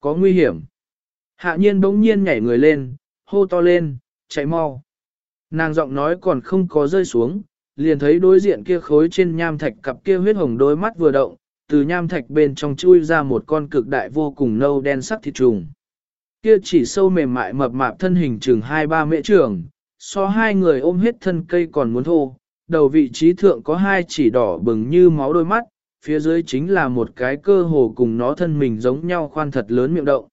Có nguy hiểm. Hạ nhiên bỗng nhiên nhảy người lên, hô to lên, chạy mau. Nàng giọng nói còn không có rơi xuống, liền thấy đối diện kia khối trên nham thạch cặp kia huyết hồng đôi mắt vừa động, từ nham thạch bên trong chui ra một con cực đại vô cùng nâu đen sắc thịt trùng. Kia chỉ sâu mềm mại mập mạp thân hình chừng hai ba mễ trường, so hai người ôm hết thân cây còn muốn thô, đầu vị trí thượng có hai chỉ đỏ bừng như máu đôi mắt, phía dưới chính là một cái cơ hồ cùng nó thân mình giống nhau khoan thật lớn miệng động.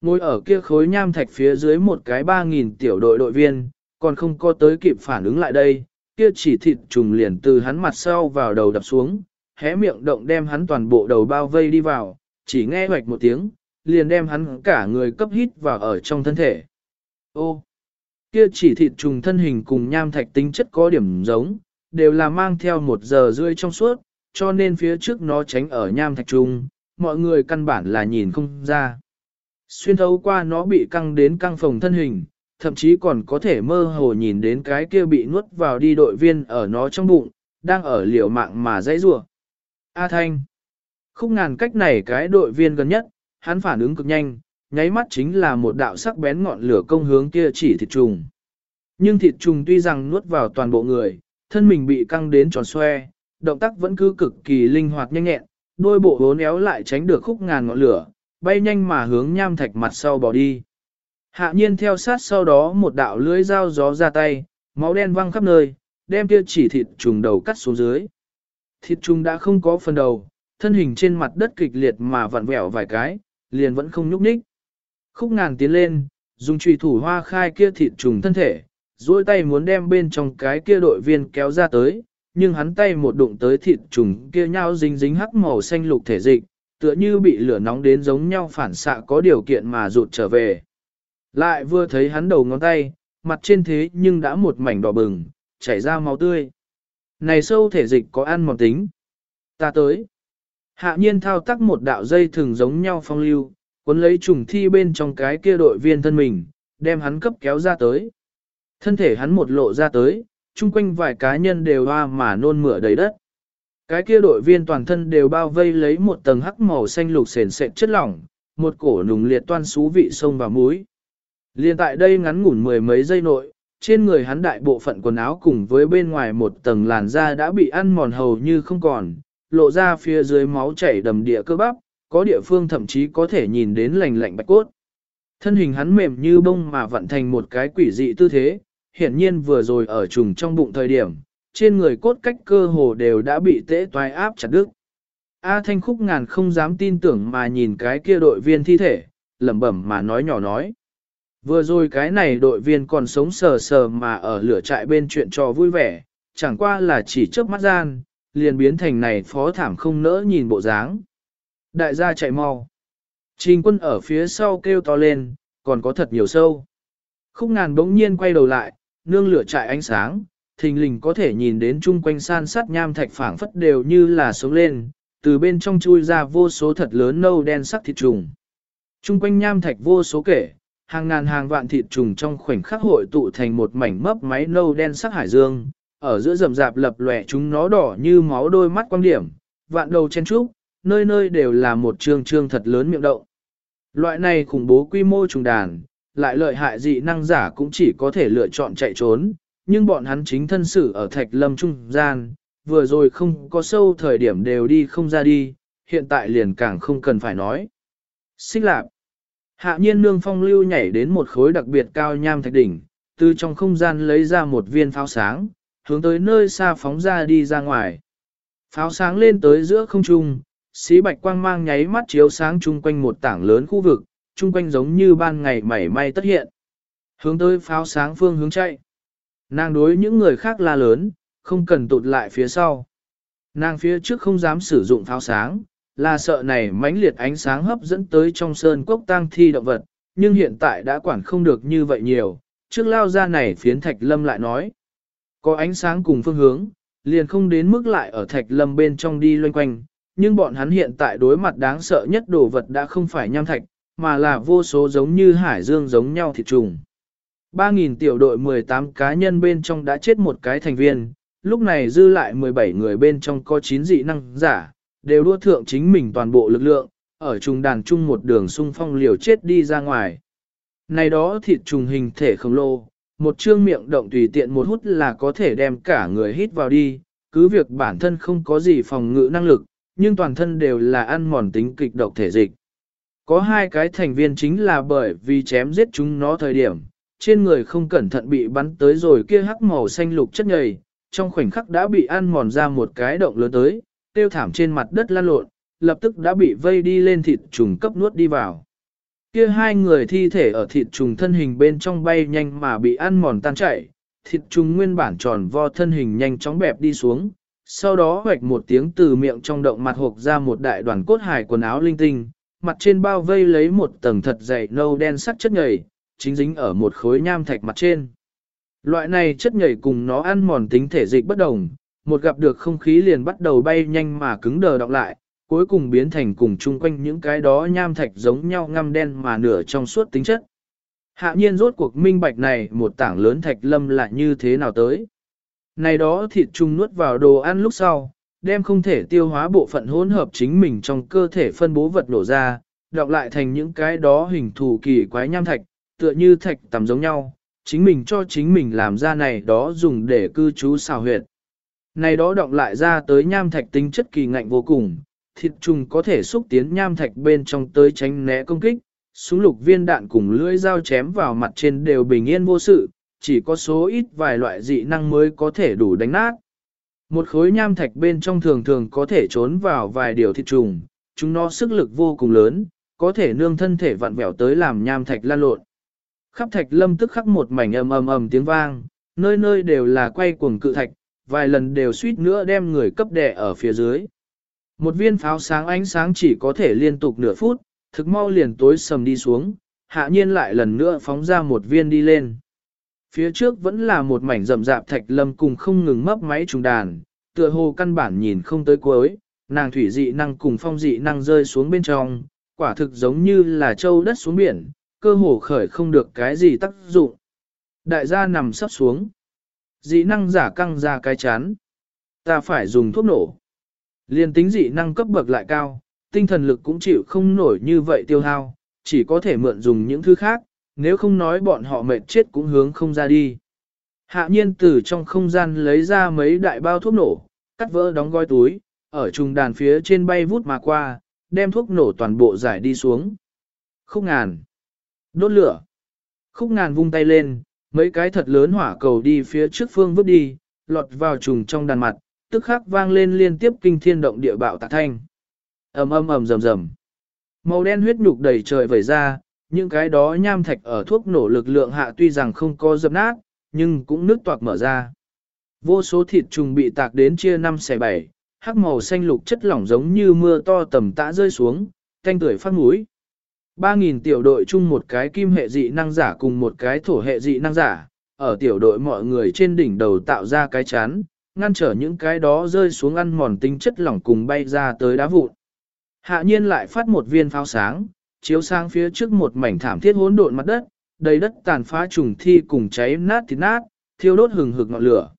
Ngồi ở kia khối nham thạch phía dưới một cái ba nghìn tiểu đội đội viên, còn không có tới kịp phản ứng lại đây, kia chỉ thịt trùng liền từ hắn mặt sau vào đầu đập xuống, hé miệng động đem hắn toàn bộ đầu bao vây đi vào, chỉ nghe hoạch một tiếng, liền đem hắn cả người cấp hít vào ở trong thân thể. Ô, kia chỉ thịt trùng thân hình cùng nham thạch tính chất có điểm giống, đều là mang theo một giờ rưỡi trong suốt, cho nên phía trước nó tránh ở nham thạch trùng, mọi người căn bản là nhìn không ra. Xuyên thấu qua nó bị căng đến căng phòng thân hình, thậm chí còn có thể mơ hồ nhìn đến cái kia bị nuốt vào đi đội viên ở nó trong bụng, đang ở liều mạng mà dãy rủa. A Thanh. Khúc ngàn cách này cái đội viên gần nhất, hắn phản ứng cực nhanh, nháy mắt chính là một đạo sắc bén ngọn lửa công hướng kia chỉ thịt trùng. Nhưng thịt trùng tuy rằng nuốt vào toàn bộ người, thân mình bị căng đến tròn xoe, động tác vẫn cứ cực kỳ linh hoạt nhanh nhẹn, đôi bộ vốn éo lại tránh được khúc ngàn ngọn lửa, bay nhanh mà hướng nham thạch mặt sau bỏ đi. Hạ nhiên theo sát sau đó một đạo lưới dao gió ra tay, máu đen văng khắp nơi, đem kia chỉ thịt trùng đầu cắt xuống dưới. Thịt trùng đã không có phần đầu, thân hình trên mặt đất kịch liệt mà vặn vẹo vài cái, liền vẫn không nhúc nhích. Khúc ngàn tiến lên, dùng trùy thủ hoa khai kia thịt trùng thân thể, duỗi tay muốn đem bên trong cái kia đội viên kéo ra tới, nhưng hắn tay một đụng tới thịt trùng kia nhau dính dính hắc màu xanh lục thể dịch, tựa như bị lửa nóng đến giống nhau phản xạ có điều kiện mà rụt trở về. Lại vừa thấy hắn đầu ngón tay, mặt trên thế nhưng đã một mảnh đỏ bừng, chảy ra máu tươi. Này sâu thể dịch có ăn mòn tính. Ta tới. Hạ nhiên thao tác một đạo dây thường giống nhau phong lưu, cuốn lấy trùng thi bên trong cái kia đội viên thân mình, đem hắn cấp kéo ra tới. Thân thể hắn một lộ ra tới, chung quanh vài cá nhân đều hoa mà nôn mửa đầy đất. Cái kia đội viên toàn thân đều bao vây lấy một tầng hắc màu xanh lục sền sệt chất lỏng, một cổ nùng liệt toan xú vị sông vào mũi. Liên tại đây ngắn ngủn mười mấy giây nội, trên người hắn đại bộ phận quần áo cùng với bên ngoài một tầng làn da đã bị ăn mòn hầu như không còn, lộ ra phía dưới máu chảy đầm địa cơ bắp, có địa phương thậm chí có thể nhìn đến lành lạnh bạch cốt. Thân hình hắn mềm như bông mà vận thành một cái quỷ dị tư thế, hiển nhiên vừa rồi ở trùng trong bụng thời điểm, trên người cốt cách cơ hồ đều đã bị tễ toái áp chặt đứt. A Thanh Khúc ngàn không dám tin tưởng mà nhìn cái kia đội viên thi thể, lẩm bẩm mà nói nhỏ nói. Vừa rồi cái này đội viên còn sống sờ sờ mà ở lửa trại bên chuyện trò vui vẻ, chẳng qua là chỉ chớp mắt gian, liền biến thành này phó thảm không nỡ nhìn bộ dáng. Đại gia chạy mau. Trình quân ở phía sau kêu to lên, còn có thật nhiều sâu. Khúc ngàn bỗng nhiên quay đầu lại, nương lửa trại ánh sáng, thình lình có thể nhìn đến chung quanh san sát nham thạch phảng phất đều như là sống lên, từ bên trong chui ra vô số thật lớn nâu đen sắc thịt trùng. Chung quanh nham thạch vô số kể, hàng ngàn hàng vạn thịt trùng trong khoảnh khắc hội tụ thành một mảnh mấp máy nâu đen sắc hải dương, ở giữa rầm rạp lập lòe chúng nó đỏ như máu đôi mắt quang điểm, vạn đầu chen trúc, nơi nơi đều là một trương trương thật lớn miệng động. Loại này khủng bố quy mô trùng đàn, lại lợi hại dị năng giả cũng chỉ có thể lựa chọn chạy trốn, nhưng bọn hắn chính thân sự ở thạch lâm trung gian, vừa rồi không có sâu thời điểm đều đi không ra đi, hiện tại liền càng không cần phải nói. Xích lạp. Hạ nhiên nương phong lưu nhảy đến một khối đặc biệt cao nham thạch đỉnh, từ trong không gian lấy ra một viên pháo sáng, hướng tới nơi xa phóng ra đi ra ngoài. Pháo sáng lên tới giữa không trung, xí bạch quang mang nháy mắt chiếu sáng chung quanh một tảng lớn khu vực, chung quanh giống như ban ngày mảy may tất hiện. Hướng tới pháo sáng phương hướng chạy. Nàng đối những người khác la lớn, không cần tụt lại phía sau. Nàng phía trước không dám sử dụng pháo sáng, là sợ này mãnh liệt ánh sáng hấp dẫn tới trong sơn cốc tang thi động vật, nhưng hiện tại đã quản không được như vậy nhiều, trước lao ra này phiến thạch lâm lại nói. Có ánh sáng cùng phương hướng, liền không đến mức lại ở thạch lâm bên trong đi loanh quanh, nhưng bọn hắn hiện tại đối mặt đáng sợ nhất đồ vật đã không phải nham thạch, mà là vô số giống như hải dương giống nhau thịt trùng. 3.000 tiểu đội 18 cá nhân bên trong đã chết một cái thành viên, lúc này dư lại 17 người bên trong có 9 dị năng giả, đều đua thượng chính mình toàn bộ lực lượng, ở trùng đàn chung một đường sung phong liều chết đi ra ngoài. Này đó thịt trùng hình thể khổng lồ, một chương miệng động tùy tiện một hút là có thể đem cả người hít vào đi, cứ việc bản thân không có gì phòng ngự năng lực, nhưng toàn thân đều là ăn mòn tính kịch độc thể dịch. Có hai cái thành viên chính là bởi vì chém giết chúng nó thời điểm, trên người không cẩn thận bị bắn tới rồi kia hắc màu xanh lục chất nhầy, trong khoảnh khắc đã bị ăn mòn ra một cái động lớn tới, tiêu thảm trên mặt đất lan lộn, lập tức đã bị vây đi lên thịt trùng cấp nuốt đi vào. Kia hai người thi thể ở thịt trùng thân hình bên trong bay nhanh mà bị ăn mòn tan chảy, thịt trùng nguyên bản tròn vo thân hình nhanh chóng bẹp đi xuống, sau đó hoạch một tiếng từ miệng trong động mặt hộp ra một đại đoàn cốt hải quần áo linh tinh, mặt trên bao vây lấy một tầng thật dày nâu đen sắc chất nhầy, chính dính ở một khối nham thạch mặt trên. Loại này chất nhầy cùng nó ăn mòn tính thể dịch bất đồng, một gặp được không khí liền bắt đầu bay nhanh mà cứng đờ đọng lại, cuối cùng biến thành cùng chung quanh những cái đó nham thạch giống nhau ngăm đen mà nửa trong suốt tính chất. Hạ nhiên rốt cuộc minh bạch này một tảng lớn thạch lâm là như thế nào tới. Này đó thịt chung nuốt vào đồ ăn lúc sau, đem không thể tiêu hóa bộ phận hỗn hợp chính mình trong cơ thể phân bố vật nổ ra, đọc lại thành những cái đó hình thù kỳ quái nham thạch, tựa như thạch tầm giống nhau, chính mình cho chính mình làm ra này đó dùng để cư trú xào huyệt. Này đó đọng lại ra tới nham thạch tính chất kỳ ngạnh vô cùng, thịt trùng có thể xúc tiến nham thạch bên trong tới tránh né công kích, súng lục viên đạn cùng lưỡi dao chém vào mặt trên đều bình yên vô sự, chỉ có số ít vài loại dị năng mới có thể đủ đánh nát. Một khối nham thạch bên trong thường thường có thể trốn vào vài điều thịt trùng, chúng nó sức lực vô cùng lớn, có thể nương thân thể vặn vẹo tới làm nham thạch lan lộn. Khắp thạch lâm tức khắc một mảnh ầm ầm ầm tiếng vang, nơi nơi đều là quay cuồng cự thạch, vài lần đều suýt nữa đem người cấp đè ở phía dưới. Một viên pháo sáng ánh sáng chỉ có thể liên tục nửa phút, thực mau liền tối sầm đi xuống, hạ nhiên lại lần nữa phóng ra một viên đi lên. Phía trước vẫn là một mảnh rậm rạp thạch lâm cùng không ngừng mấp máy trùng đàn, tựa hồ căn bản nhìn không tới cuối, nàng thủy dị năng cùng phong dị năng rơi xuống bên trong, quả thực giống như là châu đất xuống biển, cơ hồ khởi không được cái gì tác dụng. Đại gia nằm sắp xuống. Dị năng giả căng ra cái chán. Ta phải dùng thuốc nổ. Liên tính dị năng cấp bậc lại cao, tinh thần lực cũng chịu không nổi như vậy tiêu hao, chỉ có thể mượn dùng những thứ khác, nếu không nói bọn họ mệt chết cũng hướng không ra đi. Hạ nhiên từ trong không gian lấy ra mấy đại bao thuốc nổ, cắt vỡ đóng gói túi, ở trùng đàn phía trên bay vút mà qua, đem thuốc nổ toàn bộ giải đi xuống. Khúc ngàn. Đốt lửa. Khúc ngàn vung tay lên, mấy cái thật lớn hỏa cầu đi phía trước phương vứt đi, lọt vào trùng trong đàn mặt, tức khắc vang lên liên tiếp kinh thiên động địa bạo tạc thanh. ầm ầm ầm rầm rầm. Màu đen huyết nhục đầy trời vẩy ra, những cái đó nham thạch ở thuốc nổ lực lượng hạ tuy rằng không có dập nát, nhưng cũng nước toạc mở ra. Vô số thịt trùng bị tạc đến chia năm xẻ bảy, hắc màu xanh lục chất lỏng giống như mưa to tầm tã rơi xuống, thanh tuổi phát mũi. 3.000 tiểu đội chung một cái kim hệ dị năng giả cùng một cái thổ hệ dị năng giả, ở tiểu đội mọi người trên đỉnh đầu tạo ra cái chán, ngăn trở những cái đó rơi xuống ăn mòn tinh chất lỏng cùng bay ra tới đá vụn. Hạ nhiên lại phát một viên pháo sáng, chiếu sang phía trước một mảnh thảm thiết hỗn độn mặt đất, đầy đất tàn phá trùng thi cùng cháy nát thịt nát, thiêu đốt hừng hực ngọn lửa.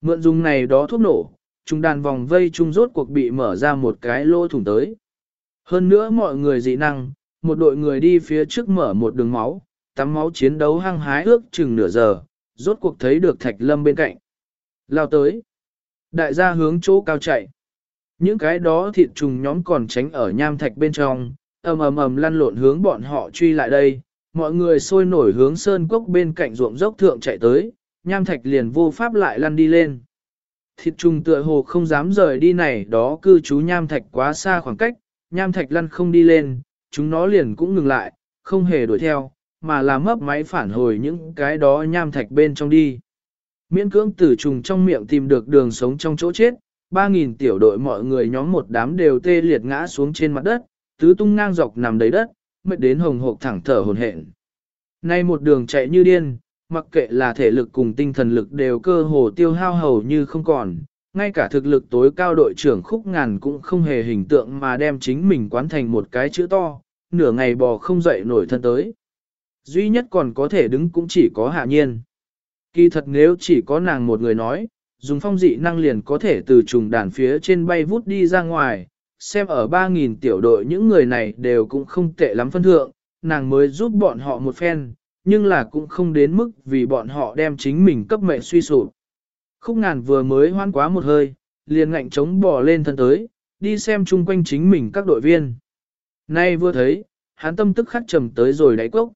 Mượn dùng này đó thuốc nổ, trung đàn vòng vây trung rốt cuộc bị mở ra một cái lỗ thủng tới. Hơn nữa mọi người dị năng, một đội người đi phía trước mở một đường máu, tắm máu chiến đấu hăng hái ước chừng nửa giờ, rốt cuộc thấy được thạch lâm bên cạnh. Lao tới. Đại gia hướng chỗ cao chạy. Những cái đó thịt trùng nhóm còn tránh ở nham thạch bên trong, ầm ầm ầm lăn lộn hướng bọn họ truy lại đây. Mọi người sôi nổi hướng sơn cốc bên cạnh ruộng dốc thượng chạy tới, nham thạch liền vô pháp lại lăn đi lên. Thịt trùng tựa hồ không dám rời đi này đó cư trú nham thạch quá xa khoảng cách, nham thạch lăn không đi lên, chúng nó liền cũng ngừng lại, không hề đuổi theo, mà là mấp máy phản hồi những cái đó nham thạch bên trong đi. Miễn cưỡng tử trùng trong miệng tìm được đường sống trong chỗ chết, 3.000 tiểu đội mọi người nhóm một đám đều tê liệt ngã xuống trên mặt đất, tứ tung ngang dọc nằm đầy đất, mệt đến hồng hộp thẳng thở hồn hển. Nay một đường chạy như điên, mặc kệ là thể lực cùng tinh thần lực đều cơ hồ tiêu hao hầu như không còn, ngay cả thực lực tối cao đội trưởng khúc ngàn cũng không hề hình tượng mà đem chính mình quán thành một cái chữ to, nửa ngày bò không dậy nổi thân tới. Duy nhất còn có thể đứng cũng chỉ có hạ nhiên. Kỳ thật nếu chỉ có nàng một người nói, dùng phong dị năng liền có thể từ trùng đàn phía trên bay vút đi ra ngoài, xem ở 3.000 tiểu đội những người này đều cũng không tệ lắm phân thượng, nàng mới giúp bọn họ một phen, nhưng là cũng không đến mức vì bọn họ đem chính mình cấp mệnh suy sụp. Khúc ngàn vừa mới hoan quá một hơi, liền ngạnh chống bỏ lên thân tới, đi xem chung quanh chính mình các đội viên. Nay vừa thấy, hắn tâm tức khắc trầm tới rồi đáy cốc.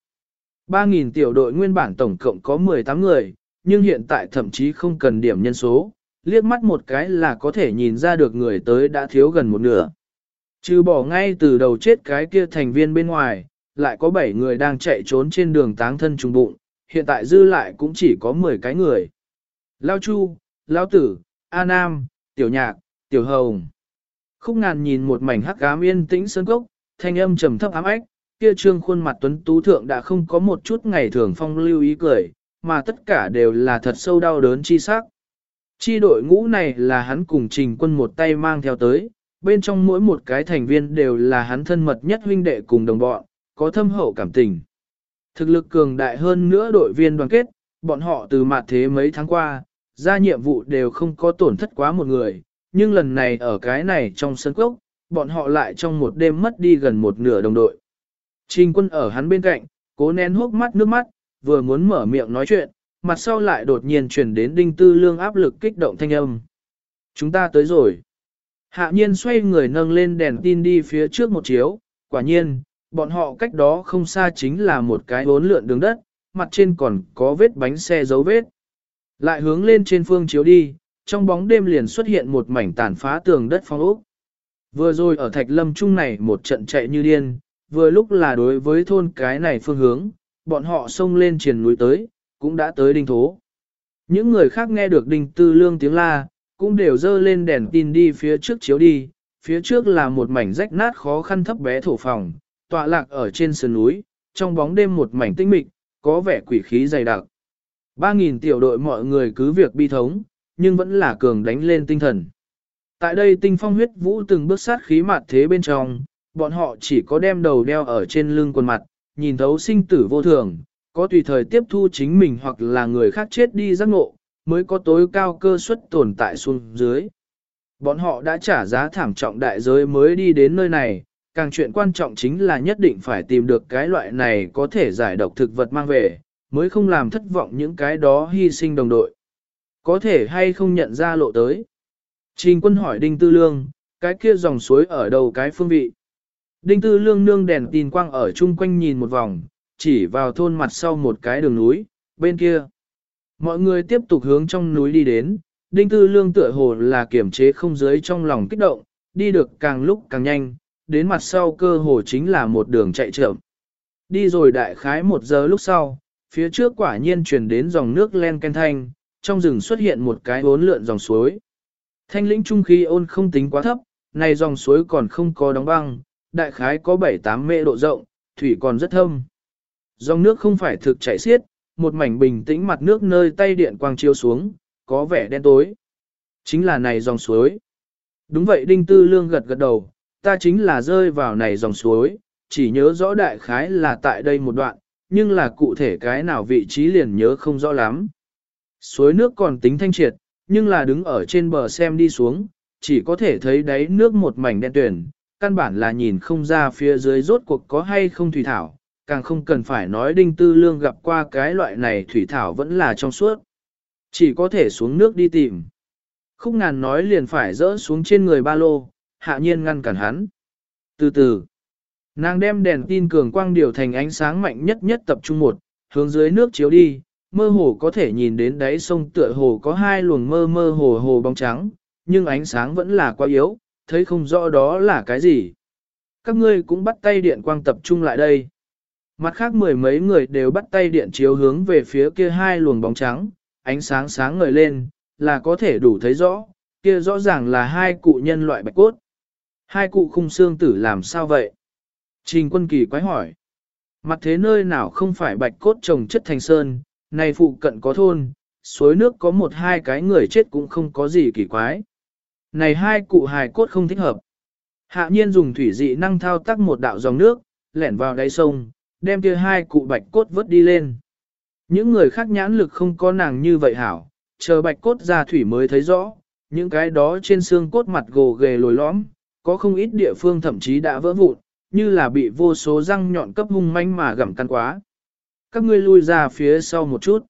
3.000 tiểu đội nguyên bản tổng cộng có 18 người, nhưng hiện tại thậm chí không cần điểm nhân số, liếc mắt một cái là có thể nhìn ra được người tới đã thiếu gần một nửa. Trừ bỏ ngay từ đầu chết cái kia thành viên bên ngoài, lại có 7 người đang chạy trốn trên đường táng thân trùng bụng, hiện tại dư lại cũng chỉ có 10 cái người. Lao Chu, Lao Tử, A Nam, Tiểu Nhạc, Tiểu Hồng. Khúc ngàn nhìn một mảnh hắc ám yên tĩnh sơn cốc, thanh âm trầm thấp ám ách, kia trương khuôn mặt tuấn tú thượng đã không có một chút ngày thường phong lưu ý cười, mà tất cả đều là thật sâu đau đớn chi sắc. Chi đội ngũ này là hắn cùng trình quân một tay mang theo tới, bên trong mỗi một cái thành viên đều là hắn thân mật nhất huynh đệ cùng đồng bọn, có thâm hậu cảm tình. Thực lực cường đại hơn nữa đội viên đoàn kết, bọn họ từ mặt thế mấy tháng qua, ra nhiệm vụ đều không có tổn thất quá một người, nhưng lần này ở cái này trong sân cốc, bọn họ lại trong một đêm mất đi gần một nửa đồng đội. Trình quân ở hắn bên cạnh, cố nén hốc mắt nước mắt, vừa muốn mở miệng nói chuyện, mặt sau lại đột nhiên chuyển đến đinh tư lương áp lực kích động thanh âm. Chúng ta tới rồi. Hạ nhiên xoay người nâng lên đèn tin đi phía trước một chiếu, quả nhiên, bọn họ cách đó không xa chính là một cái bốn lượn đường đất, mặt trên còn có vết bánh xe dấu vết. Lại hướng lên trên phương chiếu đi, trong bóng đêm liền xuất hiện một mảnh tàn phá tường đất phong ốc. Vừa rồi ở thạch lâm trung này một trận chạy như điên, vừa lúc là đối với thôn cái này phương hướng, bọn họ xông lên triển núi tới, cũng đã tới đinh thố. Những người khác nghe được đinh tư lương tiếng la, cũng đều dơ lên đèn tin đi phía trước chiếu đi, phía trước là một mảnh rách nát khó khăn thấp bé thổ phòng, tọa lạc ở trên sườn núi, trong bóng đêm một mảnh tinh mịch, có vẻ quỷ khí dày đặc. Ba nghìn tiểu đội mọi người cứ việc bi thống, nhưng vẫn là cường đánh lên tinh thần. Tại đây tinh phong huyết vũ từng bước sát khí mặt thế bên trong, bọn họ chỉ có đem đầu đeo ở trên lưng quần mặt, nhìn thấu sinh tử vô thường, có tùy thời tiếp thu chính mình hoặc là người khác chết đi giác ngộ, mới có tối cao cơ suất tồn tại xuống dưới. Bọn họ đã trả giá thảm trọng đại giới mới đi đến nơi này, càng chuyện quan trọng chính là nhất định phải tìm được cái loại này có thể giải độc thực vật mang về, mới không làm thất vọng những cái đó hy sinh đồng đội. Có thể hay không nhận ra lộ tới. Trình quân hỏi Đinh Tư Lương, cái kia dòng suối ở đầu cái phương vị. Đinh Tư Lương nương đèn tin quang ở chung quanh nhìn một vòng, chỉ vào thôn mặt sau một cái đường núi, bên kia. Mọi người tiếp tục hướng trong núi đi đến, Đinh Tư Lương tựa hồ là kiểm chế không giới trong lòng kích động, đi được càng lúc càng nhanh, đến mặt sau cơ hồ chính là một đường chạy chậm. Đi rồi đại khái một giờ lúc sau, phía trước quả nhiên truyền đến dòng nước len ken thanh, trong rừng xuất hiện một cái bốn lượn dòng suối. Thanh lĩnh trung khí ôn không tính quá thấp, này dòng suối còn không có đóng băng, đại khái có 7-8 mệ độ rộng, thủy còn rất thâm. Dòng nước không phải thực chảy xiết, một mảnh bình tĩnh mặt nước nơi tay điện quang chiếu xuống, có vẻ đen tối. Chính là này dòng suối. Đúng vậy Đinh Tư Lương gật gật đầu, ta chính là rơi vào này dòng suối, chỉ nhớ rõ đại khái là tại đây một đoạn, nhưng là cụ thể cái nào vị trí liền nhớ không rõ lắm. Suối nước còn tính thanh triệt, nhưng là đứng ở trên bờ xem đi xuống, chỉ có thể thấy đáy nước một mảnh đen tuyển, căn bản là nhìn không ra phía dưới rốt cuộc có hay không thủy thảo, càng không cần phải nói đinh tư lương gặp qua cái loại này thủy thảo vẫn là trong suốt. Chỉ có thể xuống nước đi tìm. Khúc ngàn nói liền phải rỡ xuống trên người ba lô, hạ nhiên ngăn cản hắn. Từ từ, nàng đem đèn tin cường quang điều thành ánh sáng mạnh nhất nhất tập trung một, hướng dưới nước chiếu đi, mơ hồ có thể nhìn đến đáy sông tựa hồ có hai luồng mơ mơ hồ hồ bóng trắng, nhưng ánh sáng vẫn là quá yếu, thấy không rõ đó là cái gì. Các ngươi cũng bắt tay điện quang tập trung lại đây. Mặt khác mười mấy người đều bắt tay điện chiếu hướng về phía kia hai luồng bóng trắng, ánh sáng sáng ngời lên, là có thể đủ thấy rõ, kia rõ ràng là hai cụ nhân loại bạch cốt. Hai cụ khung xương tử làm sao vậy? Trình quân kỳ quái hỏi. Mặt thế nơi nào không phải bạch cốt trồng chất thành sơn, này phụ cận có thôn, suối nước có một hai cái người chết cũng không có gì kỳ quái. Này hai cụ hài cốt không thích hợp. Hạ nhiên dùng thủy dị năng thao tác một đạo dòng nước, lẻn vào đáy sông, đem kia hai cụ bạch cốt vớt đi lên. Những người khác nhãn lực không có nàng như vậy hảo, chờ bạch cốt ra thủy mới thấy rõ, những cái đó trên xương cốt mặt gồ ghề lồi lõm, có không ít địa phương thậm chí đã vỡ vụn, như là bị vô số răng nhọn cấp hung manh mà gặm căn quá. Các ngươi lui ra phía sau một chút.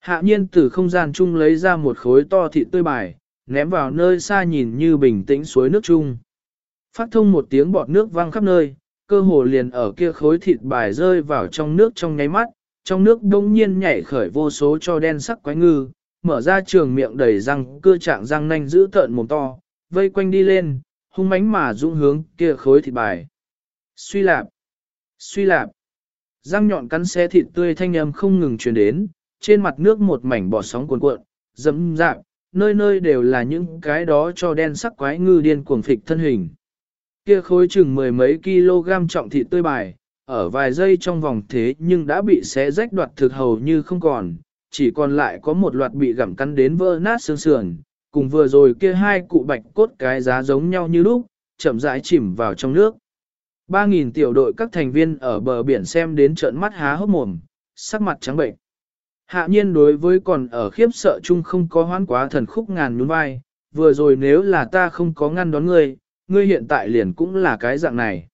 Hạ nhiên từ không gian chung lấy ra một khối to thịt tươi bài, ném vào nơi xa nhìn như bình tĩnh suối nước chung. Phát thông một tiếng bọt nước văng khắp nơi, cơ hồ liền ở kia khối thịt bài rơi vào trong nước trong nháy mắt, trong nước đông nhiên nhảy khởi vô số cho đen sắc quái ngư, mở ra trường miệng đầy răng cưa trạng răng nanh giữ tợn mồm to, vây quanh đi lên, hung mãnh mà dũng hướng kia khối thịt bài. Suy lạp, suy lạp, răng nhọn cắn xé thịt tươi thanh âm không ngừng truyền đến, trên mặt nước một mảnh bọt sóng cuồn cuộn, dẫm dạp, nơi nơi đều là những cái đó cho đen sắc quái ngư điên cuồng phịch thân hình. Kia khối chừng mười mấy kg trọng thịt tươi bài, ở vài giây trong vòng thế nhưng đã bị xé rách đoạt thực hầu như không còn, chỉ còn lại có một loạt bị gặm cắn đến vỡ nát xương sườn, cùng vừa rồi kia hai cụ bạch cốt cái giá giống nhau như lúc, chậm rãi chìm vào trong nước. 3.000 tiểu đội các thành viên ở bờ biển xem đến trợn mắt há hốc mồm, sắc mặt trắng bệnh. Hạ nhiên đối với còn ở khiếp sợ chung không có hoán quá thần khúc ngàn nhún vai, vừa rồi nếu là ta không có ngăn đón ngươi, ngươi hiện tại liền cũng là cái dạng này.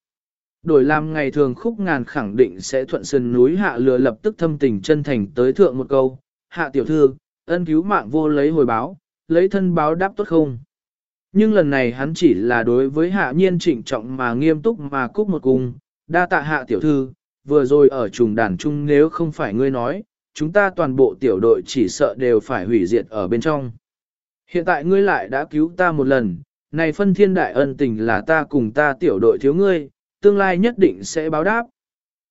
Đổi làm ngày thường khúc ngàn khẳng định sẽ thuận sân núi hạ lừa lập tức thâm tình chân thành tới thượng một câu, hạ tiểu thư, ân cứu mạng vô lấy hồi báo, lấy thân báo đáp tốt không. Nhưng lần này hắn chỉ là đối với hạ nhiên trịnh trọng mà nghiêm túc mà cúc một cung, đa tạ hạ tiểu thư, vừa rồi ở trùng đàn chung nếu không phải ngươi nói, chúng ta toàn bộ tiểu đội chỉ sợ đều phải hủy diệt ở bên trong. Hiện tại ngươi lại đã cứu ta một lần, này phân thiên đại ân tình là ta cùng ta tiểu đội thiếu ngươi, tương lai nhất định sẽ báo đáp.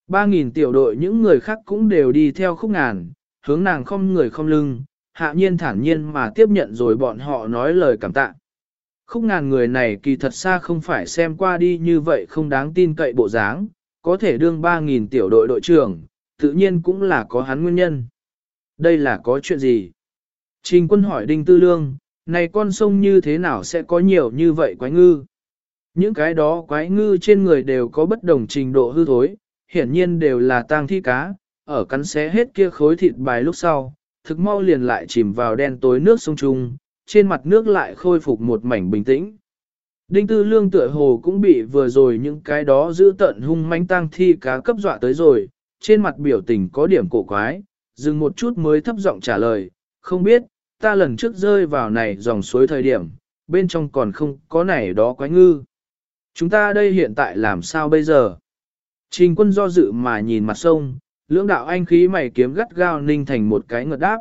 Ba nghìn tiểu đội những người khác cũng đều đi theo khúc ngàn, hướng nàng không người không lưng, hạ nhiên thản nhiên mà tiếp nhận rồi bọn họ nói lời cảm tạ. Khúc ngàn người này kỳ thật xa không phải xem qua đi như vậy không đáng tin cậy bộ dáng, có thể đương 3.000 tiểu đội đội trưởng, tự nhiên cũng là có hắn nguyên nhân. Đây là có chuyện gì? Trình quân hỏi Đinh Tư Lương, này con sông như thế nào sẽ có nhiều như vậy quái ngư? Những cái đó quái ngư trên người đều có bất đồng trình độ hư thối, hiển nhiên đều là tang thi cá, ở cắn xé hết kia khối thịt bài lúc sau, thực mau liền lại chìm vào đen tối nước sông Trung, trên mặt nước lại khôi phục một mảnh bình tĩnh. Đinh tư lương tựa hồ cũng bị vừa rồi những cái đó giữ tận hung manh tang thi cá cấp dọa tới rồi, trên mặt biểu tình có điểm cổ quái, dừng một chút mới thấp giọng trả lời, không biết, ta lần trước rơi vào này dòng suối thời điểm, bên trong còn không có này đó quái ngư. Chúng ta đây hiện tại làm sao bây giờ? Trình quân do dự mà nhìn mặt sông, lưỡng đạo anh khí mày kiếm gắt gao ninh thành một cái ngợt đáp.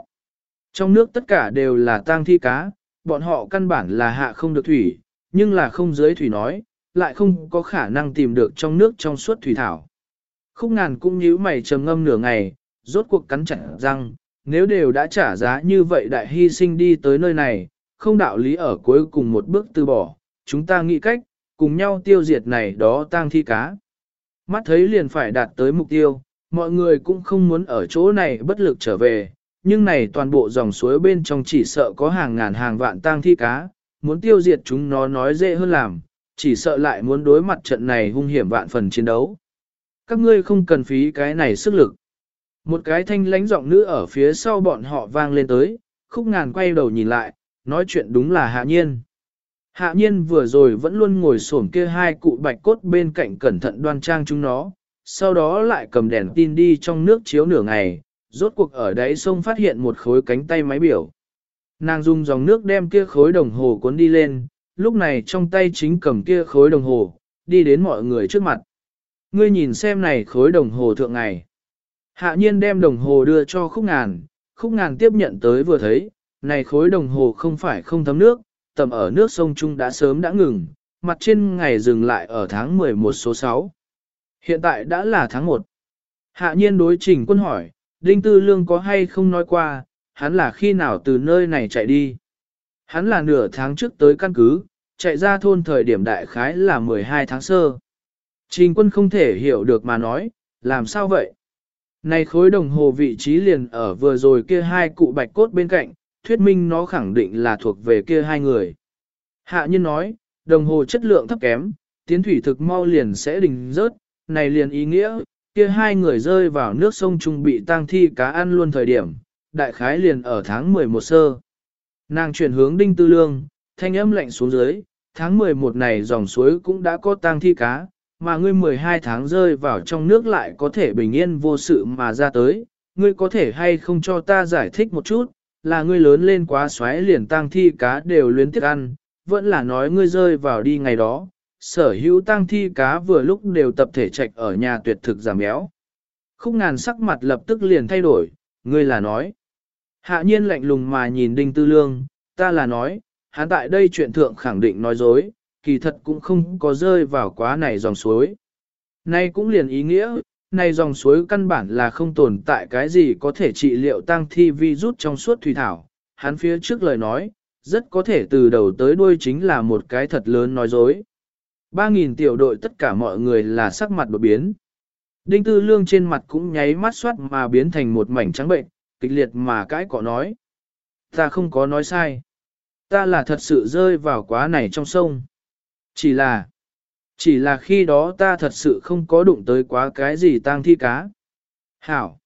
Trong nước tất cả đều là tang thi cá, bọn họ căn bản là hạ không được thủy, nhưng là không dưới thủy nói, lại không có khả năng tìm được trong nước trong suốt thủy thảo. Khúc ngàn cũng nhíu mày trầm ngâm nửa ngày, rốt cuộc cắn chặt răng, nếu đều đã trả giá như vậy đại hy sinh đi tới nơi này, không đạo lý ở cuối cùng một bước từ bỏ, chúng ta nghĩ cách, cùng nhau tiêu diệt này đó tang thi cá. Mắt thấy liền phải đạt tới mục tiêu, mọi người cũng không muốn ở chỗ này bất lực trở về, nhưng này toàn bộ dòng suối bên trong chỉ sợ có hàng ngàn hàng vạn tang thi cá, muốn tiêu diệt chúng nó nói dễ hơn làm, chỉ sợ lại muốn đối mặt trận này hung hiểm vạn phần chiến đấu. Các ngươi không cần phí cái này sức lực. Một cái thanh lãnh giọng nữ ở phía sau bọn họ vang lên tới, khúc ngàn quay đầu nhìn lại, nói chuyện đúng là hạ nhiên. Hạ nhiên vừa rồi vẫn luôn ngồi xổm kia hai cụ bạch cốt bên cạnh cẩn thận đoan trang chúng nó, sau đó lại cầm đèn tin đi trong nước chiếu nửa ngày, rốt cuộc ở đáy sông phát hiện một khối cánh tay máy biểu. Nàng dùng dòng nước đem kia khối đồng hồ cuốn đi lên, lúc này trong tay chính cầm kia khối đồng hồ, đi đến mọi người trước mặt. Ngươi nhìn xem này khối đồng hồ thượng ngày. Hạ nhiên đem đồng hồ đưa cho khúc ngàn, khúc ngàn tiếp nhận tới vừa thấy, này khối đồng hồ không phải không thấm nước, tầm ở nước sông Trung đã sớm đã ngừng, mặt trên ngày dừng lại ở tháng 11 số 6. Hiện tại đã là tháng 1. Hạ nhiên đối trình quân hỏi, Đinh Tư Lương có hay không nói qua, hắn là khi nào từ nơi này chạy đi. Hắn là nửa tháng trước tới căn cứ, chạy ra thôn thời điểm đại khái là 12 tháng sơ. Trình quân không thể hiểu được mà nói, làm sao vậy? Này khối đồng hồ vị trí liền ở vừa rồi kia hai cụ bạch cốt bên cạnh, thuyết minh nó khẳng định là thuộc về kia hai người. Hạ nhân nói, đồng hồ chất lượng thấp kém, tiến thủy thực mau liền sẽ đình rớt, này liền ý nghĩa, kia hai người rơi vào nước sông Trung bị tang thi cá ăn luôn thời điểm, đại khái liền ở tháng 11 sơ. Nàng chuyển hướng đinh tư lương, thanh âm lạnh xuống dưới, tháng 11 này dòng suối cũng đã có tang thi cá, mà ngươi 12 tháng rơi vào trong nước lại có thể bình yên vô sự mà ra tới, ngươi có thể hay không cho ta giải thích một chút, là ngươi lớn lên quá xoáy liền tang thi cá đều luyến tiếc ăn, vẫn là nói ngươi rơi vào đi ngày đó, sở hữu tang thi cá vừa lúc đều tập thể trạch ở nhà tuyệt thực giảm béo. Khúc ngàn sắc mặt lập tức liền thay đổi, ngươi là nói. Hạ nhiên lạnh lùng mà nhìn Đinh Tư Lương, ta là nói, hắn tại đây chuyện thượng khẳng định nói dối, kỳ thật cũng không có rơi vào quá này dòng suối. Nay cũng liền ý nghĩa, này dòng suối căn bản là không tồn tại cái gì có thể trị liệu tăng thi vi rút trong suốt thủy thảo. Hắn phía trước lời nói, rất có thể từ đầu tới đuôi chính là một cái thật lớn nói dối. 3.000 tiểu đội tất cả mọi người là sắc mặt đột biến. Đinh tư lương trên mặt cũng nháy mắt soát mà biến thành một mảnh trắng bệnh, kịch liệt mà cái cọ nói. Ta không có nói sai. Ta là thật sự rơi vào quá này trong sông. Chỉ là, chỉ là khi đó ta thật sự không có đụng tới quá cái gì tang thi cá. Hảo.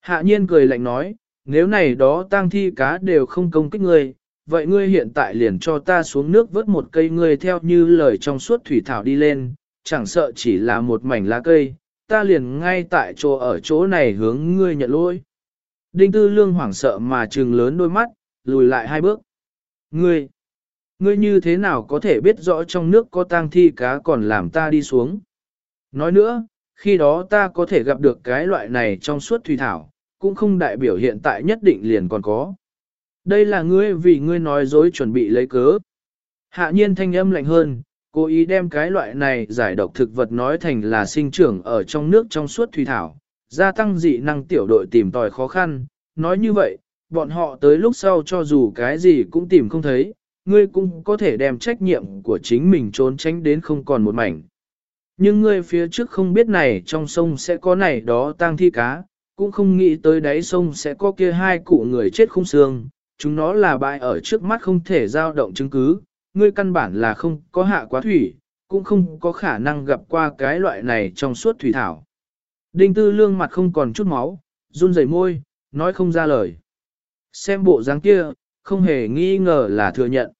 Hạ nhiên cười lạnh nói, nếu này đó tang thi cá đều không công kích ngươi, vậy ngươi hiện tại liền cho ta xuống nước vớt một cây ngươi theo như lời trong suốt thủy thảo đi lên, chẳng sợ chỉ là một mảnh lá cây, ta liền ngay tại chỗ ở chỗ này hướng ngươi nhận lỗi. Đinh tư lương hoảng sợ mà trừng lớn đôi mắt, lùi lại hai bước. Ngươi, ngươi như thế nào có thể biết rõ trong nước có tang thi cá còn làm ta đi xuống? Nói nữa, khi đó ta có thể gặp được cái loại này trong suốt thủy thảo, cũng không đại biểu hiện tại nhất định liền còn có. Đây là ngươi vì ngươi nói dối chuẩn bị lấy cớ. Hạ nhiên thanh âm lạnh hơn, cố ý đem cái loại này giải độc thực vật nói thành là sinh trưởng ở trong nước trong suốt thủy thảo, gia tăng dị năng tiểu đội tìm tòi khó khăn. Nói như vậy, bọn họ tới lúc sau cho dù cái gì cũng tìm không thấy, ngươi cũng có thể đem trách nhiệm của chính mình trốn tránh đến không còn một mảnh. Nhưng ngươi phía trước không biết này trong sông sẽ có này đó tang thi cá, cũng không nghĩ tới đáy sông sẽ có kia hai cụ người chết không xương, chúng nó là bại ở trước mắt không thể giao động chứng cứ, ngươi căn bản là không có hạ quá thủy, cũng không có khả năng gặp qua cái loại này trong suốt thủy thảo. Đinh tư lương mặt không còn chút máu, run rẩy môi, nói không ra lời. Xem bộ dáng kia, không hề nghi ngờ là thừa nhận.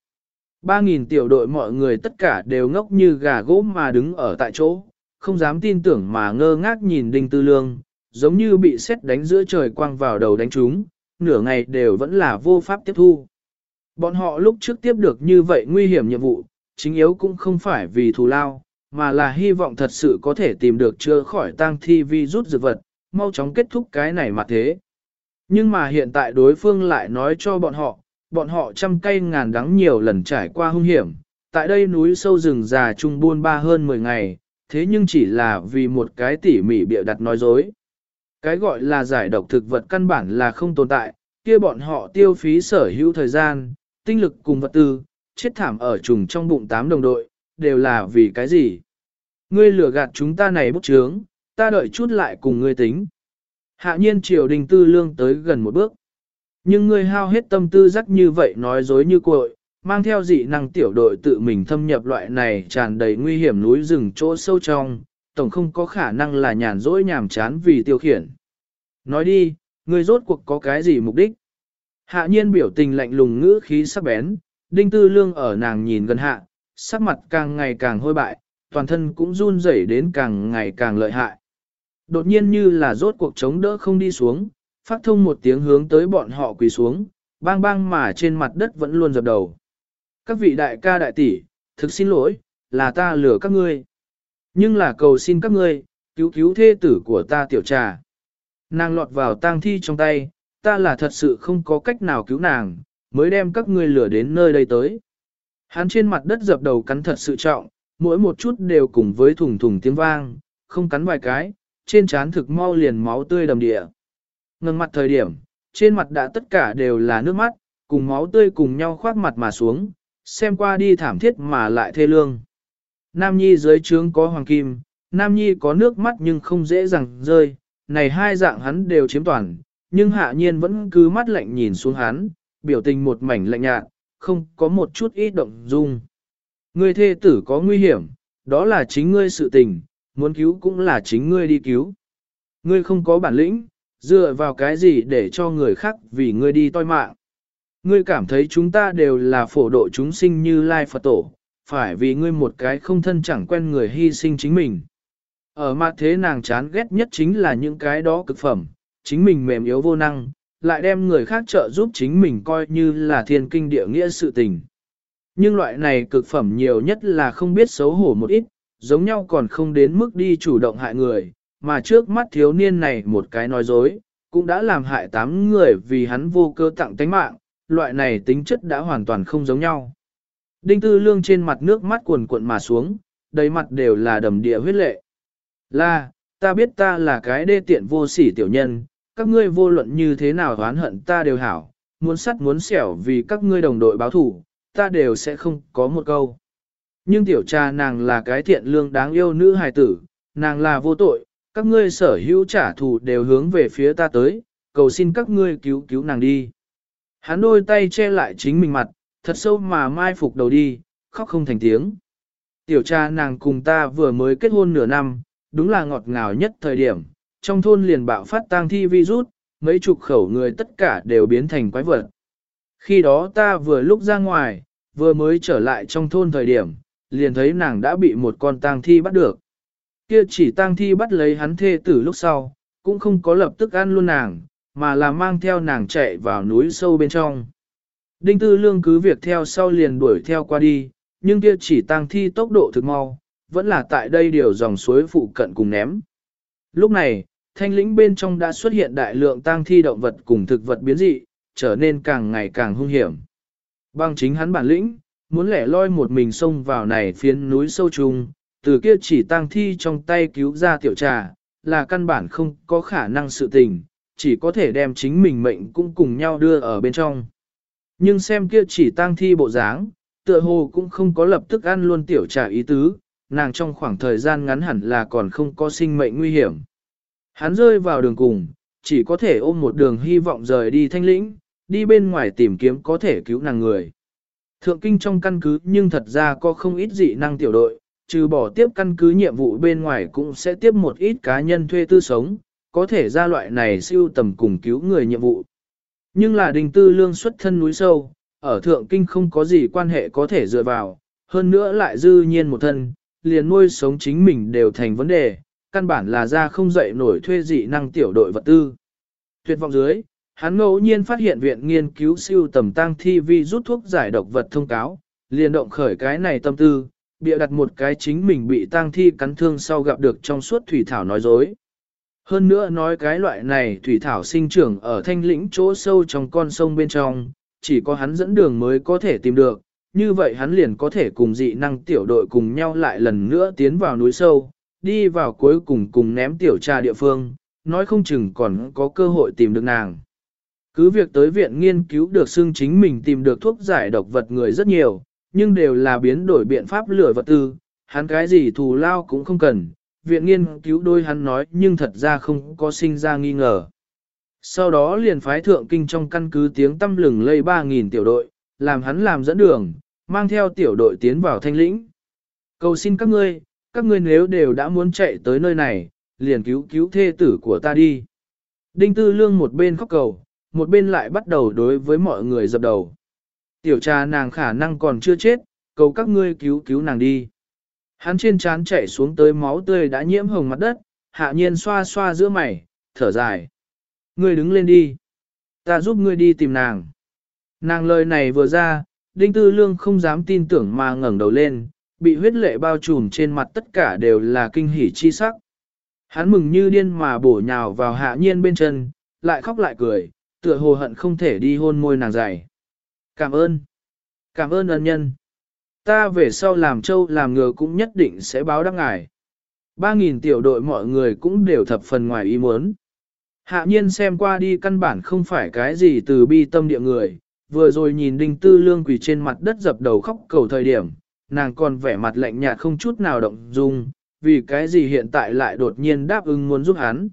Ba nghìn tiểu đội mọi người tất cả đều ngốc như gà gỗ mà đứng ở tại chỗ, không dám tin tưởng mà ngơ ngác nhìn Đinh Tư Lương, giống như bị sét đánh giữa trời quang vào đầu đánh chúng, nửa ngày đều vẫn là vô pháp tiếp thu. Bọn họ lúc trước tiếp được như vậy nguy hiểm nhiệm vụ, chính yếu cũng không phải vì thù lao, mà là hy vọng thật sự có thể tìm được chữa khỏi tang thi vi rút dược vật, mau chóng kết thúc cái này mà thế. Nhưng mà hiện tại đối phương lại nói cho bọn họ, bọn họ trăm cây ngàn đắng nhiều lần trải qua hung hiểm, tại đây núi sâu rừng già trung buôn ba hơn 10 ngày, thế nhưng chỉ là vì một cái tỉ mỉ bịa đặt nói dối. Cái gọi là giải độc thực vật căn bản là không tồn tại, kia bọn họ tiêu phí sở hữu thời gian, tinh lực cùng vật tư, chết thảm ở trùng trong bụng tám đồng đội, đều là vì cái gì? Ngươi lừa gạt chúng ta này bút chướng, ta đợi chút lại cùng ngươi tính. Hạ nhiên triều đình tư lương tới gần một bước. Nhưng ngươi hao hết tâm tư rắc như vậy nói dối như cội, mang theo dị năng tiểu đội tự mình thâm nhập loại này tràn đầy nguy hiểm núi rừng chỗ sâu trong, tổng không có khả năng là nhàn dỗi nhàm chán vì tiêu khiển. Nói đi, ngươi rốt cuộc có cái gì mục đích? Hạ nhiên biểu tình lạnh lùng ngữ khí sắc bén, đinh tư lương ở nàng nhìn gần hạ, sắc mặt càng ngày càng hôi bại, toàn thân cũng run rẩy đến càng ngày càng lợi hại. Đột nhiên như là rốt cuộc chống đỡ không đi xuống, phát thông một tiếng hướng tới bọn họ quỳ xuống, bang bang mà trên mặt đất vẫn luôn dập đầu. Các vị đại ca đại tỷ, thực xin lỗi, là ta lừa các ngươi. Nhưng là cầu xin các ngươi, cứu cứu thê tử của ta tiểu trà. Nàng lọt vào tang thi trong tay, ta là thật sự không có cách nào cứu nàng, mới đem các ngươi lừa đến nơi đây tới. Hắn trên mặt đất dập đầu cắn thật sự trọng, mỗi một chút đều cùng với thùng thùng tiếng vang, không cắn vài cái, trên trán thực mau liền máu tươi đầm địa. Ngừng mặt thời điểm, trên mặt đã tất cả đều là nước mắt, cùng máu tươi cùng nhau khoác mặt mà xuống, xem qua đi thảm thiết mà lại thê lương. Nam Nhi dưới trướng có hoàng kim, Nam Nhi có nước mắt nhưng không dễ dàng rơi, này hai dạng hắn đều chiếm toàn, nhưng hạ nhiên vẫn cứ mắt lạnh nhìn xuống hắn, biểu tình một mảnh lạnh nhạt, không có một chút ít động dung. Ngươi thê tử có nguy hiểm, đó là chính ngươi sự tình, muốn cứu cũng là chính ngươi đi cứu. Ngươi không có bản lĩnh, dựa vào cái gì để cho người khác vì ngươi đi toi mạng. Ngươi cảm thấy chúng ta đều là phổ độ chúng sinh như Lai Phật Tổ, phải vì ngươi một cái không thân chẳng quen người hy sinh chính mình. Ở mặt thế nàng chán ghét nhất chính là những cái đó cực phẩm, chính mình mềm yếu vô năng, lại đem người khác trợ giúp chính mình coi như là thiên kinh địa nghĩa sự tình. Nhưng loại này cực phẩm nhiều nhất là không biết xấu hổ một ít, giống nhau còn không đến mức đi chủ động hại người, mà trước mắt thiếu niên này một cái nói dối, cũng đã làm hại tám người vì hắn vô cơ tặng tánh mạng, loại này tính chất đã hoàn toàn không giống nhau. Đinh tư lương trên mặt nước mắt cuồn cuộn mà xuống, đầy mặt đều là đầm địa huyết lệ. Là, ta biết ta là cái đê tiện vô sỉ tiểu nhân, các ngươi vô luận như thế nào oán hận ta đều hảo, muốn sắt muốn xẻo vì các ngươi đồng đội báo thủ, ta đều sẽ không có một câu. Nhưng tiểu cha nàng là cái thiện lương đáng yêu nữ hài tử, nàng là vô tội, các ngươi sở hữu trả thù đều hướng về phía ta tới, cầu xin các ngươi cứu cứu nàng đi. Hắn đôi tay che lại chính mình mặt, thật sâu mà mai phục đầu đi, khóc không thành tiếng. Tiểu cha nàng cùng ta vừa mới kết hôn nửa năm, đúng là ngọt ngào nhất thời điểm, trong thôn liền bạo phát tang thi virus, mấy chục khẩu người tất cả đều biến thành quái vật. Khi đó ta vừa lúc ra ngoài, vừa mới trở lại trong thôn thời điểm, liền thấy nàng đã bị một con tang thi bắt được. Kia chỉ tang thi bắt lấy hắn thê tử lúc sau, cũng không có lập tức ăn luôn nàng, mà là mang theo nàng chạy vào núi sâu bên trong. Đinh Tư Lương cứ việc theo sau liền đuổi theo qua đi, nhưng kia chỉ tang thi tốc độ thực mau, vẫn là tại đây điều dòng suối phụ cận cùng ném. Lúc này, thanh lĩnh bên trong đã xuất hiện đại lượng tang thi động vật cùng thực vật biến dị, trở nên càng ngày càng hung hiểm. Bằng chính hắn bản lĩnh, muốn lẻ loi một mình xông vào này phiến núi sâu trùng, từ kia chỉ tang thi trong tay cứu ra tiểu trà, là căn bản không có khả năng sự tình, chỉ có thể đem chính mình mệnh cũng cùng nhau đưa ở bên trong. Nhưng xem kia chỉ tang thi bộ dáng, tựa hồ cũng không có lập tức ăn luôn tiểu trà ý tứ, nàng trong khoảng thời gian ngắn hẳn là còn không có sinh mệnh nguy hiểm. Hắn rơi vào đường cùng, chỉ có thể ôm một đường hy vọng rời đi thanh lĩnh, đi bên ngoài tìm kiếm có thể cứu nàng người. Thượng kinh trong căn cứ nhưng thật ra có không ít dị năng tiểu đội, trừ bỏ tiếp căn cứ nhiệm vụ bên ngoài cũng sẽ tiếp một ít cá nhân thuê tư sống, có thể ra loại này siêu tầm cùng cứu người nhiệm vụ. Nhưng là đình tư lương xuất thân núi sâu, ở thượng kinh không có gì quan hệ có thể dựa vào, hơn nữa lại dư nhiên một thân, liền nuôi sống chính mình đều thành vấn đề, căn bản là ra không dậy nổi thuê dị năng tiểu đội vật tư. Tuyệt vọng dưới, hắn ngẫu nhiên phát hiện viện nghiên cứu siêu tầm tăng thi vi rút thuốc giải độc vật thông cáo, liền động khởi cái này tâm tư, bịa đặt một cái chính mình bị tang thi cắn thương sau gặp được trong suốt thủy thảo nói dối. Hơn nữa nói cái loại này thủy thảo sinh trưởng ở thanh lĩnh chỗ sâu trong con sông bên trong, chỉ có hắn dẫn đường mới có thể tìm được, như vậy hắn liền có thể cùng dị năng tiểu đội cùng nhau lại lần nữa tiến vào núi sâu, đi vào cuối cùng cùng ném tiểu trà địa phương, nói không chừng còn có cơ hội tìm được nàng. Cứ việc tới viện nghiên cứu được xưng chính mình tìm được thuốc giải độc vật người rất nhiều, nhưng đều là biến đổi biện pháp lửa vật tư, hắn cái gì thù lao cũng không cần, viện nghiên cứu đôi hắn nói nhưng thật ra không có sinh ra nghi ngờ. Sau đó liền phái thượng kinh trong căn cứ tiếng tâm lừng lây 3.000 tiểu đội, làm hắn làm dẫn đường, mang theo tiểu đội tiến vào thanh lĩnh. Cầu xin các ngươi, các ngươi nếu đều đã muốn chạy tới nơi này, liền cứu cứu thê tử của ta đi. Đinh Tư Lương một bên khóc cầu, một bên lại bắt đầu đối với mọi người dập đầu. Tiểu trà nàng khả năng còn chưa chết, cầu các ngươi cứu cứu nàng đi. Hắn trên trán chảy xuống tới máu tươi đã nhiễm hồng mặt đất, hạ nhiên xoa xoa giữa mày, thở dài. Ngươi đứng lên đi. Ta giúp ngươi đi tìm nàng. Nàng lời này vừa ra, Đinh Tư Lương không dám tin tưởng mà ngẩng đầu lên, bị huyết lệ bao trùm trên mặt tất cả đều là kinh hỉ chi sắc. Hắn mừng như điên mà bổ nhào vào hạ nhiên bên chân, lại khóc lại cười, tựa hồ hận không thể đi hôn môi nàng dày. Cảm ơn. Cảm ơn ân nhân. Ta về sau làm châu làm ngừa cũng nhất định sẽ báo đáp ngài. Ba nghìn tiểu đội mọi người cũng đều thập phần ngoài ý muốn. Hạ nhiên xem qua đi căn bản không phải cái gì từ bi tâm địa người, vừa rồi nhìn đinh tư lương quỳ trên mặt đất dập đầu khóc cầu thời điểm, nàng còn vẻ mặt lạnh nhạt không chút nào động dung, vì cái gì hiện tại lại đột nhiên đáp ứng muốn giúp hắn.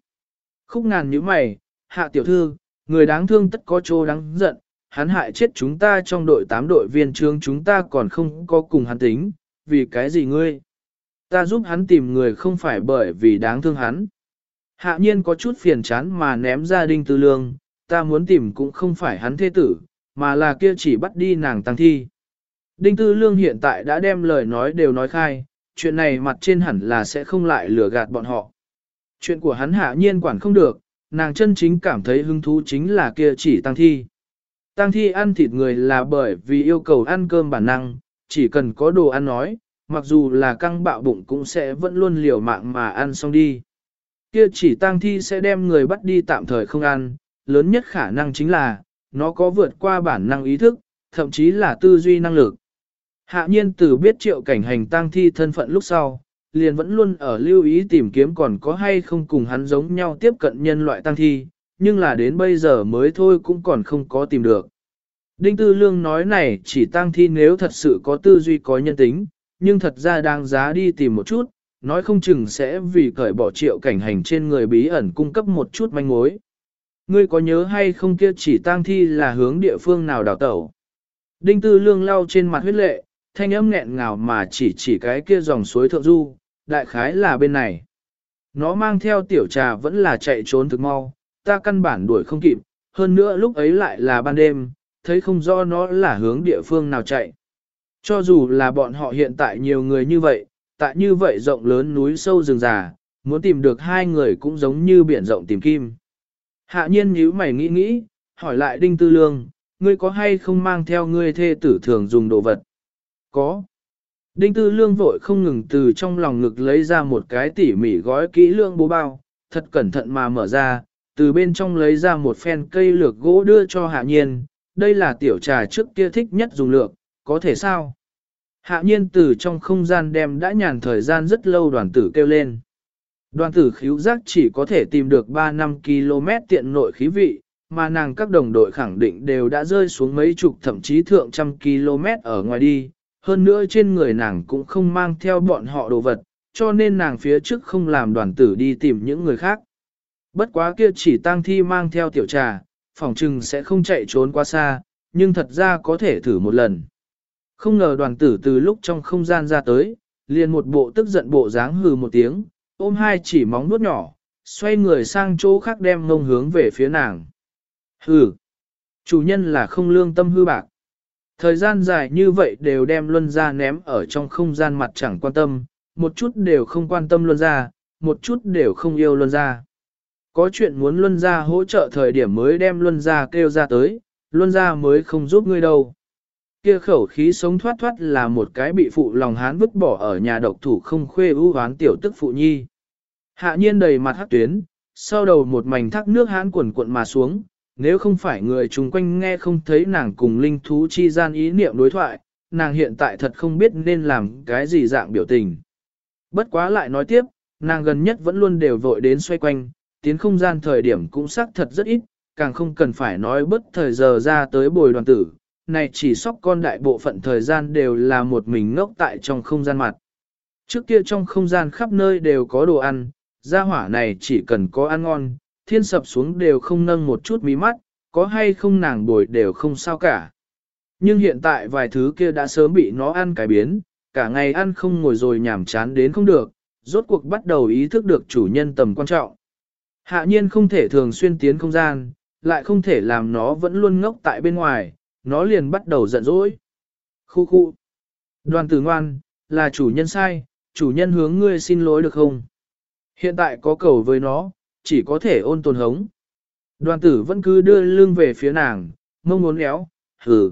Khúc ngàn như mày, hạ tiểu thư, người đáng thương tất có chỗ đáng giận, hắn hại chết chúng ta trong đội tám đội viên trương chúng ta còn không có cùng hắn tính, vì cái gì ngươi? Ta giúp hắn tìm người không phải bởi vì đáng thương hắn. Hạ nhiên có chút phiền chán mà ném ra đinh tư lương, ta muốn tìm cũng không phải hắn thế tử, mà là kia chỉ bắt đi nàng tăng thi. Đinh Tư Lương hiện tại đã đem lời nói đều nói khai, chuyện này mặt trên hẳn là sẽ không lại lừa gạt bọn họ. Chuyện của hắn hạ nhiên quản không được, nàng chân chính cảm thấy hứng thú chính là kia chỉ tăng thi. Tang thi ăn thịt người là bởi vì yêu cầu ăn cơm bản năng, chỉ cần có đồ ăn nói, mặc dù là căng bạo bụng cũng sẽ vẫn luôn liều mạng mà ăn xong đi. Kia chỉ tang thi sẽ đem người bắt đi tạm thời không ăn, lớn nhất khả năng chính là, nó có vượt qua bản năng ý thức, thậm chí là tư duy năng lực. Hạ nhiên từ biết triệu cảnh hành tang thi thân phận lúc sau, liền vẫn luôn ở lưu ý tìm kiếm còn có hay không cùng hắn giống nhau tiếp cận nhân loại tang thi, nhưng là đến bây giờ mới thôi cũng còn không có tìm được. Đinh Tư Lương nói này chỉ tăng thi nếu thật sự có tư duy có nhân tính, nhưng thật ra đang giá đi tìm một chút, nói không chừng sẽ vì cởi bỏ triệu cảnh hành trên người bí ẩn cung cấp một chút manh mối. Ngươi có nhớ hay không kia chỉ tang thi là hướng địa phương nào đào tẩu? Đinh Tư Lương lau trên mặt huyết lệ, thanh âm nghẹn ngào mà chỉ chỉ cái kia dòng suối thượng du, đại khái là bên này. Nó mang theo tiểu trà vẫn là chạy trốn thực mau, ta căn bản đuổi không kịp, hơn nữa lúc ấy lại là ban đêm, thấy không rõ nó là hướng địa phương nào chạy. Cho dù là bọn họ hiện tại nhiều người như vậy, tại như vậy rộng lớn núi sâu rừng già, muốn tìm được hai người cũng giống như biển rộng tìm kim. Hạ nhiên nhíu mày nghĩ nghĩ, hỏi lại Đinh Tư Lương, ngươi có hay không mang theo ngươi thê tử thường dùng đồ vật? Có. Đinh Tư Lương vội không ngừng từ trong lòng ngực lấy ra một cái tỉ mỉ gói kỹ lương bố bao, thật cẩn thận mà mở ra, từ bên trong lấy ra một phen cây lược gỗ đưa cho hạ nhiên, đây là tiểu trà trước kia thích nhất dùng lược, có thể sao? Hạ nhiên từ trong không gian đem đã nhàn thời gian rất lâu đoàn tử kêu lên. Đoàn tử khíu giác chỉ có thể tìm được 3 năm km tiện nội khí vị, mà nàng các đồng đội khẳng định đều đã rơi xuống mấy chục thậm chí thượng trăm km ở ngoài đi, hơn nữa trên người nàng cũng không mang theo bọn họ đồ vật, cho nên nàng phía trước không làm đoàn tử đi tìm những người khác. Bất quá kia chỉ tang thi mang theo tiểu trà, phòng trừng sẽ không chạy trốn quá xa, nhưng thật ra có thể thử một lần. Không ngờ đoàn tử từ lúc trong không gian ra tới, liền một bộ tức giận bộ dáng hừ một tiếng, ôm hai chỉ móng nuốt nhỏ, xoay người sang chỗ khác đem ngông hướng về phía nàng. Hừ, chủ nhân là không lương tâm hư bạc. Thời gian dài như vậy đều đem luân ra ném ở trong không gian mặt chẳng quan tâm, một chút đều không quan tâm luân ra, một chút đều không yêu luân ra. Có chuyện muốn luân gia hỗ trợ thời điểm mới đem luân gia kêu ra tới, luân gia mới không giúp ngươi đâu. Kia khẩu khí sống thoát thoát là một cái bị phụ lòng hán vứt bỏ ở nhà độc thủ không khuê ưu hoán tiểu tức phụ nhi. Hạ nhiên đầy mặt hắc tuyến, sau đầu một mảnh thác nước hán cuộn cuộn mà xuống, nếu không phải người chung quanh nghe không thấy nàng cùng linh thú chi gian ý niệm đối thoại, nàng hiện tại thật không biết nên làm cái gì dạng biểu tình. Bất quá lại nói tiếp, nàng gần nhất vẫn luôn đều vội đến xoay quanh, tiến không gian thời điểm cũng xác thật rất ít, càng không cần phải nói bất thời giờ ra tới bồi đoàn tử, này chỉ sóc con đại bộ phận thời gian đều là một mình ngốc tại trong không gian mặt. Trước kia trong không gian khắp nơi đều có đồ ăn, gia hỏa này chỉ cần có ăn ngon, thiên sập xuống đều không nâng một chút mí mắt, có hay không nàng bồi đều không sao cả. Nhưng hiện tại vài thứ kia đã sớm bị nó ăn cải biến, cả ngày ăn không ngồi rồi nhảm chán đến không được, rốt cuộc bắt đầu ý thức được chủ nhân tầm quan trọng. Hạ nhiên không thể thường xuyên tiến không gian, lại không thể làm nó vẫn luôn ngốc tại bên ngoài, nó liền bắt đầu giận dỗi. Khu khu. Đoàn tử ngoan, là chủ nhân sai, chủ nhân hướng ngươi xin lỗi được không? Hiện tại có cầu với nó, chỉ có thể ôn tồn hống. Đoàn tử vẫn cứ đưa lưng về phía nàng, mông muốn éo, hừ.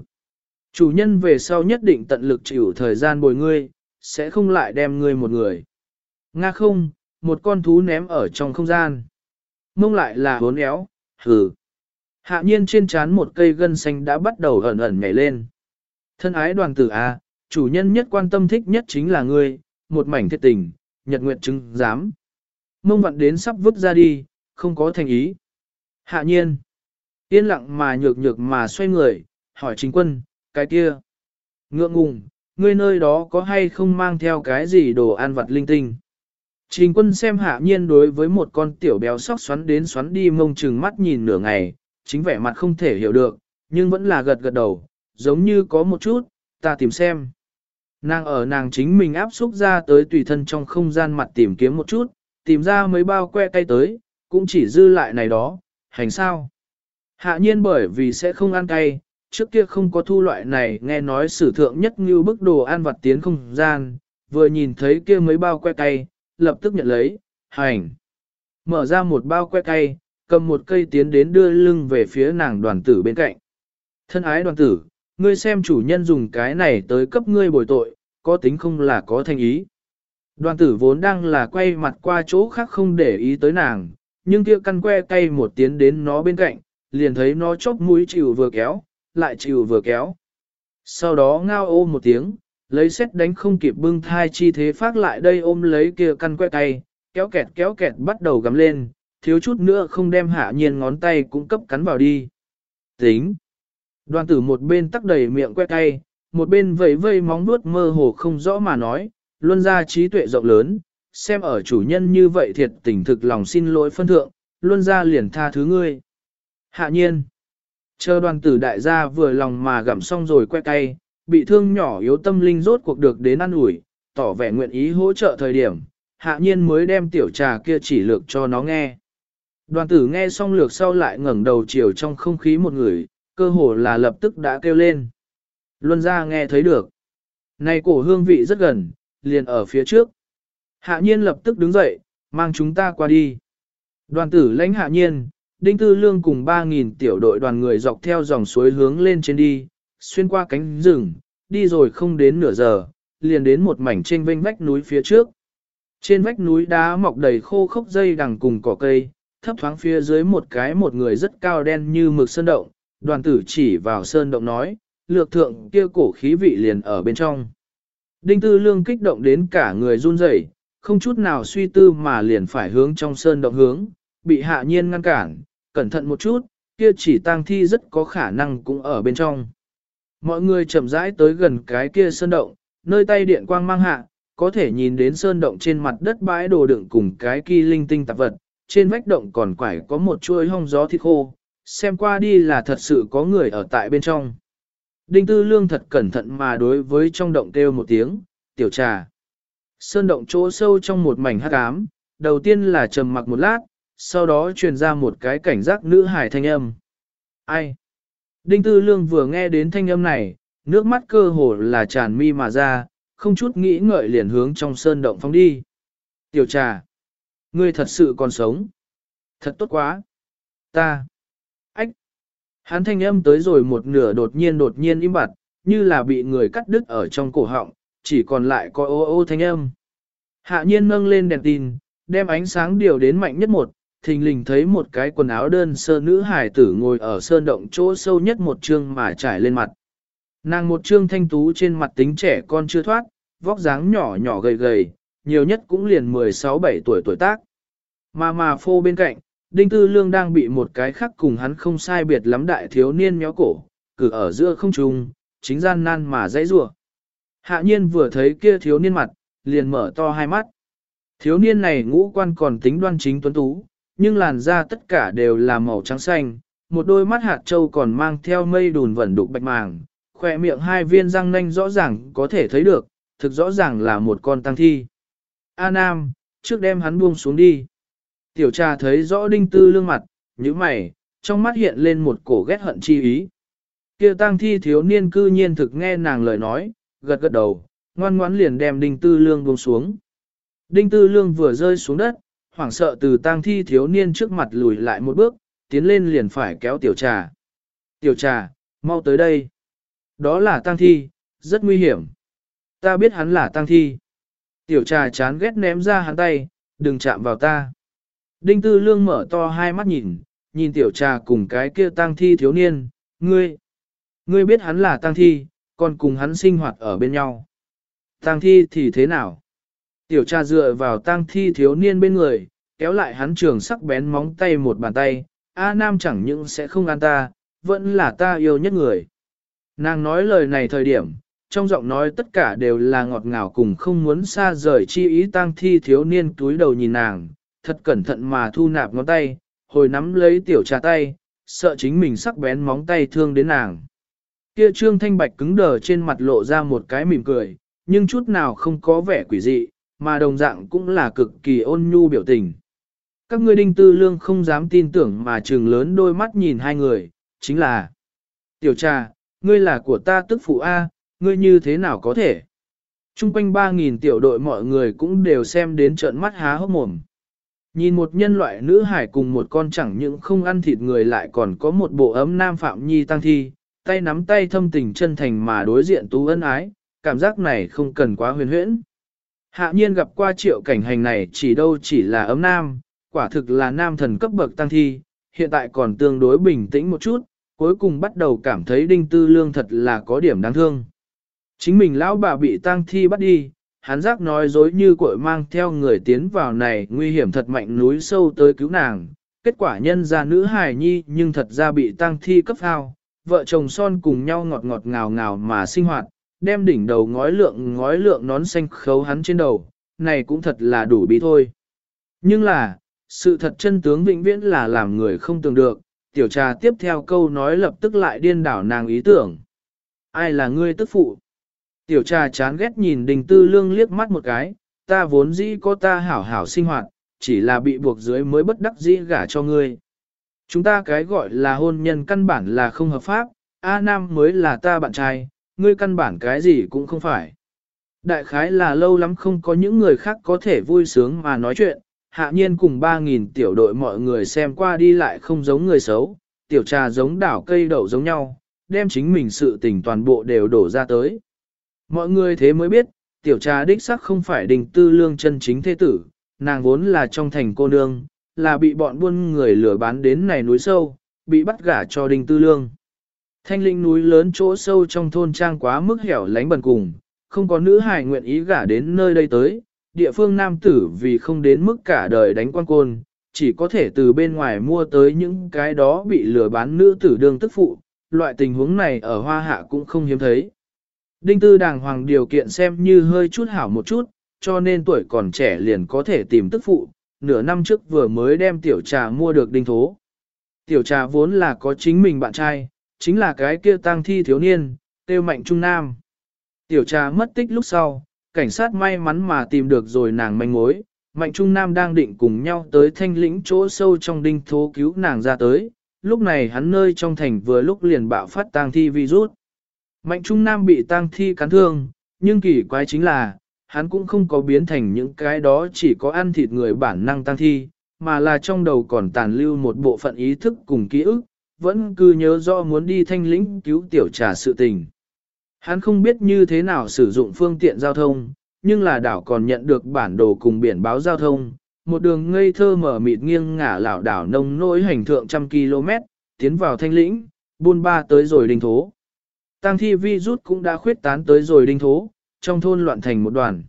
Chủ nhân về sau nhất định tận lực chịu thời gian bồi ngươi, sẽ không lại đem ngươi một người. Nga không, một con thú ném ở trong không gian. Mông lại là hốn éo, hừ. Hạ nhiên trên trán một cây gân xanh đã bắt đầu ẩn ẩn nhảy lên. Thân ái đoàn tử A, chủ nhân nhất quan tâm thích nhất chính là ngươi, một mảnh thiết tình, nhật nguyện chứng dám. Mông vặn đến sắp vứt ra đi, không có thành ý. Hạ nhiên, yên lặng mà nhược nhược mà xoay người, hỏi chính quân, cái kia. Ngượng ngùng, ngươi nơi đó có hay không mang theo cái gì đồ ăn vặt linh tinh. Trình quân xem hạ nhiên đối với một con tiểu béo sóc xoắn đến xoắn đi mông trừng mắt nhìn nửa ngày, chính vẻ mặt không thể hiểu được, nhưng vẫn là gật gật đầu, giống như có một chút, ta tìm xem. Nàng ở nàng chính mình áp xúc ra tới tùy thân trong không gian mặt tìm kiếm một chút, tìm ra mấy bao que cây tới, cũng chỉ dư lại này đó, hành sao. Hạ nhiên bởi vì sẽ không ăn cay, trước kia không có thu loại này nghe nói sử thượng nhất như bức đồ ăn vặt tiến không gian, vừa nhìn thấy kia mấy bao que cay, lập tức nhận lấy, hành. Mở ra một bao que cay, cầm một cây tiến đến đưa lưng về phía nàng đoàn tử bên cạnh. Thân ái đoàn tử, ngươi xem chủ nhân dùng cái này tới cấp ngươi bồi tội, có tính không là có thành ý. Đoàn tử vốn đang là quay mặt qua chỗ khác không để ý tới nàng, nhưng kia căn que cay một tiến đến nó bên cạnh, liền thấy nó chốc mũi chịu vừa kéo, lại chịu vừa kéo. Sau đó ngao ô một tiếng, lấy xét đánh không kịp bưng thai chi thế phát lại đây ôm lấy kia căn que tay kéo kẹt kéo kẹt bắt đầu gắm lên, thiếu chút nữa không đem hạ nhiên ngón tay cũng cấp cắn vào đi. Tính. Đoàn tử một bên tắc đầy miệng que tay một bên vẫy vây móng nuốt mơ hồ không rõ mà nói, luôn ra trí tuệ rộng lớn, xem ở chủ nhân như vậy thiệt tình thực lòng xin lỗi phân thượng, luôn ra liền tha thứ ngươi. Hạ nhiên. Chờ đoàn tử đại gia vừa lòng mà gặm xong rồi que cay, bị thương nhỏ yếu tâm linh rốt cuộc được đến ăn ủi, tỏ vẻ nguyện ý hỗ trợ thời điểm, hạ nhiên mới đem tiểu trà kia chỉ lược cho nó nghe. Đoàn tử nghe xong lược sau lại ngẩng đầu chiều trong không khí một người, cơ hồ là lập tức đã kêu lên. Luân ra nghe thấy được. Này cổ hương vị rất gần, liền ở phía trước. Hạ nhiên lập tức đứng dậy, mang chúng ta qua đi. Đoàn tử lãnh hạ nhiên, Đinh Tư Lương cùng 3.000 tiểu đội đoàn người dọc theo dòng suối hướng lên trên đi, xuyên qua cánh rừng, đi rồi không đến nửa giờ, liền đến một mảnh trên vênh vách núi phía trước. Trên vách núi đá mọc đầy khô khốc dây đằng cùng cỏ cây, thấp thoáng phía dưới một cái một người rất cao đen như mực sơn động, đoàn tử chỉ vào sơn động nói, lược thượng kia cổ khí vị liền ở bên trong. Đinh Tư Lương kích động đến cả người run rẩy, không chút nào suy tư mà liền phải hướng trong sơn động hướng, bị hạ nhiên ngăn cản, cẩn thận một chút, kia chỉ tang thi rất có khả năng cũng ở bên trong. Mọi người chậm rãi tới gần cái kia sơn động, nơi tay điện quang mang hạ, có thể nhìn đến sơn động trên mặt đất bãi đồ đựng cùng cái kỳ linh tinh tạp vật, trên vách động còn quải có một chuôi hong gió thịt khô, xem qua đi là thật sự có người ở tại bên trong. Đinh Tư Lương thật cẩn thận mà đối với trong động kêu một tiếng, tiểu trà. Sơn động chỗ sâu trong một mảnh hắc ám, đầu tiên là trầm mặc một lát, sau đó truyền ra một cái cảnh giác nữ hải thanh âm. Ai? Đinh Tư Lương vừa nghe đến thanh âm này, nước mắt cơ hồ là tràn mi mà ra, không chút nghĩ ngợi liền hướng trong sơn động phóng đi. Tiểu trà, ngươi thật sự còn sống. Thật tốt quá. Ta. Ách. Hắn thanh âm tới rồi một nửa đột nhiên đột nhiên im bặt, như là bị người cắt đứt ở trong cổ họng, chỉ còn lại có ô ô thanh âm. Hạ nhiên nâng lên đèn tin, đem ánh sáng điều đến mạnh nhất một, thình lình thấy một cái quần áo đơn sơ nữ hài tử ngồi ở sơn động chỗ sâu nhất một chương mà trải lên mặt. Nàng một trương thanh tú trên mặt tính trẻ con chưa thoát, vóc dáng nhỏ nhỏ gầy gầy, nhiều nhất cũng liền 16-17 tuổi tuổi tác. Mà mà phô bên cạnh, Đinh Tư Lương đang bị một cái khác cùng hắn không sai biệt lắm đại thiếu niên méo cổ, cử ở giữa không trung, chính gian nan mà dãy rủa. Hạ nhiên vừa thấy kia thiếu niên mặt, liền mở to hai mắt. Thiếu niên này ngũ quan còn tính đoan chính tuấn tú, nhưng làn da tất cả đều là màu trắng xanh, một đôi mắt hạt trâu còn mang theo mây đùn vẩn đục bạch màng, khỏe miệng hai viên răng nanh rõ ràng có thể thấy được, thực rõ ràng là một con tăng thi. A Nam, trước đem hắn buông xuống đi. Tiểu trà thấy rõ đinh tư lương mặt, như mày, trong mắt hiện lên một cổ ghét hận chi ý. Kia tăng thi thiếu niên cư nhiên thực nghe nàng lời nói, gật gật đầu, ngoan ngoãn liền đem đinh tư lương buông xuống. Đinh tư lương vừa rơi xuống đất, hoảng sợ từ tang thi thiếu niên trước mặt lùi lại một bước, tiến lên liền phải kéo tiểu trà. Tiểu trà, mau tới đây. Đó là tang thi, rất nguy hiểm. Ta biết hắn là tang thi. Tiểu trà chán ghét ném ra hắn tay, đừng chạm vào ta. Đinh tư lương mở to hai mắt nhìn, nhìn tiểu trà cùng cái kia tang thi thiếu niên, ngươi. Ngươi biết hắn là tang thi, còn cùng hắn sinh hoạt ở bên nhau. Tang thi thì thế nào? Tiểu cha dựa vào tang thi thiếu niên bên người, kéo lại hắn trường sắc bén móng tay một bàn tay, A Nam chẳng những sẽ không ăn ta, vẫn là ta yêu nhất người. Nàng nói lời này thời điểm, trong giọng nói tất cả đều là ngọt ngào cùng không muốn xa rời chi ý tang thi thiếu niên túi đầu nhìn nàng, thật cẩn thận mà thu nạp ngón tay, hồi nắm lấy tiểu trà tay, sợ chính mình sắc bén móng tay thương đến nàng. Kia trương thanh bạch cứng đờ trên mặt lộ ra một cái mỉm cười, nhưng chút nào không có vẻ quỷ dị, mà đồng dạng cũng là cực kỳ ôn nhu biểu tình. Các ngươi đinh tư lương không dám tin tưởng mà trừng lớn đôi mắt nhìn hai người, chính là Tiểu trà, ngươi là của ta tức phụ A, ngươi như thế nào có thể? Trung quanh 3.000 tiểu đội mọi người cũng đều xem đến trợn mắt há hốc mồm. Nhìn một nhân loại nữ hải cùng một con chẳng những không ăn thịt người lại còn có một bộ ấm nam phạm nhi tăng thi, tay nắm tay thâm tình chân thành mà đối diện tú ân ái, cảm giác này không cần quá huyền huyễn. Hạ nhiên gặp qua triệu cảnh hành này chỉ đâu chỉ là ấm nam, quả thực là nam thần cấp bậc tăng thi, hiện tại còn tương đối bình tĩnh một chút, cuối cùng bắt đầu cảm thấy đinh tư lương thật là có điểm đáng thương. Chính mình lão bà bị tăng thi bắt đi, hắn giác nói dối như cội mang theo người tiến vào này nguy hiểm thật mạnh núi sâu tới cứu nàng. Kết quả nhân ra nữ hài nhi nhưng thật ra bị tăng thi cấp hao, vợ chồng son cùng nhau ngọt ngọt ngào ngào mà sinh hoạt, đem đỉnh đầu ngói lượng ngói lượng nón xanh khấu hắn trên đầu, này cũng thật là đủ bí thôi. Nhưng là, sự thật chân tướng vĩnh viễn là làm người không tưởng được, tiểu trà tiếp theo câu nói lập tức lại điên đảo nàng ý tưởng. Ai là ngươi tức phụ? Tiểu trà chán ghét nhìn đình tư lương liếc mắt một cái, ta vốn dĩ có ta hảo hảo sinh hoạt, chỉ là bị buộc dưới mới bất đắc dĩ gả cho ngươi. Chúng ta cái gọi là hôn nhân căn bản là không hợp pháp, A Nam mới là ta bạn trai, ngươi căn bản cái gì cũng không phải. Đại khái là lâu lắm không có những người khác có thể vui sướng mà nói chuyện, hạ nhiên cùng 3.000 tiểu đội mọi người xem qua đi lại không giống người xấu, tiểu trà giống đảo cây đậu giống nhau, đem chính mình sự tình toàn bộ đều đổ ra tới. Mọi người thế mới biết, tiểu trà đích sắc không phải đình tư lương chân chính thế tử, nàng vốn là trong thành cô nương, là bị bọn buôn người lừa bán đến này núi sâu, bị bắt gả cho đình tư lương. Thanh linh núi lớn chỗ sâu trong thôn trang quá mức hẻo lánh bần cùng, không có nữ hài nguyện ý gả đến nơi đây tới, địa phương nam tử vì không đến mức cả đời đánh quan côn, chỉ có thể từ bên ngoài mua tới những cái đó bị lừa bán nữ tử đương tức phụ, loại tình huống này ở hoa hạ cũng không hiếm thấy. Đinh tư đàng hoàng điều kiện xem như hơi chút hảo một chút, cho nên tuổi còn trẻ liền có thể tìm tức phụ, nửa năm trước vừa mới đem tiểu trà mua được đinh thố. Tiểu trà vốn là có chính mình bạn trai, chính là cái kia tang thi thiếu niên, tiêu mạnh trung nam. Tiểu trà mất tích lúc sau, cảnh sát may mắn mà tìm được rồi nàng manh mối, mạnh trung nam đang định cùng nhau tới thanh lĩnh chỗ sâu trong đinh thố cứu nàng ra tới, lúc này hắn nơi trong thành vừa lúc liền bạo phát tang thi virus. Mạnh Trung Nam bị tang thi cắn thương, nhưng kỳ quái chính là, hắn cũng không có biến thành những cái đó chỉ có ăn thịt người bản năng tang thi, mà là trong đầu còn tàn lưu một bộ phận ý thức cùng ký ức, vẫn cứ nhớ rõ muốn đi thanh lĩnh cứu tiểu trà sự tình. Hắn không biết như thế nào sử dụng phương tiện giao thông, nhưng là đảo còn nhận được bản đồ cùng biển báo giao thông, một đường ngây thơ mở mịt nghiêng ngả lảo đảo nông nỗi hành thượng trăm km, tiến vào thanh lĩnh, buôn ba tới rồi đình thố. Tăng thi vi rút cũng đã khuyết tán tới rồi đinh thố, trong thôn loạn thành một đoàn.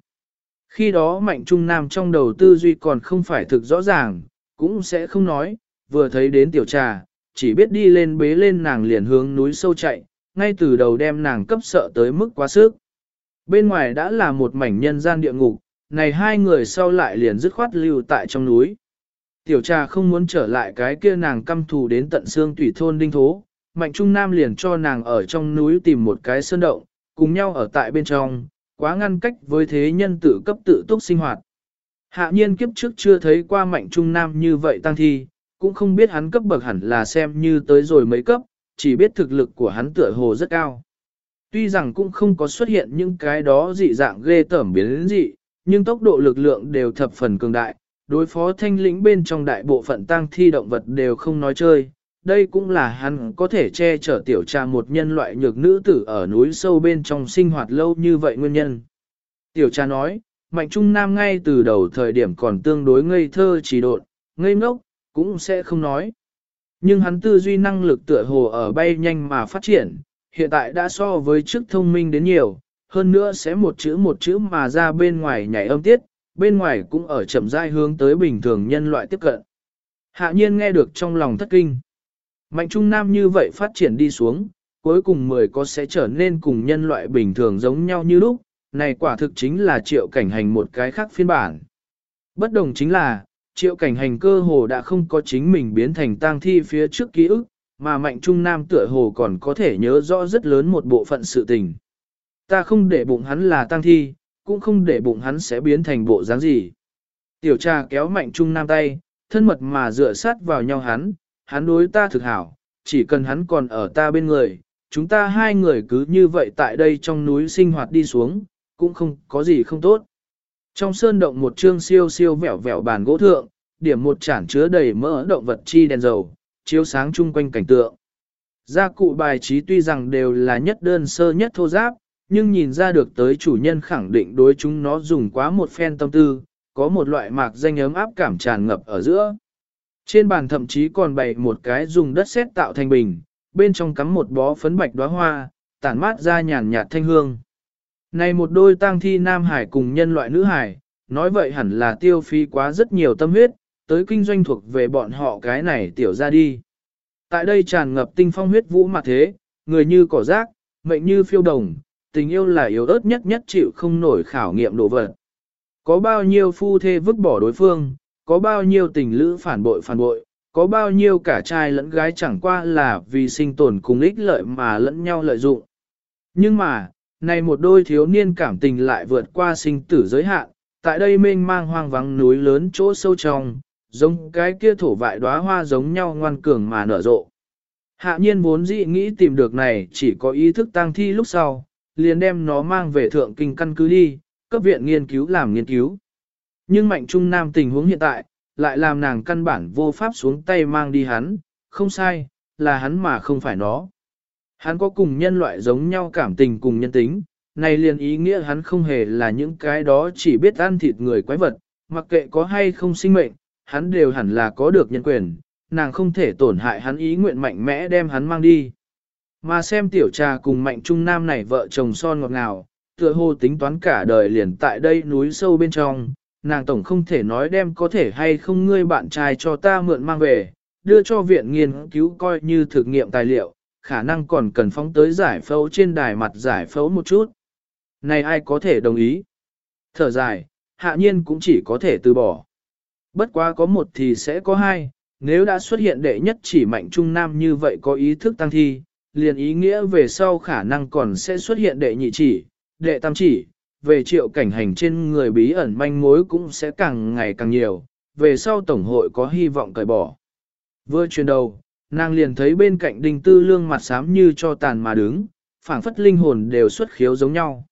Khi đó mạnh trung nam trong đầu tư duy còn không phải thực rõ ràng, cũng sẽ không nói, vừa thấy đến tiểu trà, chỉ biết đi lên bế lên nàng liền hướng núi sâu chạy, ngay từ đầu đem nàng cấp sợ tới mức quá sức. Bên ngoài đã là một mảnh nhân gian địa ngục, này hai người sau lại liền dứt khoát lưu tại trong núi. Tiểu trà không muốn trở lại cái kia nàng căm thù đến tận xương tủy thôn đinh thố, Mạnh Trung Nam liền cho nàng ở trong núi tìm một cái sơn động, cùng nhau ở tại bên trong, quá ngăn cách với thế nhân tự cấp tự túc sinh hoạt. Hạ nhiên kiếp trước chưa thấy qua Mạnh Trung Nam như vậy tăng thi, cũng không biết hắn cấp bậc hẳn là xem như tới rồi mấy cấp, chỉ biết thực lực của hắn tựa hồ rất cao. Tuy rằng cũng không có xuất hiện những cái đó dị dạng ghê tởm biến dị, nhưng tốc độ lực lượng đều thập phần cường đại, đối phó thanh lĩnh bên trong đại bộ phận tăng thi động vật đều không nói chơi, đây cũng là hắn có thể che chở tiểu trà một nhân loại nhược nữ tử ở núi sâu bên trong sinh hoạt lâu như vậy nguyên nhân. Tiểu trà nói, Mạnh Trung Nam ngay từ đầu thời điểm còn tương đối ngây thơ chỉ độn, ngây ngốc, cũng sẽ không nói. Nhưng hắn tư duy năng lực tựa hồ ở bay nhanh mà phát triển, hiện tại đã so với trước thông minh đến nhiều, hơn nữa sẽ một chữ một chữ mà ra bên ngoài nhảy âm tiết, bên ngoài cũng ở chậm rãi hướng tới bình thường nhân loại tiếp cận. Hạ nhiên nghe được trong lòng thất kinh. Mạnh Trung Nam như vậy phát triển đi xuống, cuối cùng mười có sẽ trở nên cùng nhân loại bình thường giống nhau như lúc, này quả thực chính là triệu cảnh hành một cái khác phiên bản. Bất đồng chính là, triệu cảnh hành cơ hồ đã không có chính mình biến thành tang thi phía trước ký ức, mà mạnh trung nam tựa hồ còn có thể nhớ rõ rất lớn một bộ phận sự tình. Ta không để bụng hắn là tang thi, cũng không để bụng hắn sẽ biến thành bộ dáng gì. Tiểu trà kéo mạnh trung nam tay, thân mật mà dựa sát vào nhau hắn, hắn đối ta thực hảo, chỉ cần hắn còn ở ta bên người, chúng ta hai người cứ như vậy tại đây trong núi sinh hoạt đi xuống, cũng không có gì không tốt. Trong sơn động một trương siêu siêu vẹo vẹo bàn gỗ thượng, điểm một chản chứa đầy mỡ động vật chi đèn dầu, chiếu sáng chung quanh cảnh tượng. Gia cụ bài trí tuy rằng đều là nhất đơn sơ nhất thô giáp, nhưng nhìn ra được tới chủ nhân khẳng định đối chúng nó dùng quá một phen tâm tư, có một loại mạc danh ấm áp cảm tràn ngập ở giữa. Trên bàn thậm chí còn bày một cái dùng đất sét tạo thành bình, bên trong cắm một bó phấn bạch đóa hoa, tản mát ra nhàn nhạt thanh hương. Này một đôi tang thi nam hải cùng nhân loại nữ hải, nói vậy hẳn là tiêu phí quá rất nhiều tâm huyết, tới kinh doanh thuộc về bọn họ cái này tiểu ra đi. Tại đây tràn ngập tinh phong huyết vũ mà thế, người như cỏ rác, mệnh như phiêu đồng, tình yêu là yếu ớt nhất nhất chịu không nổi khảo nghiệm đồ vật. Có bao nhiêu phu thê vứt bỏ đối phương, có bao nhiêu tình lữ phản bội phản bội, có bao nhiêu cả trai lẫn gái chẳng qua là vì sinh tồn cùng ích lợi mà lẫn nhau lợi dụng. Nhưng mà, này một đôi thiếu niên cảm tình lại vượt qua sinh tử giới hạn, tại đây mênh mang hoang vắng núi lớn chỗ sâu trong, giống cái kia thổ vại đóa hoa giống nhau ngoan cường mà nở rộ. Hạ nhiên vốn dĩ nghĩ tìm được này chỉ có ý thức tăng thi lúc sau, liền đem nó mang về thượng kinh căn cứ đi, cấp viện nghiên cứu làm nghiên cứu. Nhưng mạnh trung nam tình huống hiện tại, lại làm nàng căn bản vô pháp xuống tay mang đi hắn, không sai, là hắn mà không phải nó. Hắn có cùng nhân loại giống nhau cảm tình cùng nhân tính, này liền ý nghĩa hắn không hề là những cái đó chỉ biết ăn thịt người quái vật, mặc kệ có hay không sinh mệnh, hắn đều hẳn là có được nhân quyền, nàng không thể tổn hại hắn ý nguyện mạnh mẽ đem hắn mang đi. Mà xem tiểu trà cùng mạnh trung nam này vợ chồng son ngọt ngào, tựa hồ tính toán cả đời liền tại đây núi sâu bên trong, nàng tổng không thể nói đem có thể hay không ngươi bạn trai cho ta mượn mang về, đưa cho viện nghiên cứu coi như thực nghiệm tài liệu, khả năng còn cần phóng tới giải phẫu trên đài mặt giải phẫu một chút. Này ai có thể đồng ý? Thở dài, hạ nhiên cũng chỉ có thể từ bỏ. Bất quá có một thì sẽ có hai, nếu đã xuất hiện đệ nhất chỉ mạnh trung nam như vậy có ý thức tăng thi, liền ý nghĩa về sau khả năng còn sẽ xuất hiện đệ nhị chỉ, đệ tam chỉ, về triệu cảnh hành trên người bí ẩn manh mối cũng sẽ càng ngày càng nhiều, về sau Tổng hội có hy vọng cởi bỏ. Vừa chuyển đầu, nàng liền thấy bên cạnh đinh tư lương mặt xám như cho tàn mà đứng, phảng phất linh hồn đều xuất khiếu giống nhau.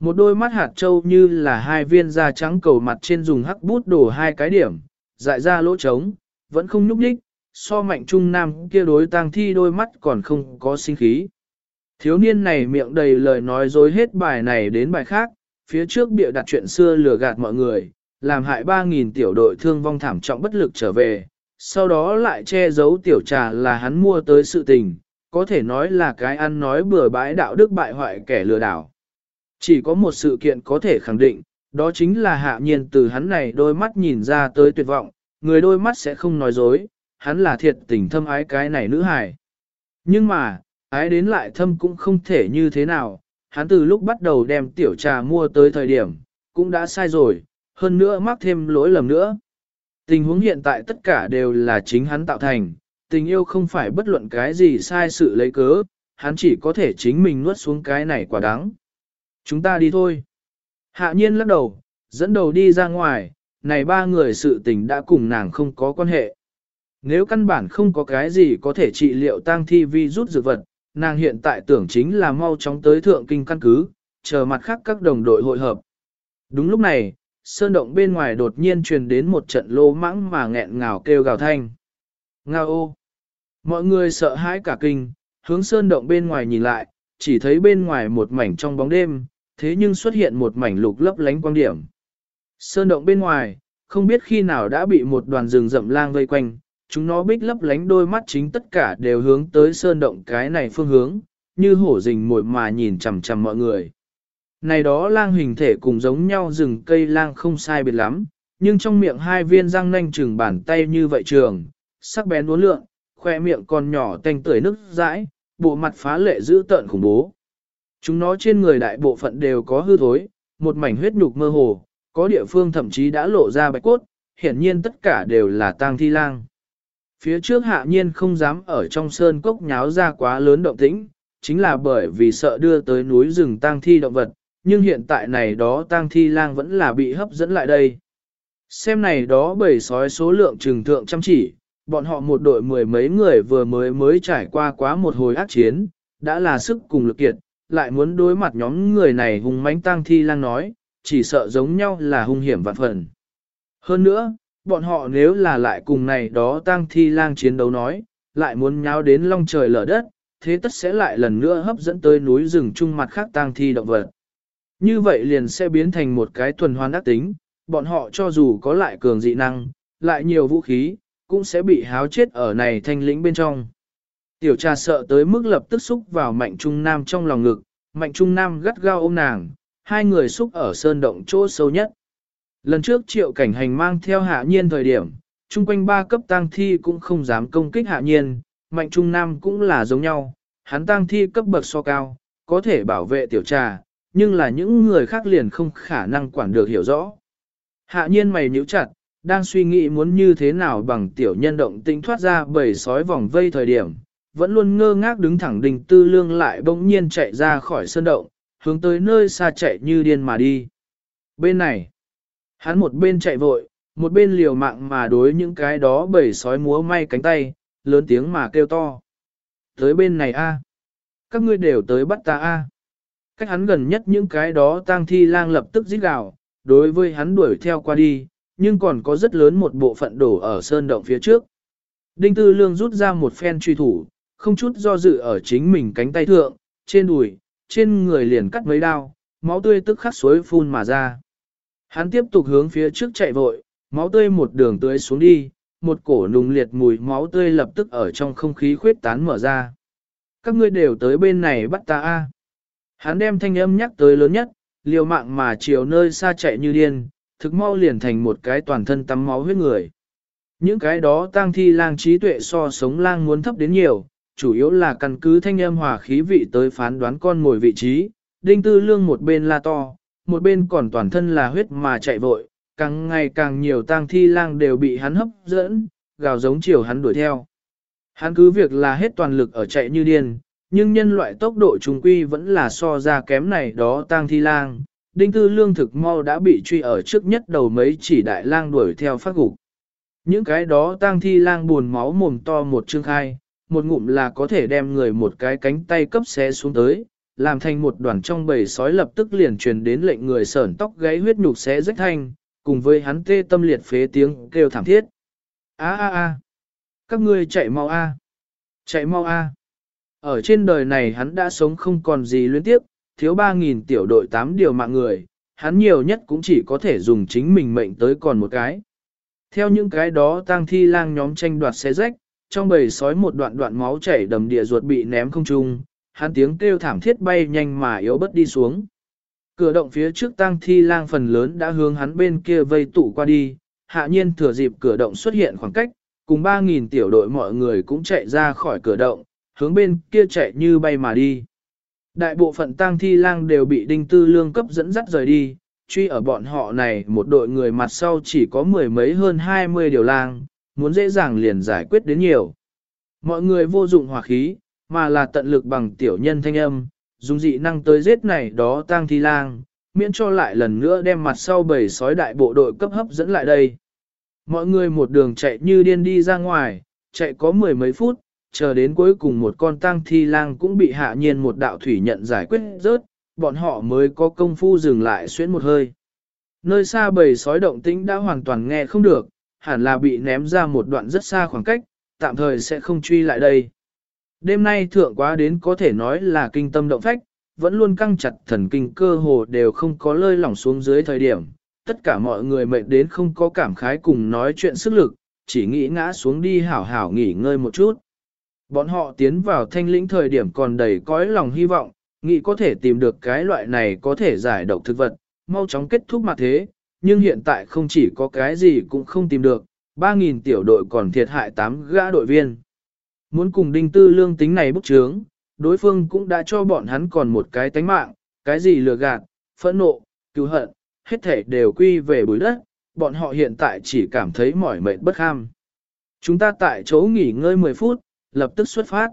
Một đôi mắt hạt trâu như là hai viên da trắng cầu mặt trên dùng hắc bút đổ hai cái điểm, dại ra lỗ trống, vẫn không nhúc đích, so mạnh trung nam kia đối tang thi đôi mắt còn không có sinh khí. Thiếu niên này miệng đầy lời nói dối hết bài này đến bài khác, phía trước bịa đặt chuyện xưa lừa gạt mọi người, làm hại 3.000 tiểu đội thương vong thảm trọng bất lực trở về, sau đó lại che giấu tiểu trà là hắn mua tới sự tình, có thể nói là cái ăn nói bừa bãi đạo đức bại hoại kẻ lừa đảo. Chỉ có một sự kiện có thể khẳng định, đó chính là hạ nhiên từ hắn này đôi mắt nhìn ra tới tuyệt vọng, người đôi mắt sẽ không nói dối, hắn là thiệt tình thâm ái cái này nữ hài. Nhưng mà, ái đến lại thâm cũng không thể như thế nào, hắn từ lúc bắt đầu đem tiểu trà mua tới thời điểm, cũng đã sai rồi, hơn nữa mắc thêm lỗi lầm nữa. Tình huống hiện tại tất cả đều là chính hắn tạo thành, tình yêu không phải bất luận cái gì sai sự lấy cớ, hắn chỉ có thể chính mình nuốt xuống cái này quả đắng. Chúng ta đi thôi. Hạ nhiên lắc đầu, dẫn đầu đi ra ngoài, này ba người sự tình đã cùng nàng không có quan hệ. Nếu căn bản không có cái gì có thể trị liệu tang thi vi rút dược vật, nàng hiện tại tưởng chính là mau chóng tới thượng kinh căn cứ, chờ mặt khác các đồng đội hội hợp. Đúng lúc này, sơn động bên ngoài đột nhiên truyền đến một trận lô mãng mà nghẹn ngào kêu gào thanh. Ngao ô! Mọi người sợ hãi cả kinh, hướng sơn động bên ngoài nhìn lại, chỉ thấy bên ngoài một mảnh trong bóng đêm, thế nhưng xuất hiện một mảnh lục lấp lánh quang điểm. Sơn động bên ngoài, không biết khi nào đã bị một đoàn rừng rậm lang vây quanh, chúng nó bích lấp lánh đôi mắt chính tất cả đều hướng tới sơn động cái này phương hướng, như hổ rình mồi mà nhìn chằm chằm mọi người. Này đó lang hình thể cùng giống nhau rừng cây lang không sai biệt lắm, nhưng trong miệng hai viên răng nanh chừng bàn tay như vậy trường, sắc bén uốn lượng, khoe miệng còn nhỏ tanh tưởi nước dãi, bộ mặt phá lệ dữ tợn khủng bố. Chúng nó trên người đại bộ phận đều có hư thối, một mảnh huyết nhục mơ hồ, có địa phương thậm chí đã lộ ra bạch cốt, hiển nhiên tất cả đều là tang thi lang. Phía trước hạ nhiên không dám ở trong sơn cốc nháo ra quá lớn động tĩnh, chính là bởi vì sợ đưa tới núi rừng tang thi động vật, nhưng hiện tại này đó tang thi lang vẫn là bị hấp dẫn lại đây. Xem này đó bầy sói số lượng trừng thượng chăm chỉ, bọn họ một đội mười mấy người vừa mới mới trải qua quá một hồi ác chiến, đã là sức cùng lực kiệt, lại muốn đối mặt nhóm người này hùng mãnh tang thi lang nói, chỉ sợ giống nhau là hung hiểm vạn phần. Hơn nữa, bọn họ nếu là lại cùng này đó tang thi lang chiến đấu nói, lại muốn nháo đến long trời lở đất, thế tất sẽ lại lần nữa hấp dẫn tới núi rừng trung mặt khác tang thi động vật. Như vậy liền sẽ biến thành một cái tuần hoàn ác tính, bọn họ cho dù có lại cường dị năng, lại nhiều vũ khí, cũng sẽ bị háo chết ở này thanh lĩnh bên trong. Tiểu trà sợ tới mức lập tức xúc vào mạnh trung nam trong lòng ngực, mạnh trung nam gắt gao ôm nàng, hai người xúc ở sơn động chỗ sâu nhất. Lần trước triệu cảnh hành mang theo hạ nhiên thời điểm, chung quanh ba cấp tang thi cũng không dám công kích hạ nhiên, mạnh trung nam cũng là giống nhau, hắn tang thi cấp bậc so cao, có thể bảo vệ tiểu trà, nhưng là những người khác liền không khả năng quản được hiểu rõ. Hạ nhiên mày nhíu chặt, đang suy nghĩ muốn như thế nào bằng tiểu nhân động tinh thoát ra bầy sói vòng vây thời điểm, vẫn luôn ngơ ngác đứng thẳng đình tư lương lại bỗng nhiên chạy ra khỏi sơn động, hướng tới nơi xa chạy như điên mà đi. Bên này, hắn một bên chạy vội, một bên liều mạng mà đối những cái đó bầy sói múa may cánh tay, lớn tiếng mà kêu to. Tới bên này a, Các ngươi đều tới bắt ta a. Cách hắn gần nhất những cái đó tang thi lang lập tức giết gào, đối với hắn đuổi theo qua đi, nhưng còn có rất lớn một bộ phận đổ ở sơn động phía trước. Đinh Tư Lương rút ra một phen truy thủ, không chút do dự ở chính mình cánh tay thượng, trên đùi, trên người liền cắt mấy đao, máu tươi tức khắc suối phun mà ra. Hắn tiếp tục hướng phía trước chạy vội, máu tươi một đường tươi xuống đi, một cổ nùng liệt mùi máu tươi lập tức ở trong không khí khuyết tán mở ra. Các ngươi đều tới bên này bắt ta a. Hắn đem thanh âm nhắc tới lớn nhất, liều mạng mà chiều nơi xa chạy như điên, thực mau liền thành một cái toàn thân tắm máu huyết người. Những cái đó tang thi lang trí tuệ so sống lang muốn thấp đến nhiều, chủ yếu là căn cứ thanh âm hòa khí vị tới phán đoán con ngồi vị trí. Đinh tư lương một bên la to, một bên còn toàn thân là huyết mà chạy vội, càng ngày càng nhiều tang thi lang đều bị hắn hấp dẫn, gào giống chiều hắn đuổi theo. Hắn cứ việc là hết toàn lực ở chạy như điên, nhưng nhân loại tốc độ trùng quy vẫn là so ra kém này đó tang thi lang. Đinh tư lương thực mau đã bị truy ở trước nhất đầu mấy chỉ đại lang đuổi theo phát gục. Những cái đó tang thi lang buồn máu mồm to một chương khai, một ngụm là có thể đem người một cái cánh tay cấp xé xuống tới, làm thành một đoàn trong bầy sói lập tức liền truyền đến lệnh người sởn tóc gáy huyết nhục xé rách thanh, cùng với hắn tê tâm liệt phế tiếng kêu thảm thiết. A a a, các ngươi chạy mau a, chạy mau a. Ở trên đời này hắn đã sống không còn gì luyến tiếp, thiếu 3.000 tiểu đội 8 điều mạng người, hắn nhiều nhất cũng chỉ có thể dùng chính mình mệnh tới còn một cái. Theo những cái đó tang thi lang nhóm tranh đoạt xé rách, trong bầy sói một đoạn đoạn máu chảy đầm địa ruột bị ném không trung, hắn tiếng kêu thảm thiết bay nhanh mà yếu bất đi xuống. Cửa động phía trước tang thi lang phần lớn đã hướng hắn bên kia vây tụ qua đi, hạ nhiên thừa dịp cửa động xuất hiện khoảng cách, cùng 3.000 tiểu đội mọi người cũng chạy ra khỏi cửa động, hướng bên kia chạy như bay mà đi. Đại bộ phận tang thi lang đều bị đinh tư lương cấp dẫn dắt rời đi, truy ở bọn họ này một đội người mặt sau chỉ có mười mấy hơn 20 điều lang, muốn dễ dàng liền giải quyết đến nhiều. Mọi người vô dụng hỏa khí, mà là tận lực bằng tiểu nhân thanh âm, dùng dị năng tới giết này đó tang thi lang, miễn cho lại lần nữa đem mặt sau bầy sói đại bộ đội cấp hấp dẫn lại đây. Mọi người một đường chạy như điên đi ra ngoài, chạy có mười mấy phút, chờ đến cuối cùng một con tang thi lang cũng bị hạ nhiên một đạo thủy nhận giải quyết rớt, bọn họ mới có công phu dừng lại xuyến một hơi. Nơi xa bầy sói động tĩnh đã hoàn toàn nghe không được, hẳn là bị ném ra một đoạn rất xa khoảng cách, tạm thời sẽ không truy lại đây. Đêm nay thượng quá đến có thể nói là kinh tâm động phách, vẫn luôn căng chặt thần kinh cơ hồ đều không có lơi lỏng xuống dưới thời điểm. Tất cả mọi người mệt đến không có cảm khái cùng nói chuyện sức lực, chỉ nghĩ ngã xuống đi hảo hảo nghỉ ngơi một chút. Bọn họ tiến vào thanh lĩnh thời điểm còn đầy cõi lòng hy vọng, nghĩ có thể tìm được cái loại này có thể giải độc thực vật, mau chóng kết thúc mặt thế, nhưng hiện tại không chỉ có cái gì cũng không tìm được, 3.000 tiểu đội còn thiệt hại 8 gã đội viên. Muốn cùng đinh tư lương tính này bức trướng, đối phương cũng đã cho bọn hắn còn một cái tánh mạng, cái gì lừa gạt, phẫn nộ, cứu hận, hết thể đều quy về bối đất, bọn họ hiện tại chỉ cảm thấy mỏi mệt bất kham. Chúng ta tại chỗ nghỉ ngơi 10 phút, lập tức xuất phát.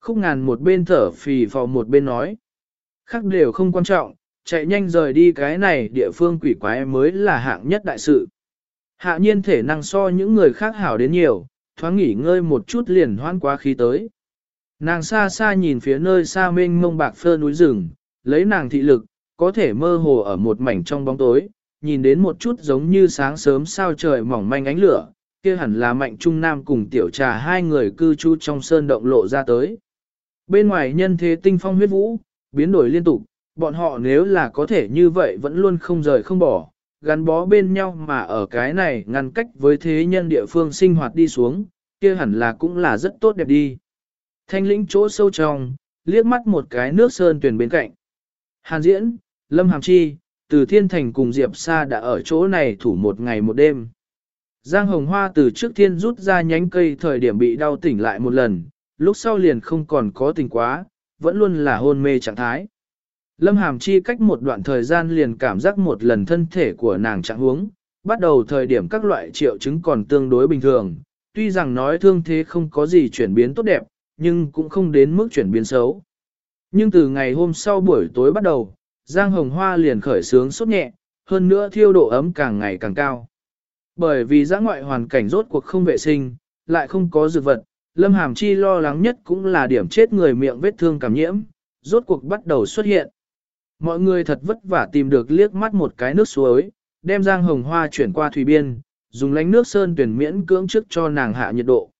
Khúc ngàn một bên thở phì phò một bên nói. Khác đều không quan trọng, chạy nhanh rời đi cái này địa phương quỷ quái mới là hạng nhất đại sự. Hạ nhiên thể năng so những người khác hảo đến nhiều, thoáng nghỉ ngơi một chút liền hoan quá khí tới. Nàng xa xa nhìn phía nơi xa mênh mông bạc phơ núi rừng, lấy nàng thị lực, có thể mơ hồ ở một mảnh trong bóng tối, nhìn đến một chút giống như sáng sớm sao trời mỏng manh ánh lửa, kia hẳn là mạnh trung nam cùng tiểu trà hai người cư trú trong sơn động lộ ra tới. Bên ngoài nhân thế tinh phong huyết vũ, biến đổi liên tục, bọn họ nếu là có thể như vậy vẫn luôn không rời không bỏ, gắn bó bên nhau mà ở cái này ngăn cách với thế nhân địa phương sinh hoạt đi xuống, kia hẳn là cũng là rất tốt đẹp đi. Thanh lĩnh chỗ sâu trong, liếc mắt một cái nước sơn tuyển bên cạnh. Hàn diễn, Lâm Hàm Chi, từ Thiên Thành cùng Diệp Sa đã ở chỗ này thủ một ngày một đêm. Giang Hồng Hoa từ trước thiên rút ra nhánh cây thời điểm bị đau tỉnh lại một lần, lúc sau liền không còn có tình quá, vẫn luôn là hôn mê trạng thái. Lâm Hàm Chi cách một đoạn thời gian liền cảm giác một lần thân thể của nàng trạng huống, bắt đầu thời điểm các loại triệu chứng còn tương đối bình thường, tuy rằng nói thương thế không có gì chuyển biến tốt đẹp, nhưng cũng không đến mức chuyển biến xấu. Nhưng từ ngày hôm sau buổi tối bắt đầu, Giang Hồng Hoa liền khởi sướng sốt nhẹ, hơn nữa thiêu độ ấm càng ngày càng cao. Bởi vì giã ngoại hoàn cảnh rốt cuộc không vệ sinh, lại không có dược vật, Lâm Hàm Chi lo lắng nhất cũng là điểm chết người miệng vết thương cảm nhiễm, rốt cuộc bắt đầu xuất hiện. Mọi người thật vất vả tìm được liếc mắt một cái nước suối, đem Giang Hồng Hoa chuyển qua thủy biên, dùng lánh nước sơn tuyển miễn cưỡng trước cho nàng hạ nhiệt độ.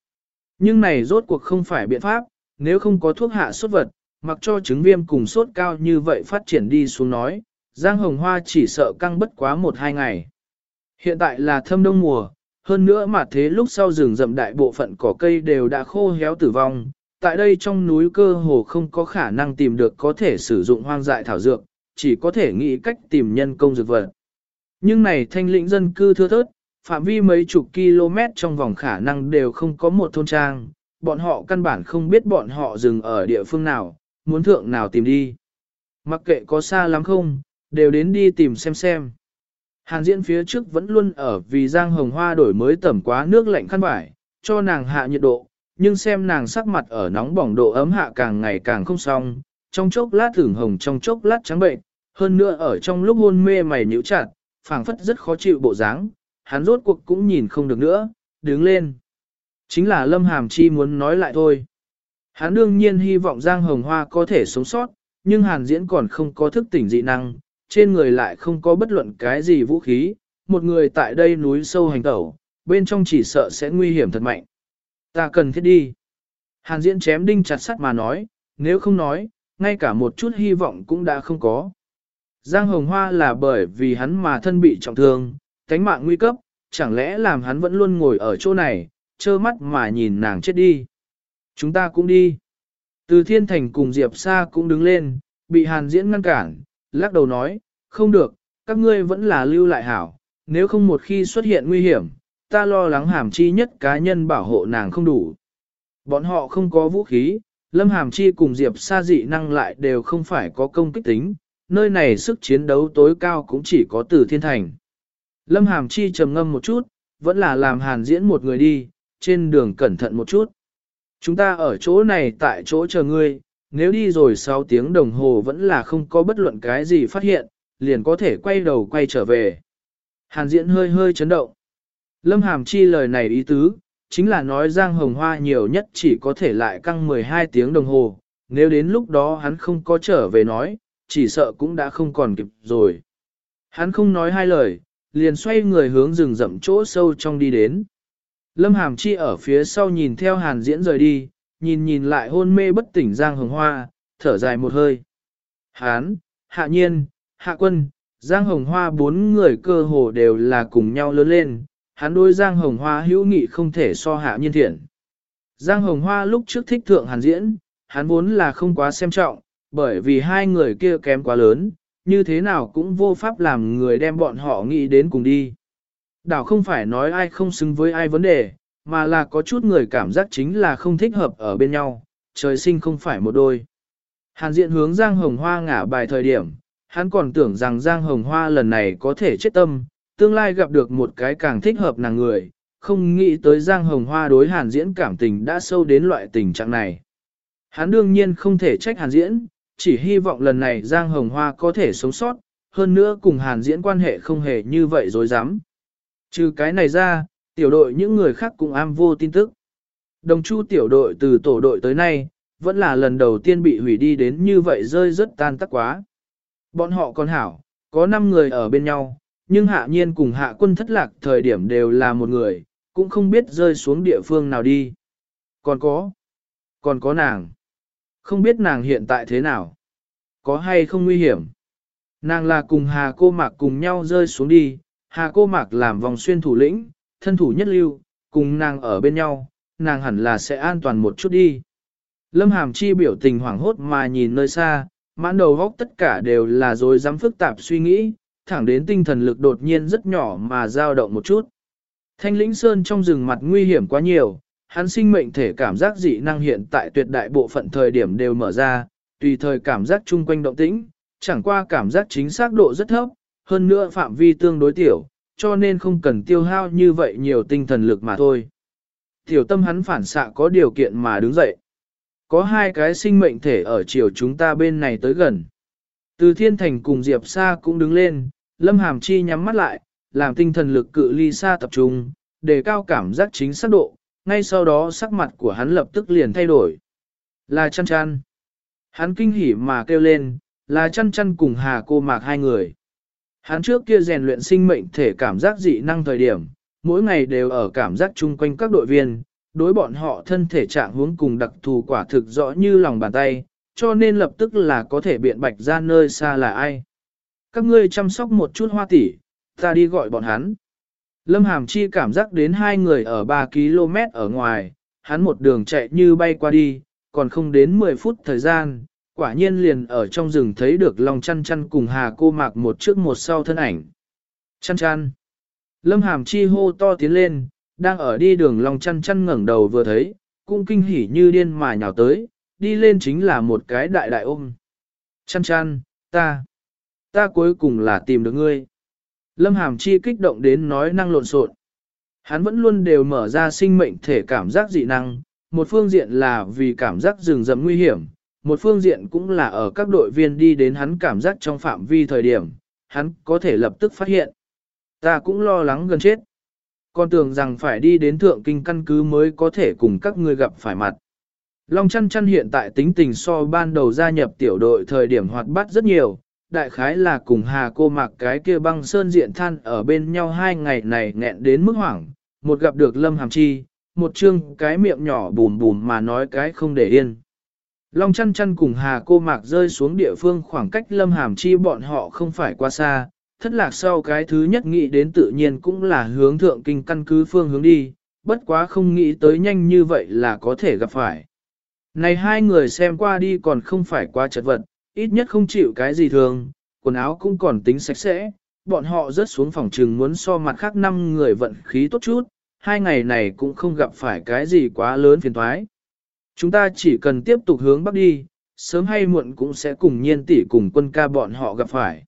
Nhưng này rốt cuộc không phải biện pháp, nếu không có thuốc hạ sốt vật, mặc cho chứng viêm cùng sốt cao như vậy phát triển đi xuống nói, Giang Hồng Hoa chỉ sợ căng bất quá một hai ngày. Hiện tại là thâm đông mùa, hơn nữa mà thế lúc sau rừng rậm đại bộ phận cỏ cây đều đã khô héo tử vong, tại đây trong núi cơ hồ không có khả năng tìm được có thể sử dụng hoang dại thảo dược, chỉ có thể nghĩ cách tìm nhân công dược vật. Nhưng này thanh lĩnh dân cư thưa thớt, phạm vi mấy chục km trong vòng khả năng đều không có một thôn trang, bọn họ căn bản không biết bọn họ dừng ở địa phương nào, muốn thượng nào tìm đi. Mặc kệ có xa lắm không, đều đến đi tìm xem xem. Hàn diễn phía trước vẫn luôn ở vì Giang Hồng Hoa đổi mới tẩm quá nước lạnh khăn vải, cho nàng hạ nhiệt độ, nhưng xem nàng sắc mặt ở nóng bỏng độ ấm hạ càng ngày càng không xong, trong chốc lát thửng hồng trong chốc lát trắng bệnh, hơn nữa ở trong lúc hôn mê mày nhíu chặt, phảng phất rất khó chịu bộ dáng, hắn rốt cuộc cũng nhìn không được nữa, đứng lên. Chính là Lâm Hàm Chi muốn nói lại thôi. Hắn đương nhiên hy vọng Giang Hồng Hoa có thể sống sót, nhưng Hàn Diễn còn không có thức tỉnh dị năng, trên người lại không có bất luận cái gì vũ khí, một người tại đây núi sâu hành tẩu, bên trong chỉ sợ sẽ nguy hiểm thật mạnh. Ta cần thiết đi. Hàn Diễn chém đinh chặt sắt mà nói, nếu không nói, ngay cả một chút hy vọng cũng đã không có. Giang Hồng Hoa là bởi vì hắn mà thân bị trọng thương, cánh mạng nguy cấp, chẳng lẽ làm hắn vẫn luôn ngồi ở chỗ này, trơ mắt mà nhìn nàng chết đi. Chúng ta cũng đi. Từ Thiên Thành cùng Diệp Sa cũng đứng lên, bị Hàn Diễn ngăn cản, lắc đầu nói, không được, các ngươi vẫn là lưu lại hảo, nếu không một khi xuất hiện nguy hiểm, ta lo lắng hàm chi nhất cá nhân bảo hộ nàng không đủ. Bọn họ không có vũ khí, Lâm Hàm Chi cùng Diệp Sa dị năng lại đều không phải có công kích tính, nơi này sức chiến đấu tối cao cũng chỉ có từ thiên thành. Lâm Hàm Chi trầm ngâm một chút, vẫn là làm hàn diễn một người đi, trên đường cẩn thận một chút. Chúng ta ở chỗ này tại chỗ chờ ngươi, nếu đi rồi 6 tiếng đồng hồ vẫn là không có bất luận cái gì phát hiện, liền có thể quay đầu quay trở về. Hàn diễn hơi hơi chấn động. Lâm Hàm Chi lời này ý tứ, chính là nói Giang Hồng Hoa nhiều nhất chỉ có thể lại căng 12 tiếng đồng hồ, nếu đến lúc đó hắn không có trở về nói, chỉ sợ cũng đã không còn kịp rồi. Hắn không nói hai lời, liền xoay người hướng rừng rậm chỗ sâu trong đi đến. Lâm Hàm Chi ở phía sau nhìn theo hàn diễn rời đi, nhìn nhìn lại hôn mê bất tỉnh Giang Hồng Hoa, thở dài một hơi. Hán, Hạ Nhiên, Hạ Quân, Giang Hồng Hoa bốn người cơ hồ đều là cùng nhau lớn lên, hắn đối Giang Hồng Hoa hữu nghị không thể so Hạ Nhiên thiện. Giang Hồng Hoa lúc trước thích thượng hàn diễn, hắn vốn là không quá xem trọng, bởi vì hai người kia kém quá lớn, như thế nào cũng vô pháp làm người đem bọn họ nghĩ đến cùng đi. Đảo không phải nói ai không xứng với ai vấn đề, mà là có chút người cảm giác chính là không thích hợp ở bên nhau, trời sinh không phải một đôi. Hàn diện hướng Giang Hồng Hoa ngả bài thời điểm, hắn còn tưởng rằng Giang Hồng Hoa lần này có thể chết tâm, tương lai gặp được một cái càng thích hợp nàng người, không nghĩ tới Giang Hồng Hoa đối Hàn diễn cảm tình đã sâu đến loại tình trạng này. Hắn đương nhiên không thể trách Hàn diễn, chỉ hy vọng lần này Giang Hồng Hoa có thể sống sót, hơn nữa cùng Hàn diễn quan hệ không hề như vậy dối rắm Trừ cái này ra, tiểu đội những người khác cũng am vô tin tức. Đồng chu tiểu đội từ tổ đội tới nay, vẫn là lần đầu tiên bị hủy đi đến như vậy rơi rất tan tắc quá. Bọn họ còn hảo, có 5 người ở bên nhau, nhưng hạ nhiên cùng hạ quân thất lạc thời điểm đều là một người, cũng không biết rơi xuống địa phương nào đi. Còn có, còn có nàng. Không biết nàng hiện tại thế nào. Có hay không nguy hiểm. Nàng là cùng Hà Cô Mạc cùng nhau rơi xuống đi, Hà Cô Mạc làm vòng xuyên thủ lĩnh, thân thủ nhất lưu, cùng nàng ở bên nhau, nàng hẳn là sẽ an toàn một chút đi. Lâm Hàm Chi biểu tình hoảng hốt mà nhìn nơi xa, mãn đầu góc tất cả đều là dối dám phức tạp suy nghĩ, thẳng đến tinh thần lực đột nhiên rất nhỏ mà dao động một chút. Thanh lĩnh sơn trong rừng mặt nguy hiểm quá nhiều, hắn sinh mệnh thể cảm giác dị năng hiện tại tuyệt đại bộ phận thời điểm đều mở ra, tùy thời cảm giác chung quanh động tĩnh, chẳng qua cảm giác chính xác độ rất thấp, hơn nữa phạm vi tương đối tiểu, cho nên không cần tiêu hao như vậy nhiều tinh thần lực mà thôi. Tiểu tâm hắn phản xạ có điều kiện mà đứng dậy. Có hai cái sinh mệnh thể ở chiều chúng ta bên này tới gần. Từ thiên thành cùng Diệp Sa cũng đứng lên, Lâm Hàm Chi nhắm mắt lại, làm tinh thần lực cự ly xa tập trung, để cao cảm giác chính xác độ, ngay sau đó sắc mặt của hắn lập tức liền thay đổi. Là chăn chăn. Hắn kinh hỉ mà kêu lên, là chăn chăn cùng hà cô mạc hai người. Hắn trước kia rèn luyện sinh mệnh thể cảm giác dị năng thời điểm, mỗi ngày đều ở cảm giác chung quanh các đội viên, đối bọn họ thân thể trạng huống cùng đặc thù quả thực rõ như lòng bàn tay, cho nên lập tức là có thể biện bạch ra nơi xa là ai. Các ngươi chăm sóc một chút hoa tỷ, ta đi gọi bọn hắn. Lâm Hàm Chi cảm giác đến hai người ở 3 km ở ngoài, hắn một đường chạy như bay qua đi, còn không đến 10 phút thời gian, quả nhiên liền ở trong rừng thấy được Long chăn chăn cùng Hà cô mạc một trước một sau thân ảnh. Chăn chăn. Lâm Hàm Chi hô to tiến lên, đang ở đi đường Long chăn chăn ngẩng đầu vừa thấy, cũng kinh hỉ như điên mà nhào tới, đi lên chính là một cái đại đại ôm. Chăn chăn, ta, ta cuối cùng là tìm được ngươi. Lâm Hàm Chi kích động đến nói năng lộn xộn. Hắn vẫn luôn đều mở ra sinh mệnh thể cảm giác dị năng, một phương diện là vì cảm giác rừng rậm nguy hiểm, một phương diện cũng là ở các đội viên đi đến hắn cảm giác trong phạm vi thời điểm, hắn có thể lập tức phát hiện. Ta cũng lo lắng gần chết. Con tưởng rằng phải đi đến thượng kinh căn cứ mới có thể cùng các ngươi gặp phải mặt. Long chăn chăn hiện tại tính tình so ban đầu gia nhập tiểu đội thời điểm hoạt bát rất nhiều, đại khái là cùng hà cô mặc cái kia băng sơn diện than ở bên nhau hai ngày này nghẹn đến mức hoảng, một gặp được lâm hàm chi, một chương cái miệng nhỏ bùm bùm mà nói cái không để yên. Long chăn chăn cùng hà cô mạc rơi xuống địa phương khoảng cách lâm hàm chi bọn họ không phải quá xa, thất lạc sau cái thứ nhất nghĩ đến tự nhiên cũng là hướng thượng kinh căn cứ phương hướng đi, bất quá không nghĩ tới nhanh như vậy là có thể gặp phải. Này hai người xem qua đi còn không phải quá chật vật, ít nhất không chịu cái gì thường, quần áo cũng còn tính sạch sẽ, bọn họ rớt xuống phòng trừng muốn so mặt khác năm người vận khí tốt chút, hai ngày này cũng không gặp phải cái gì quá lớn phiền thoái. Chúng ta chỉ cần tiếp tục hướng bắc đi, sớm hay muộn cũng sẽ cùng nhiên tỷ cùng quân ca bọn họ gặp phải.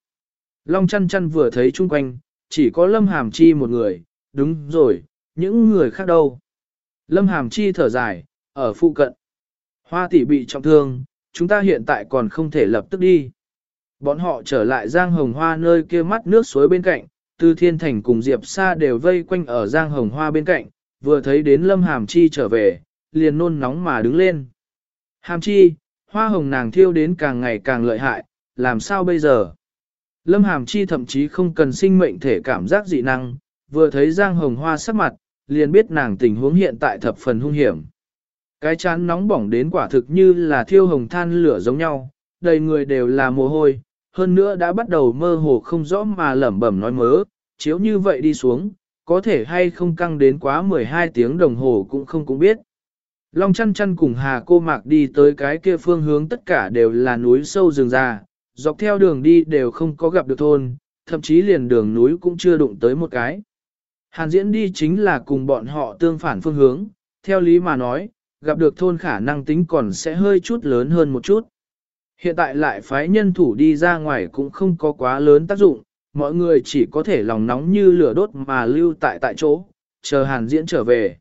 Long chăn chăn vừa thấy chung quanh, chỉ có Lâm Hàm Chi một người, đúng rồi, những người khác đâu. Lâm Hàm Chi thở dài, ở phụ cận. Hoa tỷ bị trọng thương, chúng ta hiện tại còn không thể lập tức đi. Bọn họ trở lại Giang Hồng Hoa nơi kia mắt nước suối bên cạnh, Tư Thiên Thành cùng Diệp Sa đều vây quanh ở Giang Hồng Hoa bên cạnh, vừa thấy đến Lâm Hàm Chi trở về, liền nôn nóng mà đứng lên. Hàm Chi, hoa hồng nàng thiêu đến càng ngày càng lợi hại, làm sao bây giờ? Lâm Hàm Chi thậm chí không cần sinh mệnh thể cảm giác dị năng, vừa thấy Giang Hồng Hoa sắc mặt, liền biết nàng tình huống hiện tại thập phần hung hiểm. Cái chán nóng bỏng đến quả thực như là thiêu hồng than lửa giống nhau, đầy người đều là mồ hôi, hơn nữa đã bắt đầu mơ hồ không rõ mà lẩm bẩm nói mớ, chiếu như vậy đi xuống, có thể hay không căng đến quá 12 tiếng đồng hồ cũng không cũng biết. Long chăn chăn cùng Hà cô mạc đi tới cái kia phương hướng tất cả đều là núi sâu rừng già, dọc theo đường đi đều không có gặp được thôn, thậm chí liền đường núi cũng chưa đụng tới một cái. Hàn diễn đi chính là cùng bọn họ tương phản phương hướng, theo lý mà nói, gặp được thôn khả năng tính còn sẽ hơi chút lớn hơn một chút. Hiện tại lại phái nhân thủ đi ra ngoài cũng không có quá lớn tác dụng, mọi người chỉ có thể lòng nóng như lửa đốt mà lưu tại tại chỗ, chờ hàn diễn trở về.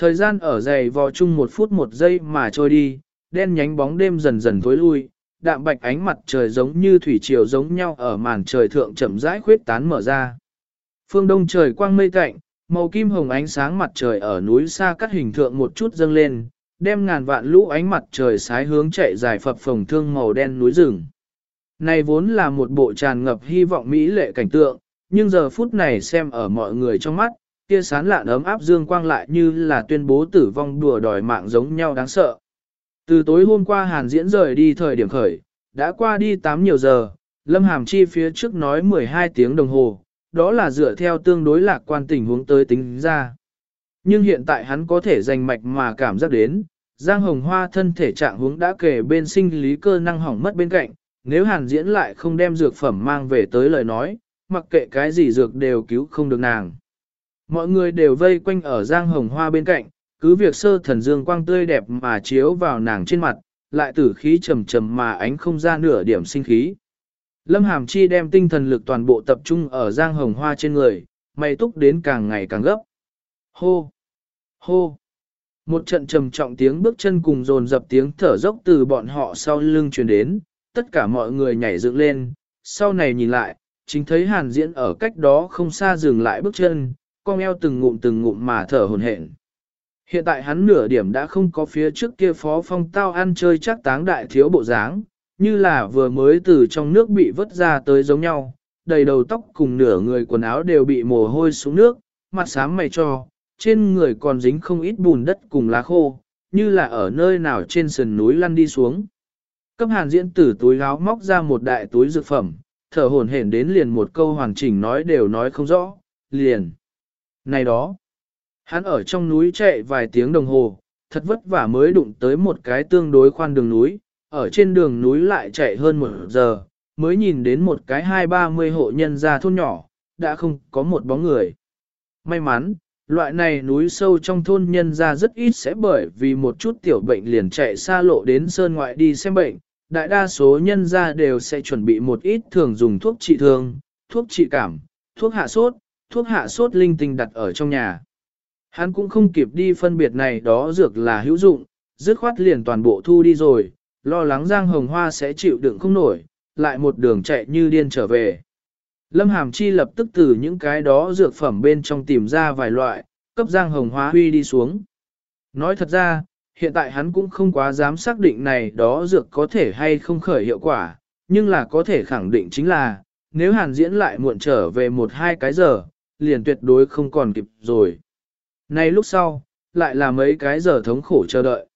Thời gian ở dày vò chung một phút một giây mà trôi đi, đen nhánh bóng đêm dần dần tối lui, đạm bạch ánh mặt trời giống như thủy triều giống nhau ở màn trời thượng chậm rãi khuyết tán mở ra. Phương đông trời quang mây cạnh, màu kim hồng ánh sáng mặt trời ở núi xa cắt hình thượng một chút dâng lên, đem ngàn vạn lũ ánh mặt trời sái hướng chạy dài phập phồng thương màu đen núi rừng. Này vốn là một bộ tràn ngập hy vọng mỹ lệ cảnh tượng, nhưng giờ phút này xem ở mọi người trong mắt, kia sán lạn ấm áp dương quang lại như là tuyên bố tử vong đùa đòi mạng giống nhau đáng sợ. Từ tối hôm qua Hàn diễn rời đi thời điểm khởi, đã qua đi 8 nhiều giờ, Lâm Hàm Chi phía trước nói 12 tiếng đồng hồ, đó là dựa theo tương đối lạc quan tình huống tới tính ra. Nhưng hiện tại hắn có thể dành mạch mà cảm giác đến, Giang Hồng Hoa thân thể trạng huống đã kể bên sinh lý cơ năng hỏng mất bên cạnh, nếu Hàn diễn lại không đem dược phẩm mang về tới lời nói, mặc kệ cái gì dược đều cứu không được nàng. Mọi người đều vây quanh ở Giang Hồng Hoa bên cạnh, cứ việc sơ thần dương quang tươi đẹp mà chiếu vào nàng trên mặt, lại tử khí trầm trầm mà ánh không ra nửa điểm sinh khí. Lâm Hàm Chi đem tinh thần lực toàn bộ tập trung ở Giang Hồng Hoa trên người, mày túc đến càng ngày càng gấp. Hô! Hô! Một trận trầm trọng tiếng bước chân cùng dồn dập tiếng thở dốc từ bọn họ sau lưng truyền đến, tất cả mọi người nhảy dựng lên, sau này nhìn lại, chính thấy hàn diễn ở cách đó không xa dừng lại bước chân, con eo từng ngụm từng ngụm mà thở hồn hển. Hiện tại hắn nửa điểm đã không có phía trước kia phó phong tao ăn chơi chắc táng đại thiếu bộ dáng, như là vừa mới từ trong nước bị vớt ra tới giống nhau, đầy đầu tóc cùng nửa người quần áo đều bị mồ hôi xuống nước, mặt xám mày cho, trên người còn dính không ít bùn đất cùng lá khô, như là ở nơi nào trên sườn núi lăn đi xuống. Cấp hàn diễn tử túi áo móc ra một đại túi dược phẩm, thở hồn hển đến liền một câu hoàn chỉnh nói đều nói không rõ, liền. Này đó, hắn ở trong núi chạy vài tiếng đồng hồ, thật vất vả mới đụng tới một cái tương đối khoan đường núi, ở trên đường núi lại chạy hơn một giờ, mới nhìn đến một cái hai ba mươi hộ nhân ra thôn nhỏ, đã không có một bóng người. May mắn, loại này núi sâu trong thôn nhân ra rất ít sẽ bởi vì một chút tiểu bệnh liền chạy xa lộ đến sơn ngoại đi xem bệnh, đại đa số nhân ra đều sẽ chuẩn bị một ít thường dùng thuốc trị thương, thuốc trị cảm, thuốc hạ sốt, thuốc hạ sốt linh tinh đặt ở trong nhà. Hắn cũng không kịp đi phân biệt này đó dược là hữu dụng, dứt khoát liền toàn bộ thu đi rồi, lo lắng Giang Hồng Hoa sẽ chịu đựng không nổi, lại một đường chạy như điên trở về. Lâm Hàm Chi lập tức từ những cái đó dược phẩm bên trong tìm ra vài loại, cấp Giang Hồng Hoa huy đi xuống. Nói thật ra, hiện tại hắn cũng không quá dám xác định này đó dược có thể hay không khởi hiệu quả, nhưng là có thể khẳng định chính là, nếu hàn diễn lại muộn trở về một hai cái giờ, liền tuyệt đối không còn kịp rồi. Nay lúc sau, lại là mấy cái giờ thống khổ chờ đợi.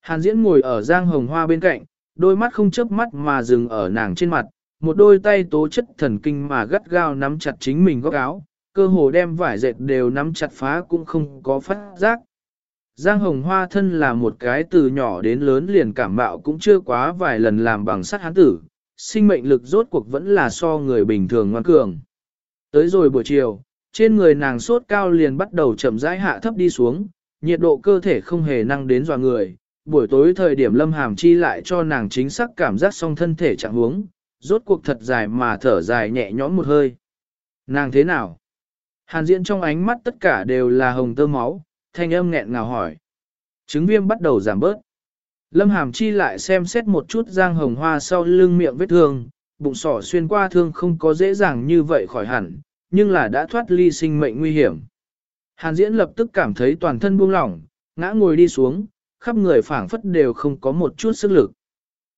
Hàn diễn ngồi ở giang hồng hoa bên cạnh, đôi mắt không chớp mắt mà dừng ở nàng trên mặt, một đôi tay tố chất thần kinh mà gắt gao nắm chặt chính mình góc áo, cơ hồ đem vải dệt đều nắm chặt phá cũng không có phát giác. Giang Hồng Hoa thân là một cái từ nhỏ đến lớn liền cảm bạo cũng chưa quá vài lần làm bằng sắt hán tử, sinh mệnh lực rốt cuộc vẫn là so người bình thường ngoan cường. Tới rồi buổi chiều, trên người nàng sốt cao liền bắt đầu chậm rãi hạ thấp đi xuống, nhiệt độ cơ thể không hề năng đến dọa người. Buổi tối thời điểm lâm hàm chi lại cho nàng chính xác cảm giác song thân thể trạng huống, rốt cuộc thật dài mà thở dài nhẹ nhõm một hơi. Nàng thế nào? Hàn diễn trong ánh mắt tất cả đều là hồng tơ máu, thanh âm nghẹn ngào hỏi. Chứng viêm bắt đầu giảm bớt. Lâm Hàm Chi lại xem xét một chút giang hồng hoa sau lưng miệng vết thương, bụng sỏ xuyên qua thương không có dễ dàng như vậy khỏi hẳn, nhưng là đã thoát ly sinh mệnh nguy hiểm. Hàn diễn lập tức cảm thấy toàn thân buông lỏng, ngã ngồi đi xuống, khắp người phảng phất đều không có một chút sức lực.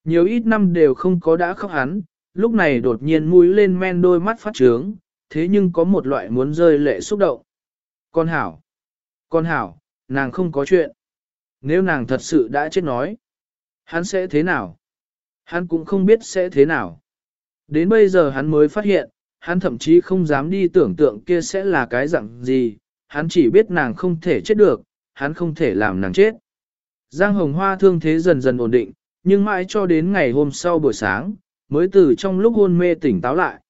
Nhiều ít năm đều không có đã khóc hắn, lúc này đột nhiên mũi lên men đôi mắt phát trướng, thế nhưng có một loại muốn rơi lệ xúc động. Con hảo, con hảo, nàng không có chuyện. Nếu nàng thật sự đã chết nói, hắn sẽ thế nào? Hắn cũng không biết sẽ thế nào. Đến bây giờ hắn mới phát hiện, hắn thậm chí không dám đi tưởng tượng kia sẽ là cái dạng gì, hắn chỉ biết nàng không thể chết được, hắn không thể làm nàng chết. Giang Hồng Hoa thương thế dần dần ổn định, nhưng mãi cho đến ngày hôm sau buổi sáng, mới từ trong lúc hôn mê tỉnh táo lại.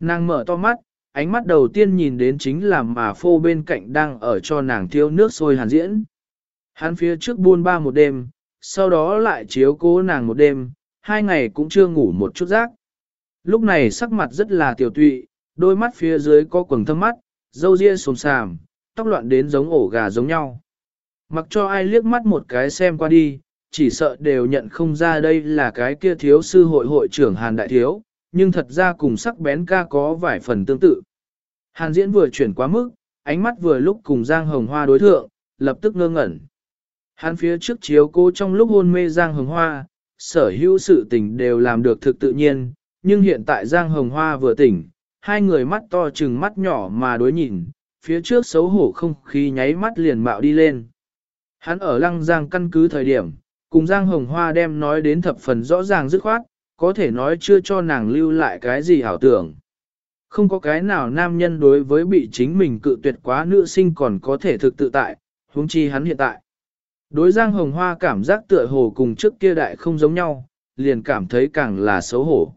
Nàng mở to mắt, ánh mắt đầu tiên nhìn đến chính là mà phô bên cạnh đang ở cho nàng thiêu nước sôi hàn diễn. Hắn phía trước buôn ba một đêm, sau đó lại chiếu cố nàng một đêm, hai ngày cũng chưa ngủ một chút giấc. Lúc này sắc mặt rất là tiểu tụy, đôi mắt phía dưới có quầng thâm mắt, dâu ria sồm sàm, tóc loạn đến giống ổ gà giống nhau. Mặc cho ai liếc mắt một cái xem qua đi, chỉ sợ đều nhận không ra đây là cái kia thiếu sư hội hội trưởng Hàn Đại Thiếu, nhưng thật ra cùng sắc bén ca có vài phần tương tự. Hàn diễn vừa chuyển quá mức, ánh mắt vừa lúc cùng Giang Hồng Hoa đối thượng, lập tức ngơ ngẩn. Hắn phía trước chiếu cô trong lúc hôn mê Giang Hồng Hoa, sở hữu sự tình đều làm được thực tự nhiên, nhưng hiện tại Giang Hồng Hoa vừa tỉnh, hai người mắt to chừng mắt nhỏ mà đối nhìn, phía trước xấu hổ không khí nháy mắt liền mạo đi lên. Hắn ở lăng giang căn cứ thời điểm, cùng Giang Hồng Hoa đem nói đến thập phần rõ ràng dứt khoát, có thể nói chưa cho nàng lưu lại cái gì hảo tưởng. Không có cái nào nam nhân đối với bị chính mình cự tuyệt quá nữ sinh còn có thể thực tự tại, huống chi hắn hiện tại. Đối Giang Hồng Hoa cảm giác tựa hồ cùng trước kia đại không giống nhau, liền cảm thấy càng là xấu hổ.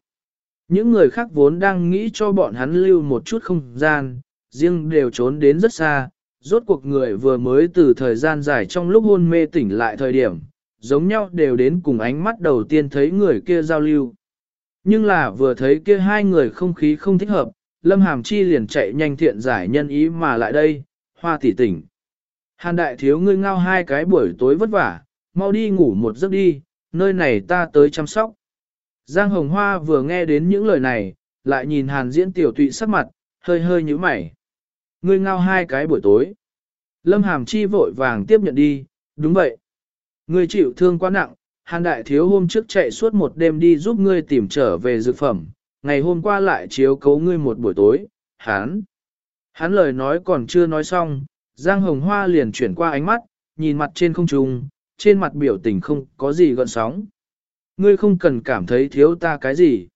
Những người khác vốn đang nghĩ cho bọn hắn lưu một chút không gian, riêng đều trốn đến rất xa, rốt cuộc người vừa mới từ thời gian dài trong lúc hôn mê tỉnh lại thời điểm, giống nhau đều đến cùng ánh mắt đầu tiên thấy người kia giao lưu. Nhưng là vừa thấy kia hai người không khí không thích hợp, Lâm Hàm Chi liền chạy nhanh thiện giải nhân ý mà lại đây, hoa tỷ tỉnh. Hàn đại thiếu ngươi ngao hai cái buổi tối vất vả, mau đi ngủ một giấc đi, nơi này ta tới chăm sóc. Giang Hồng Hoa vừa nghe đến những lời này, lại nhìn Hàn diễn tiểu tụy sắc mặt, hơi hơi nhíu mày. Ngươi ngao hai cái buổi tối. Lâm Hàm Chi vội vàng tiếp nhận đi, đúng vậy. Ngươi chịu thương quá nặng, Hàn đại thiếu hôm trước chạy suốt một đêm đi giúp ngươi tìm trở về dược phẩm, ngày hôm qua lại chiếu cấu ngươi một buổi tối, Hán, Hắn lời nói còn chưa nói xong, Giang Hồng Hoa liền chuyển qua ánh mắt, nhìn mặt trên không trung, trên mặt biểu tình không có gì gợn sóng. Ngươi không cần cảm thấy thiếu ta cái gì.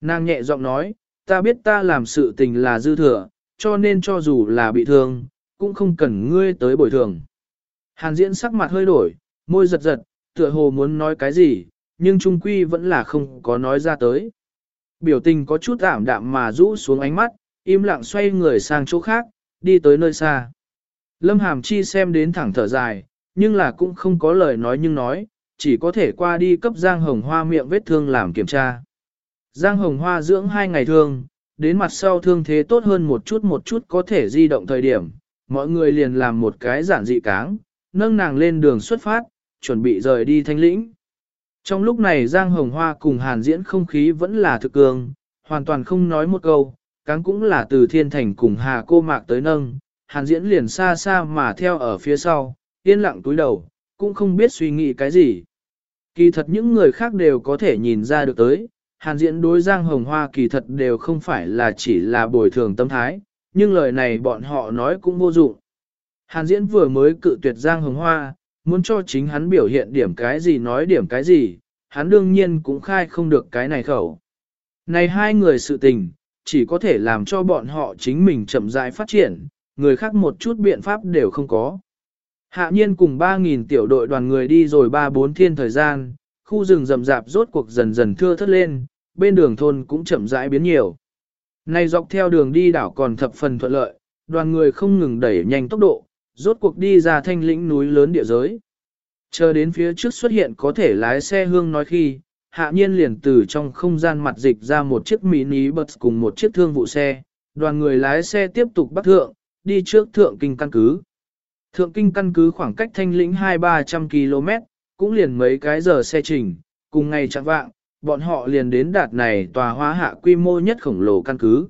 Nàng nhẹ giọng nói, ta biết ta làm sự tình là dư thừa, cho nên cho dù là bị thương, cũng không cần ngươi tới bồi thường. Hàn diễn sắc mặt hơi đổi, môi giật giật, tựa hồ muốn nói cái gì, nhưng trung quy vẫn là không có nói ra tới. Biểu tình có chút ảm đạm mà rũ xuống ánh mắt, im lặng xoay người sang chỗ khác, đi tới nơi xa. Lâm Hàm Chi xem đến thẳng thở dài, nhưng là cũng không có lời nói nhưng nói, chỉ có thể qua đi cấp Giang Hồng Hoa miệng vết thương làm kiểm tra. Giang Hồng Hoa dưỡng hai ngày thương, đến mặt sau thương thế tốt hơn một chút một chút có thể di động thời điểm, mọi người liền làm một cái giản dị cáng, nâng nàng lên đường xuất phát, chuẩn bị rời đi thanh lĩnh. Trong lúc này Giang Hồng Hoa cùng Hàn diễn không khí vẫn là thực cường, hoàn toàn không nói một câu, cáng cũng là từ thiên thành cùng Hà cô mạc tới nâng, Hàn diễn liền xa xa mà theo ở phía sau, yên lặng túi đầu, cũng không biết suy nghĩ cái gì. Kỳ thật những người khác đều có thể nhìn ra được tới, hàn diễn đối Giang Hồng Hoa kỳ thật đều không phải là chỉ là bồi thường tâm thái, nhưng lời này bọn họ nói cũng vô dụng. Hàn diễn vừa mới cự tuyệt Giang Hồng Hoa, muốn cho chính hắn biểu hiện điểm cái gì nói điểm cái gì, hắn đương nhiên cũng khai không được cái này khẩu. Này hai người sự tình, chỉ có thể làm cho bọn họ chính mình chậm rãi phát triển, người khác một chút biện pháp đều không có. Hạ nhiên cùng 3.000 tiểu đội đoàn người đi rồi 3-4 thiên thời gian, khu rừng rậm rạp rốt cuộc dần dần thưa thất lên, bên đường thôn cũng chậm rãi biến nhiều. Này dọc theo đường đi đảo còn thập phần thuận lợi, đoàn người không ngừng đẩy nhanh tốc độ, rốt cuộc đi ra thanh lĩnh núi lớn địa giới. Chờ đến phía trước xuất hiện có thể lái xe hương nói khi, hạ nhiên liền từ trong không gian mặt dịch ra một chiếc mini bus cùng một chiếc thương vụ xe, đoàn người lái xe tiếp tục bắt thượng, đi trước thượng kinh căn cứ. Thượng kinh căn cứ khoảng cách thanh lĩnh 2-300 km, cũng liền mấy cái giờ xe trình, cùng ngày chẳng vạng, bọn họ liền đến đạt này tòa hoa hạ quy mô nhất khổng lồ căn cứ.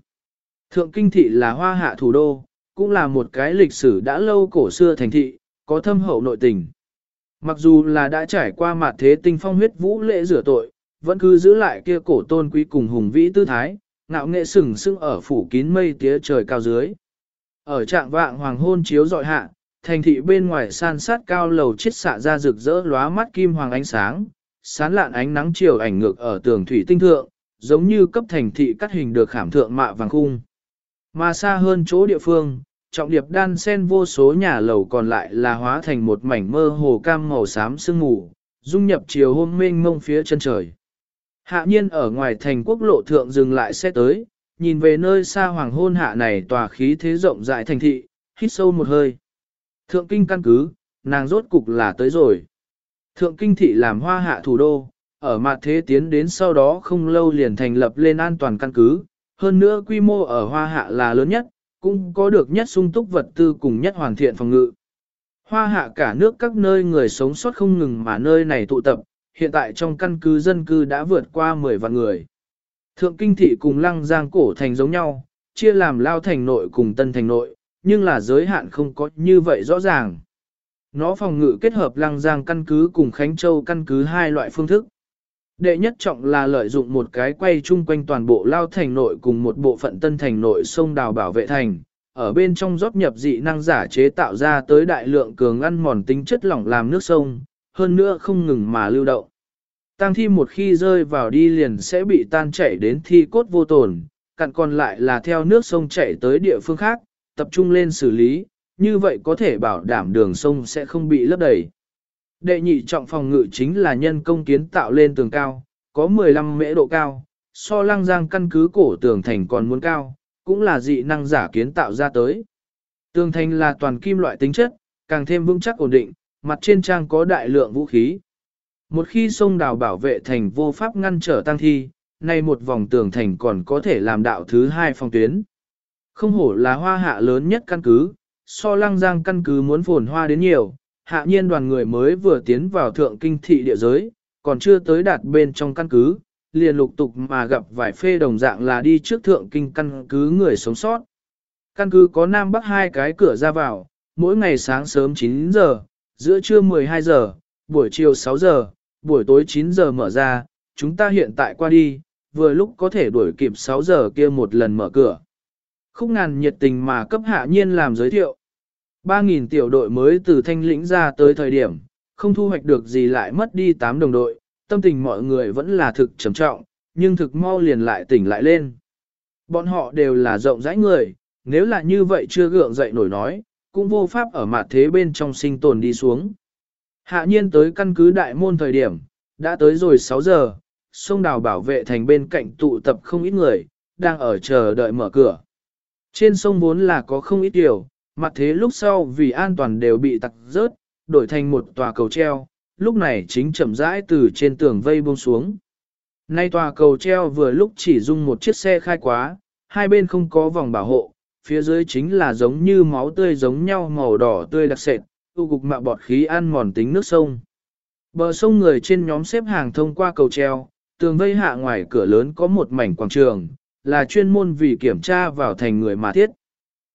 Thượng kinh thị là hoa hạ thủ đô, cũng là một cái lịch sử đã lâu cổ xưa thành thị, có thâm hậu nội tình. Mặc dù là đã trải qua mặt thế tinh phong huyết vũ lễ rửa tội, vẫn cứ giữ lại kia cổ tôn quý cùng hùng vĩ tư thái, ngạo nghệ sừng sững ở phủ kín mây tía trời cao dưới. Ở trạng vạng hoàng hôn chiếu dọi hạ, thành thị bên ngoài san sát cao lầu chiết xạ ra rực rỡ lóa mắt kim hoàng ánh sáng, sán lạn ánh nắng chiều ảnh ngược ở tường thủy tinh thượng, giống như cấp thành thị cắt hình được khảm thượng mạ vàng khung. Mà xa hơn chỗ địa phương, trọng điệp đan sen vô số nhà lầu còn lại là hóa thành một mảnh mơ hồ cam màu xám sương mù, dung nhập chiều hôm mênh mông phía chân trời. Hạ nhiên ở ngoài thành quốc lộ thượng dừng lại xe tới, nhìn về nơi xa hoàng hôn hạ này tòa khí thế rộng rãi thành thị, hít sâu một hơi. Thượng kinh căn cứ, nàng rốt cục là tới rồi. Thượng kinh thị làm hoa hạ thủ đô, ở mặt thế tiến đến sau đó không lâu liền thành lập lên an toàn căn cứ, hơn nữa quy mô ở hoa hạ là lớn nhất, cũng có được nhất sung túc vật tư cùng nhất hoàn thiện phòng ngự. Hoa hạ cả nước các nơi người sống sót không ngừng mà nơi này tụ tập, hiện tại trong căn cứ dân cư đã vượt qua 10 vạn người. Thượng kinh thị cùng lăng giang cổ thành giống nhau, chia làm lao thành nội cùng tân thành nội, nhưng là giới hạn không có như vậy rõ ràng. nó phòng ngự kết hợp lăng giang căn cứ cùng Khánh Châu căn cứ hai loại phương thức. Đệ nhất trọng là lợi dụng một cái quay chung quanh toàn bộ lao thành nội cùng một bộ phận tân thành nội sông đào bảo vệ thành, ở bên trong rót nhập dị năng giả chế tạo ra tới đại lượng cường ăn mòn tính chất lỏng làm nước sông, hơn nữa không ngừng mà lưu động. Tăng thi một khi rơi vào đi liền sẽ bị tan chảy đến thi cốt vô tổn, cặn còn lại là theo nước sông chảy tới địa phương khác, tập trung lên xử lý, như vậy có thể bảo đảm đường sông sẽ không bị lấp đầy. Đệ nhị trọng phòng ngự chính là nhân công kiến tạo lên tường cao, có 15 mễ độ cao, so lăng giang căn cứ cổ tường thành còn muốn cao, cũng là dị năng giả kiến tạo ra tới. Tường thành là toàn kim loại tính chất, càng thêm vững chắc ổn định, mặt trên trang có đại lượng vũ khí. Một khi sông đào bảo vệ thành vô pháp ngăn trở tăng thi, nay một vòng tường thành còn có thể làm đạo thứ hai phòng tuyến. Không hổ là hoa hạ lớn nhất căn cứ, so lăng giang căn cứ muốn phồn hoa đến nhiều, hạ nhiên đoàn người mới vừa tiến vào thượng kinh thị địa giới, còn chưa tới đạt bên trong căn cứ, liền lục tục mà gặp vài phê đồng dạng là đi trước thượng kinh căn cứ người sống sót. Căn cứ có Nam Bắc hai cái cửa ra vào, mỗi ngày sáng sớm 9 giờ, giữa trưa 12 giờ, buổi chiều 6 giờ, buổi tối 9 giờ mở ra, chúng ta hiện tại qua đi, vừa lúc có thể đuổi kịp 6 giờ kia một lần mở cửa. Khúc ngàn nhiệt tình mà cấp hạ nhiên làm giới thiệu. 3.000 tiểu đội mới từ thanh lĩnh ra tới thời điểm, không thu hoạch được gì lại mất đi 8 đồng đội, tâm tình mọi người vẫn là thực trầm trọng, nhưng thực mau liền lại tỉnh lại lên. Bọn họ đều là rộng rãi người, nếu là như vậy chưa gượng dậy nổi nói, cũng vô pháp ở mặt thế bên trong sinh tồn đi xuống. Hạ nhiên tới căn cứ đại môn thời điểm, đã tới rồi 6 giờ, sông đào bảo vệ thành bên cạnh tụ tập không ít người, đang ở chờ đợi mở cửa. Trên sông vốn là có không ít điều, mặt thế lúc sau vì an toàn đều bị tặc rớt, đổi thành một tòa cầu treo, lúc này chính chậm rãi từ trên tường vây buông xuống. Nay tòa cầu treo vừa lúc chỉ dùng một chiếc xe khai quá, hai bên không có vòng bảo hộ, phía dưới chính là giống như máu tươi giống nhau màu đỏ tươi đặc sệt, tu cục mạ bọt khí ăn mòn tính nước sông. Bờ sông người trên nhóm xếp hàng thông qua cầu treo, tường vây hạ ngoài cửa lớn có một mảnh quảng trường, là chuyên môn vì kiểm tra vào thành người mà thiết.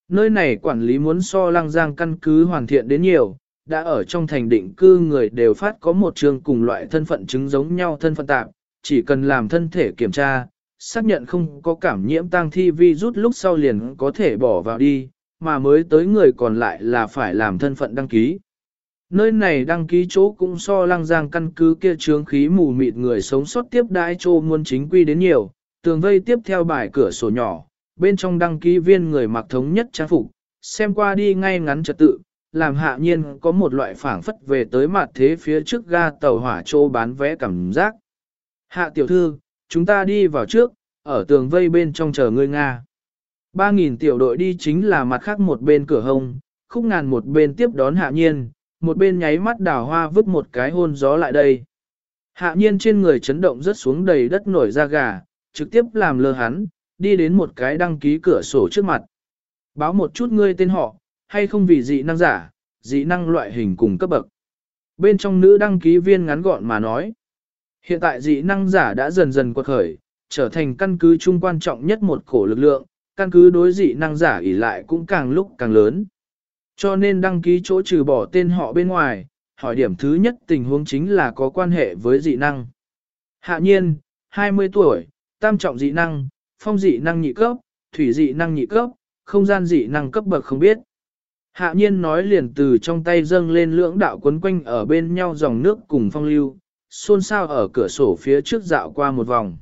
Nơi này quản lý muốn so lăng giang căn cứ hoàn thiện đến nhiều, đã ở trong thành định cư người đều phát có một trường cùng loại thân phận chứng giống nhau thân phận tạm, chỉ cần làm thân thể kiểm tra, xác nhận không có cảm nhiễm tăng thi vi rút lúc sau liền có thể bỏ vào đi, mà mới tới người còn lại là phải làm thân phận đăng ký. Nơi này đăng ký chỗ cũng so lăng giang căn cứ kia trướng khí mù mịt người sống sót tiếp đãi chỗ muôn chính quy đến nhiều, tường vây tiếp theo bài cửa sổ nhỏ, bên trong đăng ký viên người mặc thống nhất trang phục, xem qua đi ngay ngắn trật tự, làm hạ nhiên có một loại phảng phất về tới mặt thế phía trước ga tàu hỏa trô bán vé cảm giác. Hạ tiểu thư, chúng ta đi vào trước, ở tường vây bên trong chờ ngươi Nga. Ba nghìn tiểu đội đi chính là mặt khác một bên cửa hông, khúc ngàn một bên tiếp đón hạ nhiên, một bên nháy mắt đào hoa vứt một cái hôn gió lại đây. Hạ nhiên trên người chấn động rất xuống đầy đất nổi da gà, trực tiếp làm lơ hắn, đi đến một cái đăng ký cửa sổ trước mặt. Báo một chút ngươi tên họ, hay không vì dị năng giả, dị năng loại hình cùng cấp bậc. Bên trong nữ đăng ký viên ngắn gọn mà nói. Hiện tại dị năng giả đã dần dần quật khởi, trở thành căn cứ chung quan trọng nhất một cổ lực lượng, căn cứ đối dị năng giả ỉ lại cũng càng lúc càng lớn. Cho nên đăng ký chỗ trừ bỏ tên họ bên ngoài, hỏi điểm thứ nhất tình huống chính là có quan hệ với dị năng. Hạ nhiên, 20 tuổi, tam trọng dị năng, phong dị năng nhị cấp, thủy dị năng nhị cấp, không gian dị năng cấp bậc không biết. Hạ nhiên nói liền từ trong tay dâng lên lưỡng đạo quấn quanh ở bên nhau dòng nước cùng phong lưu, xôn xao ở cửa sổ phía trước dạo qua một vòng.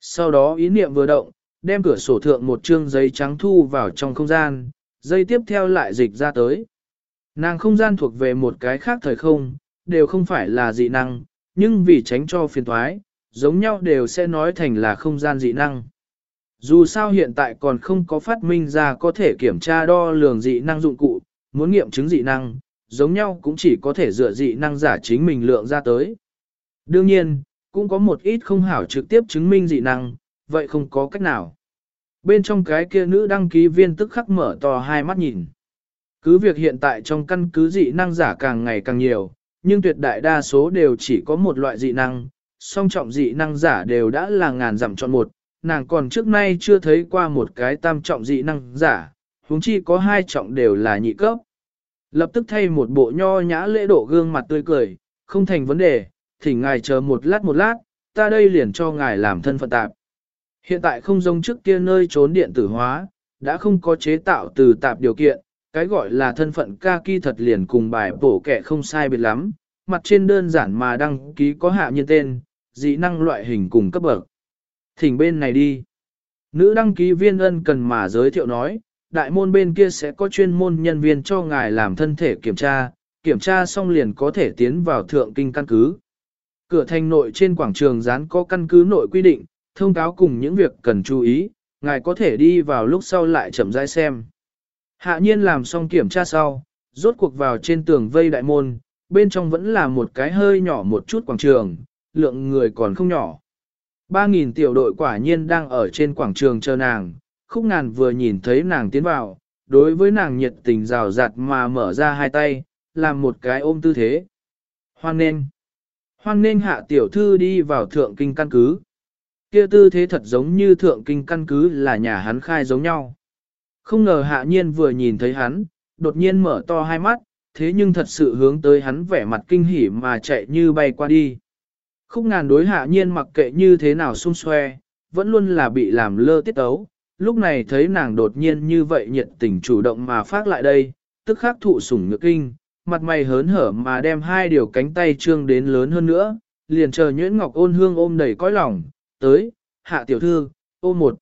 Sau đó ý niệm vừa động, đem cửa sổ thượng một chương giấy trắng thu vào trong không gian, dây tiếp theo lại dịch ra tới. Nàng không gian thuộc về một cái khác thời không, đều không phải là dị năng, nhưng vì tránh cho phiền thoái, giống nhau đều sẽ nói thành là không gian dị năng. Dù sao hiện tại còn không có phát minh ra có thể kiểm tra đo lường dị năng dụng cụ, muốn nghiệm chứng dị năng, giống nhau cũng chỉ có thể dựa dị năng giả chính mình lượng ra tới. Đương nhiên, cũng có một ít không hảo trực tiếp chứng minh dị năng, vậy không có cách nào. Bên trong cái kia nữ đăng ký viên tức khắc mở to hai mắt nhìn. Cứ việc hiện tại trong căn cứ dị năng giả càng ngày càng nhiều, nhưng tuyệt đại đa số đều chỉ có một loại dị năng, song trọng dị năng giả đều đã là ngàn dặm chọn một, nàng còn trước nay chưa thấy qua một cái tam trọng dị năng giả, huống chi có hai trọng đều là nhị cấp. Lập tức thay một bộ nho nhã lễ độ gương mặt tươi cười, không thành vấn đề, thỉnh ngài chờ một lát một lát, ta đây liền cho ngài làm thân phận tạp. Hiện tại không giống trước kia nơi trốn điện tử hóa, đã không có chế tạo từ tạp điều kiện, cái gọi là thân phận ca kỳ thật liền cùng bài bổ kẻ không sai biệt lắm, mặt trên đơn giản mà đăng ký có hạ nhân tên, dị năng loại hình cùng cấp bậc. Thỉnh bên này đi. Nữ đăng ký viên ân cần mà giới thiệu nói, đại môn bên kia sẽ có chuyên môn nhân viên cho ngài làm thân thể kiểm tra, kiểm tra xong liền có thể tiến vào thượng kinh căn cứ. Cửa thành nội trên quảng trường dán có căn cứ nội quy định, thông cáo cùng những việc cần chú ý, ngài có thể đi vào lúc sau lại chậm rãi xem. Hạ nhiên làm xong kiểm tra sau, rốt cuộc vào trên tường vây đại môn, bên trong vẫn là một cái hơi nhỏ một chút quảng trường, lượng người còn không nhỏ. Ba nghìn tiểu đội quả nhiên đang ở trên quảng trường chờ nàng, khúc ngàn vừa nhìn thấy nàng tiến vào, đối với nàng nhiệt tình rào rạt mà mở ra hai tay, làm một cái ôm tư thế. Hoan nên, hoan nên hạ tiểu thư đi vào thượng kinh căn cứ. Kia tư thế thật giống như thượng kinh căn cứ là nhà hắn khai giống nhau. Không ngờ hạ nhiên vừa nhìn thấy hắn, đột nhiên mở to hai mắt, thế nhưng thật sự hướng tới hắn vẻ mặt kinh hỉ mà chạy như bay qua đi. Khúc ngàn đối hạ nhiên mặc kệ như thế nào xung xoe, vẫn luôn là bị làm lơ tiết ấu. Lúc này thấy nàng đột nhiên như vậy nhiệt tình chủ động mà phát lại đây, tức khắc thụ sủng nhược kinh, mặt mày hớn hở mà đem hai điều cánh tay trương đến lớn hơn nữa, liền chờ nhuyễn ngọc ôn hương ôm đầy cõi lòng, tới, hạ tiểu thư, ôm một.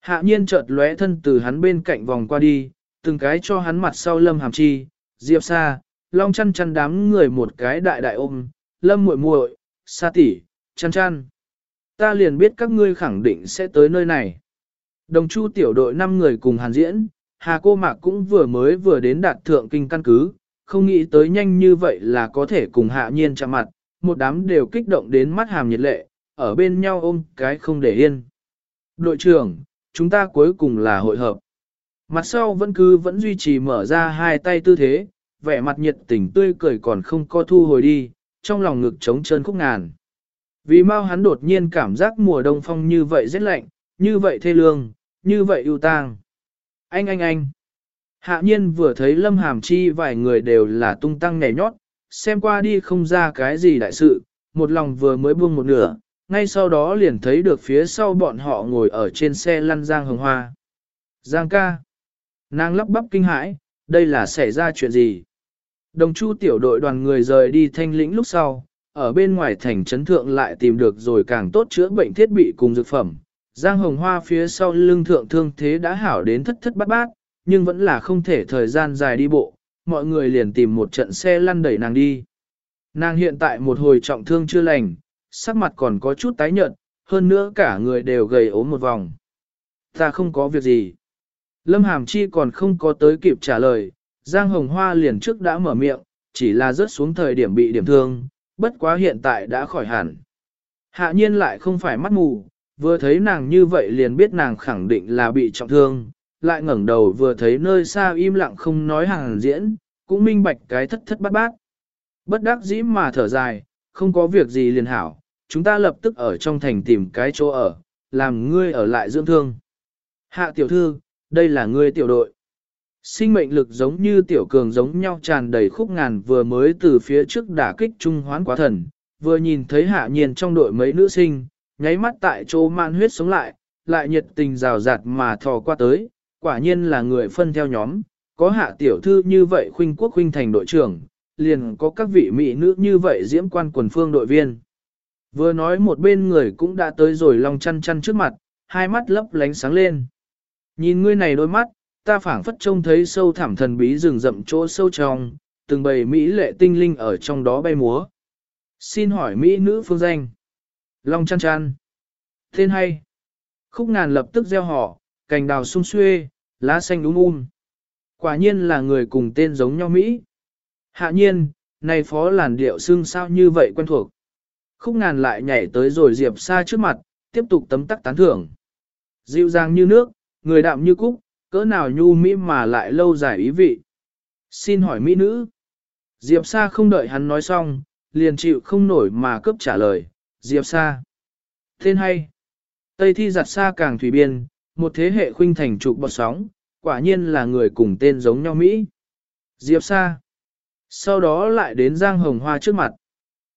Hạ nhiên chợt lóe thân từ hắn bên cạnh vòng qua đi, từng cái cho hắn mặt sau lâm hàm chi, diệp Sa, long chăn chăn đám người một cái đại đại ôm, lâm muội muội, sa tỷ, chăn chăn. Ta liền biết các ngươi khẳng định sẽ tới nơi này. Đồng chu tiểu đội 5 người cùng hàn diễn, hà cô mạc cũng vừa mới vừa đến đạt thượng kinh căn cứ, không nghĩ tới nhanh như vậy là có thể cùng hạ nhiên chạm mặt, một đám đều kích động đến mắt hàm nhiệt lệ, ở bên nhau ôm cái không để yên. Đội trưởng, chúng ta cuối cùng là hội hợp. Mặt sau vẫn cứ vẫn duy trì mở ra hai tay tư thế, vẻ mặt nhiệt tình tươi cười còn không co thu hồi đi, trong lòng ngực trống trơn khúc ngàn. Vì mau hắn đột nhiên cảm giác mùa đông phong như vậy rất lạnh, như vậy thê lương, như vậy ưu tang. Anh anh anh. Hạ nhiên vừa thấy lâm hàm chi vài người đều là tung tăng nhảy nhót, xem qua đi không ra cái gì đại sự, một lòng vừa mới buông một nửa, ngay sau đó liền thấy được phía sau bọn họ ngồi ở trên xe lăn Giang Hồng Hoa. Giang ca. Nàng lắp bắp kinh hãi, đây là xảy ra chuyện gì? Đồng chu tiểu đội đoàn người rời đi thanh lĩnh lúc sau, ở bên ngoài thành trấn thượng lại tìm được rồi càng tốt chữa bệnh thiết bị cùng dược phẩm. Giang hồng hoa phía sau lưng thượng thương thế đã hảo đến thất thất bát bát, nhưng vẫn là không thể thời gian dài đi bộ, mọi người liền tìm một trận xe lăn đẩy nàng đi. Nàng hiện tại một hồi trọng thương chưa lành, sắc mặt còn có chút tái nhợt, hơn nữa cả người đều gầy ốm một vòng. Ta không có việc gì. Lâm Hàm Chi còn không có tới kịp trả lời, Giang Hồng Hoa liền trước đã mở miệng, chỉ là rớt xuống thời điểm bị điểm thương, bất quá hiện tại đã khỏi hẳn. Hạ nhiên lại không phải mắt mù, vừa thấy nàng như vậy liền biết nàng khẳng định là bị trọng thương, lại ngẩng đầu vừa thấy nơi xa im lặng không nói hàng diễn, cũng minh bạch cái thất thất bát bát. Bất đắc dĩ mà thở dài, không có việc gì liền hảo, chúng ta lập tức ở trong thành tìm cái chỗ ở, làm ngươi ở lại dưỡng thương. Hạ tiểu thư, đây là ngươi tiểu đội. Sinh mệnh lực giống như tiểu cường giống nhau tràn đầy khúc ngàn vừa mới từ phía trước đả kích trung hoán quá thần, vừa nhìn thấy hạ nhiên trong đội mấy nữ sinh, nháy mắt tại chỗ man huyết sống lại, lại nhiệt tình rào rạt mà thò qua tới, quả nhiên là người phân theo nhóm, có hạ tiểu thư như vậy khuynh quốc khuynh thành đội trưởng, liền có các vị mỹ nữ như vậy diễm quan quần phương đội viên. Vừa nói một bên người cũng đã tới rồi lòng chăn chăn trước mặt, hai mắt lấp lánh sáng lên. Nhìn ngươi này đôi mắt, ta phảng phất trông thấy sâu thẳm thần bí rừng rậm chỗ sâu trong, từng bầy mỹ lệ tinh linh ở trong đó bay múa. Xin hỏi mỹ nữ phương danh. Long chăn chăn. Tên hay. Khúc ngàn lập tức gieo họ, cành đào sung xuê, lá xanh đúng um. Quả nhiên là người cùng tên giống nhau Mỹ. Hạ nhiên, này phó làn điệu xương sao như vậy quen thuộc. Khúc ngàn lại nhảy tới rồi Diệp xa trước mặt, tiếp tục tấm tắc tán thưởng. Dịu dàng như nước, người đạm như cúc, cỡ nào nhu mỹ mà lại lâu dài ý vị. Xin hỏi mỹ nữ. Diệp Sa không đợi hắn nói xong, liền chịu không nổi mà cấp trả lời. Diệp Sa. Tên hay. Tây thi giặt xa càng thủy biên, một thế hệ khuynh thành trục bọt sóng, quả nhiên là người cùng tên giống nhau Mỹ. Diệp Sa. Sau đó lại đến Giang Hồng Hoa trước mặt.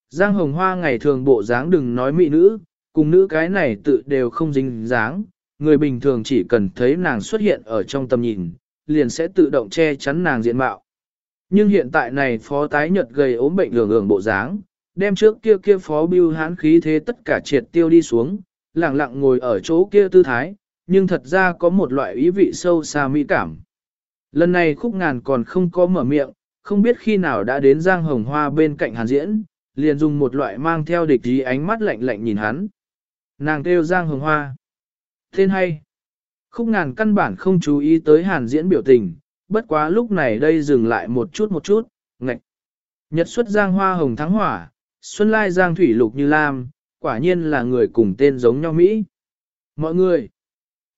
Giang Hồng Hoa ngày thường bộ dáng đừng nói mỹ nữ, cùng nữ cái này tự đều không dính dáng, người bình thường chỉ cần thấy nàng xuất hiện ở trong tầm nhìn, liền sẽ tự động che chắn nàng diện mạo. Nhưng hiện tại này phó tái nhật gầy ốm bệnh lường hưởng bộ dáng, đem trước kia kia phó bưu hán khí thế tất cả triệt tiêu đi xuống, lặng lặng ngồi ở chỗ kia tư thái, nhưng thật ra có một loại ý vị sâu xa mỹ cảm. Lần này khúc ngàn còn không có mở miệng, không biết khi nào đã đến Giang Hồng Hoa bên cạnh hàn diễn, liền dùng một loại mang theo địch ý ánh mắt lạnh lạnh nhìn hắn. Nàng kêu Giang Hồng Hoa. Tên hay. Khúc ngàn căn bản không chú ý tới hàn diễn biểu tình, bất quá lúc này đây dừng lại một chút một chút, ngạch. Nhật xuất Giang Hoa Hồng Thắng Hỏa, Xuân Lai Giang Thủy Lục Như Lam, quả nhiên là người cùng tên giống nhau Mỹ. Mọi người,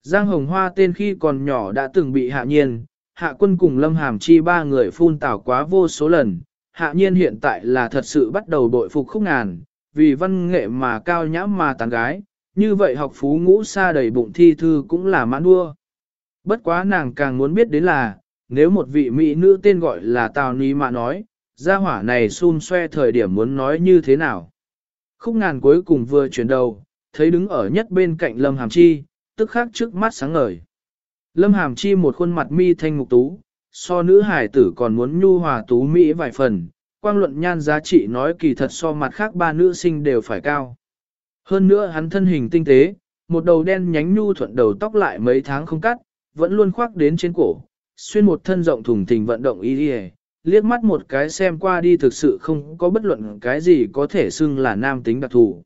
Giang Hồng Hoa tên khi còn nhỏ đã từng bị hạ nhiên, hạ quân cùng Lâm Hàm Chi ba người phun tảo quá vô số lần, hạ nhiên hiện tại là thật sự bắt đầu bội phục khúc ngàn, vì văn nghệ mà cao nhãm mà tán gái, như vậy học phú ngũ xa đầy bụng thi thư cũng là mãn đua. Bất quá nàng càng muốn biết đến là, nếu một vị mỹ nữ tên gọi là Tào Ní mà nói, gia hỏa này xun xoe thời điểm muốn nói như thế nào. Khúc ngàn cuối cùng vừa chuyển đầu, thấy đứng ở nhất bên cạnh Lâm Hàm Chi, tức khắc trước mắt sáng ngời. Lâm Hàm Chi một khuôn mặt mi thanh mục tú, so nữ hải tử còn muốn nhu hòa tú mỹ vài phần, quang luận nhan giá trị nói kỳ thật so mặt khác ba nữ sinh đều phải cao. Hơn nữa hắn thân hình tinh tế, một đầu đen nhánh nhu thuận đầu tóc lại mấy tháng không cắt, vẫn luôn khoác đến trên cổ, xuyên một thân rộng thùng thình vận động y đi liếc mắt một cái xem qua đi thực sự không có bất luận cái gì có thể xưng là nam tính đặc thù.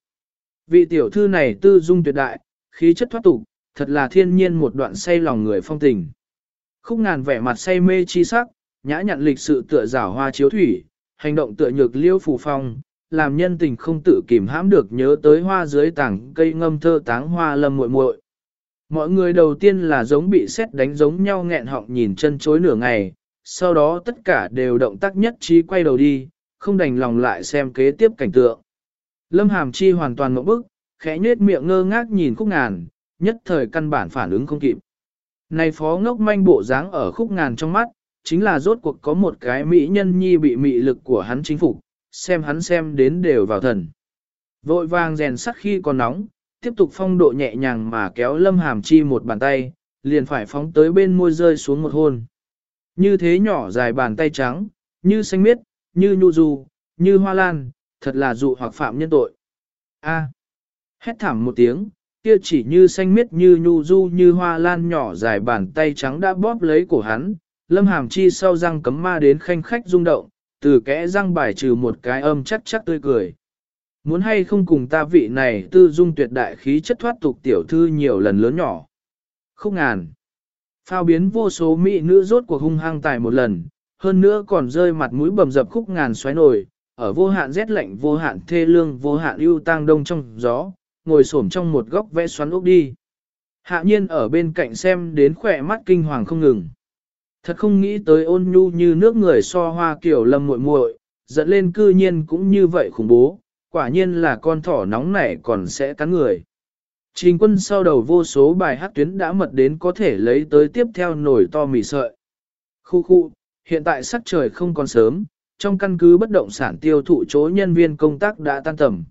Vị tiểu thư này tư dung tuyệt đại, khí chất thoát tục, thật là thiên nhiên một đoạn say lòng người phong tình. Khúc ngàn vẻ mặt say mê chi sắc, nhã nhặn lịch sự tựa giảo hoa chiếu thủy, hành động tựa nhược liêu phù phong, làm nhân tình không tự kìm hãm được nhớ tới hoa dưới tảng cây ngâm thơ táng hoa lâm muội muội. Mọi người đầu tiên là giống bị xét đánh giống nhau nghẹn họng nhìn chân chối nửa ngày, sau đó tất cả đều động tác nhất trí quay đầu đi, không đành lòng lại xem kế tiếp cảnh tượng. Lâm Hàm Chi hoàn toàn ngộp bức, khẽ nhếch miệng ngơ ngác nhìn khúc ngàn, nhất thời căn bản phản ứng không kịp. Này phó ngốc manh bộ dáng ở khúc ngàn trong mắt, chính là rốt cuộc có một cái mỹ nhân nhi bị mị lực của hắn chính phục, xem hắn xem đến đều vào thần. Vội vàng rèn sắt khi còn nóng, tiếp tục phong độ nhẹ nhàng mà kéo lâm hàm chi một bàn tay, liền phải phóng tới bên môi rơi xuống một hôn. Như thế nhỏ dài bàn tay trắng, như xanh miết, như nhu du, như hoa lan, thật là dụ hoặc phạm nhân tội. A. Hét thảm một tiếng, kia chỉ như xanh miết như nhu du như hoa lan nhỏ dài bàn tay trắng đã bóp lấy cổ hắn, lâm hàm chi sau răng cấm ma đến khanh khách rung động, từ kẽ răng bài trừ một cái âm chắc chắc tươi cười. Muốn hay không cùng ta vị này tư dung tuyệt đại khí chất thoát tục tiểu thư nhiều lần lớn nhỏ. Không ngàn. Phao biến vô số mỹ nữ rốt cuộc hung hăng tài một lần, hơn nữa còn rơi mặt mũi bầm dập khúc ngàn xoáy nổi, ở vô hạn rét lạnh vô hạn thê lương vô hạn ưu tang đông trong gió, ngồi xổm trong một góc vẽ xoắn ốc đi. Hạ nhiên ở bên cạnh xem đến khỏe mắt kinh hoàng không ngừng. Thật không nghĩ tới ôn nhu như nước người so hoa kiểu lâm muội muội, dẫn lên cư nhiên cũng như vậy khủng bố, quả nhiên là con thỏ nóng nảy còn sẽ cắn người. Trình quân sau đầu vô số bài hát tuyến đã mật đến có thể lấy tới tiếp theo nổi to mì sợi. Khu khu, hiện tại sắc trời không còn sớm, trong căn cứ bất động sản tiêu thụ chỗ nhân viên công tác đã tan tầm.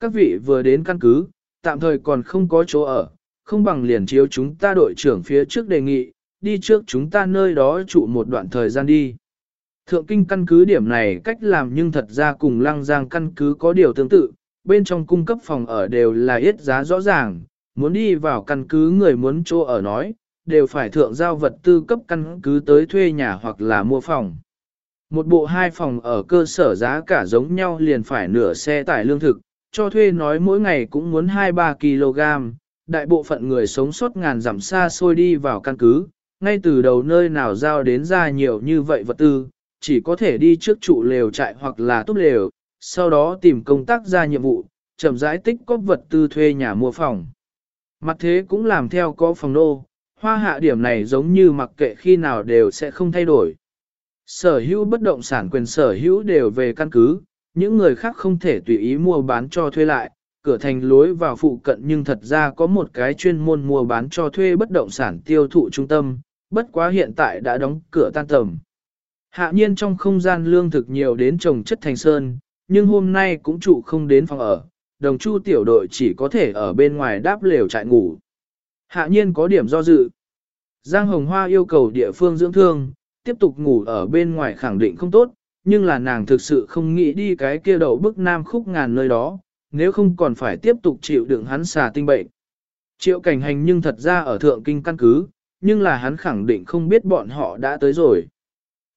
Các vị vừa đến căn cứ, tạm thời còn không có chỗ ở, không bằng liền chiếu chúng ta đội trưởng phía trước đề nghị, đi trước chúng ta nơi đó trụ một đoạn thời gian đi. Thượng kinh căn cứ điểm này cách làm nhưng thật ra cùng lăng giang căn cứ có điều tương tự, bên trong cung cấp phòng ở đều là ít giá rõ ràng, muốn đi vào căn cứ người muốn chỗ ở nói, đều phải thượng giao vật tư cấp căn cứ tới thuê nhà hoặc là mua phòng. Một bộ hai phòng ở cơ sở giá cả giống nhau liền phải nửa xe tải lương thực, cho thuê nói mỗi ngày cũng muốn 2-3 kg, đại bộ phận người sống sót ngàn dặm xa xôi đi vào căn cứ, ngay từ đầu nơi nào giao đến ra nhiều như vậy vật tư, chỉ có thể đi trước trụ lều trại hoặc là túp lều, sau đó tìm công tác ra nhiệm vụ, chậm rãi tích có vật tư thuê nhà mua phòng. Mặt thế cũng làm theo có phòng nô, hoa hạ điểm này giống như mặc kệ khi nào đều sẽ không thay đổi. Sở hữu bất động sản quyền sở hữu đều về căn cứ, những người khác không thể tùy ý mua bán cho thuê lại, cửa thành lối vào phụ cận nhưng thật ra có một cái chuyên môn mua bán cho thuê bất động sản tiêu thụ trung tâm, bất quá hiện tại đã đóng cửa tan tầm. Hạ nhiên trong không gian lương thực nhiều đến trồng chất thành sơn, nhưng hôm nay cũng trụ không đến phòng ở, đồng chu tiểu đội chỉ có thể ở bên ngoài đáp lều trại ngủ. Hạ nhiên có điểm do dự. Giang Hồng Hoa yêu cầu địa phương dưỡng thương, tiếp tục ngủ ở bên ngoài khẳng định không tốt, nhưng là nàng thực sự không nghĩ đi cái kia đậu bức nam khúc ngàn nơi đó, nếu không còn phải tiếp tục chịu đựng hắn xà tinh bệnh. Triệu cảnh hành nhưng thật ra ở thượng kinh căn cứ, nhưng là hắn khẳng định không biết bọn họ đã tới rồi.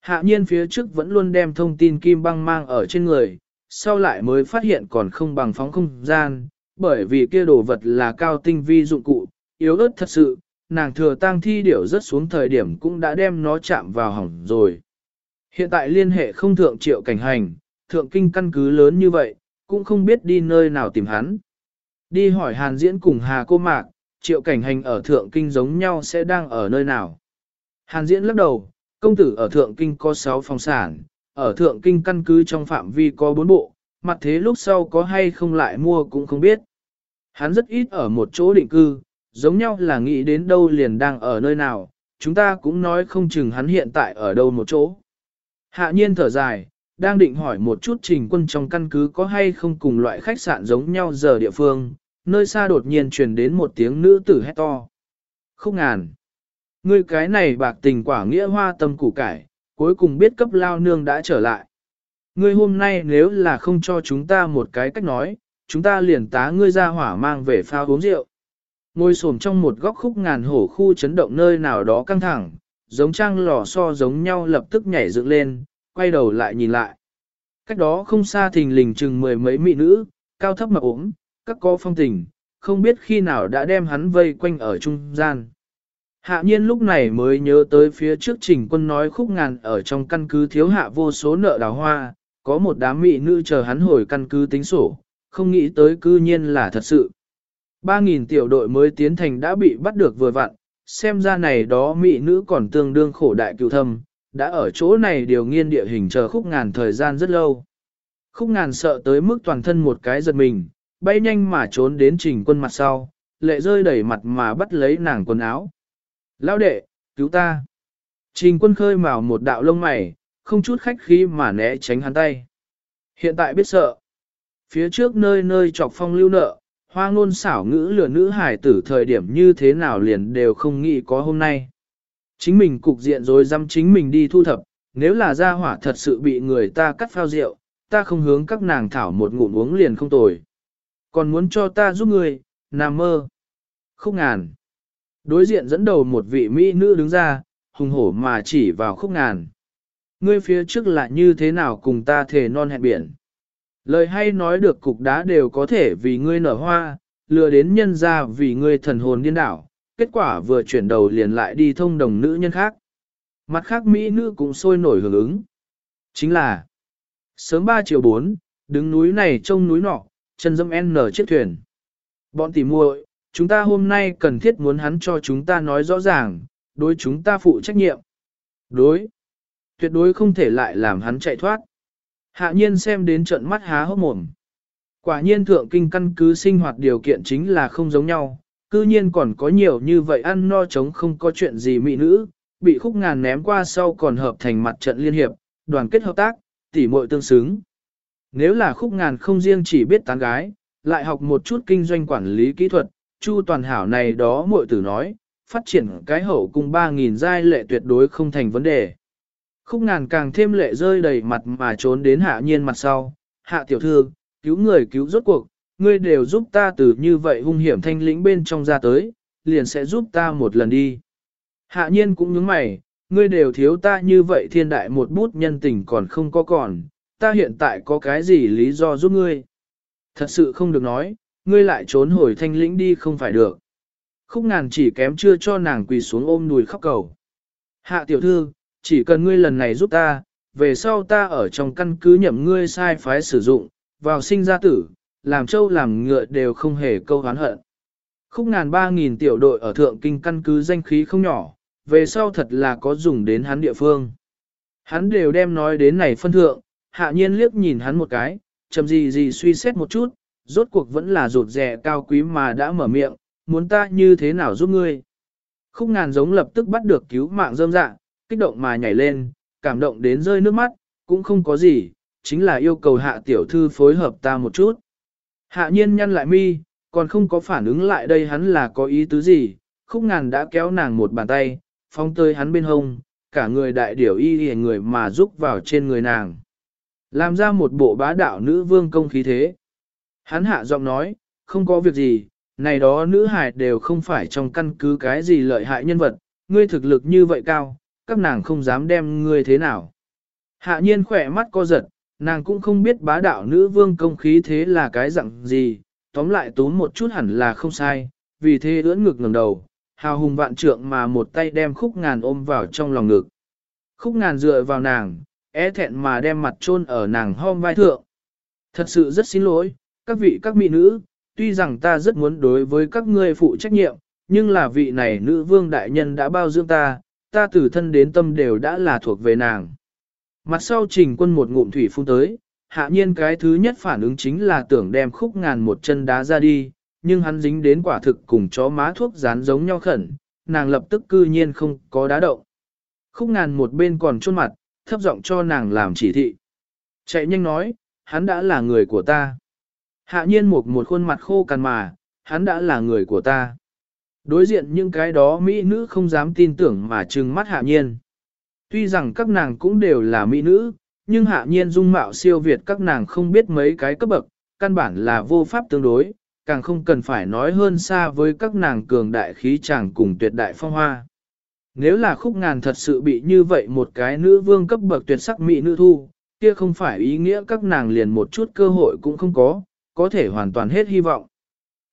Hạ nhiên phía trước vẫn luôn đem thông tin kim băng mang ở trên người, sau lại mới phát hiện còn không bằng phóng không gian, bởi vì kia đồ vật là cao tinh vi dụng cụ, yếu ớt thật sự, nàng thừa tang thi điểu rất xuống thời điểm cũng đã đem nó chạm vào hỏng rồi. Hiện tại liên hệ không thượng triệu cảnh hành, thượng kinh căn cứ lớn như vậy, cũng không biết đi nơi nào tìm hắn. Đi hỏi hàn diễn cùng hà cô mạc, triệu cảnh hành ở thượng kinh giống nhau sẽ đang ở nơi nào. Hàn diễn lắc đầu, công tử ở thượng kinh có 6 phòng sản, ở thượng kinh căn cứ trong phạm vi có 4 bộ, mặt thế lúc sau có hay không lại mua cũng không biết. Hắn rất ít ở một chỗ định cư, giống nhau là nghĩ đến đâu liền đang ở nơi nào, chúng ta cũng nói không chừng hắn hiện tại ở đâu một chỗ. Hạ nhiên thở dài, đang định hỏi một chút trình quân trong căn cứ có hay không cùng loại khách sạn giống nhau giờ địa phương, nơi xa đột nhiên truyền đến một tiếng nữ tử hét to. Khúc ngàn. Ngươi cái này bạc tình quả nghĩa hoa tâm củ cải, cuối cùng biết cấp lao nương đã trở lại. Ngươi hôm nay nếu là không cho chúng ta một cái cách nói, chúng ta liền tá ngươi ra hỏa mang về pha uống rượu. Ngồi xổm trong một góc khúc ngàn hổ khu chấn động nơi nào đó căng thẳng, giống trang lò so giống nhau lập tức nhảy dựng lên, quay đầu lại nhìn lại. Cách đó không xa thình lình chừng mười mấy mỹ nữ, cao thấp mà ốm, các có phong tình, không biết khi nào đã đem hắn vây quanh ở trung gian. Hạ nhiên lúc này mới nhớ tới phía trước trình quân nói khúc ngàn ở trong căn cứ thiếu hạ vô số nợ đào hoa, có một đám mỹ nữ chờ hắn hồi căn cứ tính sổ, không nghĩ tới cư nhiên là thật sự. 3.000 tiểu đội mới tiến thành đã bị bắt được vừa vặn, xem ra này đó mỹ nữ còn tương đương khổ đại cựu thâm, đã ở chỗ này điều nghiên địa hình chờ khúc ngàn thời gian rất lâu. Khúc ngàn sợ tới mức toàn thân một cái giật mình, bay nhanh mà trốn đến trình quân mặt sau, lệ rơi đẩy mặt mà bắt lấy nàng quần áo. Lão đệ, cứu ta. Trình quân khơi mào một đạo lông mày, không chút khách khí mà né tránh hắn tay. Hiện tại biết sợ. Phía trước nơi nơi chọc phong lưu nợ, hoa ngôn xảo ngữ lừa nữ hải tử thời điểm như thế nào liền đều không nghĩ có hôm nay. Chính mình cục diện rồi dám chính mình đi thu thập, nếu là gia hỏa thật sự bị người ta cắt phao rượu, ta không hướng các nàng thảo một ngụm uống liền không tồi. Còn muốn cho ta giúp người, nằm mơ. Khúc ngàn. Đối diện dẫn đầu một vị mỹ nữ đứng ra, hùng hổ mà chỉ vào khúc ngàn. Ngươi phía trước lại như thế nào cùng ta thể non hẹn biển. Lời hay nói được cục đá đều có thể vì ngươi nở hoa, lừa đến nhân ra vì ngươi thần hồn điên đảo, kết quả vừa chuyển đầu liền lại đi thông đồng nữ nhân khác. Mặt khác Mỹ nữ cũng sôi nổi hưởng ứng. Chính là, sớm 3 triệu 4, đứng núi này trông núi nọ, chân dâm N chiếc thuyền. Bọn tỉ muội, chúng ta hôm nay cần thiết muốn hắn cho chúng ta nói rõ ràng, đối chúng ta phụ trách nhiệm. Đối. Tuyệt đối không thể lại làm hắn chạy thoát. Hạ nhiên xem đến trận mắt há hốc mồm. Quả nhiên thượng kinh căn cứ sinh hoạt điều kiện chính là không giống nhau, cư nhiên còn có nhiều như vậy ăn no chống không có chuyện gì mỹ nữ, bị khúc ngàn ném qua sau còn hợp thành mặt trận liên hiệp, đoàn kết hợp tác, tỉ muội tương xứng. Nếu là khúc ngàn không riêng chỉ biết tán gái, lại học một chút kinh doanh quản lý kỹ thuật, chu toàn hảo này đó muội tử nói, phát triển cái hậu cùng 3.000 giai lệ tuyệt đối không thành vấn đề. Khúc ngàn càng thêm lệ rơi đầy mặt mà trốn đến hạ nhiên mặt sau, hạ tiểu thư, cứu người cứu rốt cuộc, ngươi đều giúp ta từ như vậy hung hiểm thanh lĩnh bên trong ra tới, liền sẽ giúp ta một lần đi. Hạ nhiên cũng nhướng mày, ngươi đều thiếu ta như vậy thiên đại một bút nhân tình còn không có còn, ta hiện tại có cái gì lý do giúp ngươi. Thật sự không được nói, ngươi lại trốn hồi thanh lĩnh đi không phải được. Khúc ngàn chỉ kém chưa cho nàng quỳ xuống ôm đùi khóc cầu. Hạ tiểu thư, chỉ cần ngươi lần này giúp ta, về sau ta ở trong căn cứ nhậm ngươi sai phái sử dụng, vào sinh ra tử, làm châu làm ngựa đều không hề câu hán hận. Khúc ngàn ba nghìn tiểu đội ở thượng kinh căn cứ danh khí không nhỏ, về sau thật là có dùng đến hắn địa phương. Hắn đều đem nói đến này phân thượng, hạ nhiên liếc nhìn hắn một cái, chầm gì gì suy xét một chút, rốt cuộc vẫn là rụt rẻ cao quý mà đã mở miệng, muốn ta như thế nào giúp ngươi. Khúc ngàn giống lập tức bắt được cứu mạng dâm dạ, kích động mà nhảy lên, cảm động đến rơi nước mắt, cũng không có gì, chính là yêu cầu hạ tiểu thư phối hợp ta một chút. Hạ nhiên nhăn lại mi, còn không có phản ứng lại đây hắn là có ý tứ gì, khúc ngàn đã kéo nàng một bàn tay, phong tơi hắn bên hông, cả người đại điểu y hề người mà rúc vào trên người nàng. Làm ra một bộ bá đạo nữ vương công khí thế. Hắn hạ giọng nói, không có việc gì, này đó nữ hài đều không phải trong căn cứ cái gì lợi hại nhân vật, ngươi thực lực như vậy cao, các nàng không dám đem ngươi thế nào. Hạ nhiên khỏe mắt co giật, nàng cũng không biết bá đạo nữ vương công khí thế là cái dạng gì, tóm lại tốn một chút hẳn là không sai, vì thế ưỡn ngực ngẩng đầu, hào hùng vạn trượng mà một tay đem khúc ngàn ôm vào trong lòng ngực. Khúc ngàn dựa vào nàng, é thẹn mà đem mặt chôn ở nàng hom vai thượng. Thật sự rất xin lỗi, các vị các mỹ nữ, tuy rằng ta rất muốn đối với các ngươi phụ trách nhiệm, nhưng là vị này nữ vương đại nhân đã bao dưỡng ta, ta từ thân đến tâm đều đã là thuộc về nàng. Mặt sau trình quân một ngụm thủy phun tới, hạ nhiên cái thứ nhất phản ứng chính là tưởng đem khúc ngàn một chân đá ra đi, nhưng hắn dính đến quả thực cùng chó má thuốc dán giống nhau khẩn, nàng lập tức cư nhiên không có đá động. Khúc ngàn một bên còn chôn mặt, thấp giọng cho nàng làm chỉ thị. Chạy nhanh nói, hắn đã là người của ta. Hạ nhiên một một khuôn mặt khô cằn mà, hắn đã là người của ta. Đối diện những cái đó mỹ nữ không dám tin tưởng mà trừng mắt hạ nhiên. Tuy rằng các nàng cũng đều là mỹ nữ, nhưng hạ nhiên dung mạo siêu việt các nàng không biết mấy cái cấp bậc, căn bản là vô pháp tương đối, càng không cần phải nói hơn xa với các nàng cường đại khí chàng cùng tuyệt đại phong hoa. Nếu là khúc ngàn thật sự bị như vậy một cái nữ vương cấp bậc tuyệt sắc mỹ nữ thu, kia không phải ý nghĩa các nàng liền một chút cơ hội cũng không có, có thể hoàn toàn hết hy vọng.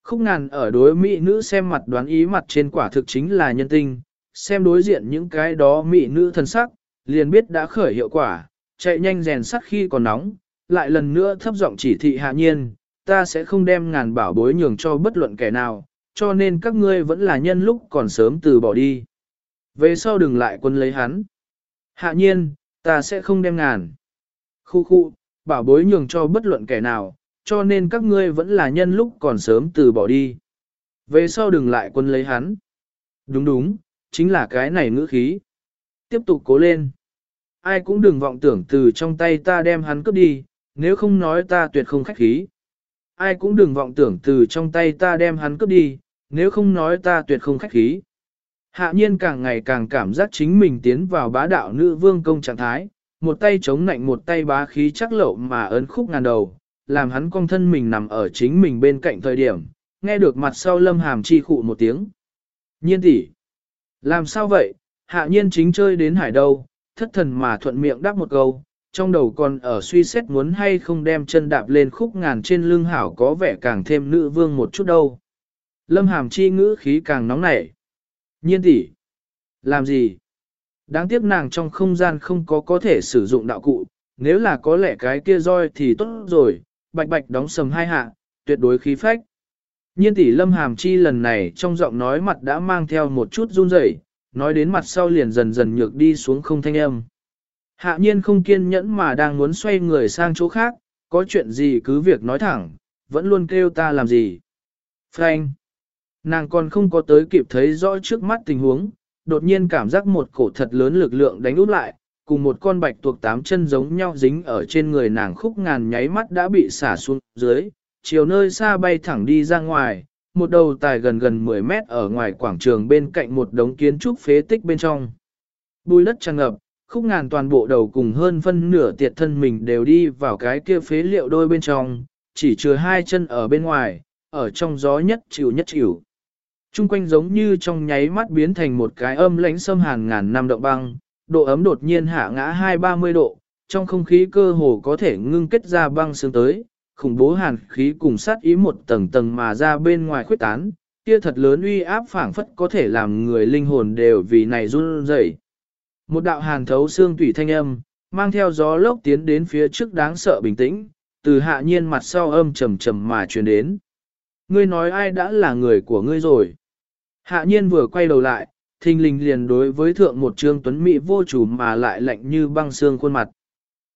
Khúc ngàn ở đối mỹ nữ xem mặt đoán ý mặt trên quả thực chính là nhân tinh, xem đối diện những cái đó mỹ nữ thân sắc, liền biết đã khởi hiệu quả, chạy nhanh rèn sắt khi còn nóng, lại lần nữa thấp giọng chỉ thị hạ nhiên, ta sẽ không đem ngàn bảo bối nhường cho bất luận kẻ nào, cho nên các ngươi vẫn là nhân lúc còn sớm từ bỏ đi. Về sau đừng lại quân lấy hắn. Hạ nhiên, ta sẽ không đem ngàn. Khu khu, bảo bối nhường cho bất luận kẻ nào, cho nên các ngươi vẫn là nhân lúc còn sớm từ bỏ đi. Về sau đừng lại quân lấy hắn. Đúng đúng, chính là cái này ngữ khí. Tiếp tục cố lên. Ai cũng đừng vọng tưởng từ trong tay ta đem hắn cướp đi, nếu không nói ta tuyệt không khách khí. Ai cũng đừng vọng tưởng từ trong tay ta đem hắn cướp đi, nếu không nói ta tuyệt không khách khí. Hạ nhiên càng ngày càng cảm giác chính mình tiến vào bá đạo nữ vương công trạng thái, một tay chống nạnh một tay bá khí chắc lậu mà ấn khúc ngàn đầu, làm hắn cong thân mình nằm ở chính mình bên cạnh thời điểm, nghe được mặt sau lâm hàm chi khụ một tiếng. Nhiên tỷ, Làm sao vậy, hạ nhiên chính chơi đến hải đâu, thất thần mà thuận miệng đáp một câu, trong đầu còn ở suy xét muốn hay không đem chân đạp lên khúc ngàn trên lưng hảo có vẻ càng thêm nữ vương một chút đâu. Lâm hàm chi ngữ khí càng nóng nảy. Nhiên tỷ, Làm gì? Đáng tiếc nàng trong không gian không có có thể sử dụng đạo cụ, nếu là có lẽ cái kia roi thì tốt rồi, bạch bạch đóng sầm hai hạ, tuyệt đối khí phách. Nhiên tỷ lâm hàm chi lần này trong giọng nói mặt đã mang theo một chút run rẩy, nói đến mặt sau liền dần dần nhược đi xuống không thanh âm. Hạ nhiên không kiên nhẫn mà đang muốn xoay người sang chỗ khác, có chuyện gì cứ việc nói thẳng, vẫn luôn kêu ta làm gì. Frank! Nàng còn không có tới kịp thấy rõ trước mắt tình huống, đột nhiên cảm giác một cổ thật lớn lực lượng đánh út lại, cùng một con bạch tuộc tám chân giống nhau dính ở trên người nàng khúc ngàn nháy mắt đã bị xả xuống dưới, chiều nơi xa bay thẳng đi ra ngoài, một đầu tài gần gần 10 mét ở ngoài quảng trường bên cạnh một đống kiến trúc phế tích bên trong. Bùi đất tràn ngập, khúc ngàn toàn bộ đầu cùng hơn phân nửa tiệt thân mình đều đi vào cái kia phế liệu đôi bên trong, chỉ chừa hai chân ở bên ngoài, ở trong gió nhất chịu nhất chịu. Trung quanh giống như trong nháy mắt biến thành một cái âm lãnh xâm hàn ngàn năm động băng, độ ấm đột nhiên hạ ngã hai ba mươi độ, trong không khí cơ hồ có thể ngưng kết ra băng sương tới, khủng bố hàn khí cùng sát ý một tầng tầng mà ra bên ngoài khuyết tán, kia thật lớn uy áp phảng phất có thể làm người linh hồn đều vì này run rẩy. Một đạo hàn thấu xương tủy thanh âm, mang theo gió lốc tiến đến phía trước đáng sợ bình tĩnh, từ hạ nhiên mặt sau âm trầm trầm mà truyền đến. Ngươi nói ai đã là người của ngươi rồi? Hạ nhiên vừa quay đầu lại, thình lình liền đối với thượng một trương tuấn mỹ vô chủ mà lại lạnh như băng xương khuôn mặt.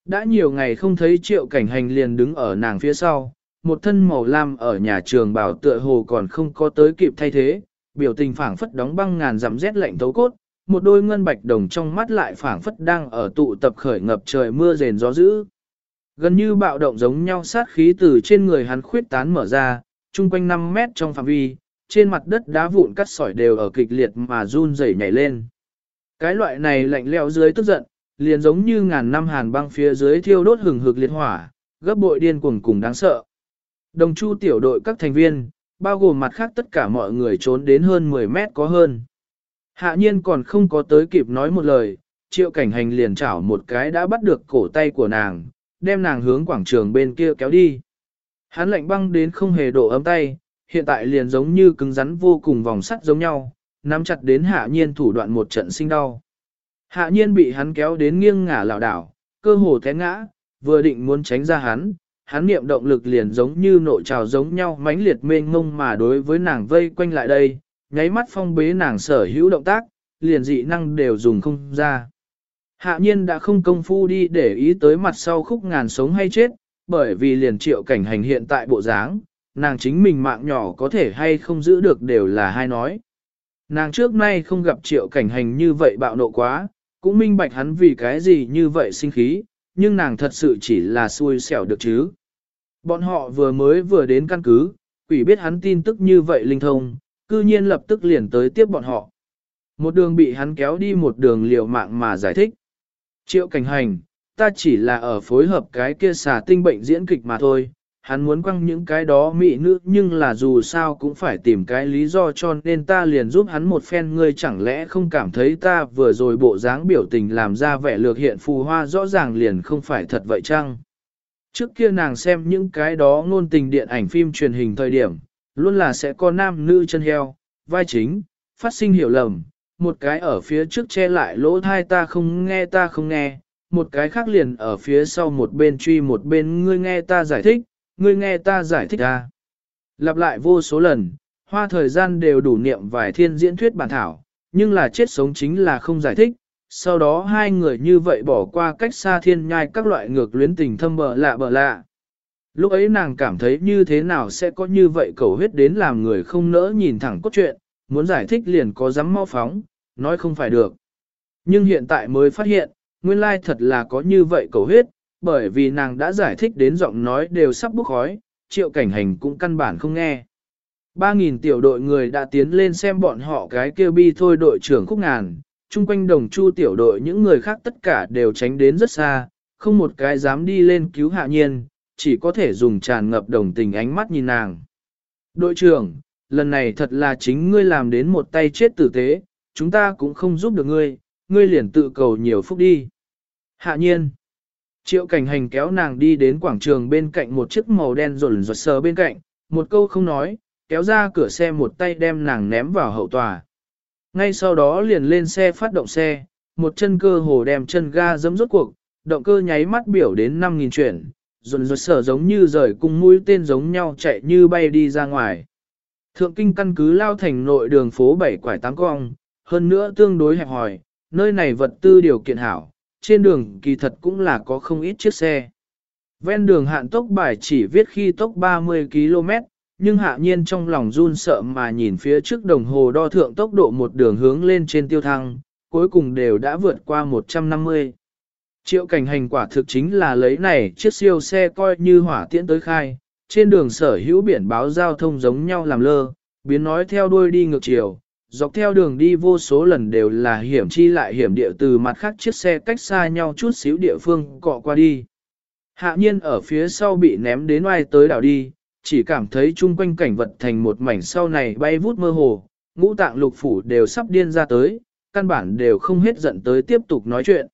Đã nhiều ngày không thấy triệu cảnh hành liền đứng ở nàng phía sau, một thân màu lam ở nhà trường bảo tựa hồ còn không có tới kịp thay thế, biểu tình phảng phất đóng băng ngàn dặm rét lạnh tấu cốt, một đôi ngân bạch đồng trong mắt lại phảng phất đang ở tụ tập khởi ngập trời mưa rền gió dữ. Gần như bạo động giống nhau sát khí từ trên người hắn khuyết tán mở ra, chung quanh 5 mét trong phạm vi, trên mặt đất đá vụn cắt sỏi đều ở kịch liệt mà run rẩy nhảy lên. Cái loại này lạnh lẽo dưới tức giận, liền giống như ngàn năm hàn băng phía dưới thiêu đốt hừng hực liệt hỏa, gấp bội điên cuồng cùng đáng sợ. Đồng chu tiểu đội các thành viên, bao gồm mặt khác tất cả mọi người trốn đến hơn 10 mét có hơn. Hạ nhiên còn không có tới kịp nói một lời, triệu cảnh hành liền chảo một cái đã bắt được cổ tay của nàng, đem nàng hướng quảng trường bên kia kéo đi. Hắn lạnh băng đến không hề độ ấm tay, hiện tại liền giống như cứng rắn vô cùng vòng sắt giống nhau, nắm chặt đến hạ nhiên thủ đoạn một trận sinh đau. Hạ nhiên bị hắn kéo đến nghiêng ngả lảo đảo, cơ hồ té ngã, vừa định muốn tránh ra hắn, hắn niệm động lực liền giống như nội trào giống nhau mãnh liệt mênh ngông mà đối với nàng vây quanh lại đây, nháy mắt phong bế nàng sở hữu động tác, liền dị năng đều dùng không ra. Hạ nhiên đã không công phu đi để ý tới mặt sau khúc ngàn sống hay chết, bởi vì liền triệu cảnh hành hiện tại bộ dáng, nàng chính mình mạng nhỏ có thể hay không giữ được đều là hai nói. Nàng trước nay không gặp triệu cảnh hành như vậy bạo nộ quá, cũng minh bạch hắn vì cái gì như vậy sinh khí, nhưng nàng thật sự chỉ là xui xẻo được chứ. Bọn họ vừa mới vừa đến căn cứ, quỷ biết hắn tin tức như vậy linh thông, cư nhiên lập tức liền tới tiếp bọn họ. Một đường bị hắn kéo đi một đường liều mạng mà giải thích. Triệu cảnh hành, ta chỉ là ở phối hợp cái kia xà tinh bệnh diễn kịch mà thôi, hắn muốn quăng những cái đó mị nữ nhưng là dù sao cũng phải tìm cái lý do cho nên ta liền giúp hắn một phen. Ngươi chẳng lẽ không cảm thấy ta vừa rồi bộ dáng biểu tình làm ra vẻ lược hiện phù hoa rõ ràng liền không phải thật vậy chăng? Trước kia nàng xem những cái đó ngôn tình điện ảnh phim truyền hình thời điểm, luôn là sẽ có nam nữ chân heo, vai chính, phát sinh hiểu lầm, một cái ở phía trước che lại lỗ thai ta không nghe ta không nghe, một cái khác liền ở phía sau một bên truy một bên ngươi nghe ta giải thích, ngươi nghe ta giải thích ta. Lặp lại vô số lần, hoa thời gian đều đủ niệm vài thiên diễn thuyết bản thảo, nhưng là chết sống chính là không giải thích. Sau đó hai người như vậy bỏ qua cách xa thiên nhai các loại ngược luyến tình thâm bờ lạ bờ lạ. Lúc ấy nàng cảm thấy như thế nào sẽ có như vậy cầu huyết đến làm người không nỡ nhìn thẳng cốt truyện, muốn giải thích liền có dám mau phóng, nói không phải được. Nhưng hiện tại mới phát hiện, nguyên lai thật là có như vậy cầu huyết, bởi vì nàng đã giải thích đến giọng nói đều sắp bốc khói, triệu cảnh hành cũng căn bản không nghe. Ba nghìn tiểu đội người đã tiến lên xem bọn họ cái kêu bi thôi đội trưởng khúc ngàn, chung quanh đồng chu tiểu đội những người khác tất cả đều tránh đến rất xa, không một cái dám đi lên cứu hạ nhiên, chỉ có thể dùng tràn ngập đồng tình ánh mắt nhìn nàng. Đội trưởng, lần này thật là chính ngươi làm đến một tay chết tử tế, chúng ta cũng không giúp được ngươi, ngươi liền tự cầu nhiều phúc đi. Hạ nhiên. Triệu cảnh hành kéo nàng đi đến quảng trường bên cạnh một chiếc màu đen rồn rột sờ bên cạnh, một câu không nói, kéo ra cửa xe một tay đem nàng ném vào hậu tòa. Ngay sau đó liền lên xe phát động xe, một chân cơ hồ đem chân ga dấm rốt cuộc, động cơ nháy mắt biểu đến 5.000 chuyển, rồn rột sờ giống như rời cung mũi tên giống nhau chạy như bay đi ra ngoài. Thượng kinh căn cứ lao thành nội đường phố bảy quải tám cong, hơn nữa tương đối hẹp hòi, nơi này vật tư điều kiện hảo, trên đường kỳ thật cũng là có không ít chiếc xe. Ven đường hạn tốc bài chỉ viết khi tốc 30 km, nhưng hạ nhiên trong lòng run sợ mà nhìn phía trước đồng hồ đo thượng tốc độ một đường hướng lên trên tiêu thăng, cuối cùng đều đã vượt qua 150. Triệu cảnh hành quả thực chính là lấy này chiếc siêu xe coi như hỏa tiễn tới khai, trên đường sở hữu biển báo giao thông giống nhau làm lơ, biến nói theo đuôi đi ngược chiều, dọc theo đường đi vô số lần đều là hiểm chi lại hiểm địa từ mặt khác chiếc xe cách xa nhau chút xíu địa phương cọ qua đi. Hạ nhiên ở phía sau bị ném đến oai tới đảo đi, chỉ cảm thấy chung quanh cảnh vật thành một mảnh sau này bay vút mơ hồ, ngũ tạng lục phủ đều sắp điên ra tới, căn bản đều không hết giận tới tiếp tục nói chuyện.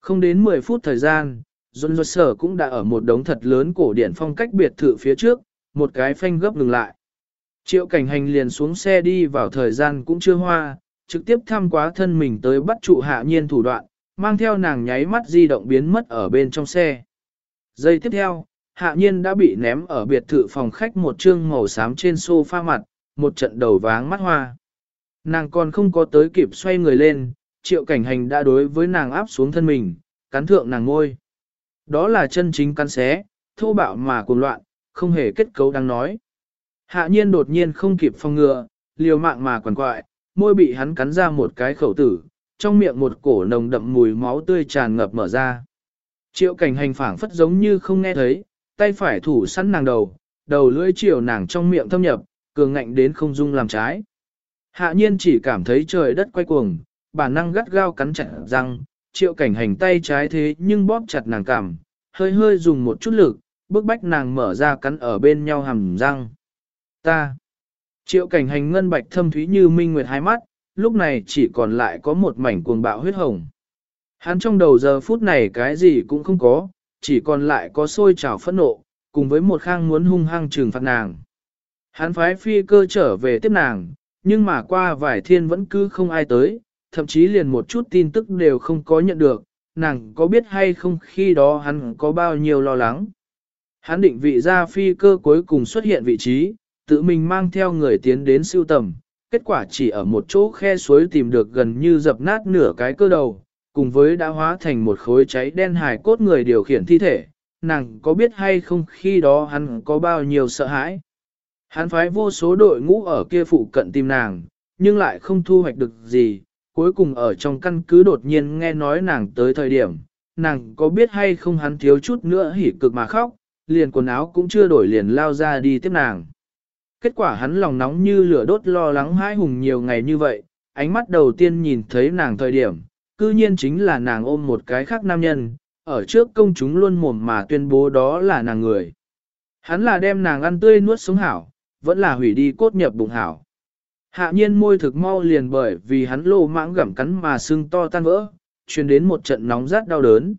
Không đến 10 phút thời gian, John Sở cũng đã ở một đống thật lớn cổ điển phong cách biệt thự phía trước, một cái phanh gấp ngừng lại. Triệu cảnh hành liền xuống xe đi vào thời gian cũng chưa hoa, trực tiếp thăm quá thân mình tới bắt trụ hạ nhiên thủ đoạn, mang theo nàng nháy mắt di động biến mất ở bên trong xe. Giây tiếp theo, hạ nhiên đã bị ném ở biệt thự phòng khách một trương màu xám trên sofa mặt, một trận đầu váng mắt hoa. Nàng còn không có tới kịp xoay người lên, triệu cảnh hành đã đối với nàng áp xuống thân mình, cắn thượng nàng ngôi. Đó là chân chính cắn xé, thô bạo mà cuồng loạn, không hề kết cấu đang nói. Hạ nhiên đột nhiên không kịp phòng ngừa, liều mạng mà quằn quại, môi bị hắn cắn ra một cái khẩu tử, trong miệng một cổ nồng đậm mùi máu tươi tràn ngập mở ra. Triệu cảnh hành phảng phất giống như không nghe thấy, tay phải thủ sẵn nàng đầu, đầu lưỡi chiều nàng trong miệng thâm nhập, cường ngạnh đến không dung làm trái. Hạ nhiên chỉ cảm thấy trời đất quay cuồng, bản năng gắt gao cắn chặt răng, triệu cảnh hành tay trái thế nhưng bóp chặt nàng cảm, hơi hơi dùng một chút lực, bước bách nàng mở ra cắn ở bên nhau hầm răng. Ta! Triệu cảnh hành ngân bạch thâm thúy như minh nguyệt hai mắt, lúc này chỉ còn lại có một mảnh cuồng bạo huyết hồng. Hắn trong đầu giờ phút này cái gì cũng không có, chỉ còn lại có sôi trào phẫn nộ, cùng với một khang muốn hung hăng trừng phạt nàng. Hắn phái phi cơ trở về tiếp nàng, nhưng mà qua vài thiên vẫn cứ không ai tới, thậm chí liền một chút tin tức đều không có nhận được, nàng có biết hay không khi đó hắn có bao nhiêu lo lắng. Hắn định vị ra phi cơ cuối cùng xuất hiện vị trí, tự mình mang theo người tiến đến siêu tầm, kết quả chỉ ở một chỗ khe suối tìm được gần như dập nát nửa cái cơ đầu, cùng với đã hóa thành một khối cháy đen hài cốt người điều khiển thi thể, nàng có biết hay không khi đó hắn có bao nhiêu sợ hãi. Hắn phái vô số đội ngũ ở kia phụ cận tìm nàng, nhưng lại không thu hoạch được gì, cuối cùng ở trong căn cứ đột nhiên nghe nói nàng tới thời điểm, nàng có biết hay không hắn thiếu chút nữa hỉ cực mà khóc, liền quần áo cũng chưa đổi liền lao ra đi tiếp nàng. Kết quả hắn lòng nóng như lửa đốt lo lắng hãi hùng nhiều ngày như vậy, ánh mắt đầu tiên nhìn thấy nàng thời điểm, cư nhiên chính là nàng ôm một cái khác nam nhân, ở trước công chúng luôn mồm mà tuyên bố đó là nàng người. Hắn là đem nàng ăn tươi nuốt sống hảo, vẫn là hủy đi cốt nhập bụng hảo. Hạ nhiên môi thực mau liền bởi vì hắn lô mãng gặm cắn mà sưng to tan vỡ, truyền đến một trận nóng rát đau đớn.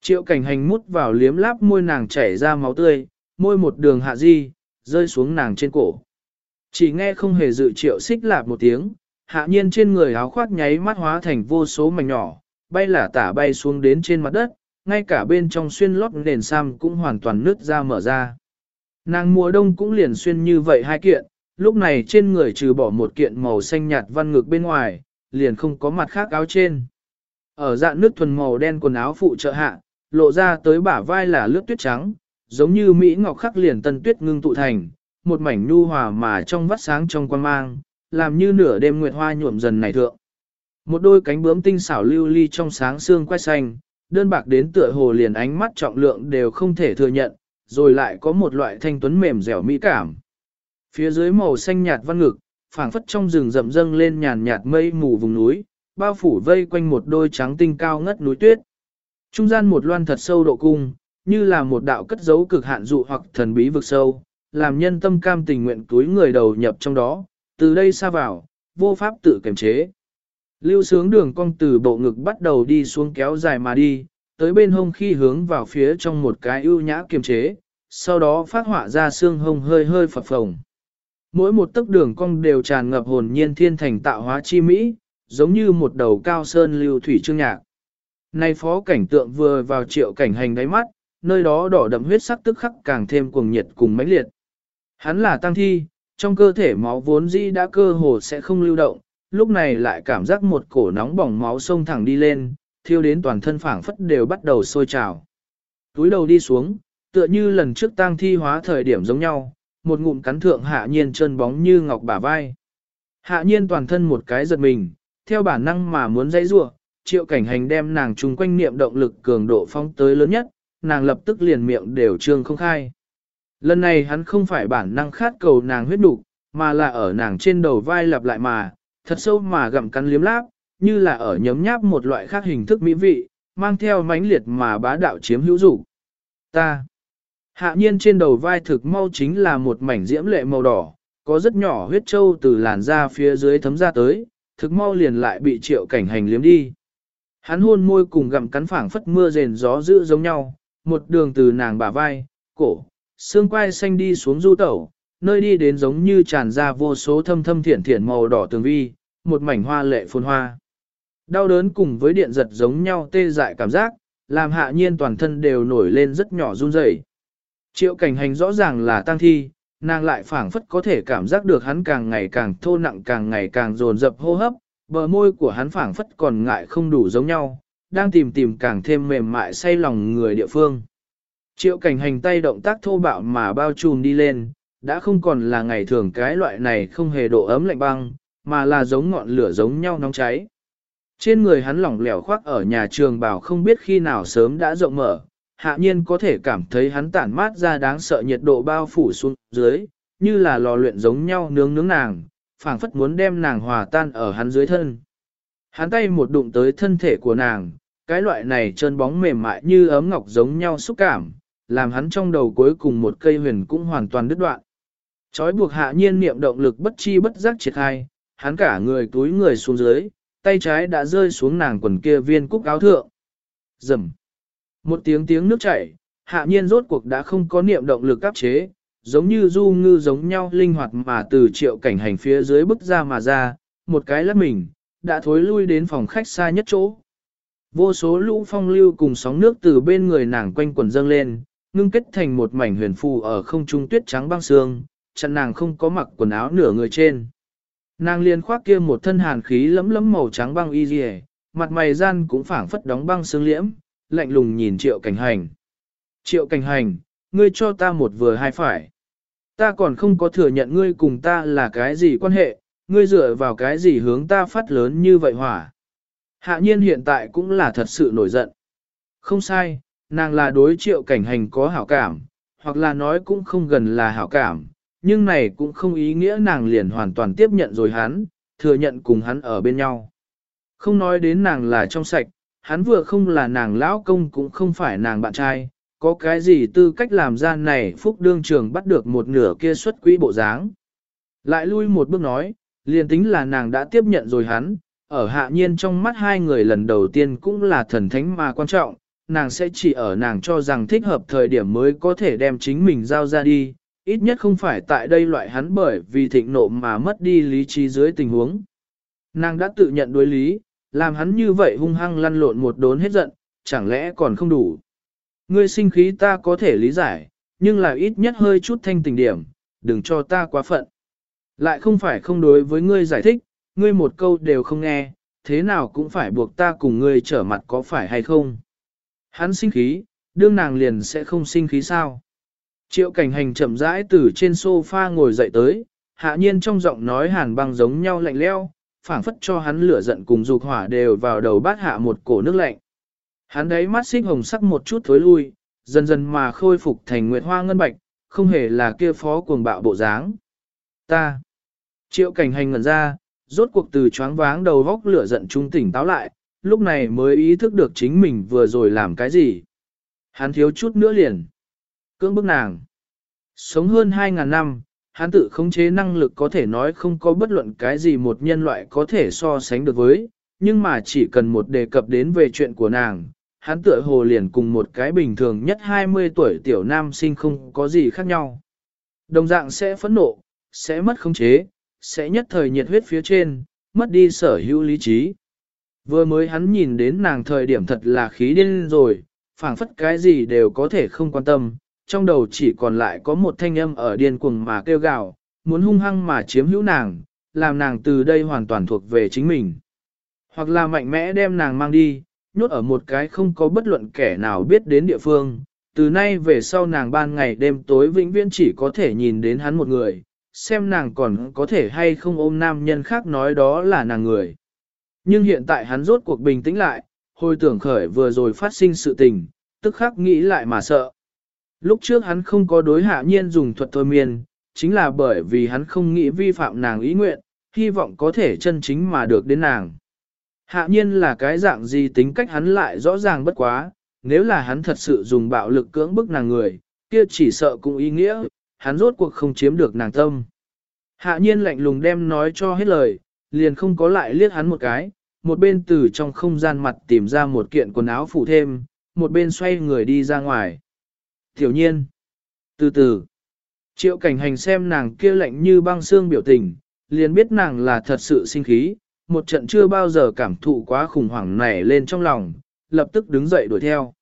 Triệu cảnh hành mút vào liếm láp môi nàng chảy ra máu tươi, môi một đường hạ di, rơi xuống nàng trên cổ. Chỉ nghe không hề dự triệu xích lạp một tiếng, hạ nhiên trên người áo khoác nháy mắt hóa thành vô số mảnh nhỏ, bay lả tả bay xuống đến trên mặt đất, ngay cả bên trong xuyên lót nền sam cũng hoàn toàn nứt ra mở ra. Nàng mùa đông cũng liền xuyên như vậy hai kiện, lúc này trên người trừ bỏ một kiện màu xanh nhạt văn ngực bên ngoài, liền không có mặt khác áo trên. Ở dạng nước thuần màu đen quần áo phụ trợ hạ, lộ ra tới bả vai là lướt tuyết trắng, giống như Mỹ ngọc khắc liền tân tuyết ngưng tụ thành, một mảnh nhu hòa mà trong vắt sáng trong quan mang, làm như nửa đêm nguyệt hoa nhuộm dần này thượng. Một đôi cánh bướm tinh xảo lưu ly trong sáng xương quay xanh, đơn bạc đến tựa hồ liền ánh mắt trọng lượng đều không thể thừa nhận, rồi lại có một loại thanh tuấn mềm dẻo mỹ cảm. Phía dưới màu xanh nhạt văn ngực, phảng phất trong rừng rậm dâng lên nhàn nhạt mây mù vùng núi, bao phủ vây quanh một đôi trắng tinh cao ngất núi tuyết. Trung gian một loan thật sâu độ cung, như là một đạo cất dấu cực hạn dụ hoặc thần bí vực sâu, làm nhân tâm cam tình nguyện túi người đầu nhập trong đó, từ đây xa vào, vô pháp tự kiềm chế. Lưu sướng đường cong từ bộ ngực bắt đầu đi xuống kéo dài mà đi, tới bên hông khi hướng vào phía trong một cái ưu nhã kiềm chế, sau đó phát họa ra xương hông hơi hơi phập phồng. Mỗi một tấc đường cong đều tràn ngập hồn nhiên thiên thành tạo hóa chi mỹ, giống như một đầu cao sơn lưu thủy trương nhạc. Nay phó cảnh tượng vừa vào triệu cảnh hành đáy mắt, nơi đó đỏ đậm huyết sắc tức khắc càng thêm cuồng nhiệt cùng mãnh liệt. Hắn là tăng thi, trong cơ thể máu vốn dĩ đã cơ hồ sẽ không lưu động, lúc này lại cảm giác một cổ nóng bỏng máu sông thẳng đi lên, thiêu đến toàn thân phảng phất đều bắt đầu sôi trào. Túi đầu đi xuống, tựa như lần trước tang thi hóa thời điểm giống nhau, một ngụm cắn thượng hạ nhiên chân bóng như ngọc bả vai. Hạ nhiên toàn thân một cái giật mình, theo bản năng mà muốn dãy rua, triệu cảnh hành đem nàng chung quanh niệm động lực cường độ phong tới lớn nhất, nàng lập tức liền miệng đều trương không khai. Lần này hắn không phải bản năng khát cầu nàng huyết đục, mà là ở nàng trên đầu vai lặp lại mà, thật sâu mà gặm cắn liếm láp, như là ở nhấm nháp một loại khác hình thức mỹ vị, mang theo mãnh liệt mà bá đạo chiếm hữu dục. Ta. Hạ nhiên trên đầu vai thực mau chính là một mảnh diễm lệ màu đỏ, có rất nhỏ huyết trâu từ làn da phía dưới thấm ra tới, thực mau liền lại bị triệu cảnh hành liếm đi. Hắn hôn môi cùng gặm cắn phảng phất mưa rền gió dữ giống nhau, một đường từ nàng bả vai, cổ, xương quai xanh đi xuống du tẩu, nơi đi đến giống như tràn ra vô số thâm thâm thiển thiển màu đỏ tường vi, một mảnh hoa lệ phồn hoa. Đau đớn cùng với điện giật giống nhau tê dại cảm giác, làm hạ nhiên toàn thân đều nổi lên rất nhỏ run rẩy. Triệu cảnh hành rõ ràng là tăng thi, nàng lại phảng phất có thể cảm giác được hắn càng ngày càng thô nặng càng ngày càng dồn dập hô hấp, bờ môi của hắn phảng phất còn ngại không đủ giống nhau, đang tìm tìm càng thêm mềm mại say lòng người địa phương. Triệu cảnh hành tay động tác thô bạo mà bao trùm đi lên, đã không còn là ngày thường cái loại này không hề độ ấm lạnh băng, mà là giống ngọn lửa giống nhau nóng cháy. Trên người hắn lỏng lẻo khoác ở nhà trường bảo không biết khi nào sớm đã rộng mở, hạ nhiên có thể cảm thấy hắn tản mát ra đáng sợ nhiệt độ bao phủ xuống dưới, như là lò luyện giống nhau nướng nướng nàng, phảng phất muốn đem nàng hòa tan ở hắn dưới thân. Hắn tay một đụng tới thân thể của nàng, cái loại này trơn bóng mềm mại như ấm ngọc giống nhau xúc cảm, làm hắn trong đầu cuối cùng một cây huyền cũng hoàn toàn đứt đoạn. Chói buộc hạ nhiên niệm động lực bất chi bất giác triệt khai, hắn cả người túi người xuống dưới, tay trái đã rơi xuống nàng quần kia viên cúc áo thượng. Rầm, Một tiếng tiếng nước chảy, hạ nhiên rốt cuộc đã không có niệm động lực áp chế, giống như du ngư giống nhau linh hoạt mà từ triệu cảnh hành phía dưới bức ra mà ra, một cái lắc mình, đã thối lui đến phòng khách xa nhất chỗ. Vô số lũ phong lưu cùng sóng nước từ bên người nàng quanh quần dâng lên, ngưng kết thành một mảnh huyền phù ở không trung tuyết trắng băng sương, chặn nàng không có mặc quần áo nửa người trên. Nàng liền khoác kia một thân hàn khí lấm lấm màu trắng băng y dì mặt mày gian cũng phảng phất đóng băng sương liễm, lạnh lùng nhìn triệu cảnh hành. Triệu cảnh hành, ngươi cho ta một vừa hai phải. Ta còn không có thừa nhận ngươi cùng ta là cái gì quan hệ, ngươi dựa vào cái gì hướng ta phát lớn như vậy hỏa. Hạ nhiên hiện tại cũng là thật sự nổi giận. Không sai, nàng là đối triệu cảnh hành có hảo cảm, hoặc là nói cũng không gần là hảo cảm, nhưng này cũng không ý nghĩa nàng liền hoàn toàn tiếp nhận rồi hắn, thừa nhận cùng hắn ở bên nhau. Không nói đến nàng là trong sạch, hắn vừa không là nàng lão công cũng không phải nàng bạn trai, có cái gì tư cách làm ra này phúc đương trường bắt được một nửa kia xuất quỹ bộ dáng. Lại lui một bước nói, liền tính là nàng đã tiếp nhận rồi hắn, ở hạ nhiên trong mắt hai người lần đầu tiên cũng là thần thánh mà quan trọng, nàng sẽ chỉ ở nàng cho rằng thích hợp thời điểm mới có thể đem chính mình giao ra đi, ít nhất không phải tại đây loại hắn bởi vì thịnh nộ mà mất đi lý trí dưới tình huống. Nàng đã tự nhận đối lý, làm hắn như vậy hung hăng lăn lộn một đốn hết giận, chẳng lẽ còn không đủ. Ngươi sinh khí ta có thể lý giải, nhưng là ít nhất hơi chút thanh tình điểm, đừng cho ta quá phận. Lại không phải không đối với ngươi giải thích, ngươi một câu đều không nghe, thế nào cũng phải buộc ta cùng ngươi trở mặt có phải hay không. Hắn sinh khí, đương nàng liền sẽ không sinh khí sao. Triệu cảnh hành chậm rãi từ trên sofa ngồi dậy tới, hạ nhiên trong giọng nói hàn băng giống nhau lạnh leo, phảng phất cho hắn lửa giận cùng dục hỏa đều vào đầu bát hạ một cổ nước lạnh. Hắn đấy mắt xích hồng sắc một chút thối lui, dần dần mà khôi phục thành nguyệt hoa ngân bạch, không hề là kia phó cuồng bạo bộ dáng. Ta. Triệu cảnh hành ngẩn ra, rốt cuộc từ choáng váng đầu góc lửa giận trung tỉnh táo lại, lúc này mới ý thức được chính mình vừa rồi làm cái gì. Hắn thiếu chút nữa liền. Cưỡng bức nàng. Sống hơn 2.000 năm, hắn tự khống chế năng lực có thể nói không có bất luận cái gì một nhân loại có thể so sánh được với, nhưng mà chỉ cần một đề cập đến về chuyện của nàng, hắn tựa hồ liền cùng một cái bình thường nhất 20 tuổi tiểu nam sinh không có gì khác nhau. Đồng dạng sẽ phẫn nộ, sẽ mất khống chế, sẽ nhất thời nhiệt huyết phía trên, mất đi sở hữu lý trí. Vừa mới hắn nhìn đến nàng thời điểm thật là khí điên rồi, phảng phất cái gì đều có thể không quan tâm, trong đầu chỉ còn lại có một thanh âm ở điên cuồng mà kêu gào, muốn hung hăng mà chiếm hữu nàng, làm nàng từ đây hoàn toàn thuộc về chính mình. Hoặc là mạnh mẽ đem nàng mang đi, nhốt ở một cái không có bất luận kẻ nào biết đến địa phương, từ nay về sau nàng ban ngày đêm tối vĩnh viễn chỉ có thể nhìn đến hắn một người, xem nàng còn có thể hay không ôm nam nhân khác nói đó là nàng người. Nhưng hiện tại hắn rốt cuộc bình tĩnh lại, hồi tưởng khởi vừa rồi phát sinh sự tình, tức khắc nghĩ lại mà sợ. Lúc trước hắn không có đối hạ nhiên dùng thuật thôi miên, chính là bởi vì hắn không nghĩ vi phạm nàng ý nguyện, hy vọng có thể chân chính mà được đến nàng. Hạ nhiên là cái dạng gì tính cách hắn lại rõ ràng bất quá, nếu là hắn thật sự dùng bạo lực cưỡng bức nàng người, kia chỉ sợ cũng ý nghĩa, hắn rốt cuộc không chiếm được nàng tâm. Hạ nhiên lạnh lùng đem nói cho hết lời, liền không có lại liếc hắn một cái, một bên từ trong không gian mặt tìm ra một kiện quần áo phủ thêm, một bên xoay người đi ra ngoài. Tiểu nhiên, từ từ, triệu cảnh hành xem nàng kia lạnh như băng xương biểu tình, liền biết nàng là thật sự sinh khí, một trận chưa bao giờ cảm thụ quá khủng hoảng nảy lên trong lòng, lập tức đứng dậy đuổi theo.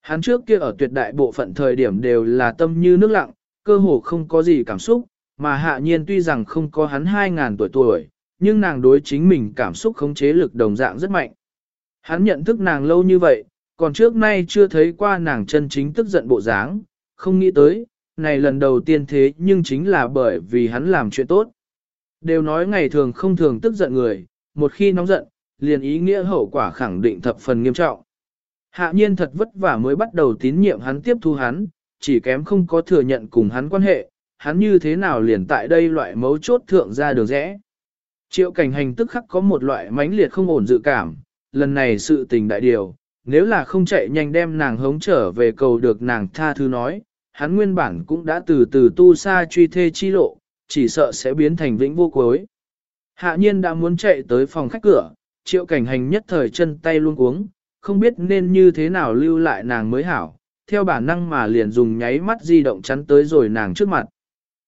Hắn trước kia ở tuyệt đại bộ phận thời điểm đều là tâm như nước lặng, cơ hồ không có gì cảm xúc, mà hạ nhiên tuy rằng không có hắn 2.000 tuổi tuổi, nhưng nàng đối chính mình cảm xúc khống chế lực đồng dạng rất mạnh. Hắn nhận thức nàng lâu như vậy, còn trước nay chưa thấy qua nàng chân chính tức giận bộ dáng, không nghĩ tới, này lần đầu tiên thế nhưng chính là bởi vì hắn làm chuyện tốt. Đều nói ngày thường không thường tức giận người, một khi nóng giận, liền ý nghĩa hậu quả khẳng định thập phần nghiêm trọng. Hạ nhiên thật vất vả mới bắt đầu tín nhiệm hắn tiếp thu hắn, chỉ kém không có thừa nhận cùng hắn quan hệ, hắn như thế nào liền tại đây loại mấu chốt thượng ra đường rẽ. Triệu cảnh hành tức khắc có một loại mãnh liệt không ổn dự cảm, lần này sự tình đại điều, nếu là không chạy nhanh đem nàng hống trở về cầu được nàng tha thứ nói, hắn nguyên bản cũng đã từ từ tu xa truy thê chi lộ, chỉ sợ sẽ biến thành vĩnh vô cuối. Hạ nhiên đã muốn chạy tới phòng khách cửa, triệu cảnh hành nhất thời chân tay luôn cuống, không biết nên như thế nào lưu lại nàng mới hảo, theo bản năng mà liền dùng nháy mắt di động chắn tới rồi nàng trước mặt.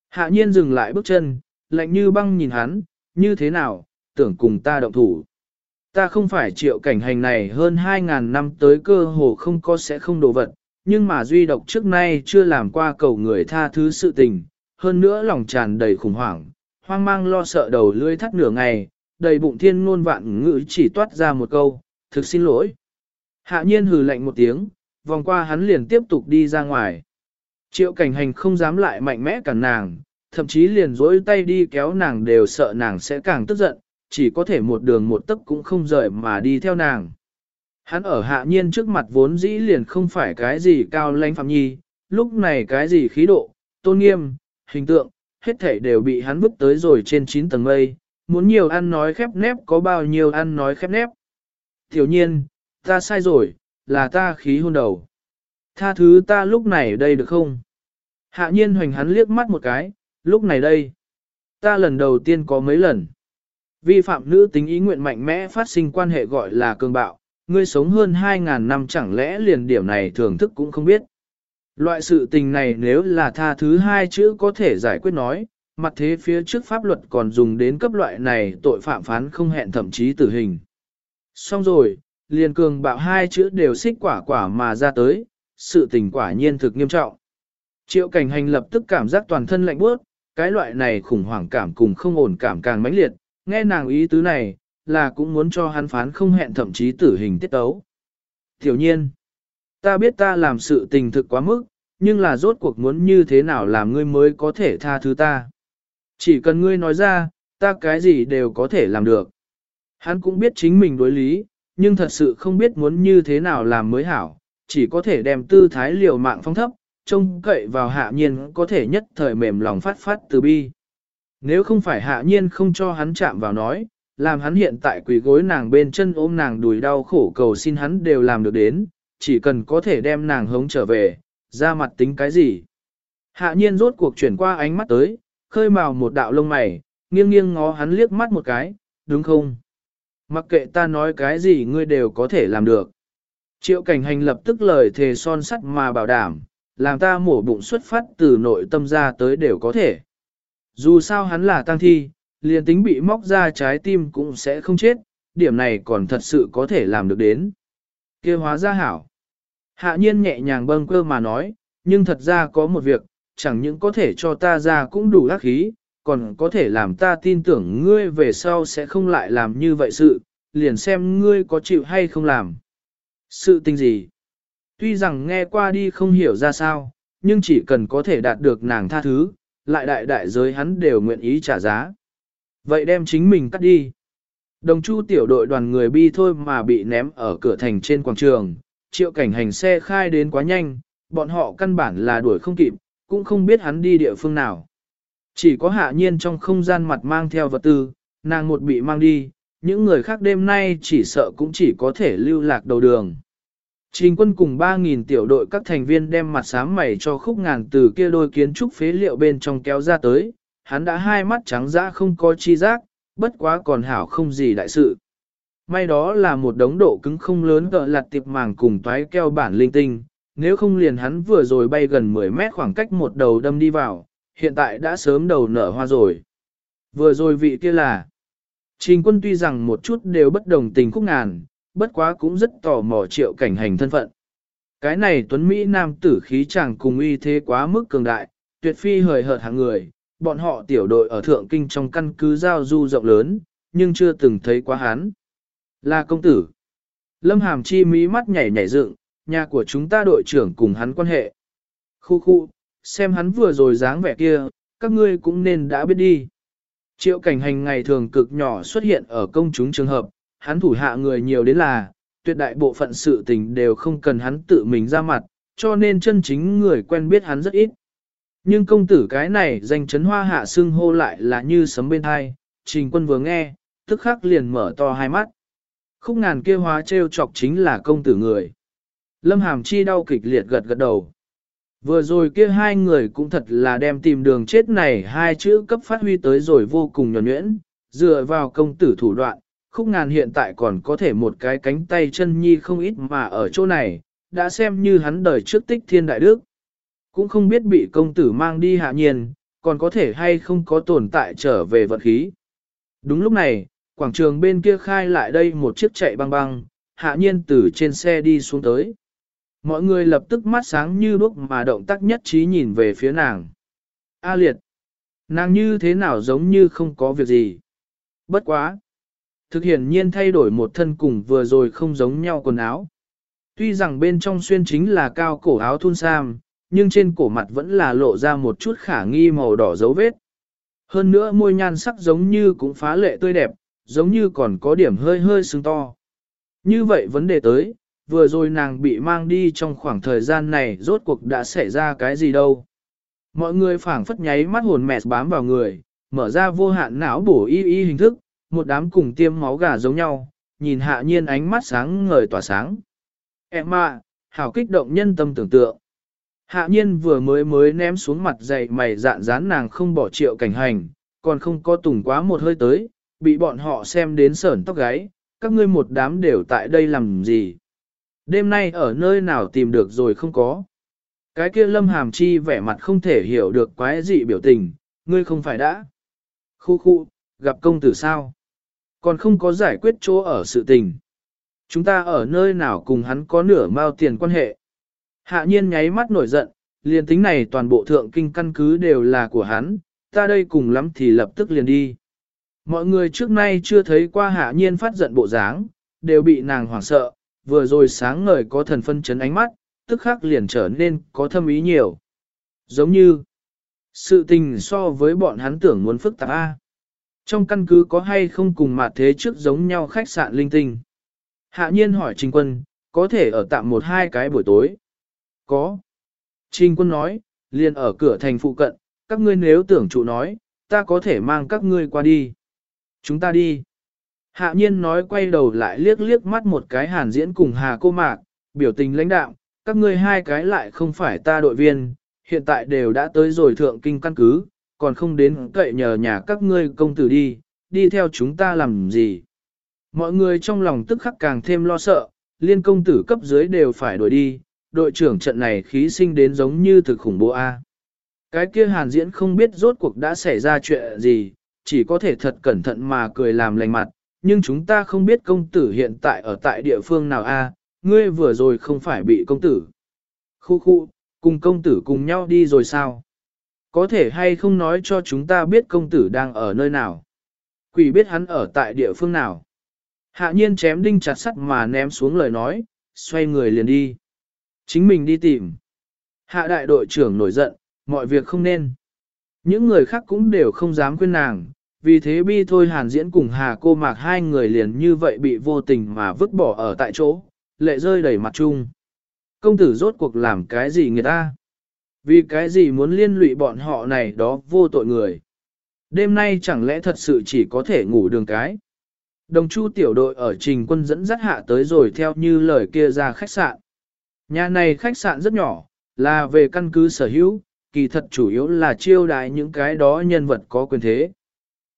Hạ nhiên dừng lại bước chân, lạnh như băng nhìn hắn, như thế nào, tưởng cùng ta động thủ. Ta không phải triệu cảnh hành này hơn 2.000 năm tới cơ hồ không có sẽ không đồ vật, nhưng mà duy độc trước nay chưa làm qua cầu người tha thứ sự tình, hơn nữa lòng tràn đầy khủng hoảng, hoang mang lo sợ đầu lưỡi thắt nửa ngày, đầy bụng thiên ngôn vạn ngữ chỉ toát ra một câu, thực xin lỗi. Hạ nhiên hừ lạnh một tiếng, vòng qua hắn liền tiếp tục đi ra ngoài. Triệu cảnh hành không dám lại mạnh mẽ cản nàng, thậm chí liền dối tay đi kéo nàng đều sợ nàng sẽ càng tức giận, chỉ có thể một đường một tấc cũng không rời mà đi theo nàng. Hắn ở hạ nhiên trước mặt vốn dĩ liền không phải cái gì cao lãnh phạm nhi, lúc này cái gì khí độ, tôn nghiêm, hình tượng, hết thảy đều bị hắn vứt tới rồi trên 9 tầng mây, muốn nhiều ăn nói khép nép có bao nhiêu ăn nói khép nép. Tiểu nhiên, ta sai rồi, là ta khí hôn đầu. Tha thứ ta lúc này đây được không? Hạ nhiên hoành hắn liếc mắt một cái, lúc này đây. Ta lần đầu tiên có mấy lần. Vi phạm nữ tính ý nguyện mạnh mẽ phát sinh quan hệ gọi là cường bạo, ngươi sống hơn 2.000 năm chẳng lẽ liền điểm này thưởng thức cũng không biết. Loại sự tình này nếu là tha thứ hai chữ có thể giải quyết nói, mặt thế phía trước pháp luật còn dùng đến cấp loại này tội phạm phán không hẹn thậm chí tử hình. Xong rồi, liền cường bạo hai chữ đều xích quả quả mà ra tới, sự tình quả nhiên thực nghiêm trọng. Triệu cảnh hành lập tức cảm giác toàn thân lạnh bước, cái loại này khủng hoảng cảm cùng không ổn cảm càng mãnh liệt, nghe nàng ý tứ này, là cũng muốn cho hắn phán không hẹn thậm chí tử hình tiết tấu. Tiểu nhiên, ta biết ta làm sự tình thực quá mức, nhưng là rốt cuộc muốn như thế nào làm ngươi mới có thể tha thứ ta. Chỉ cần ngươi nói ra, ta cái gì đều có thể làm được. Hắn cũng biết chính mình đối lý, nhưng thật sự không biết muốn như thế nào làm mới hảo, chỉ có thể đem tư thái liều mạng phong thấp, trông cậy vào hạ nhiên có thể nhất thời mềm lòng phát phát từ bi. Nếu không phải hạ nhiên không cho hắn chạm vào nói, làm hắn hiện tại quỳ gối nàng bên chân ôm nàng đùi đau khổ cầu xin hắn đều làm được đến, chỉ cần có thể đem nàng hống trở về, ra mặt tính cái gì. Hạ nhiên rốt cuộc chuyển qua ánh mắt tới, khơi màu một đạo lông mày, nghiêng nghiêng ngó hắn liếc mắt một cái, đúng không? Mặc kệ ta nói cái gì ngươi đều có thể làm được. Triệu cảnh hành lập tức lời thề son sắt mà bảo đảm, làm ta mổ bụng xuất phát từ nội tâm ra tới đều có thể. Dù sao hắn là tăng thi, liền tính bị móc ra trái tim cũng sẽ không chết, điểm này còn thật sự có thể làm được đến. kia hóa ra hảo. Hạ nhiên nhẹ nhàng bâng cơ mà nói, nhưng thật ra có một việc, chẳng những có thể cho ta ra cũng đủ lắc khí, còn có thể làm ta tin tưởng ngươi về sau sẽ không lại làm như vậy sự, liền xem ngươi có chịu hay không làm. Sự tình gì? Tuy rằng nghe qua đi không hiểu ra sao, nhưng chỉ cần có thể đạt được nàng tha thứ, lại đại đại giới hắn đều nguyện ý trả giá. Vậy đem chính mình cắt đi. Đồng chu tiểu đội đoàn người bi thôi mà bị ném ở cửa thành trên quảng trường, triệu cảnh hành xe khai đến quá nhanh, bọn họ căn bản là đuổi không kịp, cũng không biết hắn đi địa phương nào. Chỉ có hạ nhiên trong không gian mặt mang theo vật tư, nàng một bị mang đi, những người khác đêm nay chỉ sợ cũng chỉ có thể lưu lạc đầu đường. Trình quân cùng 3.000 tiểu đội các thành viên đem mặt sám mày cho khúc ngàn từ kia đôi kiến trúc phế liệu bên trong kéo ra tới, hắn đã hai mắt trắng dã không có chi giác, bất quá còn hảo không gì đại sự. May đó là một đống độ cứng không lớn gợ lặt tiệp màng cùng toái keo bản linh tinh, nếu không liền hắn vừa rồi bay gần 10 mét khoảng cách một đầu đâm đi vào, hiện tại đã sớm đầu nở hoa rồi. Vừa rồi vị kia là, trình quân tuy rằng một chút đều bất đồng tình khúc ngàn, bất quá cũng rất tò mò triệu cảnh hành thân phận. Cái này tuấn Mỹ nam tử khí chàng cùng uy thế quá mức cường đại, tuyệt phi hời hợt hạng người, bọn họ tiểu đội ở thượng kinh trong căn cứ giao du rộng lớn, nhưng chưa từng thấy quá hắn. Là công tử. Lâm Hàm Chi mỹ mắt nhảy nhảy dựng, nhà của chúng ta đội trưởng cùng hắn quan hệ. Khu khu, xem hắn vừa rồi dáng vẻ kia, các ngươi cũng nên đã biết đi. Triệu cảnh hành ngày thường cực nhỏ xuất hiện ở công chúng trường hợp, hắn thủ hạ người nhiều đến là, tuyệt đại bộ phận sự tình đều không cần hắn tự mình ra mặt, cho nên chân chính người quen biết hắn rất ít. Nhưng công tử cái này danh chấn hoa hạ xưng hô lại là như sấm bên hai, trình quân vừa nghe, tức khắc liền mở to hai mắt. Khúc ngàn kia hóa trêu chọc chính là công tử người. Lâm Hàm Chi đau kịch liệt gật gật đầu. Vừa rồi kia hai người cũng thật là đem tìm đường chết này hai chữ cấp phát huy tới rồi vô cùng nhuẩn nhuyễn, dựa vào công tử thủ đoạn, khúc ngàn hiện tại còn có thể một cái cánh tay chân nhi không ít mà ở chỗ này, đã xem như hắn đời trước tích thiên đại đức. Cũng không biết bị công tử mang đi hạ nhiên, còn có thể hay không có tồn tại trở về vận khí. Đúng lúc này, quảng trường bên kia khai lại đây một chiếc chạy băng băng, hạ nhiên từ trên xe đi xuống tới. Mọi người lập tức mắt sáng như đuốc mà động tác nhất trí nhìn về phía nàng. A liệt! Nàng như thế nào giống như không có việc gì. Bất quá! Thực hiện nhiên thay đổi một thân cùng vừa rồi không giống nhau quần áo. Tuy rằng bên trong xuyên chính là cao cổ áo thun sam, nhưng trên cổ mặt vẫn là lộ ra một chút khả nghi màu đỏ dấu vết. Hơn nữa môi nhan sắc giống như cũng phá lệ tươi đẹp, giống như còn có điểm hơi hơi sưng to. Như vậy vấn đề tới, vừa rồi nàng bị mang đi trong khoảng thời gian này rốt cuộc đã xảy ra cái gì đâu. Mọi người phảng phất nháy mắt hồn mẹ bám vào người, mở ra vô hạn não bổ y y hình thức, một đám cùng tiêm máu gà giống nhau, nhìn hạ nhiên ánh mắt sáng ngời tỏa sáng. Em à, hảo kích động nhân tâm tưởng tượng. Hạ nhiên vừa mới mới ném xuống mặt dày mày dạn dán nàng không bỏ triệu cảnh hành, còn không có tùng quá một hơi tới, bị bọn họ xem đến sởn tóc gáy, các ngươi một đám đều tại đây làm gì. Đêm nay ở nơi nào tìm được rồi không có. Cái kia lâm hàm chi vẻ mặt không thể hiểu được quái dị biểu tình, ngươi không phải đã. Khu khu, gặp công tử sao? Còn không có giải quyết chỗ ở sự tình. Chúng ta ở nơi nào cùng hắn có nửa mao tiền quan hệ. Hạ nhiên nháy mắt nổi giận, liền tính này toàn bộ thượng kinh căn cứ đều là của hắn, ta đây cùng lắm thì lập tức liền đi. Mọi người trước nay chưa thấy qua hạ nhiên phát giận bộ dáng, đều bị nàng hoảng sợ, vừa rồi sáng ngời có thần phân chấn ánh mắt, tức khắc liền trở nên có thâm ý nhiều. Giống như, sự tình so với bọn hắn tưởng muốn phức tạp A. Trong căn cứ có hay không cùng mặt thế trước giống nhau khách sạn linh tinh. Hạ nhiên hỏi Trình Quân, có thể ở tạm một hai cái buổi tối. Có. Trình Quân nói, liền ở cửa thành phụ cận, các ngươi nếu tưởng chủ nói, ta có thể mang các ngươi qua đi. Chúng ta đi. Hạ nhiên nói quay đầu lại liếc liếc mắt một cái hàn diễn cùng hà cô mạc, biểu tình lãnh đạo, các ngươi hai cái lại không phải ta đội viên, hiện tại đều đã tới rồi thượng kinh căn cứ, còn không đến cậy nhờ nhà các ngươi công tử đi, đi theo chúng ta làm gì. Mọi người trong lòng tức khắc càng thêm lo sợ, liên công tử cấp dưới đều phải đuổi đi, đội trưởng trận này khí sinh đến giống như thực khủng bố A. Cái kia hàn diễn không biết rốt cuộc đã xảy ra chuyện gì, chỉ có thể thật cẩn thận mà cười làm lành mặt, nhưng chúng ta không biết công tử hiện tại ở tại địa phương nào a ngươi vừa rồi không phải bị công tử. Khu khu, cùng công tử cùng nhau đi rồi sao? Có thể hay không nói cho chúng ta biết công tử đang ở nơi nào? Quỷ biết hắn ở tại địa phương nào? Hạ nhiên chém đinh chặt sắt mà ném xuống lời nói, xoay người liền đi. Chính mình đi tìm. Hạ đại đội trưởng nổi giận, mọi việc không nên. Những người khác cũng đều không dám khuyên nàng, vì thế bi thôi hàn diễn cùng hà cô mạc hai người liền như vậy bị vô tình mà vứt bỏ ở tại chỗ, lệ rơi đầy mặt chung. Công tử rốt cuộc làm cái gì người ta? Vì cái gì muốn liên lụy bọn họ này đó vô tội người? Đêm nay chẳng lẽ thật sự chỉ có thể ngủ đường cái? Đồng chu tiểu đội ở trình quân dẫn dắt hạ tới rồi theo như lời kia ra khách sạn. Nhà này khách sạn rất nhỏ, là về căn cứ sở hữu, kỳ thật chủ yếu là chiêu đái những cái đó nhân vật có quyền thế.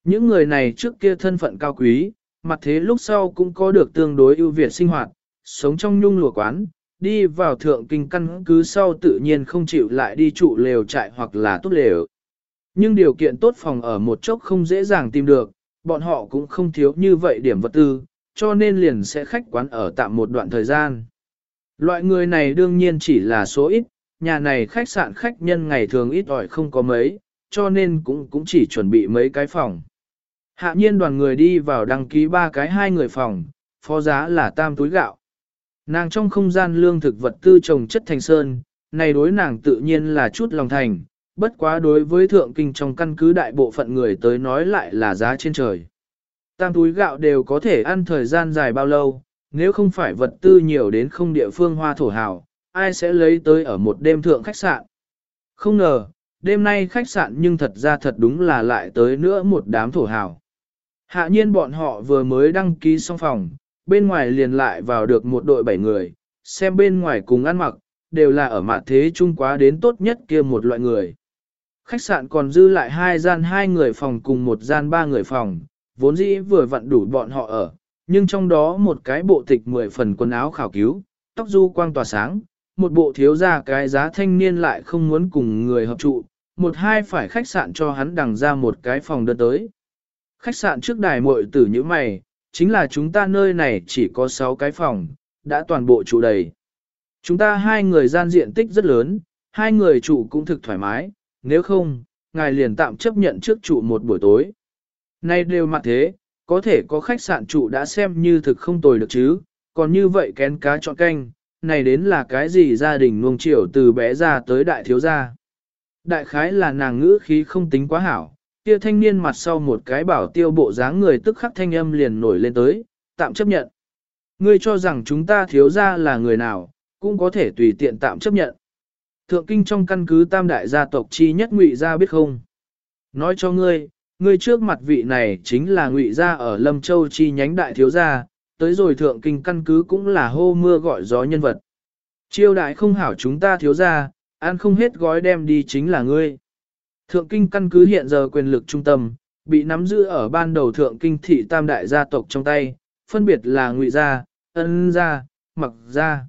Những người này trước kia thân phận cao quý, mặt thế lúc sau cũng có được tương đối ưu việt sinh hoạt, sống trong nhung lụa quán, đi vào thượng kinh căn cứ sau tự nhiên không chịu lại đi trụ lều trại hoặc là tốt lều. Nhưng điều kiện tốt phòng ở một chốc không dễ dàng tìm được, bọn họ cũng không thiếu như vậy điểm vật tư, cho nên liền sẽ khách quán ở tạm một đoạn thời gian. Loại người này đương nhiên chỉ là số ít, nhà này khách sạn khách nhân ngày thường ít ỏi không có mấy, cho nên cũng cũng chỉ chuẩn bị mấy cái phòng. Hạ nhiên đoàn người đi vào đăng ký ba cái hai người phòng, phó giá là tam túi gạo. Nàng trong không gian lương thực vật tư trồng chất thành sơn, này đối nàng tự nhiên là chút lòng thành, bất quá đối với thượng kinh trong căn cứ đại bộ phận người tới nói lại là giá trên trời. tam túi gạo đều có thể ăn thời gian dài bao lâu, nếu không phải vật tư nhiều đến không địa phương hoa thổ hào, ai sẽ lấy tới ở một đêm thượng khách sạn. Không ngờ, đêm nay khách sạn nhưng thật ra thật đúng là lại tới nữa một đám thổ hào. Hạ nhiên bọn họ vừa mới đăng ký xong phòng, bên ngoài liền lại vào được một đội bảy người, xem bên ngoài cùng ăn mặc, đều là ở mặt thế trung quá đến tốt nhất kia một loại người. Khách sạn còn dư lại hai gian hai người phòng cùng một gian ba người phòng, vốn dĩ vừa vặn đủ bọn họ ở, nhưng trong đó một cái bộ tịch mười phần quần áo khảo cứu, tóc du quang tỏa sáng, một bộ thiếu ra cái giá thanh niên lại không muốn cùng người hợp trụ, một hai phải khách sạn cho hắn đằng ra một cái phòng đơn tới. Khách sạn trước đài muội tử như mày, chính là chúng ta nơi này chỉ có 6 cái phòng, đã toàn bộ trụ đầy. Chúng ta hai người gian diện tích rất lớn, hai người trụ cũng thực thoải mái, nếu không, ngài liền tạm chấp nhận trước trụ một buổi tối. Nay đều mặt thế, có thể có khách sạn trụ đã xem như thực không tồi được chứ, còn như vậy kén cá chọn canh, này đến là cái gì gia đình nuông chiều từ bé ra tới đại thiếu gia. Đại khái là nàng ngữ khí không tính quá hảo, kia thanh niên mặt sau một cái bảo tiêu bộ dáng người tức khắc thanh âm liền nổi lên tới, tạm chấp nhận. Ngươi cho rằng chúng ta thiếu gia là người nào, cũng có thể tùy tiện tạm chấp nhận. Thượng kinh trong căn cứ tam đại gia tộc chi nhất ngụy gia biết không? Nói cho ngươi, ngươi trước mặt vị này chính là ngụy gia ở Lâm Châu chi nhánh đại thiếu gia, tới rồi thượng kinh căn cứ cũng là hô mưa gọi gió nhân vật. Chiêu đại không hảo chúng ta thiếu gia, ăn không hết gói đem đi chính là ngươi. Thượng kinh căn cứ hiện giờ quyền lực trung tâm, bị nắm giữ ở ban đầu thượng kinh thị tam đại gia tộc trong tay, phân biệt là ngụy gia, ân gia, mặc gia.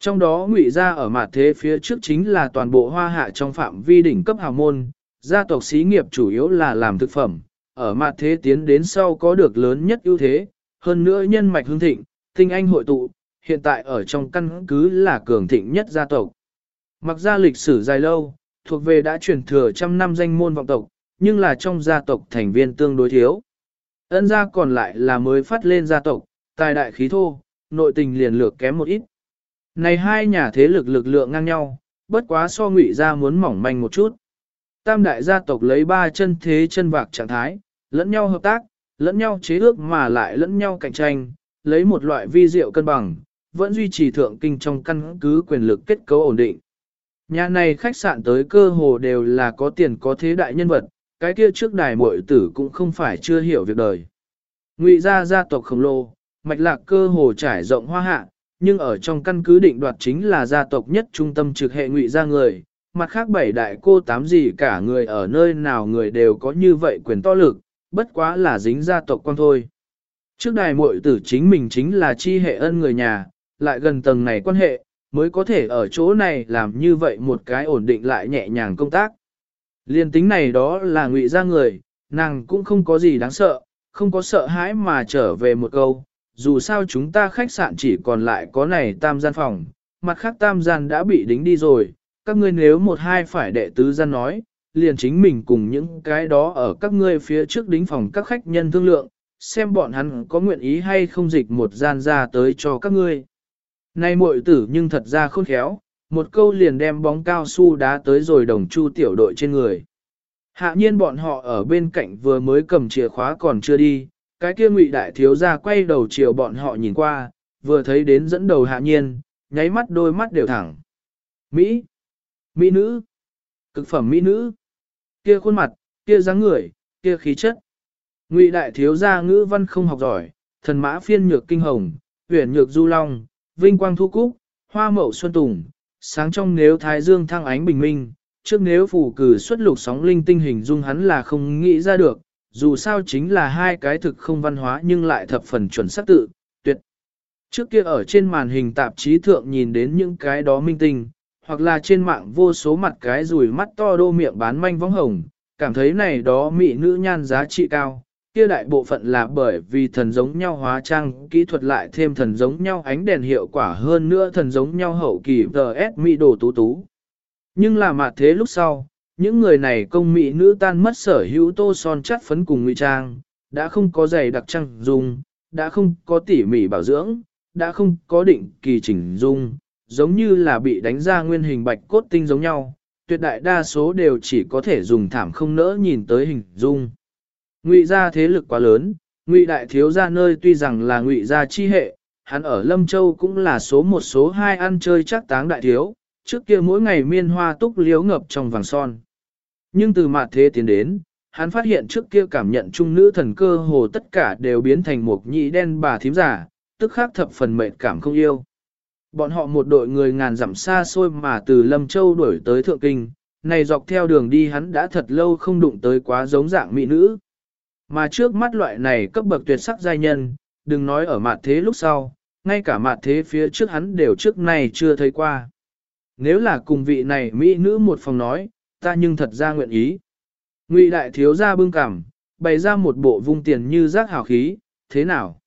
Trong đó ngụy gia ở mặt thế phía trước chính là toàn bộ hoa hạ trong phạm vi đỉnh cấp hào môn, gia tộc xí nghiệp chủ yếu là làm thực phẩm, ở mặt thế tiến đến sau có được lớn nhất ưu thế, hơn nữa nhân mạch hương thịnh, tinh anh hội tụ, hiện tại ở trong căn cứ là cường thịnh nhất gia tộc. Mặc ra lịch sử dài lâu, thuộc về đã truyền thừa trăm năm danh môn vọng tộc, nhưng là trong gia tộc thành viên tương đối thiếu. Ân gia còn lại là mới phát lên gia tộc, tài đại khí thô, nội tình liền lược kém một ít. Này hai nhà thế lực lực lượng ngang nhau, bất quá so ngụy gia muốn mỏng manh một chút. Tam đại gia tộc lấy ba chân thế chân vạc trạng thái, lẫn nhau hợp tác, lẫn nhau chế ước mà lại lẫn nhau cạnh tranh, lấy một loại vi diệu cân bằng, vẫn duy trì thượng kinh trong căn cứ quyền lực kết cấu ổn định. Nhà này khách sạn tới cơ hồ đều là có tiền có thế đại nhân vật, cái kia trước đài muội tử cũng không phải chưa hiểu việc đời. Ngụy gia gia tộc khổng lồ, mạch lạc cơ hồ trải rộng hoa hạ, nhưng ở trong căn cứ định đoạt chính là gia tộc nhất trung tâm trực hệ ngụy gia người, mặt khác bảy đại cô tám gì cả người ở nơi nào người đều có như vậy quyền to lực, bất quá là dính gia tộc con thôi. Trước đài muội tử chính mình chính là chi hệ ân người nhà, lại gần tầng này quan hệ, mới có thể ở chỗ này làm như vậy một cái ổn định lại nhẹ nhàng công tác. Liên tính này đó là ngụy gia người, nàng cũng không có gì đáng sợ, không có sợ hãi mà trở về một câu, dù sao chúng ta khách sạn chỉ còn lại có này tam gian phòng, mặt khác tam gian đã bị đính đi rồi, các ngươi nếu một hai phải đệ tứ gian nói, liền chính mình cùng những cái đó ở các ngươi phía trước đính phòng các khách nhân thương lượng, xem bọn hắn có nguyện ý hay không dịch một gian ra tới cho các ngươi. Này muội tử nhưng thật ra khôn khéo, một câu liền đem bóng cao su đá tới rồi đồng chu tiểu đội trên người. Hạ nhiên bọn họ ở bên cạnh vừa mới cầm chìa khóa còn chưa đi, cái kia ngụy đại thiếu ra quay đầu chiều bọn họ nhìn qua, vừa thấy đến dẫn đầu hạ nhiên, nháy mắt đôi mắt đều thẳng. Mỹ! Mỹ nữ! Cực phẩm Mỹ nữ! Kia khuôn mặt, kia dáng người, kia khí chất. Ngụy đại thiếu gia ngữ văn không học giỏi, thần mã phiên nhược kinh hồng, huyền nhược du long, vinh quang thu cúc, hoa mậu xuân tùng, sáng trong nếu thái dương thăng ánh bình minh, trước nếu phủ cử xuất lục sóng linh tinh hình dung hắn là không nghĩ ra được, dù sao chính là hai cái thực không văn hóa nhưng lại thập phần chuẩn xác tự, tuyệt. Trước kia ở trên màn hình tạp chí thượng nhìn đến những cái đó minh tinh, hoặc là trên mạng vô số mặt cái rùi mắt to đô miệng bán manh vóng hồng, cảm thấy này đó mỹ nữ nhan giá trị cao, kia đại bộ phận là bởi vì thần giống nhau hóa trang kỹ thuật lại thêm thần giống nhau ánh đèn hiệu quả hơn nữa thần giống nhau hậu kỳ VS mỹ đồ tú tú. Nhưng là mà thế lúc sau, những người này công mỹ nữ tan mất sở hữu tô son chắt phấn cùng ngụy trang, đã không có giày đặc trang dung, đã không có tỉ mỉ bảo dưỡng, đã không có định kỳ chỉnh dung, giống như là bị đánh ra nguyên hình bạch cốt tinh giống nhau, tuyệt đại đa số đều chỉ có thể dùng thảm không nỡ nhìn tới hình dung. Ngụy gia thế lực quá lớn, Ngụy đại thiếu gia nơi tuy rằng là ngụy gia chi hệ, hắn ở Lâm Châu cũng là số một số hai ăn chơi chắc táng đại thiếu, trước kia mỗi ngày miên hoa túc liếu ngập trong vàng son. Nhưng từ mạt thế tiến đến, hắn phát hiện trước kia cảm nhận trung nữ thần cơ hồ tất cả đều biến thành một nhị đen bà thím giả, tức khác thập phần mệt cảm không yêu. Bọn họ một đội người ngàn dặm xa xôi mà từ Lâm Châu đuổi tới Thượng Kinh, này dọc theo đường đi hắn đã thật lâu không đụng tới quá giống dạng mỹ nữ. Mà trước mắt loại này cấp bậc tuyệt sắc giai nhân, đừng nói ở mặt thế lúc sau, ngay cả mặt thế phía trước hắn đều trước này chưa thấy qua. Nếu là cùng vị này mỹ nữ một phòng nói, ta nhưng thật ra nguyện ý. Ngụy đại thiếu gia bưng cảm, bày ra một bộ vung tiền như rác hào khí, thế nào?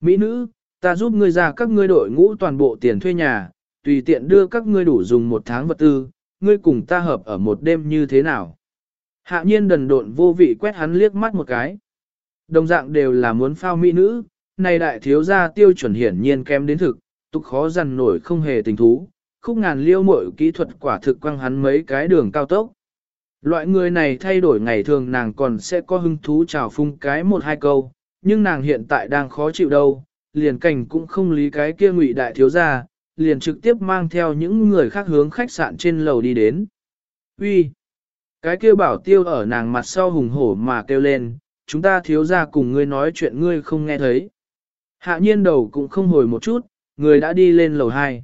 Mỹ nữ, ta giúp ngươi ra các ngươi đội ngũ toàn bộ tiền thuê nhà, tùy tiện đưa các ngươi đủ dùng một tháng vật tư, ngươi cùng ta hợp ở một đêm như thế nào? Hạ nhiên đần độn vô vị quét hắn liếc mắt một cái. Đồng dạng đều là muốn phao mỹ nữ, này đại thiếu gia tiêu chuẩn hiển nhiên kém đến thực, tục khó dằn nổi không hề tình thú, khúc ngàn liêu mội kỹ thuật quả thực quăng hắn mấy cái đường cao tốc. Loại người này thay đổi ngày thường nàng còn sẽ có hứng thú trào phung cái một hai câu, nhưng nàng hiện tại đang khó chịu đâu, liền cảnh cũng không lý cái kia ngụy đại thiếu gia, liền trực tiếp mang theo những người khác hướng khách sạn trên lầu đi đến. Uy, cái kia bảo tiêu ở nàng mặt sau hùng hổ mà kêu lên, chúng ta thiếu gia cùng ngươi nói chuyện ngươi không nghe thấy. Hạ nhiên đầu cũng không hồi một chút, người đã đi lên lầu 2.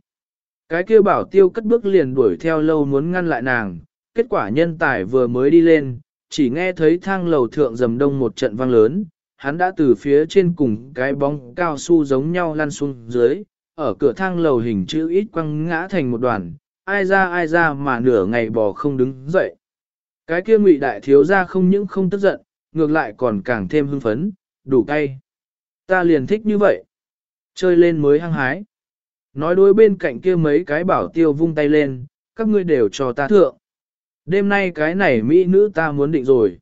Cái kia bảo tiêu cất bước liền đuổi theo lâu muốn ngăn lại nàng, kết quả nhân tài vừa mới đi lên, chỉ nghe thấy thang lầu thượng dầm đông một trận vang lớn, hắn đã từ phía trên cùng cái bóng cao su giống nhau lăn xuống dưới, ở cửa thang lầu hình chữ ít quăng ngã thành một đoàn, ai ra ai ra mà nửa ngày bò không đứng dậy. Cái kia ngụy đại thiếu ra không những không tức giận, ngược lại còn càng thêm hưng phấn, đủ cay. Ta liền thích như vậy. Chơi lên mới hăng hái. Nói đối bên cạnh kia mấy cái bảo tiêu vung tay lên, các ngươi đều cho ta thượng. Đêm nay cái này mỹ nữ ta muốn định rồi.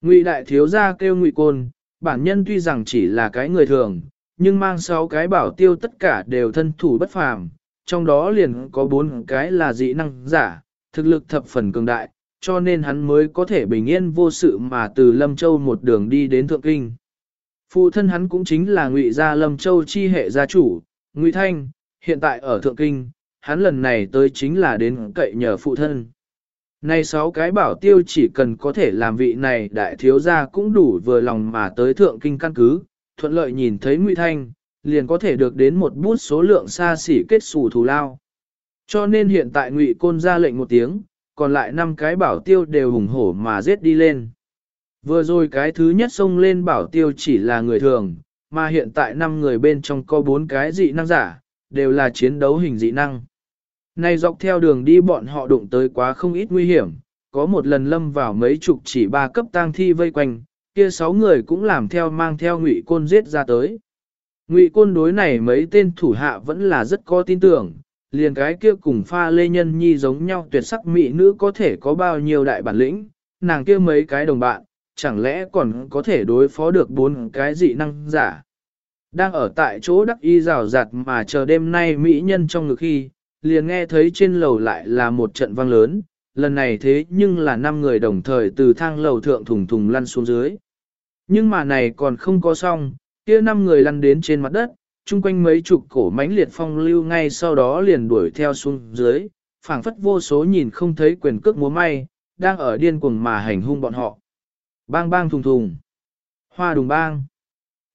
Ngụy đại thiếu gia kêu ngụy côn, bản nhân tuy rằng chỉ là cái người thường, nhưng mang sáu cái bảo tiêu tất cả đều thân thủ bất phàm, trong đó liền có bốn cái là dị năng giả, thực lực thập phần cường đại, cho nên hắn mới có thể bình yên vô sự mà từ Lâm Châu một đường đi đến Thượng Kinh. Phụ thân hắn cũng chính là ngụy gia Lâm Châu chi hệ gia chủ, ngụy Thanh, hiện tại ở Thượng Kinh, hắn lần này tới chính là đến cậy nhờ phụ thân. Này sáu cái bảo tiêu chỉ cần có thể làm vị này đại thiếu gia cũng đủ vừa lòng mà tới thượng kinh căn cứ, thuận lợi nhìn thấy Ngụy Thanh, liền có thể được đến một bút số lượng xa xỉ kết xù thù lao. Cho nên hiện tại Ngụy Côn ra lệnh một tiếng, còn lại năm cái bảo tiêu đều hùng hổ mà giết đi lên. Vừa rồi cái thứ nhất xông lên bảo tiêu chỉ là người thường, mà hiện tại năm người bên trong có bốn cái dị năng giả, đều là chiến đấu hình dị năng. Này dọc theo đường đi bọn họ đụng tới quá không ít nguy hiểm, có một lần lâm vào mấy chục chỉ ba cấp tang thi vây quanh, kia sáu người cũng làm theo mang theo ngụy côn giết ra tới. Ngụy côn đối này mấy tên thủ hạ vẫn là rất có tin tưởng, liền cái kia cùng pha lê nhân nhi giống nhau tuyệt sắc mỹ nữ có thể có bao nhiêu đại bản lĩnh, nàng kia mấy cái đồng bạn, chẳng lẽ còn có thể đối phó được bốn cái dị năng giả. Đang ở tại chỗ đắc y rào rạt mà chờ đêm nay mỹ nhân trong ngực khi, liền nghe thấy trên lầu lại là một trận vang lớn, lần này thế nhưng là năm người đồng thời từ thang lầu thượng thùng thùng lăn xuống dưới. Nhưng mà này còn không có xong, kia năm người lăn đến trên mặt đất, chung quanh mấy chục cổ mãnh liệt phong lưu ngay sau đó liền đuổi theo xuống dưới, phảng phất vô số nhìn không thấy quyền cước múa may, đang ở điên cuồng mà hành hung bọn họ. Bang bang thùng thùng. Hoa đùng bang.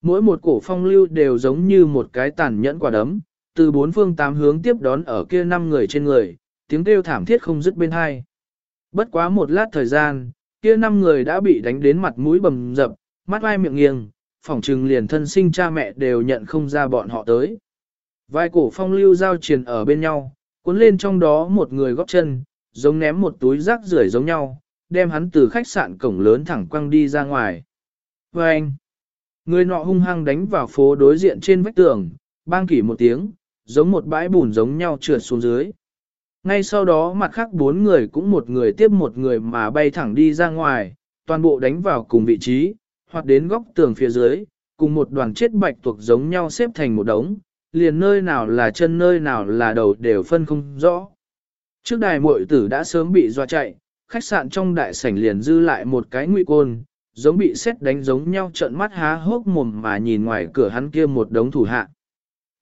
Mỗi một cổ phong lưu đều giống như một cái tàn nhẫn quả đấm, từ bốn phương tám hướng tiếp đón ở kia năm người trên người, tiếng kêu thảm thiết không dứt bên hai. Bất quá một lát thời gian, kia năm người đã bị đánh đến mặt mũi bầm dập, mắt ai miệng nghiêng, phỏng trừng liền thân sinh cha mẹ đều nhận không ra bọn họ tới. Vai cổ phong lưu giao truyền ở bên nhau, cuốn lên trong đó một người góp chân, giống ném một túi rác rưởi giống nhau, đem hắn từ khách sạn cổng lớn thẳng quăng đi ra ngoài. Và anh, người nọ hung hăng đánh vào phố đối diện trên vách tường, bang kỷ một tiếng, giống một bãi bùn giống nhau trượt xuống dưới. Ngay sau đó mặt khác bốn người cũng một người tiếp một người mà bay thẳng đi ra ngoài, toàn bộ đánh vào cùng vị trí, hoặc đến góc tường phía dưới, cùng một đoàn chết bạch tuộc giống nhau xếp thành một đống, liền nơi nào là chân nơi nào là đầu đều phân không rõ. Trước đài muội tử đã sớm bị dọa chạy, khách sạn trong đại sảnh liền dư lại một cái nguy côn, giống bị xét đánh giống nhau trợn mắt há hốc mồm mà nhìn ngoài cửa hắn kia một đống thủ hạ.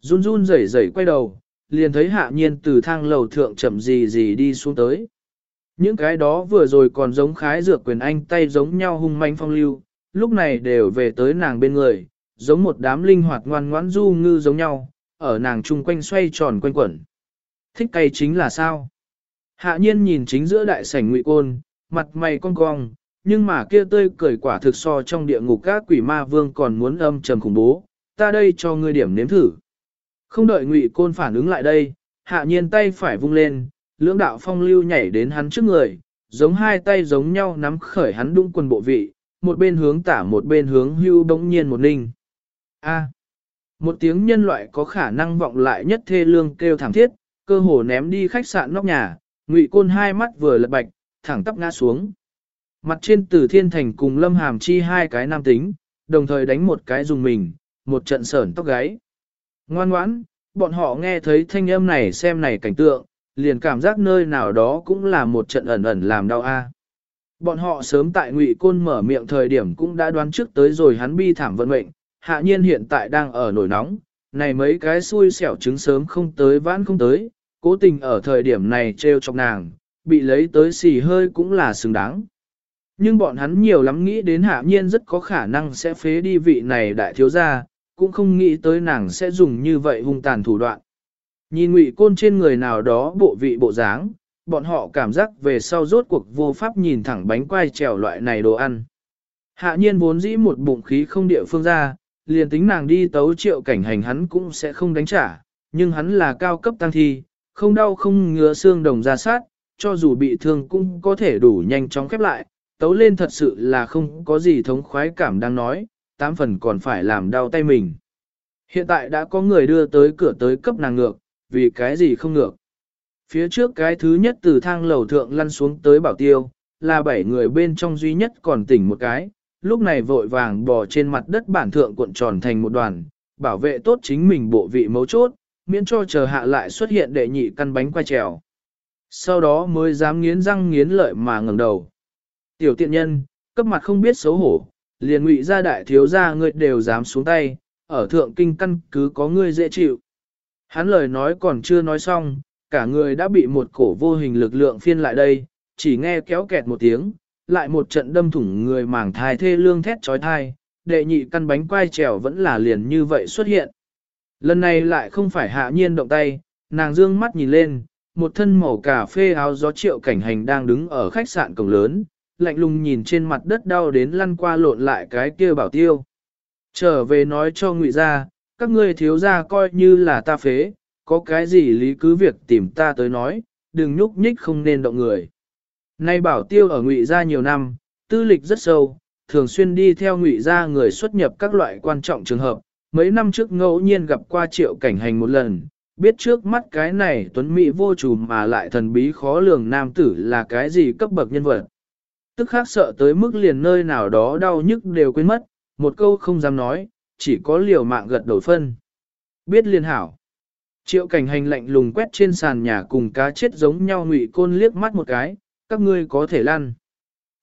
Run run rẩy rẩy quay đầu, liền thấy hạ nhiên từ thang lầu thượng chậm gì gì đi xuống tới. Những cái đó vừa rồi còn giống khái dược quyền anh tay giống nhau hung manh phong lưu, lúc này đều về tới nàng bên người, giống một đám linh hoạt ngoan ngoãn du ngư giống nhau, ở nàng chung quanh xoay tròn quanh quẩn. Thích cay chính là sao? Hạ nhiên nhìn chính giữa đại sảnh ngụy côn, mặt mày cong cong, nhưng mà kia tươi cười quả thực so trong địa ngục các quỷ ma vương còn muốn âm trầm khủng bố, ta đây cho ngươi điểm nếm thử. Không đợi ngụy côn phản ứng lại đây, hạ nhiên tay phải vung lên, lưỡng đạo phong lưu nhảy đến hắn trước người, giống hai tay giống nhau nắm khởi hắn đung quần bộ vị, một bên hướng tả một bên hướng hưu bỗng nhiên một ninh. A. một tiếng nhân loại có khả năng vọng lại nhất thê lương kêu thảm thiết, cơ hồ ném đi khách sạn nóc nhà, ngụy côn hai mắt vừa lật bạch, thẳng tắp ngã xuống. Mặt trên tử thiên thành cùng lâm hàm chi hai cái nam tính, đồng thời đánh một cái dùng mình, một trận sởn tóc gáy. Ngoan ngoãn, bọn họ nghe thấy thanh âm này xem này cảnh tượng, liền cảm giác nơi nào đó cũng là một trận ẩn ẩn làm đau a. Bọn họ sớm tại ngụy côn mở miệng thời điểm cũng đã đoán trước tới rồi hắn bi thảm vận mệnh, hạ nhiên hiện tại đang ở nổi nóng, này mấy cái xui xẻo trứng sớm không tới vãn không tới, cố tình ở thời điểm này trêu chọc nàng, bị lấy tới xì hơi cũng là xứng đáng. Nhưng bọn hắn nhiều lắm nghĩ đến hạ nhiên rất có khả năng sẽ phế đi vị này đại thiếu gia, cũng không nghĩ tới nàng sẽ dùng như vậy hung tàn thủ đoạn. Nhìn ngụy côn trên người nào đó bộ vị bộ dáng, bọn họ cảm giác về sau rốt cuộc vô pháp nhìn thẳng bánh quai trèo loại này đồ ăn. Hạ nhiên vốn dĩ một bụng khí không địa phương ra, liền tính nàng đi tấu triệu cảnh hành hắn cũng sẽ không đánh trả, nhưng hắn là cao cấp tăng thi, không đau không ngứa xương đồng ra sát, cho dù bị thương cũng có thể đủ nhanh chóng khép lại, tấu lên thật sự là không có gì thống khoái cảm đang nói, tám phần còn phải làm đau tay mình. Hiện tại đã có người đưa tới cửa tới cấp nàng ngược, vì cái gì không ngược. Phía trước cái thứ nhất từ thang lầu thượng lăn xuống tới bảo tiêu, là bảy người bên trong duy nhất còn tỉnh một cái, lúc này vội vàng bò trên mặt đất bản thượng cuộn tròn thành một đoàn, bảo vệ tốt chính mình bộ vị mấu chốt, miễn cho chờ hạ lại xuất hiện đệ nhị căn bánh quay trèo. Sau đó mới dám nghiến răng nghiến lợi mà ngẩng đầu. Tiểu tiện nhân, cấp mặt không biết xấu hổ, liền ngụy ra đại thiếu gia ngươi đều dám xuống tay, ở thượng kinh căn cứ có ngươi dễ chịu. Hắn lời nói còn chưa nói xong, cả người đã bị một cổ vô hình lực lượng phiên lại đây, chỉ nghe kéo kẹt một tiếng, lại một trận đâm thủng người màng thai thê lương thét trói thai, đệ nhị căn bánh quai trèo vẫn là liền như vậy xuất hiện. Lần này lại không phải hạ nhiên động tay, nàng dương mắt nhìn lên, một thân màu cà phê áo gió triệu cảnh hành đang đứng ở khách sạn cổng lớn, lạnh lùng nhìn trên mặt đất đau đến lăn qua lộn lại cái kia bảo tiêu. Trở về nói cho ngụy ra, các ngươi thiếu ra coi như là ta phế, có cái gì lý cứ việc tìm ta tới nói, đừng nhúc nhích không nên động người. Nay bảo tiêu ở ngụy gia nhiều năm, tư lịch rất sâu, thường xuyên đi theo ngụy gia người xuất nhập các loại quan trọng trường hợp. Mấy năm trước ngẫu nhiên gặp qua triệu cảnh hành một lần, biết trước mắt cái này tuấn mỹ vô chủ mà lại thần bí khó lường nam tử là cái gì cấp bậc nhân vật. Tức khác sợ tới mức liền nơi nào đó đau nhức đều quên mất, một câu không dám nói, chỉ có liều mạng gật đổi phân. Biết liên hảo. Triệu cảnh hành lạnh lùng quét trên sàn nhà cùng cá chết giống nhau ngụy côn liếc mắt một cái, các ngươi có thể lăn.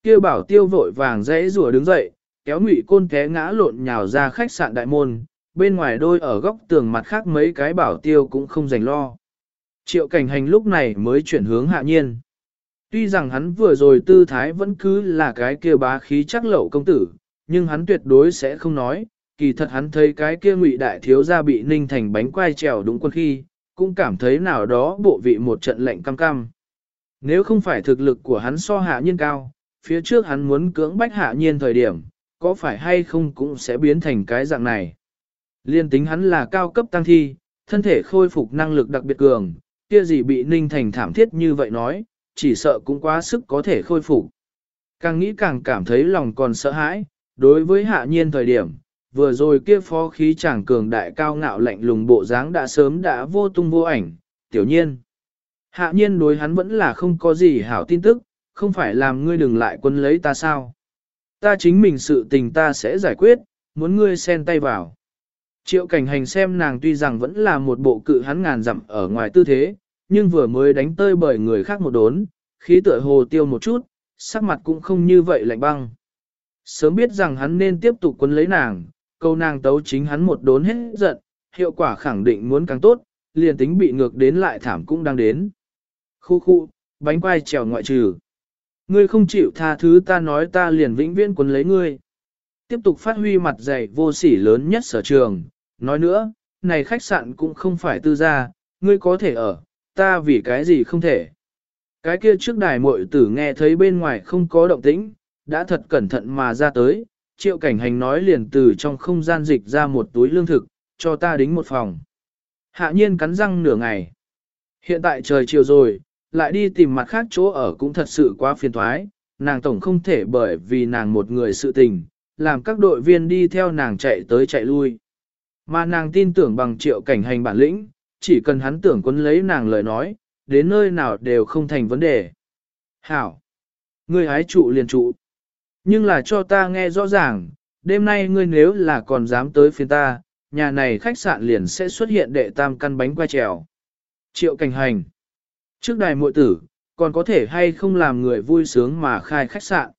Kêu bảo tiêu vội vàng dãy rùa đứng dậy, kéo ngụy côn té ngã lộn nhào ra khách sạn đại môn, bên ngoài đôi ở góc tường mặt khác mấy cái bảo tiêu cũng không dành lo. Triệu cảnh hành lúc này mới chuyển hướng hạ nhiên. Tuy rằng hắn vừa rồi tư thái vẫn cứ là cái kia bá khí chắc lậu công tử, nhưng hắn tuyệt đối sẽ không nói, kỳ thật hắn thấy cái kia ngụy đại thiếu gia bị ninh thành bánh quai trèo đúng quân khi, cũng cảm thấy nào đó bộ vị một trận lệnh cam cam. Nếu không phải thực lực của hắn so hạ nhiên cao, phía trước hắn muốn cưỡng bách hạ nhiên thời điểm, có phải hay không cũng sẽ biến thành cái dạng này. Liên tính hắn là cao cấp tăng thi, thân thể khôi phục năng lực đặc biệt cường, kia gì bị ninh thành thảm thiết như vậy nói, chỉ sợ cũng quá sức có thể khôi phục. Càng nghĩ càng cảm thấy lòng còn sợ hãi, đối với hạ nhiên thời điểm, vừa rồi kia phó khí chàng cường đại cao ngạo lạnh lùng bộ dáng đã sớm đã vô tung vô ảnh, tiểu nhiên. Hạ nhiên đối hắn vẫn là không có gì hảo tin tức, không phải làm ngươi đừng lại quân lấy ta sao. Ta chính mình sự tình ta sẽ giải quyết, muốn ngươi xen tay vào. Triệu cảnh hành xem nàng tuy rằng vẫn là một bộ cự hắn ngàn dặm ở ngoài tư thế, nhưng vừa mới đánh tơi bởi người khác một đốn, khí tựa hồ tiêu một chút, sắc mặt cũng không như vậy lạnh băng. Sớm biết rằng hắn nên tiếp tục quấn lấy nàng, câu nàng tấu chính hắn một đốn hết giận, hiệu quả khẳng định muốn càng tốt, liền tính bị ngược đến lại thảm cũng đang đến. Khu khu, bánh quai trèo ngoại trừ. Ngươi không chịu tha thứ ta nói ta liền vĩnh viễn quấn lấy ngươi. Tiếp tục phát huy mặt dày vô sỉ lớn nhất sở trường. Nói nữa, này khách sạn cũng không phải tư gia, ngươi có thể ở, ta vì cái gì không thể. Cái kia trước đài muội tử nghe thấy bên ngoài không có động tĩnh, đã thật cẩn thận mà ra tới, triệu cảnh hành nói liền từ trong không gian dịch ra một túi lương thực, cho ta đính một phòng. Hạ nhiên cắn răng nửa ngày. Hiện tại trời chiều rồi, lại đi tìm mặt khác chỗ ở cũng thật sự quá phiền thoái, nàng tổng không thể bởi vì nàng một người sự tình, làm các đội viên đi theo nàng chạy tới chạy lui. Mà nàng tin tưởng bằng triệu cảnh hành bản lĩnh, chỉ cần hắn tưởng quấn lấy nàng lời nói, đến nơi nào đều không thành vấn đề. Hảo! người hái trụ liền trụ. Nhưng là cho ta nghe rõ ràng, đêm nay ngươi nếu là còn dám tới phiên ta, nhà này khách sạn liền sẽ xuất hiện đệ tam căn bánh qua trèo. Triệu cảnh hành. Trước đài muội tử, còn có thể hay không làm người vui sướng mà khai khách sạn.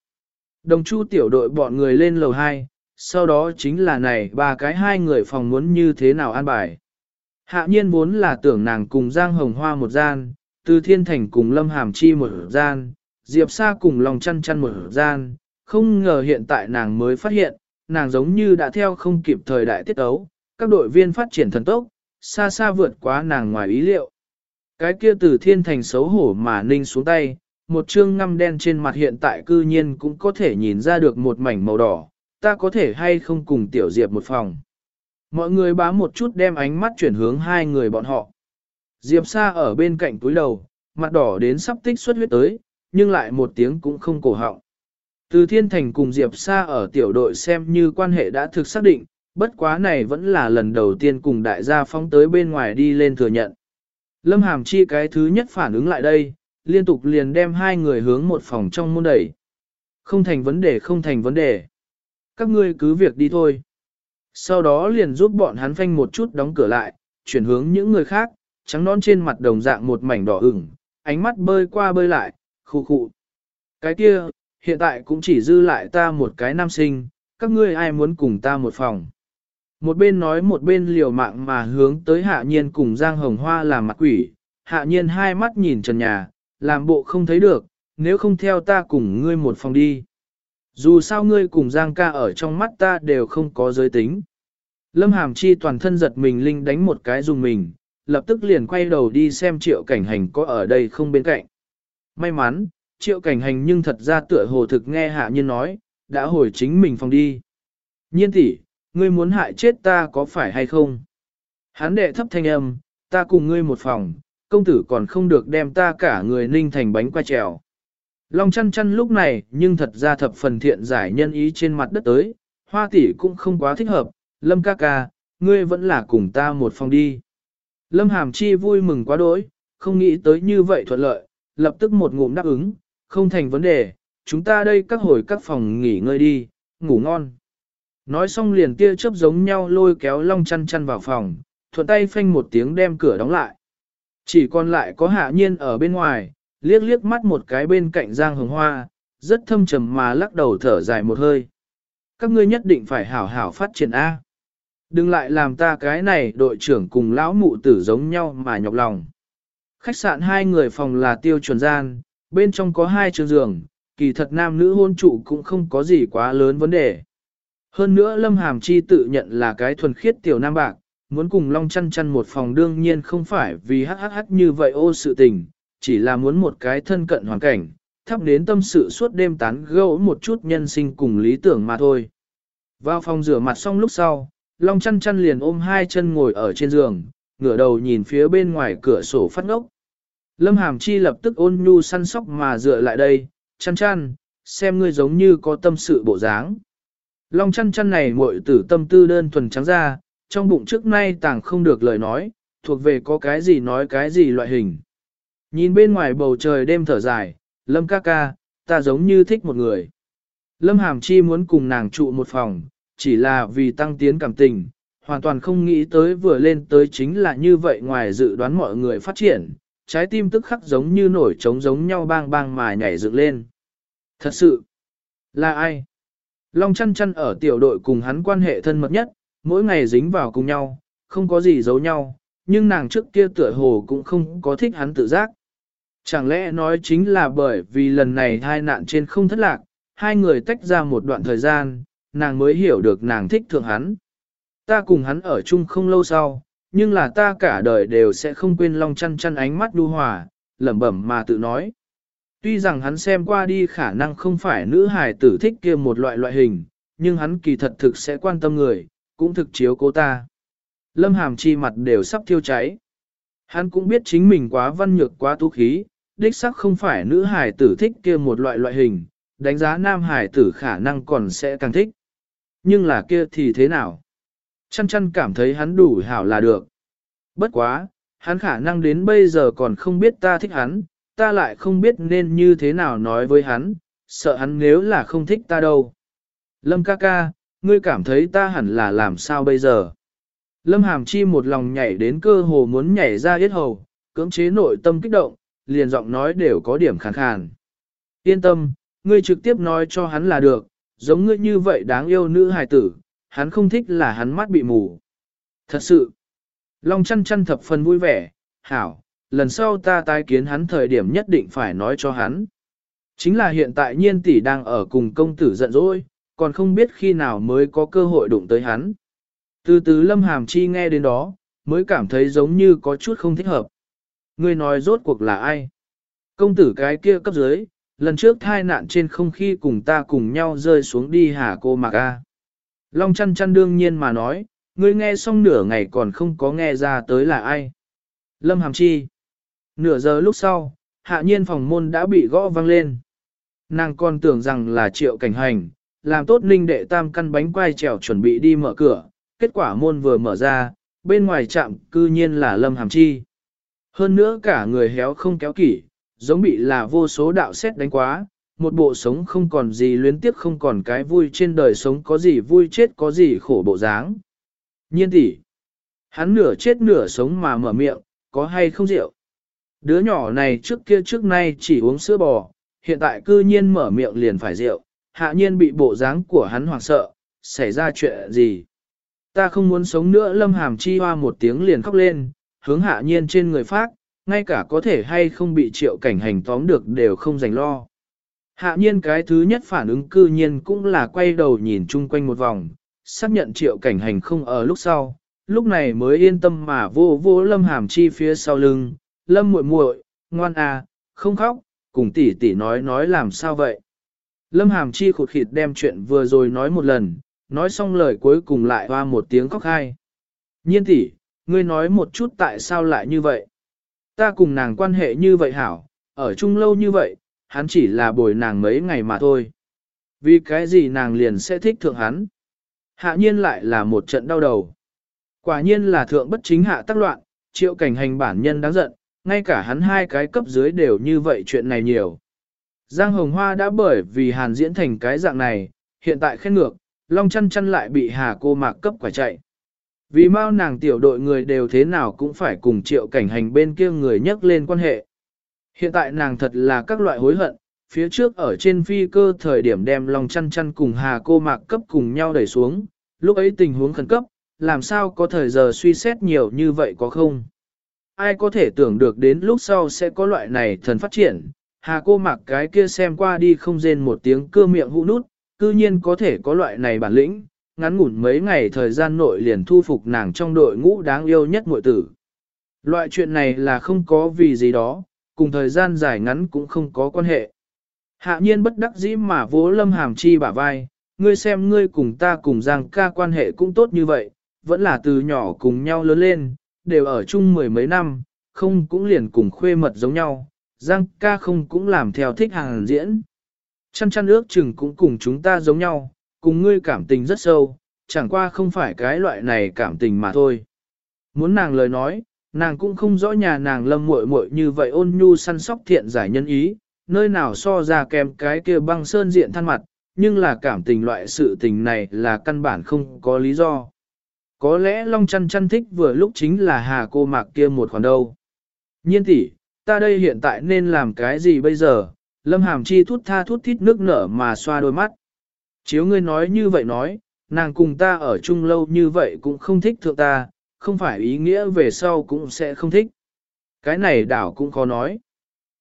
Đồng chu tiểu đội bọn người lên lầu 2, sau đó chính là này ba cái hai người phòng muốn như thế nào an bài. Hạ nhiên vốn là tưởng nàng cùng Giang Hồng Hoa một gian, từ Thiên Thành cùng Lâm Hàm Chi một gian, Diệp Sa cùng Lòng Chăn Chăn một gian, không ngờ hiện tại nàng mới phát hiện, nàng giống như đã theo không kịp thời đại tiết ấu, các đội viên phát triển thần tốc, xa xa vượt quá nàng ngoài ý liệu. Cái kia từ thiên thành xấu hổ mà ninh xuống tay, một chương ngăm đen trên mặt hiện tại cư nhiên cũng có thể nhìn ra được một mảnh màu đỏ, ta có thể hay không cùng tiểu diệp một phòng. Mọi người bám một chút đem ánh mắt chuyển hướng hai người bọn họ. Diệp Sa ở bên cạnh túi đầu, mặt đỏ đến sắp tích xuất huyết tới, nhưng lại một tiếng cũng không cổ họng. Từ Thiên Thành cùng Diệp Sa ở tiểu đội xem như quan hệ đã thực xác định, bất quá này vẫn là lần đầu tiên cùng đại gia phóng tới bên ngoài đi lên thừa nhận. Lâm Hàm Chi cái thứ nhất phản ứng lại đây, liên tục liền đem hai người hướng một phòng trong môn đẩy. Không thành vấn đề không thành vấn đề. Các ngươi cứ việc đi thôi. Sau đó liền giúp bọn hắn phanh một chút đóng cửa lại, chuyển hướng những người khác, trắng nón trên mặt đồng dạng một mảnh đỏ ửng, ánh mắt bơi qua bơi lại, khu khụ. Cái kia, hiện tại cũng chỉ dư lại ta một cái nam sinh, các ngươi ai muốn cùng ta một phòng. Một bên nói một bên liều mạng mà hướng tới hạ nhiên cùng Giang Hồng Hoa làm mặt quỷ, hạ nhiên hai mắt nhìn trần nhà, làm bộ không thấy được, nếu không theo ta cùng ngươi một phòng đi. Dù sao ngươi cùng Giang ca ở trong mắt ta đều không có giới tính. Lâm Hàm Chi toàn thân giật mình linh đánh một cái dùng mình, lập tức liền quay đầu đi xem triệu cảnh hành có ở đây không bên cạnh. May mắn, triệu cảnh hành nhưng thật ra tựa hồ thực nghe hạ nhiên nói, đã hồi chính mình phòng đi. Nhiên tỷ, ngươi muốn hại chết ta có phải hay không? Hắn đệ thấp thanh âm, ta cùng ngươi một phòng, công tử còn không được đem ta cả người ninh thành bánh qua trèo. Long chăn chăn lúc này nhưng thật ra thập phần thiện giải nhân ý trên mặt đất tới, hoa tỷ cũng không quá thích hợp, lâm ca ca, ngươi vẫn là cùng ta một phòng đi. Lâm hàm chi vui mừng quá đỗi, không nghĩ tới như vậy thuận lợi, lập tức một ngụm đáp ứng, không thành vấn đề, chúng ta đây các hồi các phòng nghỉ ngơi đi, ngủ ngon. Nói xong liền tia chớp giống nhau lôi kéo long chăn chăn vào phòng, thuận tay phanh một tiếng đem cửa đóng lại. Chỉ còn lại có hạ nhiên ở bên ngoài, liếc liếc mắt một cái bên cạnh giang hồng hoa, rất thâm trầm mà lắc đầu thở dài một hơi. Các ngươi nhất định phải hảo hảo phát triển A. Đừng lại làm ta cái này đội trưởng cùng lão mụ tử giống nhau mà nhọc lòng. Khách sạn hai người phòng là tiêu chuẩn gian, bên trong có hai trường giường, kỳ thật nam nữ hôn trụ cũng không có gì quá lớn vấn đề. Hơn nữa Lâm Hàm Chi tự nhận là cái thuần khiết tiểu nam bạc, muốn cùng Long chăn chăn một phòng đương nhiên không phải vì hắc hắc hắc như vậy ô sự tình, chỉ là muốn một cái thân cận hoàn cảnh, thắp đến tâm sự suốt đêm tán gẫu một chút nhân sinh cùng lý tưởng mà thôi. Vào phòng rửa mặt xong lúc sau, Long chăn chăn liền ôm hai chân ngồi ở trên giường, ngửa đầu nhìn phía bên ngoài cửa sổ phát ngốc. Lâm Hàm Chi lập tức ôn nhu săn sóc mà dựa lại đây, chăn chăn, xem ngươi giống như có tâm sự bộ dáng. Long chăn chăn này muội tử tâm tư đơn thuần trắng ra, trong bụng trước nay tàng không được lời nói, thuộc về có cái gì nói cái gì loại hình. Nhìn bên ngoài bầu trời đêm thở dài, Lâm ca ca, ta giống như thích một người. Lâm Hàm Chi muốn cùng nàng trụ một phòng, chỉ là vì tăng tiến cảm tình, hoàn toàn không nghĩ tới vừa lên tới chính là như vậy ngoài dự đoán mọi người phát triển, trái tim tức khắc giống như nổi trống giống nhau bang bang mà nhảy dựng lên. Thật sự, là ai? Long chăn chăn ở tiểu đội cùng hắn quan hệ thân mật nhất, mỗi ngày dính vào cùng nhau, không có gì giấu nhau, nhưng nàng trước kia tựa hồ cũng không có thích hắn tự giác. Chẳng lẽ nói chính là bởi vì lần này hai nạn trên không thất lạc, hai người tách ra một đoạn thời gian, nàng mới hiểu được nàng thích thượng hắn. Ta cùng hắn ở chung không lâu sau, nhưng là ta cả đời đều sẽ không quên long chăn chăn ánh mắt đu hòa, lẩm bẩm mà tự nói. Tuy rằng hắn xem qua đi khả năng không phải nữ hài tử thích kia một loại loại hình, nhưng hắn kỳ thật thực sẽ quan tâm người, cũng thực chiếu cố ta. Lâm hàm chi mặt đều sắp thiêu cháy. Hắn cũng biết chính mình quá văn nhược quá tú khí, đích sắc không phải nữ hài tử thích kia một loại loại hình, đánh giá nam hài tử khả năng còn sẽ càng thích. Nhưng là kia thì thế nào? Chăn chăn cảm thấy hắn đủ hảo là được. Bất quá, hắn khả năng đến bây giờ còn không biết ta thích hắn, ta lại không biết nên như thế nào nói với hắn, sợ hắn nếu là không thích ta đâu. Lâm ca ca, ngươi cảm thấy ta hẳn là làm sao bây giờ? Lâm hàm chi một lòng nhảy đến cơ hồ muốn nhảy ra yết hầu, cưỡng chế nội tâm kích động, liền giọng nói đều có điểm khàn khàn. Yên tâm, ngươi trực tiếp nói cho hắn là được, giống ngươi như vậy đáng yêu nữ hài tử, hắn không thích là hắn mắt bị mù. Thật sự, Long chăn chăn thập phần vui vẻ, hảo, lần sau ta tái kiến hắn thời điểm nhất định phải nói cho hắn. Chính là hiện tại nhiên tỷ đang ở cùng công tử giận dỗi, còn không biết khi nào mới có cơ hội đụng tới hắn. Từ từ lâm hàm chi nghe đến đó, mới cảm thấy giống như có chút không thích hợp. Ngươi nói rốt cuộc là ai? Công tử cái kia cấp dưới, lần trước thai nạn trên không khi cùng ta cùng nhau rơi xuống đi hả cô mạc a. Long chăn chăn đương nhiên mà nói, ngươi nghe xong nửa ngày còn không có nghe ra tới là ai. Lâm Hàm Chi. Nửa giờ lúc sau, hạ nhiên phòng môn đã bị gõ vang lên. Nàng còn tưởng rằng là triệu cảnh hành, làm tốt linh đệ tam căn bánh quai trèo chuẩn bị đi mở cửa, kết quả môn vừa mở ra, bên ngoài trạm cư nhiên là Lâm Hàm Chi. Hơn nữa cả người héo không kéo kỷ, giống bị là vô số đạo xét đánh quá, một bộ sống không còn gì luyến tiếc không còn cái vui trên đời sống có gì vui chết có gì khổ bộ dáng. Nhiên tỷ, hắn nửa chết nửa sống mà mở miệng, có hay không rượu? Đứa nhỏ này trước kia trước nay chỉ uống sữa bò, hiện tại cư nhiên mở miệng liền phải rượu, hạ nhiên bị bộ dáng của hắn hoảng sợ, xảy ra chuyện gì? Ta không muốn sống nữa lâm hàm chi hoa một tiếng liền khóc lên, hướng hạ nhiên trên người phát, ngay cả có thể hay không bị triệu cảnh hành tóm được đều không dành lo. Hạ nhiên cái thứ nhất phản ứng cư nhiên cũng là quay đầu nhìn chung quanh một vòng, xác nhận triệu cảnh hành không ở lúc sau, lúc này mới yên tâm mà vô vô lâm hàm chi phía sau lưng, lâm muội muội, ngoan à, không khóc, cùng tỷ tỷ nói nói làm sao vậy. Lâm hàm chi khụt khịt đem chuyện vừa rồi nói một lần, nói xong lời cuối cùng lại hoa một tiếng khóc hai. Nhiên tỷ, ngươi nói một chút tại sao lại như vậy. Ta cùng nàng quan hệ như vậy hảo, ở chung lâu như vậy, hắn chỉ là bồi nàng mấy ngày mà thôi. Vì cái gì nàng liền sẽ thích thượng hắn. Hạ nhiên lại là một trận đau đầu. Quả nhiên là thượng bất chính hạ tác loạn, triệu cảnh hành bản nhân đáng giận, ngay cả hắn hai cái cấp dưới đều như vậy chuyện này nhiều. Giang Hồng Hoa đã bởi vì hàn diễn thành cái dạng này, hiện tại khen ngược, long chăn chăn lại bị hà cô mạc cấp quả chạy. Vì mau nàng tiểu đội người đều thế nào cũng phải cùng triệu cảnh hành bên kia người nhắc lên quan hệ. Hiện tại nàng thật là các loại hối hận, phía trước ở trên phi cơ thời điểm đem lòng chăn chăn cùng hà cô mạc cấp cùng nhau đẩy xuống, lúc ấy tình huống khẩn cấp, làm sao có thời giờ suy xét nhiều như vậy có không? Ai có thể tưởng được đến lúc sau sẽ có loại này thần phát triển, hà cô mạc cái kia xem qua đi không rên một tiếng cưa miệng hũ nút, cư nhiên có thể có loại này bản lĩnh, ngắn ngủn mấy ngày thời gian nội liền thu phục nàng trong đội ngũ đáng yêu nhất muội tử. Loại chuyện này là không có vì gì đó, cùng thời gian dài ngắn cũng không có quan hệ. Hạ nhiên bất đắc dĩ mà vỗ lâm hàm chi bả vai, ngươi xem ngươi cùng ta cùng Giang ca quan hệ cũng tốt như vậy, vẫn là từ nhỏ cùng nhau lớn lên, đều ở chung mười mấy năm, không cũng liền cùng khuê mật giống nhau, Giang ca không cũng làm theo thích hàng diễn. Chăn chăn ước chừng cũng cùng chúng ta giống nhau, cùng ngươi cảm tình rất sâu, chẳng qua không phải cái loại này cảm tình mà thôi. Muốn nàng lời nói, nàng cũng không rõ nhà nàng lâm muội muội như vậy ôn nhu săn sóc thiện giải nhân ý, nơi nào so ra kèm cái kia băng sơn diện than mặt, nhưng là cảm tình loại sự tình này là căn bản không có lý do. Có lẽ Long chăn chăn thích vừa lúc chính là hà cô mạc kia một khoản đâu. Nhiên tỷ, ta đây hiện tại nên làm cái gì bây giờ? Lâm hàm chi thút tha thút thít nước nở mà xoa đôi mắt. Chiếu ngươi nói như vậy nói, nàng cùng ta ở chung lâu như vậy cũng không thích thượng ta, không phải ý nghĩa về sau cũng sẽ không thích. Cái này đảo cũng khó nói.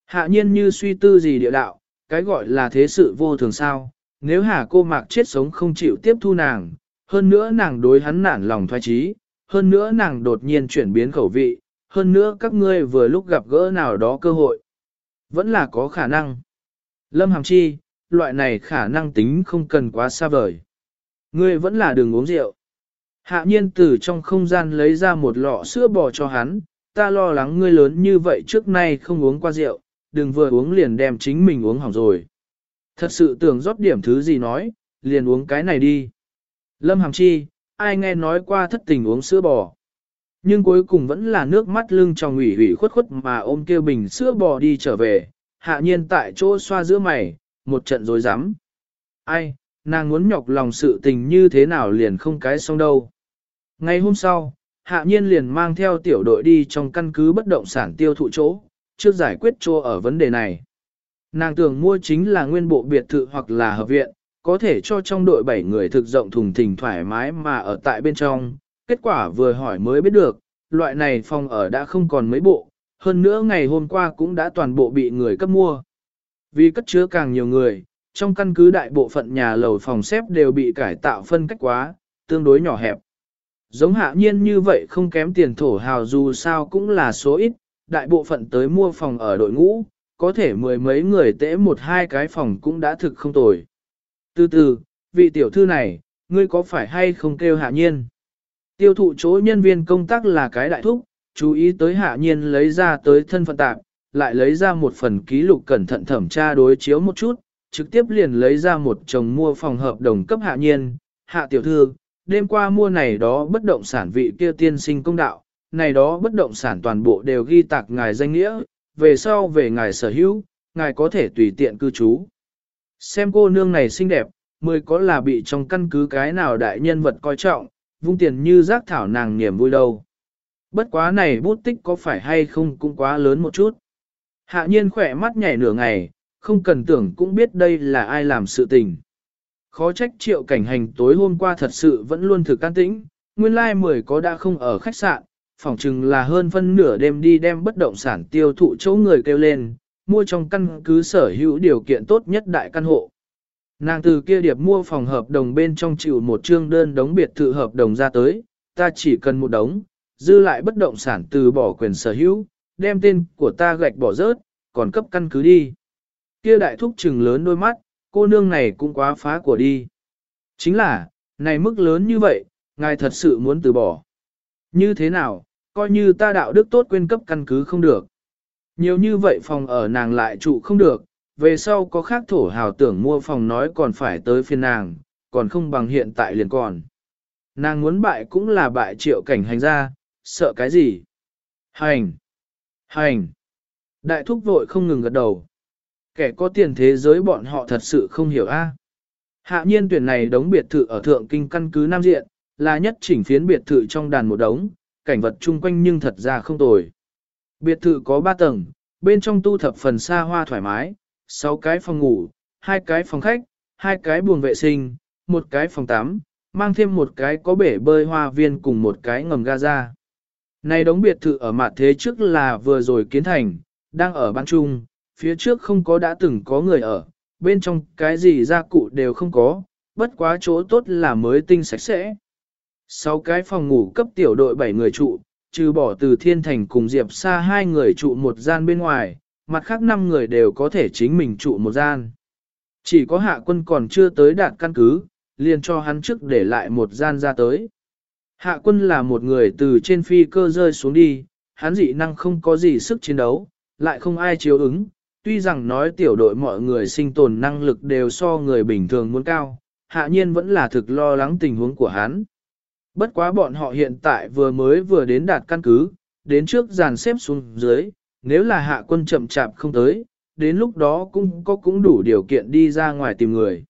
Hạ nhiên như suy tư gì địa đạo, cái gọi là thế sự vô thường sao, nếu hà cô mạc chết sống không chịu tiếp thu nàng, hơn nữa nàng đối hắn nản lòng thoái trí, hơn nữa nàng đột nhiên chuyển biến khẩu vị, hơn nữa các ngươi vừa lúc gặp gỡ nào đó cơ hội. Vẫn là có khả năng. Lâm Hàm Chi, loại này khả năng tính không cần quá xa vời. Ngươi vẫn là đừng uống rượu. Hạ nhiên từ trong không gian lấy ra một lọ sữa bò cho hắn, ta lo lắng ngươi lớn như vậy trước nay không uống qua rượu, đừng vừa uống liền đem chính mình uống hỏng rồi. Thật sự tưởng rót điểm thứ gì nói, liền uống cái này đi. Lâm Hàm Chi, ai nghe nói qua thất tình uống sữa bò. Nhưng cuối cùng vẫn là nước mắt lưng trong ủy ủy khuất khuất mà ôm kêu bình sữa bò đi trở về, hạ nhiên tại chỗ xoa giữa mày, một trận dối rắm. Ai, nàng muốn nhọc lòng sự tình như thế nào liền không cái xong đâu. Ngày hôm sau, hạ nhiên liền mang theo tiểu đội đi trong căn cứ bất động sản tiêu thụ chỗ, trước giải quyết chỗ ở vấn đề này. Nàng tưởng mua chính là nguyên bộ biệt thự hoặc là hợp viện, có thể cho trong đội 7 người thực rộng thùng thình thoải mái mà ở tại bên trong. Kết quả vừa hỏi mới biết được, loại này phòng ở đã không còn mấy bộ, hơn nữa ngày hôm qua cũng đã toàn bộ bị người cấp mua. Vì cất chứa càng nhiều người, trong căn cứ đại bộ phận nhà lầu phòng xếp đều bị cải tạo phân cách quá, tương đối nhỏ hẹp. Giống hạ nhiên như vậy không kém tiền thổ hào dù sao cũng là số ít, đại bộ phận tới mua phòng ở đội ngũ, có thể mười mấy người tễ một hai cái phòng cũng đã thực không tồi. Từ từ, vị tiểu thư này, ngươi có phải hay không kêu hạ nhiên? Tiêu thụ chỗ nhân viên công tác là cái đại thúc, chú ý tới hạ nhiên lấy ra tới thân phận tạp, lại lấy ra một phần ký lục cẩn thận thẩm tra đối chiếu một chút, trực tiếp liền lấy ra một chồng mua phòng hợp đồng cấp hạ nhiên, hạ tiểu thư, đêm qua mua này đó bất động sản vị kia tiên sinh công đạo, này đó bất động sản toàn bộ đều ghi tạc ngài danh nghĩa, về sau về ngài sở hữu, ngài có thể tùy tiện cư trú. Xem cô nương này xinh đẹp, mười có là bị trong căn cứ cái nào đại nhân vật coi trọng, vung tiền như rác thảo nàng niềm vui đâu. Bất quá này bút tích có phải hay không cũng quá lớn một chút. Hạ nhiên khỏe mắt nhảy nửa ngày, không cần tưởng cũng biết đây là ai làm sự tình. Khó trách triệu cảnh hành tối hôm qua thật sự vẫn luôn thực can tĩnh, nguyên lai like mười có đã không ở khách sạn, phỏng chừng là hơn phân nửa đêm đi đem bất động sản tiêu thụ chỗ người kêu lên, mua trong căn cứ sở hữu điều kiện tốt nhất đại căn hộ. Nàng từ kia điệp mua phòng hợp đồng bên trong chịu một chương đơn đóng biệt thự hợp đồng ra tới, ta chỉ cần một đống, dư lại bất động sản từ bỏ quyền sở hữu, đem tên của ta gạch bỏ rớt, còn cấp căn cứ đi. Kia đại thúc trừng lớn đôi mắt, cô nương này cũng quá phá của đi. Chính là, này mức lớn như vậy, ngài thật sự muốn từ bỏ. Như thế nào, coi như ta đạo đức tốt quên cấp căn cứ không được. Nhiều như vậy phòng ở nàng lại trụ không được, về sau có khác thổ hào tưởng mua phòng nói còn phải tới phiên nàng, còn không bằng hiện tại liền còn. Nàng muốn bại cũng là bại triệu cảnh hành ra, sợ cái gì? Hành! Hành! Đại thúc vội không ngừng gật đầu. Kẻ có tiền thế giới bọn họ thật sự không hiểu a. Hạ nhiên tuyển này đống biệt thự ở thượng kinh căn cứ Nam Diện, là nhất chỉnh phiến biệt thự trong đàn một đống, cảnh vật chung quanh nhưng thật ra không tồi. Biệt thự có 3 tầng, bên trong tu thập phần xa hoa thoải mái, 6 cái phòng ngủ, hai cái phòng khách, hai cái buồng vệ sinh, một cái phòng tắm, mang thêm một cái có bể bơi hoa viên cùng một cái ngầm gaza. Này đống biệt thự ở mặt thế trước là vừa rồi kiến thành, đang ở ban trung, phía trước không có đã từng có người ở, bên trong cái gì gia cụ đều không có, bất quá chỗ tốt là mới tinh sạch sẽ. Sáu cái phòng ngủ cấp tiểu đội 7 người trụ, trừ bỏ từ thiên thành cùng Diệp xa hai người trụ một gian bên ngoài, mặt khác năm người đều có thể chính mình trụ một gian. Chỉ có hạ quân còn chưa tới đạt căn cứ, liền cho hắn trước để lại một gian ra tới. Hạ quân là một người từ trên phi cơ rơi xuống đi, hắn dị năng không có gì sức chiến đấu, lại không ai chiếu ứng. Tuy rằng nói tiểu đội mọi người sinh tồn năng lực đều so người bình thường muốn cao, hạ nhiên vẫn là thực lo lắng tình huống của hắn. Bất quá bọn họ hiện tại vừa mới vừa đến đạt căn cứ, đến trước dàn xếp xuống dưới, nếu là hạ quân chậm chạp không tới, đến lúc đó cũng có cũng đủ điều kiện đi ra ngoài tìm người.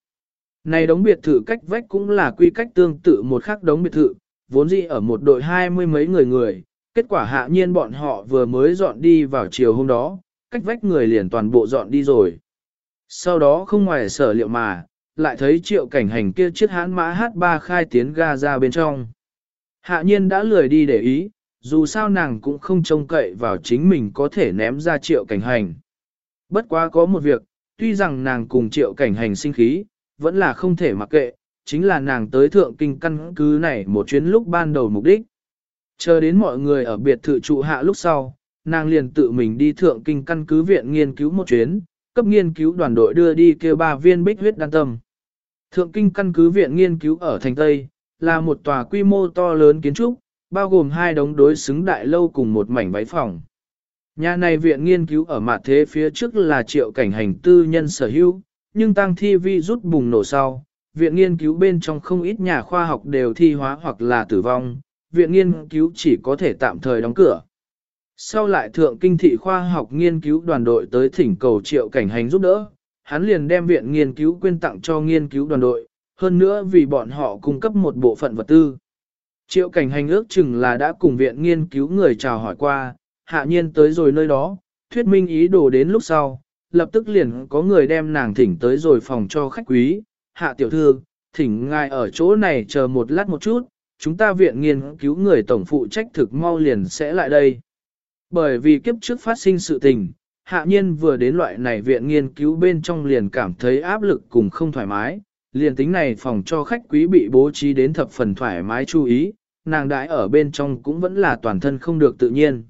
Này đống biệt thự cách vách cũng là quy cách tương tự một khác đống biệt thự, vốn dĩ ở một đội hai mươi mấy người người, kết quả hạ nhiên bọn họ vừa mới dọn đi vào chiều hôm đó, cách vách người liền toàn bộ dọn đi rồi. Sau đó không ngoài sở liệu mà, lại thấy triệu cảnh hành kia chiếc hãn mã H3 khai tiến ga ra bên trong. Hạ nhiên đã lười đi để ý, dù sao nàng cũng không trông cậy vào chính mình có thể ném ra triệu cảnh hành. Bất quá có một việc, tuy rằng nàng cùng triệu cảnh hành sinh khí, vẫn là không thể mặc kệ, chính là nàng tới thượng kinh căn cứ này một chuyến lúc ban đầu mục đích. Chờ đến mọi người ở biệt thự trụ hạ lúc sau, nàng liền tự mình đi thượng kinh căn cứ viện nghiên cứu một chuyến, cấp nghiên cứu đoàn đội đưa đi kêu ba viên bích huyết đan tâm. Thượng kinh căn cứ viện nghiên cứu ở thành Tây, là một tòa quy mô to lớn kiến trúc, bao gồm hai đống đối xứng đại lâu cùng một mảnh váy phòng. Nhà này viện nghiên cứu ở mặt thế phía trước là triệu cảnh hành tư nhân sở hữu, nhưng tăng thi vi rút bùng nổ sau, viện nghiên cứu bên trong không ít nhà khoa học đều thi hóa hoặc là tử vong, viện nghiên cứu chỉ có thể tạm thời đóng cửa. Sau lại thượng kinh thị khoa học nghiên cứu đoàn đội tới thỉnh cầu triệu cảnh hành giúp đỡ, hắn liền đem viện nghiên cứu quyên tặng cho nghiên cứu đoàn đội, hơn nữa vì bọn họ cung cấp một bộ phận vật tư. Triệu cảnh hành ước chừng là đã cùng viện nghiên cứu người chào hỏi qua, hạ nhiên tới rồi nơi đó, thuyết minh ý đồ đến lúc sau, lập tức liền có người đem nàng thỉnh tới rồi phòng cho khách quý, hạ tiểu thư, thỉnh ngài ở chỗ này chờ một lát một chút, chúng ta viện nghiên cứu người tổng phụ trách thực mau liền sẽ lại đây. Bởi vì kiếp trước phát sinh sự tình, hạ nhiên vừa đến loại này viện nghiên cứu bên trong liền cảm thấy áp lực cùng không thoải mái, liền tính này phòng cho khách quý bị bố trí đến thập phần thoải mái chú ý, nàng đãi ở bên trong cũng vẫn là toàn thân không được tự nhiên.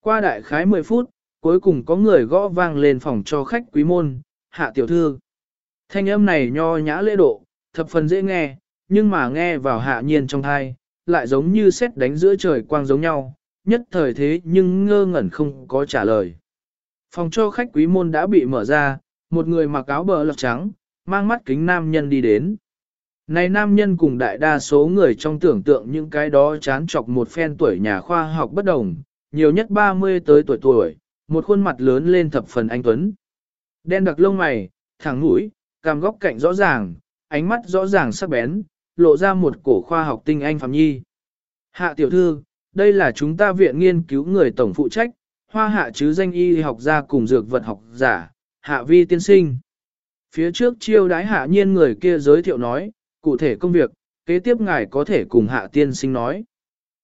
Qua đại khái 10 phút, cuối cùng có người gõ vang lên phòng cho khách quý môn, hạ tiểu thư. Thanh âm này nho nhã lễ độ, thập phần dễ nghe, nhưng mà nghe vào hạ nhiên trong thai, lại giống như xét đánh giữa trời quang giống nhau, nhất thời thế nhưng ngơ ngẩn không có trả lời. Phòng cho khách quý môn đã bị mở ra, một người mặc áo bờ lọc trắng, mang mắt kính nam nhân đi đến. Này nam nhân cùng đại đa số người trong tưởng tượng những cái đó chán chọc một phen tuổi nhà khoa học bất đồng, nhiều nhất 30 tới tuổi tuổi, một khuôn mặt lớn lên thập phần anh Tuấn. Đen đặc lông mày, thẳng mũi, cằm góc cạnh rõ ràng, ánh mắt rõ ràng sắc bén, lộ ra một cổ khoa học tinh anh Phạm Nhi. Hạ tiểu thư, đây là chúng ta viện nghiên cứu người tổng phụ trách, hoa hạ chứ danh y học gia cùng dược vật học giả, hạ vi tiên sinh. Phía trước chiêu đái hạ nhiên người kia giới thiệu nói, cụ thể công việc, kế tiếp ngài có thể cùng hạ tiên sinh nói.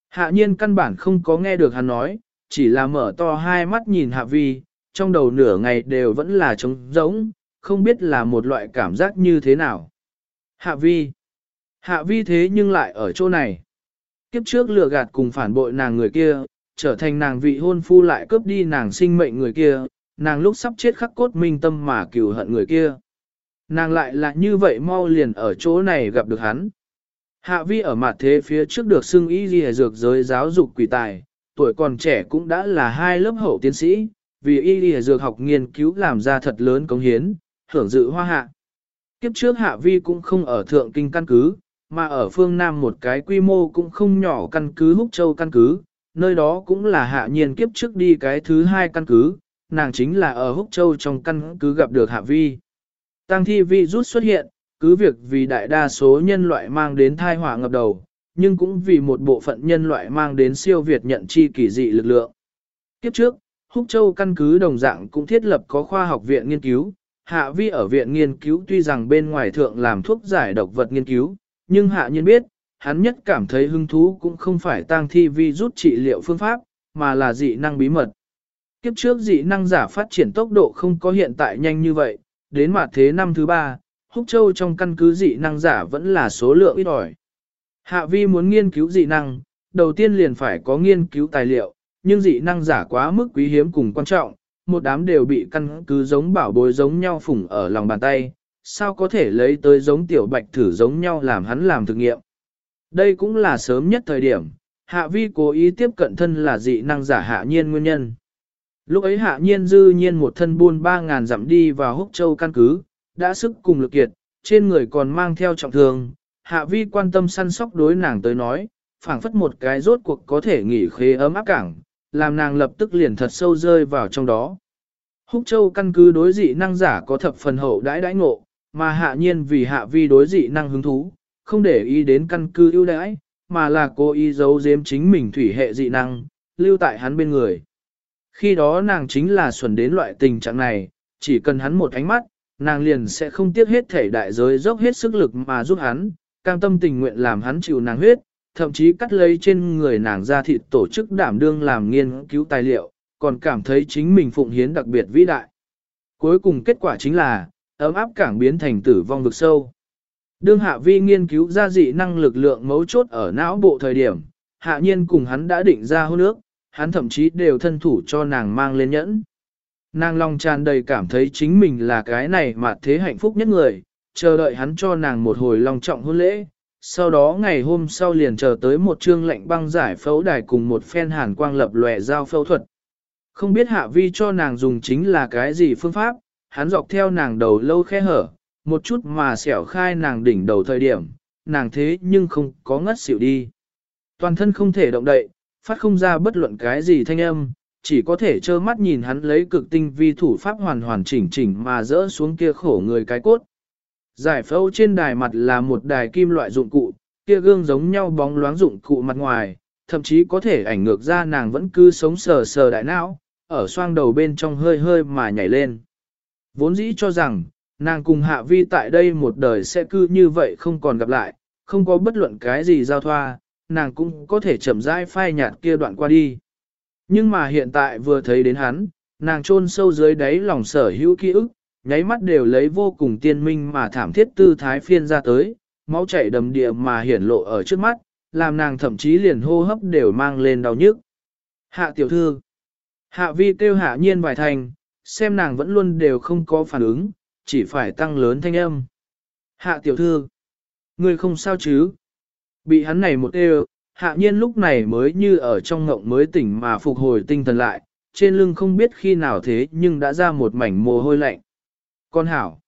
Hạ nhiên căn bản không có nghe được hắn nói, chỉ là mở to hai mắt nhìn hạ vi, trong đầu nửa ngày đều vẫn là trống rỗng, không biết là một loại cảm giác như thế nào. Hạ vi. Hạ vi thế nhưng lại ở chỗ này. Kiếp trước lừa gạt cùng phản bội nàng người kia, trở thành nàng vị hôn phu lại cướp đi nàng sinh mệnh người kia, nàng lúc sắp chết khắc cốt minh tâm mà cừu hận người kia. Nàng lại là như vậy mau liền ở chỗ này gặp được hắn. Hạ vi ở mặt thế phía trước được xưng y ghi dược giới giáo dục quỷ tài, tuổi còn trẻ cũng đã là hai lớp hậu tiến sĩ, vì y ghi dược học nghiên cứu làm ra thật lớn công hiến, hưởng dự hoa hạ. Kiếp trước hạ vi cũng không ở thượng kinh căn cứ, mà ở phương Nam một cái quy mô cũng không nhỏ căn cứ Húc Châu căn cứ, nơi đó cũng là hạ nhiên kiếp trước đi cái thứ hai căn cứ, nàng chính là ở Húc Châu trong căn cứ gặp được hạ vi. Tăng thi vi rút xuất hiện, cứ việc vì đại đa số nhân loại mang đến thai họa ngập đầu, nhưng cũng vì một bộ phận nhân loại mang đến siêu việt nhận chi kỳ dị lực lượng. Kiếp trước, Húc Châu căn cứ đồng dạng cũng thiết lập có khoa học viện nghiên cứu, Hạ Vi ở viện nghiên cứu tuy rằng bên ngoài thượng làm thuốc giải độc vật nghiên cứu, nhưng Hạ Nhiên biết, hắn nhất cảm thấy hứng thú cũng không phải tăng thi vi rút trị liệu phương pháp, mà là dị năng bí mật. Kiếp trước dị năng giả phát triển tốc độ không có hiện tại nhanh như vậy, đến mặt thế năm thứ ba, Húc Châu trong căn cứ dị năng giả vẫn là số lượng ít ỏi. Hạ vi muốn nghiên cứu dị năng, đầu tiên liền phải có nghiên cứu tài liệu, nhưng dị năng giả quá mức quý hiếm cùng quan trọng, một đám đều bị căn cứ giống bảo bối giống nhau phủng ở lòng bàn tay, sao có thể lấy tới giống tiểu bạch thử giống nhau làm hắn làm thực nghiệm. Đây cũng là sớm nhất thời điểm, hạ vi cố ý tiếp cận thân là dị năng giả hạ nhiên nguyên nhân. Lúc ấy hạ nhiên dư nhiên một thân buôn 3.000 dặm đi vào húc châu căn cứ, đã sức cùng lực kiệt, trên người còn mang theo trọng thương, hạ vi quan tâm săn sóc đối nàng tới nói, phảng phất một cái rốt cuộc có thể nghỉ khế ấm áp cảng, làm nàng lập tức liền thật sâu rơi vào trong đó. Húc Châu căn cứ đối dị năng giả có thập phần hậu đãi đãi ngộ, mà hạ nhiên vì hạ vi đối dị năng hứng thú, không để ý đến căn cứ ưu đãi, mà là cố ý giấu giếm chính mình thủy hệ dị năng, lưu tại hắn bên người. Khi đó nàng chính là xuẩn đến loại tình trạng này, chỉ cần hắn một ánh mắt, nàng liền sẽ không tiếc hết thể đại giới dốc hết sức lực mà giúp hắn, cam tâm tình nguyện làm hắn chịu nàng huyết, thậm chí cắt lấy trên người nàng ra thịt tổ chức đảm đương làm nghiên cứu tài liệu, còn cảm thấy chính mình phụng hiến đặc biệt vĩ đại. Cuối cùng kết quả chính là, ấm áp cảng biến thành tử vong vực sâu. Đương hạ vi nghiên cứu ra dị năng lực lượng mấu chốt ở não bộ thời điểm, hạ nhiên cùng hắn đã định ra hôn ước, hắn thậm chí đều thân thủ cho nàng mang lên nhẫn. Nàng lòng tràn đầy cảm thấy chính mình là cái này mà thế hạnh phúc nhất người, chờ đợi hắn cho nàng một hồi long trọng hôn lễ. Sau đó ngày hôm sau liền chờ tới một chương lệnh băng giải phẫu đài cùng một phen hàn quang lập lòe giao phẫu thuật. Không biết hạ vi cho nàng dùng chính là cái gì phương pháp, hắn dọc theo nàng đầu lâu khe hở, một chút mà xẻo khai nàng đỉnh đầu thời điểm, nàng thế nhưng không có ngất xỉu đi. Toàn thân không thể động đậy, phát không ra bất luận cái gì thanh âm, chỉ có thể trơ mắt nhìn hắn lấy cực tinh vi thủ pháp hoàn hoàn chỉnh chỉnh mà rỡ xuống kia khổ người cái cốt. Giải phẫu trên đài mặt là một đài kim loại dụng cụ, kia gương giống nhau bóng loáng dụng cụ mặt ngoài, thậm chí có thể ảnh ngược ra nàng vẫn cứ sống sờ sờ đại não, ở xoang đầu bên trong hơi hơi mà nhảy lên. Vốn dĩ cho rằng, nàng cùng hạ vi tại đây một đời sẽ cư như vậy không còn gặp lại, không có bất luận cái gì giao thoa, nàng cũng có thể chậm rãi phai nhạt kia đoạn qua đi. Nhưng mà hiện tại vừa thấy đến hắn, nàng chôn sâu dưới đáy lòng sở hữu ký ức, nháy mắt đều lấy vô cùng tiên minh mà thảm thiết tư thái phiên ra tới, máu chảy đầm địa mà hiển lộ ở trước mắt, làm nàng thậm chí liền hô hấp đều mang lên đau nhức. Hạ tiểu thư, hạ vi kêu hạ nhiên vài thành, xem nàng vẫn luôn đều không có phản ứng, chỉ phải tăng lớn thanh âm. Hạ tiểu thư, người không sao chứ? Bị hắn này một đều, hạ nhiên lúc này mới như ở trong ngộng mới tỉnh mà phục hồi tinh thần lại, trên lưng không biết khi nào thế nhưng đã ra một mảnh mồ hôi lạnh. Con hảo,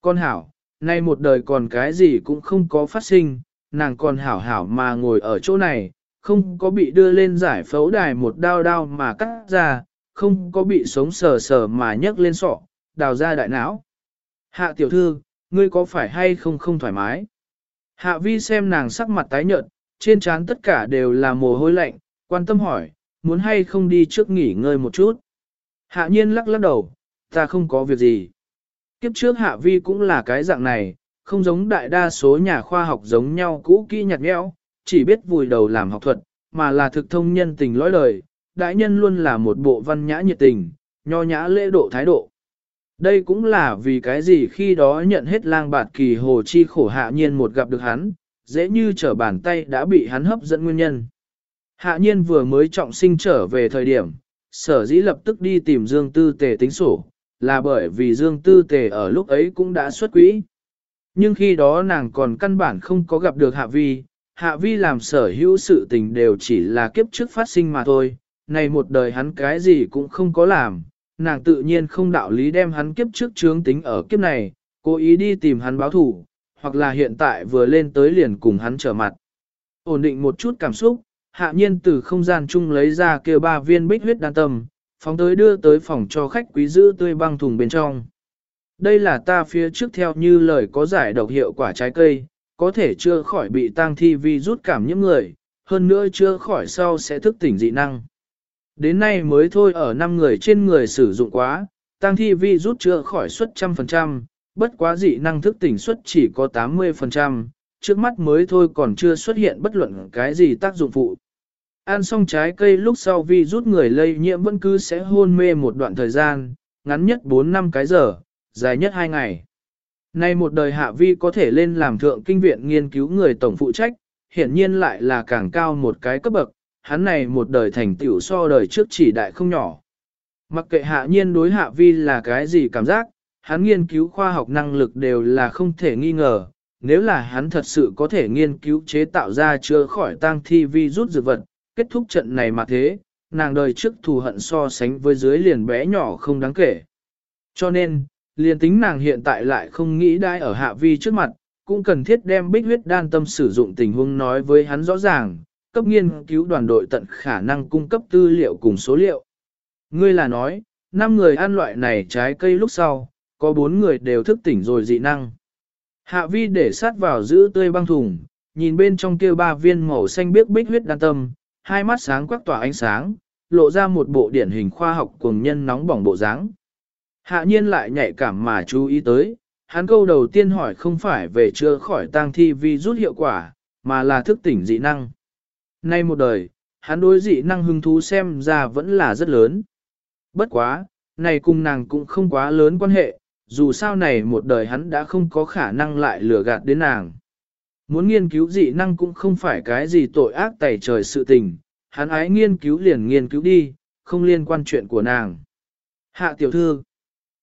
con hảo, nay một đời còn cái gì cũng không có phát sinh, nàng còn hảo hảo mà ngồi ở chỗ này, không có bị đưa lên giải phẫu đài một đao đao mà cắt ra, không có bị sống sờ sờ mà nhấc lên sọ, đào ra đại não. Hạ tiểu thư, ngươi có phải hay không không thoải mái? Hạ vi xem nàng sắc mặt tái nhợt, trên trán tất cả đều là mồ hôi lạnh, quan tâm hỏi, muốn hay không đi trước nghỉ ngơi một chút. Hạ nhiên lắc lắc đầu, ta không có việc gì. Kiếp trước hạ vi cũng là cái dạng này, không giống đại đa số nhà khoa học giống nhau cũ kỹ nhạt nhẽo, chỉ biết vùi đầu làm học thuật, mà là thực thông nhân tình lõi lời, đại nhân luôn là một bộ văn nhã nhiệt tình, nho nhã lễ độ thái độ. Đây cũng là vì cái gì khi đó nhận hết lang bạt kỳ hồ chi khổ hạ nhiên một gặp được hắn, dễ như trở bàn tay đã bị hắn hấp dẫn nguyên nhân. Hạ nhiên vừa mới trọng sinh trở về thời điểm, sở dĩ lập tức đi tìm Dương Tư Tề tính sổ, là bởi vì Dương Tư Tề ở lúc ấy cũng đã xuất quỹ. Nhưng khi đó nàng còn căn bản không có gặp được Hạ Vi, Hạ Vi làm sở hữu sự tình đều chỉ là kiếp trước phát sinh mà thôi, này một đời hắn cái gì cũng không có làm, nàng tự nhiên không đạo lý đem hắn kiếp trước chướng tính ở kiếp này, cố ý đi tìm hắn báo thủ, hoặc là hiện tại vừa lên tới liền cùng hắn trở mặt. Ổn định một chút cảm xúc, hạ nhiên từ không gian chung lấy ra kêu ba viên bích huyết đan tâm, phóng tới đưa tới phòng cho khách quý giữ tươi băng thùng bên trong. Đây là ta phía trước theo như lời có giải độc hiệu quả trái cây, có thể chưa khỏi bị tang thi vi rút cảm những người, hơn nữa chưa khỏi sau sẽ thức tỉnh dị năng. Đến nay mới thôi ở 5 người trên người sử dụng quá, tăng thi vi rút chữa khỏi suất trăm phần trăm, bất quá dị năng thức tỉnh suất chỉ có 80%, trước mắt mới thôi còn chưa xuất hiện bất luận cái gì tác dụng phụ. Ăn xong trái cây lúc sau vi rút người lây nhiễm vẫn cứ sẽ hôn mê một đoạn thời gian, ngắn nhất 4 năm cái giờ, dài nhất 2 ngày. Nay một đời hạ vi có thể lên làm thượng kinh viện nghiên cứu người tổng phụ trách, hiển nhiên lại là càng cao một cái cấp bậc, hắn này một đời thành tựu so đời trước chỉ đại không nhỏ. Mặc kệ hạ nhiên đối hạ vi là cái gì cảm giác, hắn nghiên cứu khoa học năng lực đều là không thể nghi ngờ. Nếu là hắn thật sự có thể nghiên cứu chế tạo ra chữa khỏi tăng thi vi rút dược vật, kết thúc trận này mà thế, nàng đời trước thù hận so sánh với dưới liền bé nhỏ không đáng kể. Cho nên, liền tính nàng hiện tại lại không nghĩ đai ở hạ vi trước mặt, cũng cần thiết đem bích huyết đan tâm sử dụng tình huống nói với hắn rõ ràng, cấp nghiên cứu đoàn đội tận khả năng cung cấp tư liệu cùng số liệu. Ngươi là nói, 5 người ăn loại này trái cây lúc sau, có 4 người đều thức tỉnh rồi dị năng. Hạ vi để sát vào giữ tươi băng thùng, nhìn bên trong kia ba viên màu xanh biếc bích huyết đan tâm, hai mắt sáng quắc tỏa ánh sáng, lộ ra một bộ điển hình khoa học cùng nhân nóng bỏng bộ dáng. Hạ nhiên lại nhạy cảm mà chú ý tới, hắn câu đầu tiên hỏi không phải về chữa khỏi tang thi vi rút hiệu quả, mà là thức tỉnh dị năng. Nay một đời, hắn đối dị năng hứng thú xem ra vẫn là rất lớn. Bất quá, này cùng nàng cũng không quá lớn quan hệ, dù sao này một đời hắn đã không có khả năng lại lừa gạt đến nàng. Muốn nghiên cứu dị năng cũng không phải cái gì tội ác tẩy trời sự tình, hắn ái nghiên cứu liền nghiên cứu đi, không liên quan chuyện của nàng. Hạ tiểu thư,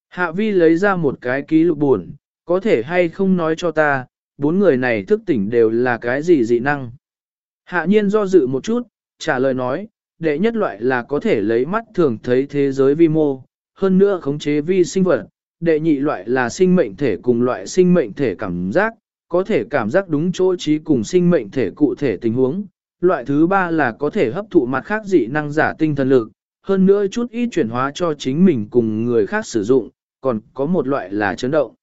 Hạ vi lấy ra một cái ký lục buồn, có thể hay không nói cho ta, bốn người này thức tỉnh đều là cái gì dị năng. Hạ nhiên do dự một chút, trả lời nói, đệ nhất loại là có thể lấy mắt thường thấy thế giới vi mô, hơn nữa khống chế vi sinh vật, đệ nhị loại là sinh mệnh thể cùng loại sinh mệnh thể cảm giác, có thể cảm giác đúng chỗ trí cùng sinh mệnh thể cụ thể tình huống. Loại thứ ba là có thể hấp thụ mặt khác dị năng giả tinh thần lực, hơn nữa chút ít chuyển hóa cho chính mình cùng người khác sử dụng, còn có một loại là chấn động.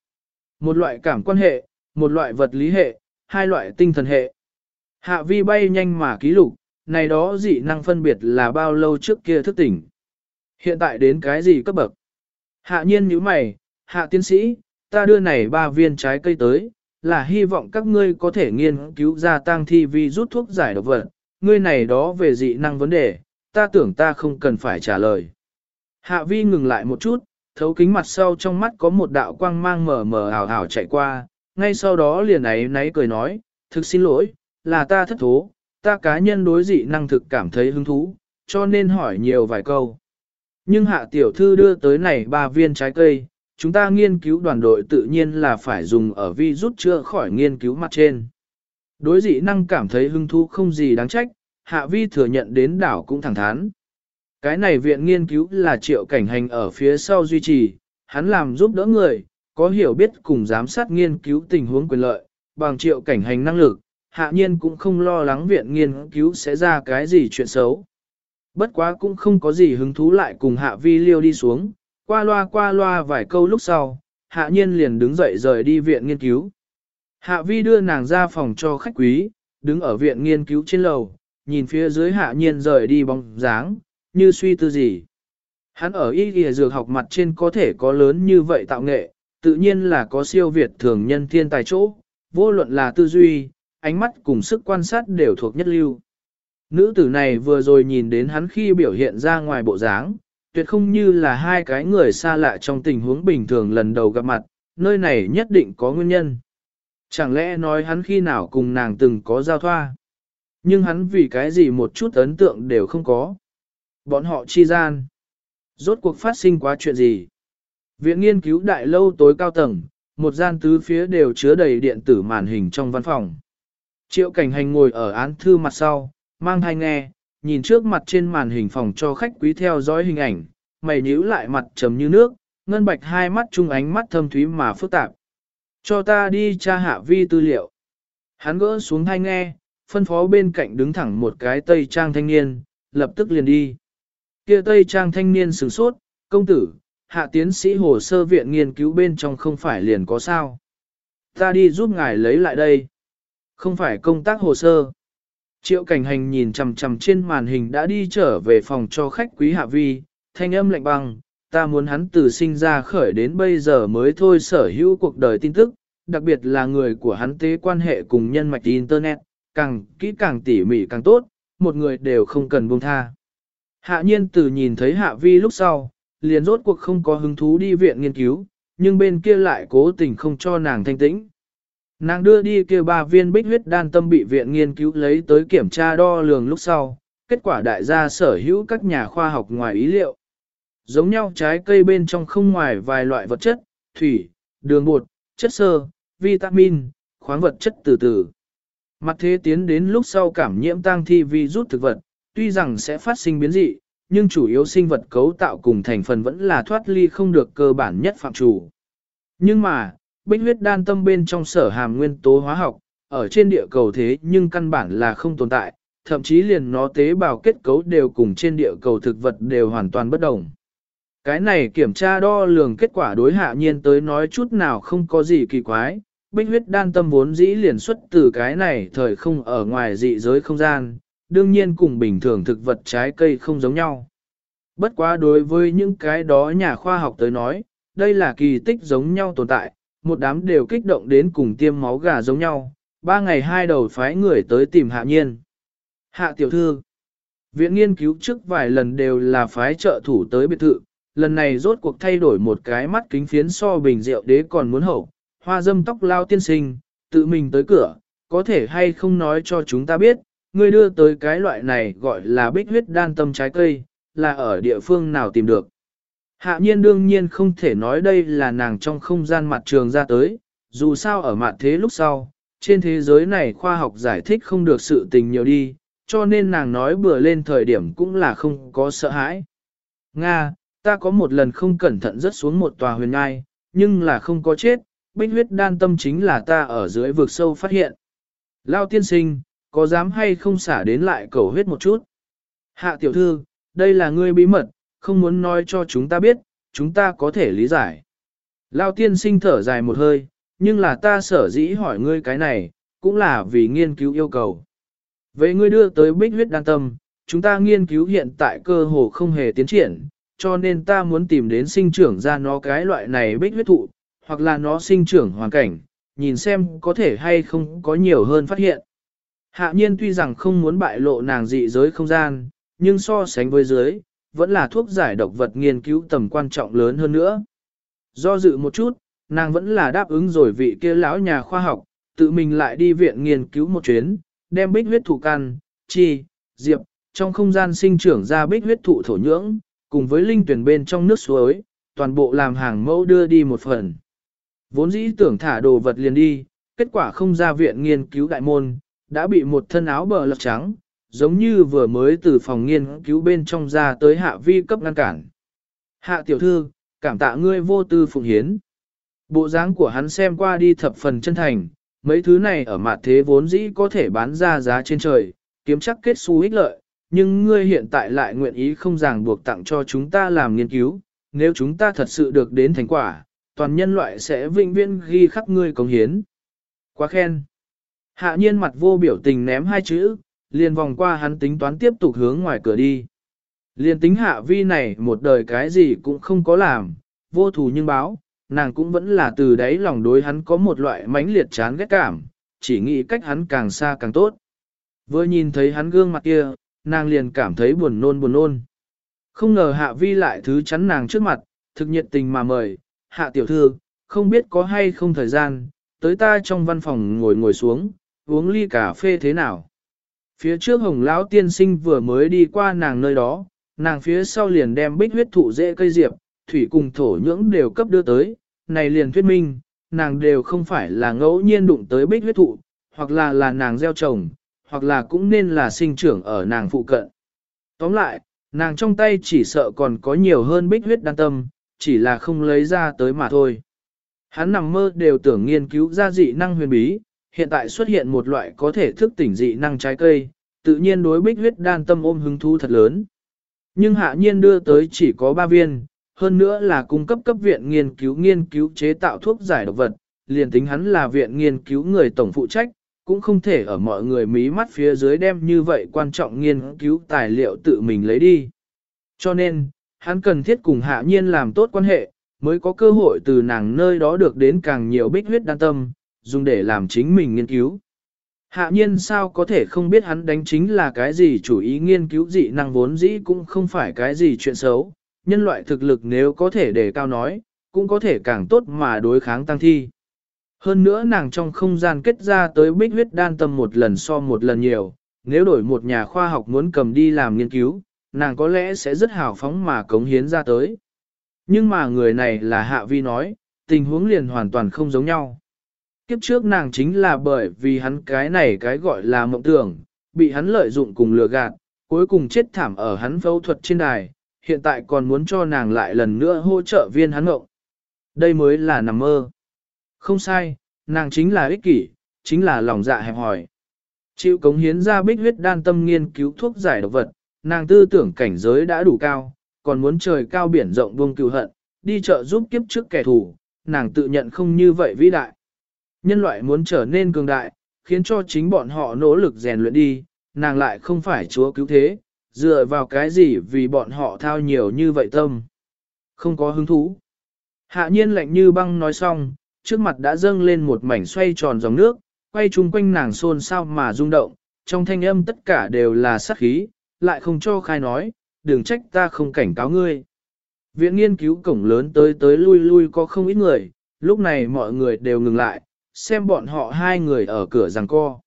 Một loại cảm quan hệ, một loại vật lý hệ, hai loại tinh thần hệ. Hạ vi bay nhanh mà ký lục, này đó dị năng phân biệt là bao lâu trước kia thức tỉnh. Hiện tại đến cái gì cấp bậc? Hạ nhiên nhíu mày, hạ tiến sĩ, ta đưa này ba viên trái cây tới, là hy vọng các ngươi có thể nghiên cứu ra tăng thi vi rút thuốc giải độc vật, ngươi này đó về dị năng vấn đề, ta tưởng ta không cần phải trả lời. Hạ vi ngừng lại một chút, thấu kính mặt sau trong mắt có một đạo quang mang mờ mờ ảo ảo chạy qua, ngay sau đó liền ấy náy cười nói, thực xin lỗi, là ta thất thố, ta cá nhân đối dị năng thực cảm thấy hứng thú, cho nên hỏi nhiều vài câu. Nhưng hạ tiểu thư đưa tới này ba viên trái cây, chúng ta nghiên cứu đoàn đội tự nhiên là phải dùng ở vi rút chữa khỏi nghiên cứu mặt trên. Đối dị năng cảm thấy hứng thú không gì đáng trách, hạ vi thừa nhận đến đảo cũng thẳng thắn. Cái này viện nghiên cứu là triệu cảnh hành ở phía sau duy trì, hắn làm giúp đỡ người, có hiểu biết cùng giám sát nghiên cứu tình huống quyền lợi, bằng triệu cảnh hành năng lực, hạ nhiên cũng không lo lắng viện nghiên cứu sẽ ra cái gì chuyện xấu. Bất quá cũng không có gì hứng thú lại cùng hạ vi liêu đi xuống, qua loa qua loa vài câu lúc sau, hạ nhiên liền đứng dậy rời đi viện nghiên cứu. Hạ vi đưa nàng ra phòng cho khách quý, đứng ở viện nghiên cứu trên lầu, nhìn phía dưới hạ nhiên rời đi bóng dáng, như suy tư gì. Hắn ở y ghi dược học mặt trên có thể có lớn như vậy tạo nghệ, tự nhiên là có siêu việt thường nhân thiên tài chỗ, vô luận là tư duy, ánh mắt cùng sức quan sát đều thuộc nhất lưu. Nữ tử này vừa rồi nhìn đến hắn khi biểu hiện ra ngoài bộ dáng, tuyệt không như là hai cái người xa lạ trong tình huống bình thường lần đầu gặp mặt, nơi này nhất định có nguyên nhân. Chẳng lẽ nói hắn khi nào cùng nàng từng có giao thoa? Nhưng hắn vì cái gì một chút ấn tượng đều không có. Bọn họ chi gian. Rốt cuộc phát sinh quá chuyện gì? Viện nghiên cứu đại lâu tối cao tầng, một gian tứ phía đều chứa đầy điện tử màn hình trong văn phòng. Triệu cảnh hành ngồi ở án thư mặt sau, mang thai nghe, nhìn trước mặt trên màn hình phòng cho khách quý theo dõi hình ảnh, mày nhíu lại mặt trầm như nước, ngân bạch hai mắt chung ánh mắt thâm thúy mà phức tạp. Cho ta đi tra hạ vi tư liệu. Hắn gỡ xuống thai nghe, phân phó bên cạnh đứng thẳng một cái tây trang thanh niên, lập tức liền đi. Kia tây trang thanh niên sửng sốt, công tử, hạ tiến sĩ hồ sơ viện nghiên cứu bên trong không phải liền có sao. Ta đi giúp ngài lấy lại đây. Không phải công tác hồ sơ. Triệu cảnh hành nhìn chằm chằm trên màn hình đã đi trở về phòng cho khách quý hạ vi, thanh âm lạnh băng, ta muốn hắn từ sinh ra khởi đến bây giờ mới thôi sở hữu cuộc đời tin tức, đặc biệt là người của hắn tế quan hệ cùng nhân mạch Internet, càng kỹ càng tỉ mỉ càng tốt, một người đều không cần buông tha. Hạ nhiên từ nhìn thấy hạ vi lúc sau, liền rốt cuộc không có hứng thú đi viện nghiên cứu, nhưng bên kia lại cố tình không cho nàng thanh tĩnh. Nàng đưa đi kia ba viên bích huyết đan tâm bị viện nghiên cứu lấy tới kiểm tra đo lường lúc sau, kết quả đại gia sở hữu các nhà khoa học ngoài ý liệu. Giống nhau trái cây bên trong không ngoài vài loại vật chất, thủy, đường bột, chất sơ vitamin, khoáng vật chất từ từ. Mặt thế tiến đến lúc sau cảm nhiễm tăng thi vi rút thực vật, tuy rằng sẽ phát sinh biến dị, nhưng chủ yếu sinh vật cấu tạo cùng thành phần vẫn là thoát ly không được cơ bản nhất phạm chủ. Nhưng mà, bích huyết đan tâm bên trong sở hàm nguyên tố hóa học, ở trên địa cầu thế nhưng căn bản là không tồn tại, thậm chí liền nó tế bào kết cấu đều cùng trên địa cầu thực vật đều hoàn toàn bất đồng. Cái này kiểm tra đo lường kết quả đối hạ nhiên tới nói chút nào không có gì kỳ quái, bích huyết đan tâm vốn dĩ liền xuất từ cái này thời không ở ngoài dị giới không gian, đương nhiên cùng bình thường thực vật trái cây không giống nhau. Bất quá đối với những cái đó nhà khoa học tới nói, đây là kỳ tích giống nhau tồn tại, một đám đều kích động đến cùng tiêm máu gà giống nhau, ba ngày hai đầu phái người tới tìm hạ nhiên. Hạ tiểu thư, viện nghiên cứu trước vài lần đều là phái trợ thủ tới biệt thự, lần này rốt cuộc thay đổi một cái mắt kính phiến so bình rượu đế còn muốn hậu, hoa dâm tóc lao tiên sinh, tự mình tới cửa, có thể hay không nói cho chúng ta biết, ngươi đưa tới cái loại này gọi là bích huyết đan tâm trái cây, là ở địa phương nào tìm được. Hạ nhiên đương nhiên không thể nói đây là nàng trong không gian mặt trường ra tới, dù sao ở mặt thế lúc sau, trên thế giới này khoa học giải thích không được sự tình nhiều đi, cho nên nàng nói bừa lên thời điểm cũng là không có sợ hãi. Nga, ta có một lần không cẩn thận rớt xuống một tòa huyền ngai, nhưng là không có chết, bích huyết đan tâm chính là ta ở dưới vực sâu phát hiện. Lao tiên sinh, có dám hay không xả đến lại cầu huyết một chút? Hạ tiểu thư, đây là ngươi bí mật, không muốn nói cho chúng ta biết, chúng ta có thể lý giải. Lao tiên sinh thở dài một hơi, nhưng là ta sở dĩ hỏi ngươi cái này, cũng là vì nghiên cứu yêu cầu. Vậy ngươi đưa tới bích huyết đan tâm, chúng ta nghiên cứu hiện tại cơ hồ không hề tiến triển, cho nên ta muốn tìm đến sinh trưởng ra nó cái loại này bích huyết thụ, hoặc là nó sinh trưởng hoàn cảnh, nhìn xem có thể hay không có nhiều hơn phát hiện. Hạ nhiên tuy rằng không muốn bại lộ nàng dị giới không gian, nhưng so sánh với giới, vẫn là thuốc giải độc vật nghiên cứu tầm quan trọng lớn hơn nữa. Do dự một chút, nàng vẫn là đáp ứng rồi vị kia lão nhà khoa học, tự mình lại đi viện nghiên cứu một chuyến, đem bích huyết thụ căn, chi, diệp, trong không gian sinh trưởng ra bích huyết thụ thổ nhưỡng, cùng với linh tuyển bên trong nước suối, toàn bộ làm hàng mẫu đưa đi một phần. Vốn dĩ tưởng thả đồ vật liền đi, kết quả không ra viện nghiên cứu đại môn, đã bị một thân áo bờ lật trắng, giống như vừa mới từ phòng nghiên cứu bên trong ra tới hạ vi cấp ngăn cản. Hạ tiểu thư, cảm tạ ngươi vô tư phụng hiến. Bộ dáng của hắn xem qua đi thập phần chân thành, mấy thứ này ở mặt thế vốn dĩ có thể bán ra giá trên trời, kiếm chắc kết xu ích lợi, nhưng ngươi hiện tại lại nguyện ý không ràng buộc tặng cho chúng ta làm nghiên cứu, nếu chúng ta thật sự được đến thành quả, toàn nhân loại sẽ vinh viễn ghi khắc ngươi công hiến. Quá khen. Hạ nhiên mặt vô biểu tình ném hai chữ, liền vòng qua hắn tính toán tiếp tục hướng ngoài cửa đi. Liền tính hạ vi này một đời cái gì cũng không có làm, vô thù nhưng báo, nàng cũng vẫn là từ đấy lòng đối hắn có một loại mãnh liệt chán ghét cảm, chỉ nghĩ cách hắn càng xa càng tốt. Vừa nhìn thấy hắn gương mặt kia, nàng liền cảm thấy buồn nôn buồn nôn. Không ngờ hạ vi lại thứ chắn nàng trước mặt, thực nhiệt tình mà mời, hạ tiểu thư, không biết có hay không thời gian, tới ta trong văn phòng ngồi ngồi xuống, uống ly cà phê thế nào. Phía trước hồng lão tiên sinh vừa mới đi qua nàng nơi đó, nàng phía sau liền đem bích huyết thụ dễ cây diệp, thủy cùng thổ nhưỡng đều cấp đưa tới, này liền thuyết minh, nàng đều không phải là ngẫu nhiên đụng tới bích huyết thụ, hoặc là là nàng gieo trồng, hoặc là cũng nên là sinh trưởng ở nàng phụ cận. Tóm lại, nàng trong tay chỉ sợ còn có nhiều hơn bích huyết đan tâm, chỉ là không lấy ra tới mà thôi. Hắn nằm mơ đều tưởng nghiên cứu ra dị năng huyền bí, hiện tại xuất hiện một loại có thể thức tỉnh dị năng trái cây, tự nhiên đối bích huyết đan tâm ôm hứng thú thật lớn. Nhưng hạ nhiên đưa tới chỉ có 3 viên, hơn nữa là cung cấp cấp viện nghiên cứu nghiên cứu chế tạo thuốc giải độc vật, liền tính hắn là viện nghiên cứu người tổng phụ trách, cũng không thể ở mọi người mí mắt phía dưới đem như vậy quan trọng nghiên cứu tài liệu tự mình lấy đi. Cho nên, hắn cần thiết cùng hạ nhiên làm tốt quan hệ, mới có cơ hội từ nàng nơi đó được đến càng nhiều bích huyết đan tâm, dùng để làm chính mình nghiên cứu. Hạ nhiên sao có thể không biết hắn đánh chính là cái gì chủ ý nghiên cứu dị năng vốn dĩ cũng không phải cái gì chuyện xấu, nhân loại thực lực nếu có thể đề cao nói, cũng có thể càng tốt mà đối kháng tăng thi. Hơn nữa nàng trong không gian kết ra tới bích huyết đan tâm một lần so một lần nhiều, nếu đổi một nhà khoa học muốn cầm đi làm nghiên cứu, nàng có lẽ sẽ rất hào phóng mà cống hiến ra tới. Nhưng mà người này là Hạ Vi nói, tình huống liền hoàn toàn không giống nhau. Kiếp trước nàng chính là bởi vì hắn cái này cái gọi là mộng tưởng, bị hắn lợi dụng cùng lừa gạt, cuối cùng chết thảm ở hắn phẫu thuật trên đài, hiện tại còn muốn cho nàng lại lần nữa hỗ trợ viên hắn mộng. Đây mới là nằm mơ. Không sai, nàng chính là ích kỷ, chính là lòng dạ hẹp hòi. Chịu cống hiến ra bích huyết đan tâm nghiên cứu thuốc giải độc vật, nàng tư tưởng cảnh giới đã đủ cao, còn muốn trời cao biển rộng buông cừu hận, đi chợ giúp kiếp trước kẻ thù, nàng tự nhận không như vậy vĩ đại. Nhân loại muốn trở nên cường đại, khiến cho chính bọn họ nỗ lực rèn luyện đi, nàng lại không phải chúa cứu thế, dựa vào cái gì vì bọn họ thao nhiều như vậy tâm. Không có hứng thú. Hạ nhiên lạnh như băng nói xong, trước mặt đã dâng lên một mảnh xoay tròn dòng nước, quay chung quanh nàng xôn xao mà rung động, trong thanh âm tất cả đều là sát khí, lại không cho khai nói, đừng trách ta không cảnh cáo ngươi. Viện nghiên cứu cổng lớn tới tới lui lui có không ít người, lúc này mọi người đều ngừng lại, xem bọn họ hai người ở cửa giằng co.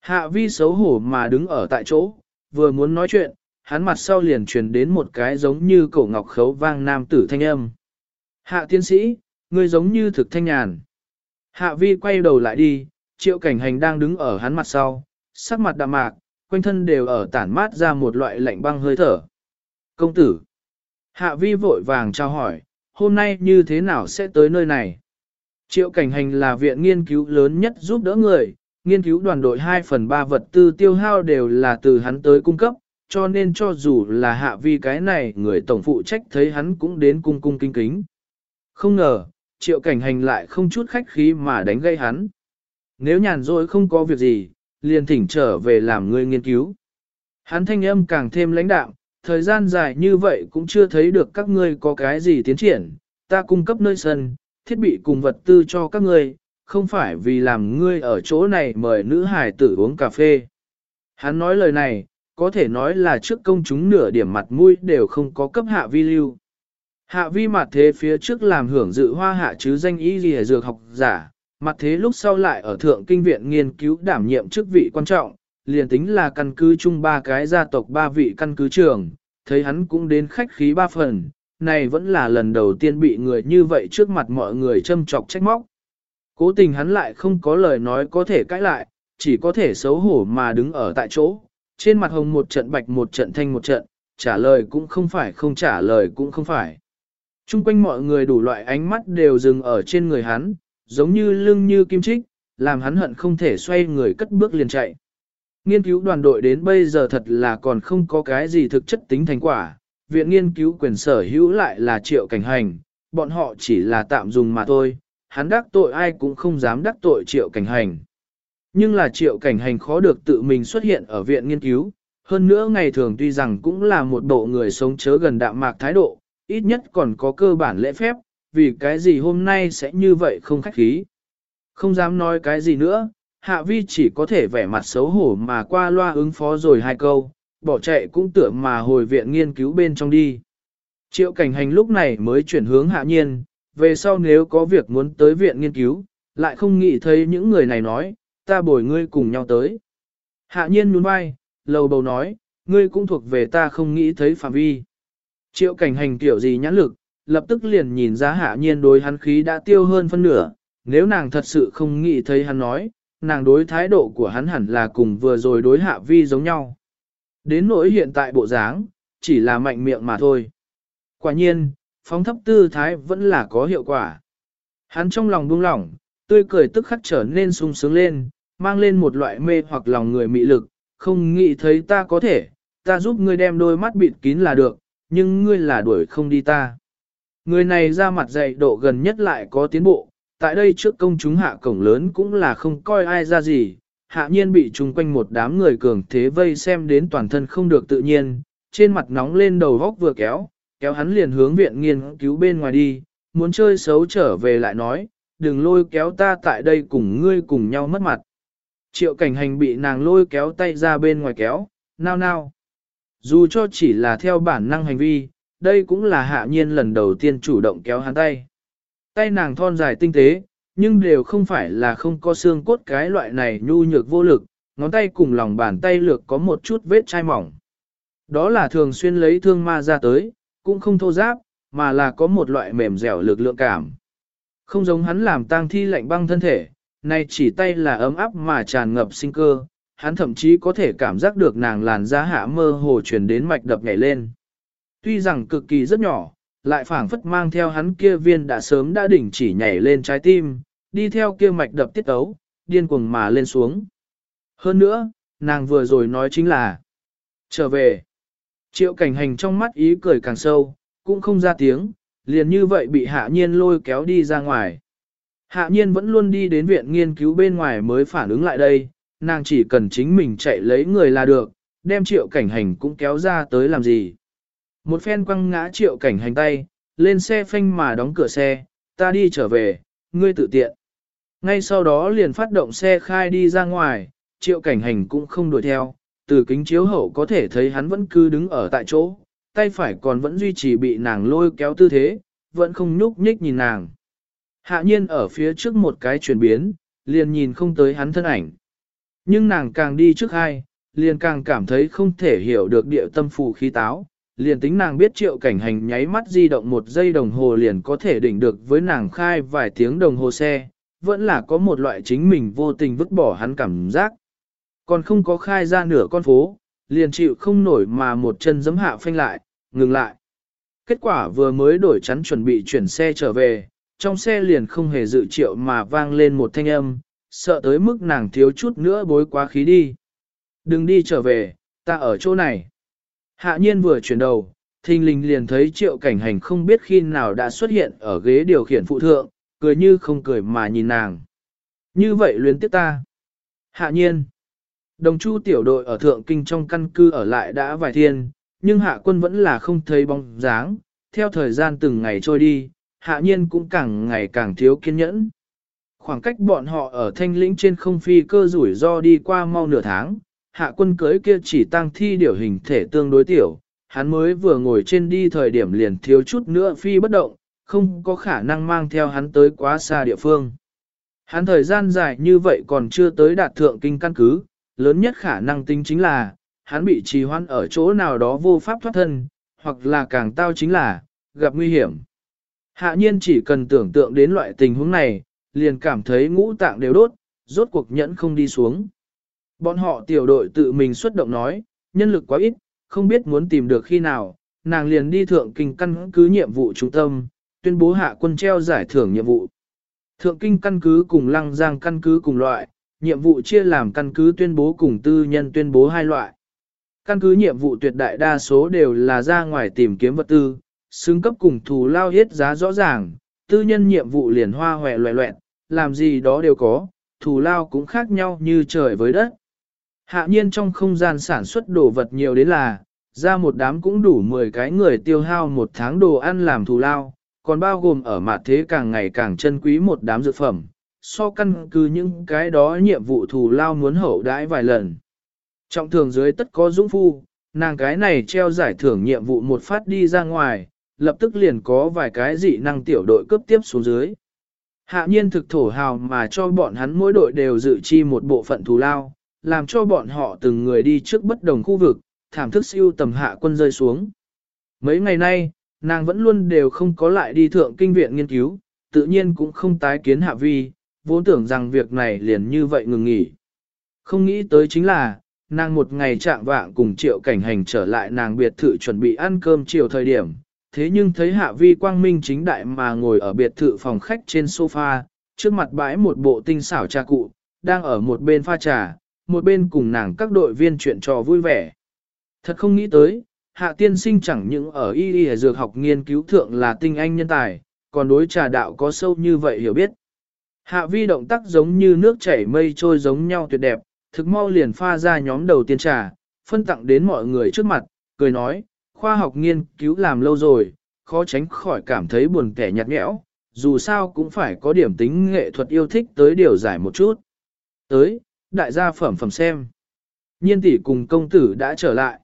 Hạ vi xấu hổ mà đứng ở tại chỗ, vừa muốn nói chuyện, hắn mặt sau liền truyền đến một cái giống như cổ ngọc khấu vang nam tử thanh âm. Hạ tiến sĩ, người giống như thực thanh nhàn. Hạ vi quay đầu lại đi, triệu cảnh hành đang đứng ở hắn mặt sau, sắc mặt đạm mạc, quanh thân đều ở tản mát ra một loại lạnh băng hơi thở. Công tử. Hạ vi vội vàng trao hỏi, hôm nay như thế nào sẽ tới nơi này? Triệu cảnh hành là viện nghiên cứu lớn nhất giúp đỡ người, nghiên cứu đoàn đội 2 phần 3 vật tư tiêu hao đều là từ hắn tới cung cấp, cho nên cho dù là hạ vi cái này người tổng phụ trách thấy hắn cũng đến cung cung kinh kính. Không ngờ, triệu cảnh hành lại không chút khách khí mà đánh gây hắn. Nếu nhàn rỗi không có việc gì, liền thỉnh trở về làm người nghiên cứu. Hắn thanh âm càng thêm lãnh đạm, thời gian dài như vậy cũng chưa thấy được các ngươi có cái gì tiến triển, ta cung cấp nơi sân, thiết bị cùng vật tư cho các ngươi, không phải vì làm ngươi ở chỗ này mời nữ hải tử uống cà phê. Hắn nói lời này, có thể nói là trước công chúng nửa điểm mặt mũi đều không có cấp hạ vi lưu. Hạ vi mặt thế phía trước làm hưởng dự hoa hạ chứ danh y gì dược học giả, mặt thế lúc sau lại ở thượng kinh viện nghiên cứu đảm nhiệm chức vị quan trọng, liền tính là căn cứ chung ba cái gia tộc ba vị căn cứ trường, thấy hắn cũng đến khách khí ba phần, này vẫn là lần đầu tiên bị người như vậy trước mặt mọi người châm chọc trách móc. Cố tình hắn lại không có lời nói có thể cãi lại, chỉ có thể xấu hổ mà đứng ở tại chỗ, trên mặt hồng một trận bạch một trận thanh một trận, trả lời cũng không phải không trả lời cũng không phải. Trung quanh mọi người đủ loại ánh mắt đều dừng ở trên người hắn, giống như lưng như kim trích, làm hắn hận không thể xoay người cất bước liền chạy. Nghiên cứu đoàn đội đến bây giờ thật là còn không có cái gì thực chất tính thành quả, viện nghiên cứu quyền sở hữu lại là triệu cảnh hành, bọn họ chỉ là tạm dùng mà thôi, hắn đắc tội ai cũng không dám đắc tội triệu cảnh hành. Nhưng là triệu cảnh hành khó được tự mình xuất hiện ở viện nghiên cứu, hơn nữa ngày thường tuy rằng cũng là một bộ người sống chớ gần đạm mạc thái độ, ít nhất còn có cơ bản lễ phép, vì cái gì hôm nay sẽ như vậy không khách khí. Không dám nói cái gì nữa, hạ vi chỉ có thể vẻ mặt xấu hổ mà qua loa ứng phó rồi hai câu, bỏ chạy cũng tưởng mà hồi viện nghiên cứu bên trong đi. Triệu cảnh hành lúc này mới chuyển hướng hạ nhiên, về sau nếu có việc muốn tới viện nghiên cứu, lại không nghĩ thấy những người này nói, ta bồi ngươi cùng nhau tới. Hạ nhiên nhún vai, lầu bầu nói, ngươi cũng thuộc về ta không nghĩ thấy phạm vi. Triệu cảnh hành tiểu gì nhãn lực, lập tức liền nhìn ra hạ nhiên đối hắn khí đã tiêu hơn phân nửa, nếu nàng thật sự không nghĩ thấy hắn nói, nàng đối thái độ của hắn hẳn là cùng vừa rồi đối hạ vi giống nhau. Đến nỗi hiện tại bộ dáng, chỉ là mạnh miệng mà thôi. Quả nhiên, phóng thấp tư thái vẫn là có hiệu quả. Hắn trong lòng buông lỏng, tươi cười tức khắc trở nên sung sướng lên, mang lên một loại mê hoặc lòng người mị lực, không nghĩ thấy ta có thể, ta giúp ngươi đem đôi mắt bịt kín là được, nhưng ngươi là đuổi không đi ta. Người này ra mặt dạy độ gần nhất lại có tiến bộ, tại đây trước công chúng hạ cổng lớn cũng là không coi ai ra gì, hạ nhiên bị chung quanh một đám người cường thế vây xem đến toàn thân không được tự nhiên, trên mặt nóng lên đầu góc vừa kéo, kéo hắn liền hướng viện nghiên cứu bên ngoài đi, muốn chơi xấu trở về lại nói, đừng lôi kéo ta tại đây cùng ngươi cùng nhau mất mặt. Triệu cảnh hành bị nàng lôi kéo tay ra bên ngoài kéo, nao nao. Dù cho chỉ là theo bản năng hành vi, đây cũng là hạ nhiên lần đầu tiên chủ động kéo hắn tay. Tay nàng thon dài tinh tế, nhưng đều không phải là không có xương cốt cái loại này nhu nhược vô lực, ngón tay cùng lòng bàn tay lược có một chút vết chai mỏng. Đó là thường xuyên lấy thương ma ra tới, cũng không thô giáp, mà là có một loại mềm dẻo lực lượng cảm. Không giống hắn làm tang thi lạnh băng thân thể, nay chỉ tay là ấm áp mà tràn ngập sinh cơ, hắn thậm chí có thể cảm giác được nàng làn da hạ mơ hồ truyền đến mạch đập nhảy lên. Tuy rằng cực kỳ rất nhỏ, lại phảng phất mang theo hắn kia viên đã sớm đã đỉnh chỉ nhảy lên trái tim, đi theo kia mạch đập tiết ấu, điên cuồng mà lên xuống. Hơn nữa, nàng vừa rồi nói chính là trở về. Triệu cảnh hành trong mắt ý cười càng sâu, cũng không ra tiếng, liền như vậy bị hạ nhiên lôi kéo đi ra ngoài. Hạ nhiên vẫn luôn đi đến viện nghiên cứu bên ngoài mới phản ứng lại đây, nàng chỉ cần chính mình chạy lấy người là được, đem triệu cảnh hành cũng kéo ra tới làm gì. Một phen quăng ngã triệu cảnh hành tay, lên xe phanh mà đóng cửa xe, ta đi trở về, ngươi tự tiện. Ngay sau đó liền phát động xe khai đi ra ngoài, triệu cảnh hành cũng không đuổi theo, từ kính chiếu hậu có thể thấy hắn vẫn cứ đứng ở tại chỗ, tay phải còn vẫn duy trì bị nàng lôi kéo tư thế, vẫn không nhúc nhích nhìn nàng. Hạ nhiên ở phía trước một cái chuyển biến, liền nhìn không tới hắn thân ảnh. Nhưng nàng càng đi trước hai, liền càng cảm thấy không thể hiểu được địa tâm phù khí táo, liền tính nàng biết triệu cảnh hành nháy mắt di động một giây đồng hồ liền có thể đỉnh được với nàng khai vài tiếng đồng hồ xe, vẫn là có một loại chính mình vô tình vứt bỏ hắn cảm giác. Còn không có khai ra nửa con phố, liền chịu không nổi mà một chân giấm hạ phanh lại, ngừng lại. Kết quả vừa mới đổi chắn chuẩn bị chuyển xe trở về, trong xe liền không hề dự triệu mà vang lên một thanh âm, sợ tới mức nàng thiếu chút nữa bối quá khí đi. Đừng đi trở về, ta ở chỗ này. Hạ nhiên vừa chuyển đầu, thình lình liền thấy triệu cảnh hành không biết khi nào đã xuất hiện ở ghế điều khiển phụ thượng, cười như không cười mà nhìn nàng. Như vậy luyến tiếp ta. Hạ nhiên. Đồng chu tiểu đội ở thượng kinh trong căn cư ở lại đã vài thiên, nhưng hạ quân vẫn là không thấy bóng dáng. Theo thời gian từng ngày trôi đi, hạ nhiên cũng càng ngày càng thiếu kiên nhẫn. Khoảng cách bọn họ ở thanh lĩnh trên không phi cơ rủi ro đi qua mau nửa tháng, hạ quân cưới kia chỉ tăng thi điều hình thể tương đối tiểu, hắn mới vừa ngồi trên đi thời điểm liền thiếu chút nữa phi bất động, không có khả năng mang theo hắn tới quá xa địa phương. Hắn thời gian dài như vậy còn chưa tới đạt thượng kinh căn cứ, lớn nhất khả năng tính chính là, hắn bị trì hoãn ở chỗ nào đó vô pháp thoát thân, hoặc là càng tao chính là, gặp nguy hiểm. Hạ nhiên chỉ cần tưởng tượng đến loại tình huống này, liền cảm thấy ngũ tạng đều đốt, rốt cuộc nhẫn không đi xuống. Bọn họ tiểu đội tự mình xuất động nói, nhân lực quá ít, không biết muốn tìm được khi nào, nàng liền đi thượng kinh căn cứ nhiệm vụ trung tâm, tuyên bố hạ quân treo giải thưởng nhiệm vụ. Thượng kinh căn cứ cùng lăng giang căn cứ cùng loại, nhiệm vụ chia làm căn cứ tuyên bố cùng tư nhân tuyên bố hai loại. Căn cứ nhiệm vụ tuyệt đại đa số đều là ra ngoài tìm kiếm vật tư, xứng cấp cùng thù lao hết giá rõ ràng, tư nhân nhiệm vụ liền hoa hòe loẹ loẹn, làm gì đó đều có, thù lao cũng khác nhau như trời với đất. Hạ nhiên trong không gian sản xuất đồ vật nhiều đến là, ra một đám cũng đủ 10 cái người tiêu hao một tháng đồ ăn làm thù lao, còn bao gồm ở mặt thế càng ngày càng chân quý một đám dược phẩm, so căn cứ những cái đó nhiệm vụ thù lao muốn hậu đãi vài lần. Trọng thường dưới tất có dũng phu, nàng cái này treo giải thưởng nhiệm vụ một phát đi ra ngoài, lập tức liền có vài cái dị năng tiểu đội cấp tiếp xuống dưới. Hạ nhiên thực thổ hào mà cho bọn hắn mỗi đội đều dự chi một bộ phận thù lao, làm cho bọn họ từng người đi trước bất đồng khu vực, thảm thức siêu tầm hạ quân rơi xuống. Mấy ngày nay, nàng vẫn luôn đều không có lại đi thượng kinh viện nghiên cứu, tự nhiên cũng không tái kiến hạ vi, vốn tưởng rằng việc này liền như vậy ngừng nghỉ. Không nghĩ tới chính là, nàng một ngày trạng vạng cùng triệu cảnh hành trở lại nàng biệt thự chuẩn bị ăn cơm chiều thời điểm, thế nhưng thấy hạ vi quang minh chính đại mà ngồi ở biệt thự phòng khách trên sofa, trước mặt bãi một bộ tinh xảo trà cụ, đang ở một bên pha trà, một bên cùng nàng các đội viên chuyện trò vui vẻ. Thật không nghĩ tới, hạ tiên sinh chẳng những ở y y dược học nghiên cứu thượng là tinh anh nhân tài, còn đối trà đạo có sâu như vậy hiểu biết. Hạ vi động tác giống như nước chảy mây trôi giống nhau tuyệt đẹp, thực mau liền pha ra nhóm đầu tiên trà, phân tặng đến mọi người trước mặt, cười nói, khoa học nghiên cứu làm lâu rồi, khó tránh khỏi cảm thấy buồn kẻ nhạt nhẽo, dù sao cũng phải có điểm tính nghệ thuật yêu thích tới điều giải một chút. Tới, đại gia phẩm phẩm xem. Nhiên tỷ cùng công tử đã trở lại.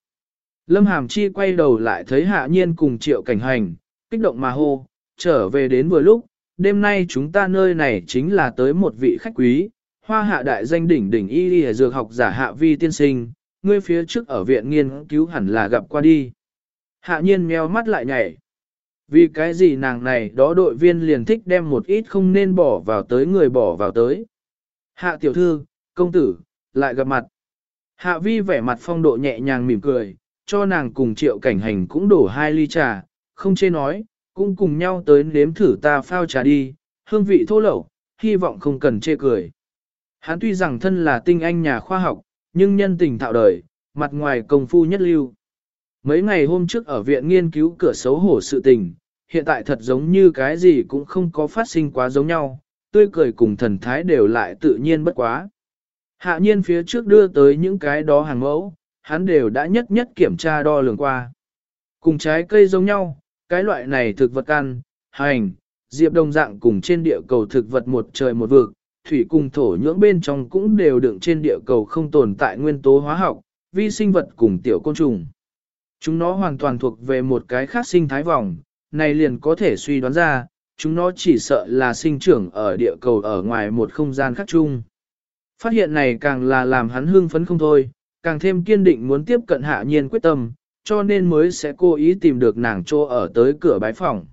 Lâm Hàm Chi quay đầu lại thấy hạ nhiên cùng triệu cảnh hành, kích động mà hô, trở về đến vừa lúc, đêm nay chúng ta nơi này chính là tới một vị khách quý, hoa hạ đại danh đỉnh đỉnh y y dược học giả hạ vi tiên sinh, ngươi phía trước ở viện nghiên cứu hẳn là gặp qua đi. Hạ nhiên meo mắt lại nhảy. Vì cái gì nàng này đó đội viên liền thích đem một ít không nên bỏ vào tới người bỏ vào tới. Hạ tiểu thư, công tử, lại gặp mặt. Hạ vi vẻ mặt phong độ nhẹ nhàng mỉm cười, cho nàng cùng triệu cảnh hành cũng đổ hai ly trà, không chê nói, cũng cùng nhau tới nếm thử ta phao trà đi, hương vị thô lẩu, hy vọng không cần chê cười. Hắn tuy rằng thân là tinh anh nhà khoa học, nhưng nhân tình tạo đời, mặt ngoài công phu nhất lưu. Mấy ngày hôm trước ở viện nghiên cứu cửa xấu hổ sự tình, hiện tại thật giống như cái gì cũng không có phát sinh quá giống nhau, tươi cười cùng thần thái đều lại tự nhiên bất quá. Hạ nhiên phía trước đưa tới những cái đó hàng mẫu, hắn đều đã nhất nhất kiểm tra đo lường qua. Cùng trái cây giống nhau, cái loại này thực vật ăn, hành, diệp đồng dạng cùng trên địa cầu thực vật một trời một vực, thủy cùng thổ nhưỡng bên trong cũng đều đựng trên địa cầu không tồn tại nguyên tố hóa học, vi sinh vật cùng tiểu côn trùng. Chúng nó hoàn toàn thuộc về một cái khác sinh thái vòng, này liền có thể suy đoán ra, chúng nó chỉ sợ là sinh trưởng ở địa cầu ở ngoài một không gian khác chung. Phát hiện này càng là làm hắn hưng phấn không thôi, càng thêm kiên định muốn tiếp cận hạ nhiên quyết tâm, cho nên mới sẽ cố ý tìm được nàng trô ở tới cửa bái phòng.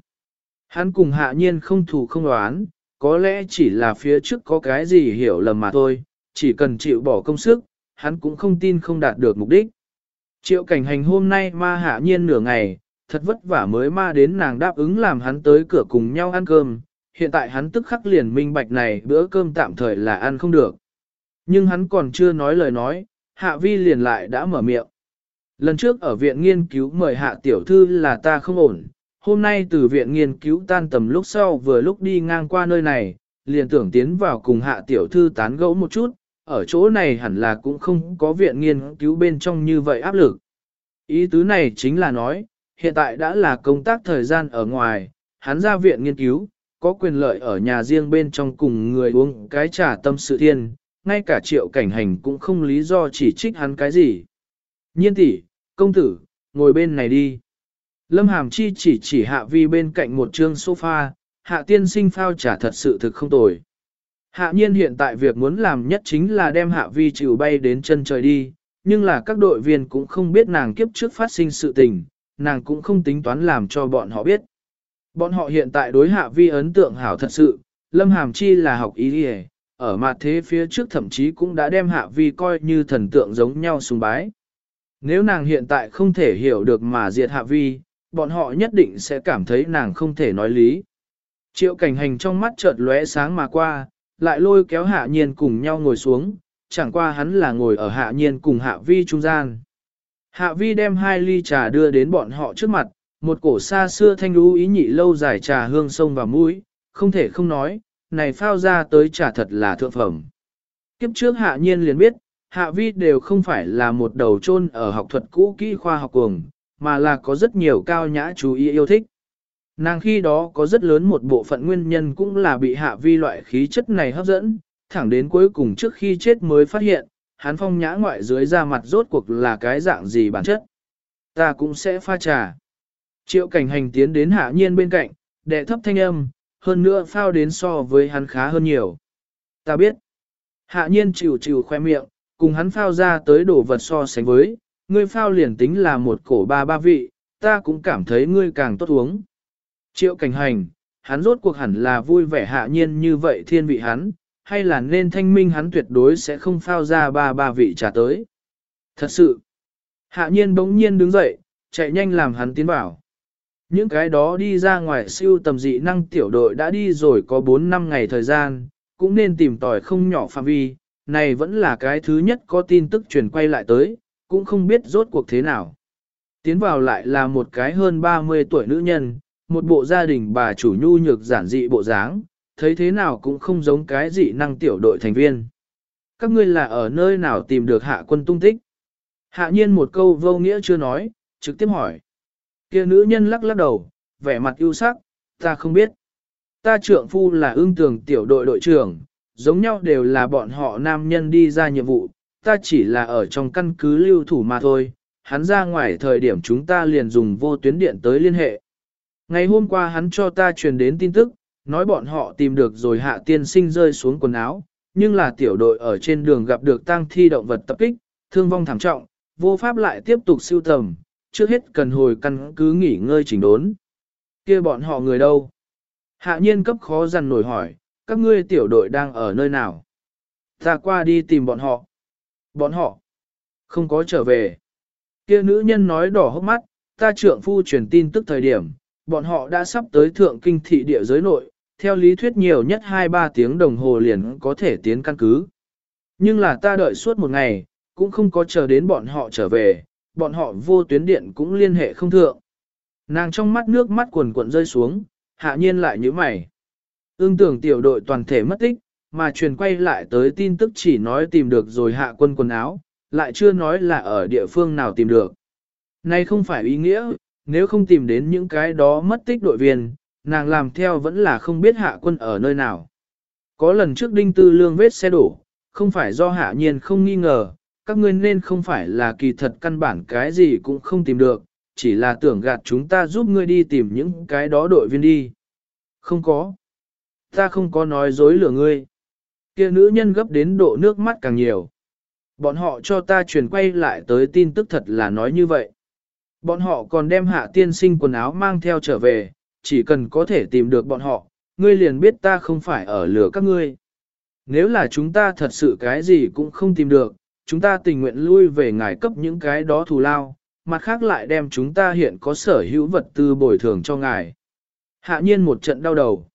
Hắn cùng hạ nhiên không thù không đoán, có lẽ chỉ là phía trước có cái gì hiểu lầm mà thôi, chỉ cần chịu bỏ công sức, hắn cũng không tin không đạt được mục đích. Triệu cảnh hành hôm nay ma hạ nhiên nửa ngày, thật vất vả mới ma đến nàng đáp ứng làm hắn tới cửa cùng nhau ăn cơm, hiện tại hắn tức khắc liền minh bạch này bữa cơm tạm thời là ăn không được. Nhưng hắn còn chưa nói lời nói, hạ vi liền lại đã mở miệng. Lần trước ở viện nghiên cứu mời hạ tiểu thư là ta không ổn, hôm nay từ viện nghiên cứu tan tầm lúc sau vừa lúc đi ngang qua nơi này, liền tưởng tiến vào cùng hạ tiểu thư tán gẫu một chút, ở chỗ này hẳn là cũng không có viện nghiên cứu bên trong như vậy áp lực. Ý tứ này chính là nói, hiện tại đã là công tác thời gian ở ngoài, hắn ra viện nghiên cứu, có quyền lợi ở nhà riêng bên trong cùng người uống cái trà tâm sự thiên, ngay cả triệu cảnh hành cũng không lý do chỉ trích hắn cái gì. Nhiên tỷ, công tử, ngồi bên này đi. Lâm Hàm Chi chỉ chỉ hạ vi bên cạnh một trương sofa, hạ tiên sinh phao trả thật sự thực không tồi. Hạ nhiên hiện tại việc muốn làm nhất chính là đem hạ vi chịu bay đến chân trời đi, nhưng là các đội viên cũng không biết nàng kiếp trước phát sinh sự tình, nàng cũng không tính toán làm cho bọn họ biết. Bọn họ hiện tại đối hạ vi ấn tượng hảo thật sự, Lâm Hàm Chi là học ý đi ở mặt thế phía trước thậm chí cũng đã đem hạ vi coi như thần tượng giống nhau sùng bái. Nếu nàng hiện tại không thể hiểu được mà diệt hạ vi, bọn họ nhất định sẽ cảm thấy nàng không thể nói lý. Triệu cảnh hành trong mắt chợt lóe sáng mà qua, lại lôi kéo hạ nhiên cùng nhau ngồi xuống, chẳng qua hắn là ngồi ở hạ nhiên cùng hạ vi trung gian. Hạ vi đem hai ly trà đưa đến bọn họ trước mặt, một cổ xa xưa thanh đú ý nhị lâu dài trà hương sông và mũi, không thể không nói, này phao ra tới trà thật là thượng phẩm. Kiếp trước hạ nhiên liền biết, hạ vi đều không phải là một đầu chôn ở học thuật cũ kỹ khoa học cuồng, mà là có rất nhiều cao nhã chú ý yêu thích. Nàng khi đó có rất lớn một bộ phận nguyên nhân cũng là bị hạ vi loại khí chất này hấp dẫn, thẳng đến cuối cùng trước khi chết mới phát hiện, hắn phong nhã ngoại dưới da mặt rốt cuộc là cái dạng gì bản chất. Ta cũng sẽ pha trà. Triệu cảnh hành tiến đến hạ nhiên bên cạnh, đệ thấp thanh âm, hơn nữa phao đến so với hắn khá hơn nhiều. Ta biết. Hạ nhiên chịu chịu khoe miệng, cùng hắn phao ra tới đổ vật so sánh với, ngươi phao liền tính là một cổ ba ba vị, ta cũng cảm thấy ngươi càng tốt uống. Triệu cảnh hành, hắn rốt cuộc hẳn là vui vẻ hạ nhiên như vậy thiên vị hắn, hay là nên thanh minh hắn tuyệt đối sẽ không phao ra ba ba vị trà tới. Thật sự, hạ nhiên bỗng nhiên đứng dậy, chạy nhanh làm hắn tiến vào. Những cái đó đi ra ngoài siêu tầm dị năng tiểu đội đã đi rồi có 4 năm ngày thời gian, cũng nên tìm tòi không nhỏ phạm vi, này vẫn là cái thứ nhất có tin tức truyền quay lại tới, cũng không biết rốt cuộc thế nào. Tiến vào lại là một cái hơn 30 tuổi nữ nhân, một bộ gia đình bà chủ nhu nhược giản dị bộ dáng, thấy thế nào cũng không giống cái dị năng tiểu đội thành viên. Các ngươi là ở nơi nào tìm được hạ quân tung tích? Hạ nhiên một câu vô nghĩa chưa nói, trực tiếp hỏi kia nữ nhân lắc lắc đầu, vẻ mặt ưu sắc, ta không biết. Ta trượng phu là ương tường tiểu đội đội trưởng, giống nhau đều là bọn họ nam nhân đi ra nhiệm vụ, ta chỉ là ở trong căn cứ lưu thủ mà thôi, hắn ra ngoài thời điểm chúng ta liền dùng vô tuyến điện tới liên hệ. Ngày hôm qua hắn cho ta truyền đến tin tức, nói bọn họ tìm được rồi hạ tiên sinh rơi xuống quần áo, nhưng là tiểu đội ở trên đường gặp được tang thi động vật tập kích, thương vong thảm trọng, vô pháp lại tiếp tục siêu tầm, trước hết cần hồi căn cứ nghỉ ngơi chỉnh đốn. kia bọn họ người đâu? Hạ nhiên cấp khó dằn nổi hỏi, các ngươi tiểu đội đang ở nơi nào? Ta qua đi tìm bọn họ. Bọn họ không có trở về. Kia nữ nhân nói đỏ hốc mắt, ta trượng phu truyền tin tức thời điểm, bọn họ đã sắp tới thượng kinh thị địa giới nội, theo lý thuyết nhiều nhất 2-3 tiếng đồng hồ liền có thể tiến căn cứ. Nhưng là ta đợi suốt một ngày, cũng không có chờ đến bọn họ trở về, bọn họ vô tuyến điện cũng liên hệ không thượng. Nàng trong mắt nước mắt quần cuộn rơi xuống, hạ nhiên lại như mày. Ưng tưởng tiểu đội toàn thể mất tích, mà truyền quay lại tới tin tức chỉ nói tìm được rồi hạ quân quần áo, lại chưa nói là ở địa phương nào tìm được. nay không phải ý nghĩa, nếu không tìm đến những cái đó mất tích đội viên, nàng làm theo vẫn là không biết hạ quân ở nơi nào. Có lần trước đinh tư lương vết xe đổ, không phải do hạ nhiên không nghi ngờ, các ngươi nên không phải là kỳ thật căn bản cái gì cũng không tìm được, chỉ là tưởng gạt chúng ta giúp ngươi đi tìm những cái đó đội viên đi. Không có. Ta không có nói dối lừa ngươi. Kia nữ nhân gấp đến độ nước mắt càng nhiều. Bọn họ cho ta truyền quay lại tới tin tức thật là nói như vậy. Bọn họ còn đem hạ tiên sinh quần áo mang theo trở về, chỉ cần có thể tìm được bọn họ, ngươi liền biết ta không phải ở lửa các ngươi. Nếu là chúng ta thật sự cái gì cũng không tìm được, chúng ta tình nguyện lui về ngài cấp những cái đó thù lao, mặt khác lại đem chúng ta hiện có sở hữu vật tư bồi thường cho ngài. Hạ nhiên một trận đau đầu.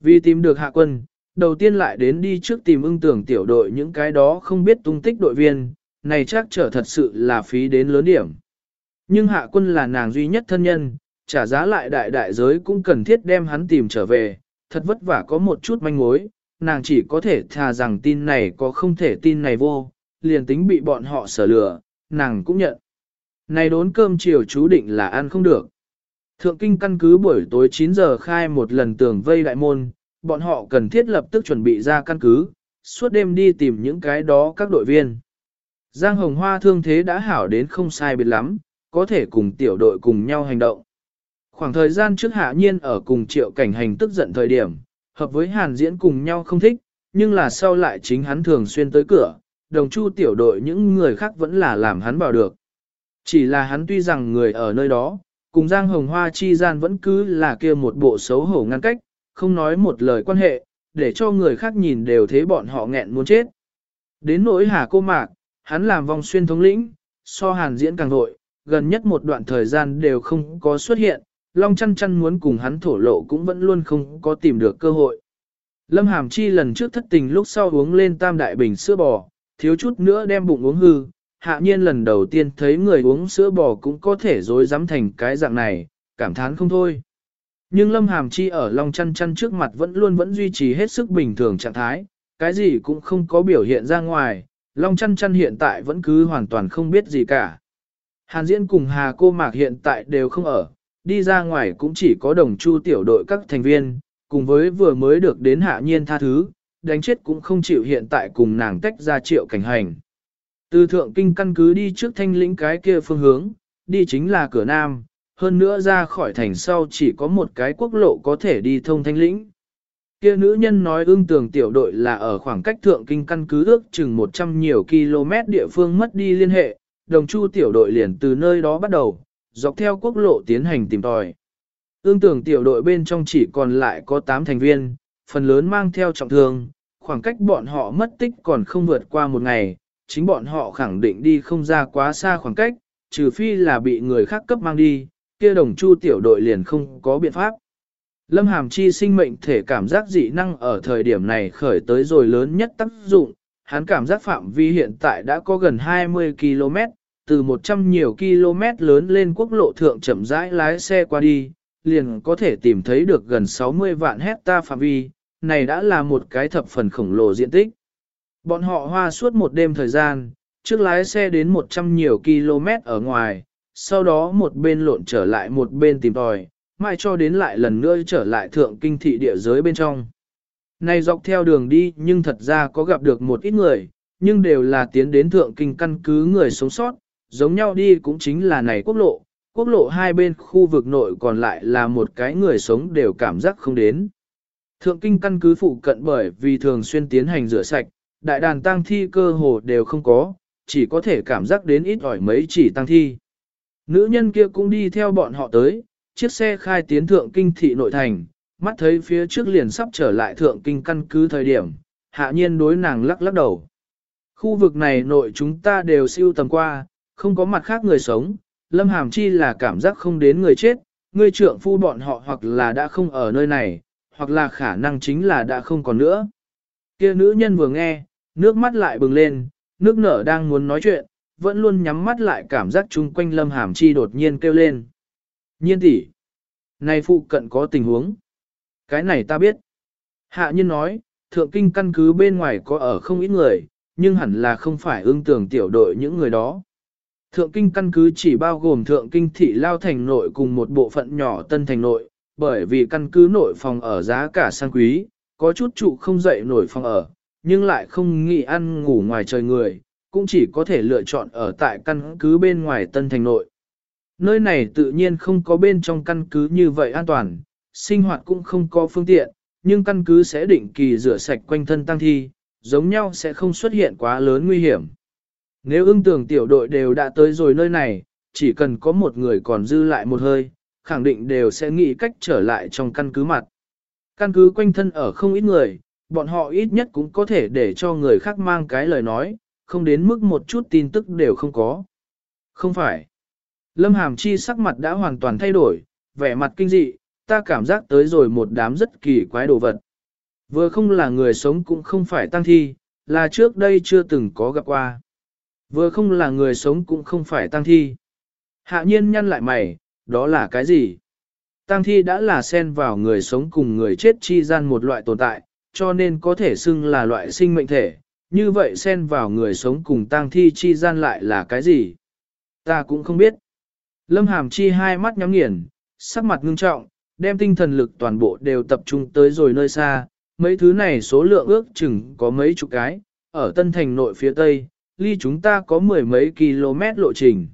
Vì tìm được hạ quân, đầu tiên lại đến đi trước tìm ưng tưởng tiểu đội những cái đó không biết tung tích đội viên, này chắc trở thật sự là phí đến lớn điểm. Nhưng hạ quân là nàng duy nhất thân nhân, trả giá lại đại đại giới cũng cần thiết đem hắn tìm trở về, thật vất vả có một chút manh mối, nàng chỉ có thể thà rằng tin này có không thể tin này vô, liền tính bị bọn họ sở lừa, nàng cũng nhận. Này đốn cơm chiều chú định là ăn không được. Thượng kinh căn cứ buổi tối 9 giờ khai một lần tường vây đại môn, bọn họ cần thiết lập tức chuẩn bị ra căn cứ, suốt đêm đi tìm những cái đó các đội viên. Giang Hồng Hoa thương thế đã hảo đến không sai biệt lắm, có thể cùng tiểu đội cùng nhau hành động. Khoảng thời gian trước hạ nhiên ở cùng triệu cảnh hành tức giận thời điểm, hợp với hàn diễn cùng nhau không thích, nhưng là sau lại chính hắn thường xuyên tới cửa, đồng chu tiểu đội những người khác vẫn là làm hắn bảo được. Chỉ là hắn tuy rằng người ở nơi đó, cùng Giang Hồng Hoa chi gian vẫn cứ là kia một bộ xấu hổ ngăn cách, không nói một lời quan hệ, để cho người khác nhìn đều thế bọn họ nghẹn muốn chết. Đến nỗi hà cô mạc, hắn làm vòng xuyên thống lĩnh, so hàn diễn càng nội, gần nhất một đoạn thời gian đều không có xuất hiện, Long chăn chăn muốn cùng hắn thổ lộ cũng vẫn luôn không có tìm được cơ hội. Lâm Hàm Chi lần trước thất tình lúc sau uống lên tam đại bình sữa bò, thiếu chút nữa đem bụng uống hư, hạ nhiên lần đầu tiên thấy người uống sữa bò cũng có thể dối dám thành cái dạng này, cảm thán không thôi. Nhưng Lâm Hàm Chi ở Long chăn chăn trước mặt vẫn luôn vẫn duy trì hết sức bình thường trạng thái, cái gì cũng không có biểu hiện ra ngoài, Long chăn chăn hiện tại vẫn cứ hoàn toàn không biết gì cả. Hàn Diễn cùng Hà Cô Mạc hiện tại đều không ở, đi ra ngoài cũng chỉ có đồng chu tiểu đội các thành viên, cùng với vừa mới được đến hạ nhiên tha thứ, đánh chết cũng không chịu hiện tại cùng nàng tách ra triệu cảnh hành. Từ thượng kinh căn cứ đi trước thanh lĩnh cái kia phương hướng, đi chính là cửa nam, hơn nữa ra khỏi thành sau chỉ có một cái quốc lộ có thể đi thông thanh lĩnh. Kia nữ nhân nói ương tường tiểu đội là ở khoảng cách thượng kinh căn cứ ước chừng 100 nhiều km địa phương mất đi liên hệ, đồng chu tiểu đội liền từ nơi đó bắt đầu, dọc theo quốc lộ tiến hành tìm tòi. Ương tường tiểu đội bên trong chỉ còn lại có 8 thành viên, phần lớn mang theo trọng thương, khoảng cách bọn họ mất tích còn không vượt qua một ngày, chính bọn họ khẳng định đi không ra quá xa khoảng cách, trừ phi là bị người khác cấp mang đi, kia đồng chu tiểu đội liền không có biện pháp. Lâm Hàm Chi sinh mệnh thể cảm giác dị năng ở thời điểm này khởi tới rồi lớn nhất tác dụng, hắn cảm giác phạm vi hiện tại đã có gần 20 km, từ 100 nhiều km lớn lên quốc lộ thượng chậm rãi lái xe qua đi, liền có thể tìm thấy được gần 60 vạn hecta phạm vi, này đã là một cái thập phần khổng lồ diện tích. Bọn họ hoa suốt một đêm thời gian, trước lái xe đến 100 nhiều km ở ngoài, sau đó một bên lộn trở lại một bên tìm tòi, mai cho đến lại lần nữa trở lại thượng kinh thị địa giới bên trong. Này dọc theo đường đi nhưng thật ra có gặp được một ít người, nhưng đều là tiến đến thượng kinh căn cứ người sống sót, giống nhau đi cũng chính là này quốc lộ, quốc lộ hai bên khu vực nội còn lại là một cái người sống đều cảm giác không đến. Thượng kinh căn cứ phụ cận bởi vì thường xuyên tiến hành rửa sạch, đại đàn tang thi cơ hồ đều không có, chỉ có thể cảm giác đến ít ỏi mấy chỉ tăng thi. Nữ nhân kia cũng đi theo bọn họ tới, chiếc xe khai tiến thượng kinh thị nội thành, mắt thấy phía trước liền sắp trở lại thượng kinh căn cứ thời điểm, hạ nhiên đối nàng lắc lắc đầu. Khu vực này nội chúng ta đều siêu tầm qua, không có mặt khác người sống, Lâm Hàm Chi là cảm giác không đến người chết, người trưởng phu bọn họ hoặc là đã không ở nơi này, hoặc là khả năng chính là đã không còn nữa. Kia nữ nhân vừa nghe, nước mắt lại bừng lên, nước nở đang muốn nói chuyện, vẫn luôn nhắm mắt lại cảm giác chung quanh Lâm Hàm Chi đột nhiên kêu lên. Nhiên tỷ, này phụ cận có tình huống. Cái này ta biết. Hạ nhân nói, thượng kinh căn cứ bên ngoài có ở không ít người, nhưng hẳn là không phải ương tưởng tiểu đội những người đó. Thượng kinh căn cứ chỉ bao gồm thượng kinh thị lao thành nội cùng một bộ phận nhỏ tân thành nội, bởi vì căn cứ nội phòng ở giá cả sang quý, có chút trụ không dậy nổi phòng ở, nhưng lại không nghĩ ăn ngủ ngoài trời người, cũng chỉ có thể lựa chọn ở tại căn cứ bên ngoài tân thành nội. Nơi này tự nhiên không có bên trong căn cứ như vậy an toàn, sinh hoạt cũng không có phương tiện, nhưng căn cứ sẽ định kỳ rửa sạch quanh thân tăng thi, giống nhau sẽ không xuất hiện quá lớn nguy hiểm. Nếu ưng tưởng tiểu đội đều đã tới rồi nơi này, chỉ cần có một người còn dư lại một hơi, khẳng định đều sẽ nghĩ cách trở lại trong căn cứ mặt. Căn cứ quanh thân ở không ít người, bọn họ ít nhất cũng có thể để cho người khác mang cái lời nói, không đến mức một chút tin tức đều không có. Không phải. Lâm Hàm Chi sắc mặt đã hoàn toàn thay đổi, vẻ mặt kinh dị, ta cảm giác tới rồi một đám rất kỳ quái đồ vật. Vừa không là người sống cũng không phải tăng thi, là trước đây chưa từng có gặp qua. Vừa không là người sống cũng không phải tăng thi. Hạ nhiên nhăn lại mày, đó là cái gì? Tăng thi đã là xen vào người sống cùng người chết chi gian một loại tồn tại, cho nên có thể xưng là loại sinh mệnh thể. Như vậy xen vào người sống cùng tăng thi chi gian lại là cái gì? Ta cũng không biết. Lâm Hàm Chi hai mắt nhắm nghiền, sắc mặt ngưng trọng, đem tinh thần lực toàn bộ đều tập trung tới rồi nơi xa. Mấy thứ này số lượng ước chừng có mấy chục cái, ở Tân Thành nội phía Tây, ly chúng ta có mười mấy km lộ trình.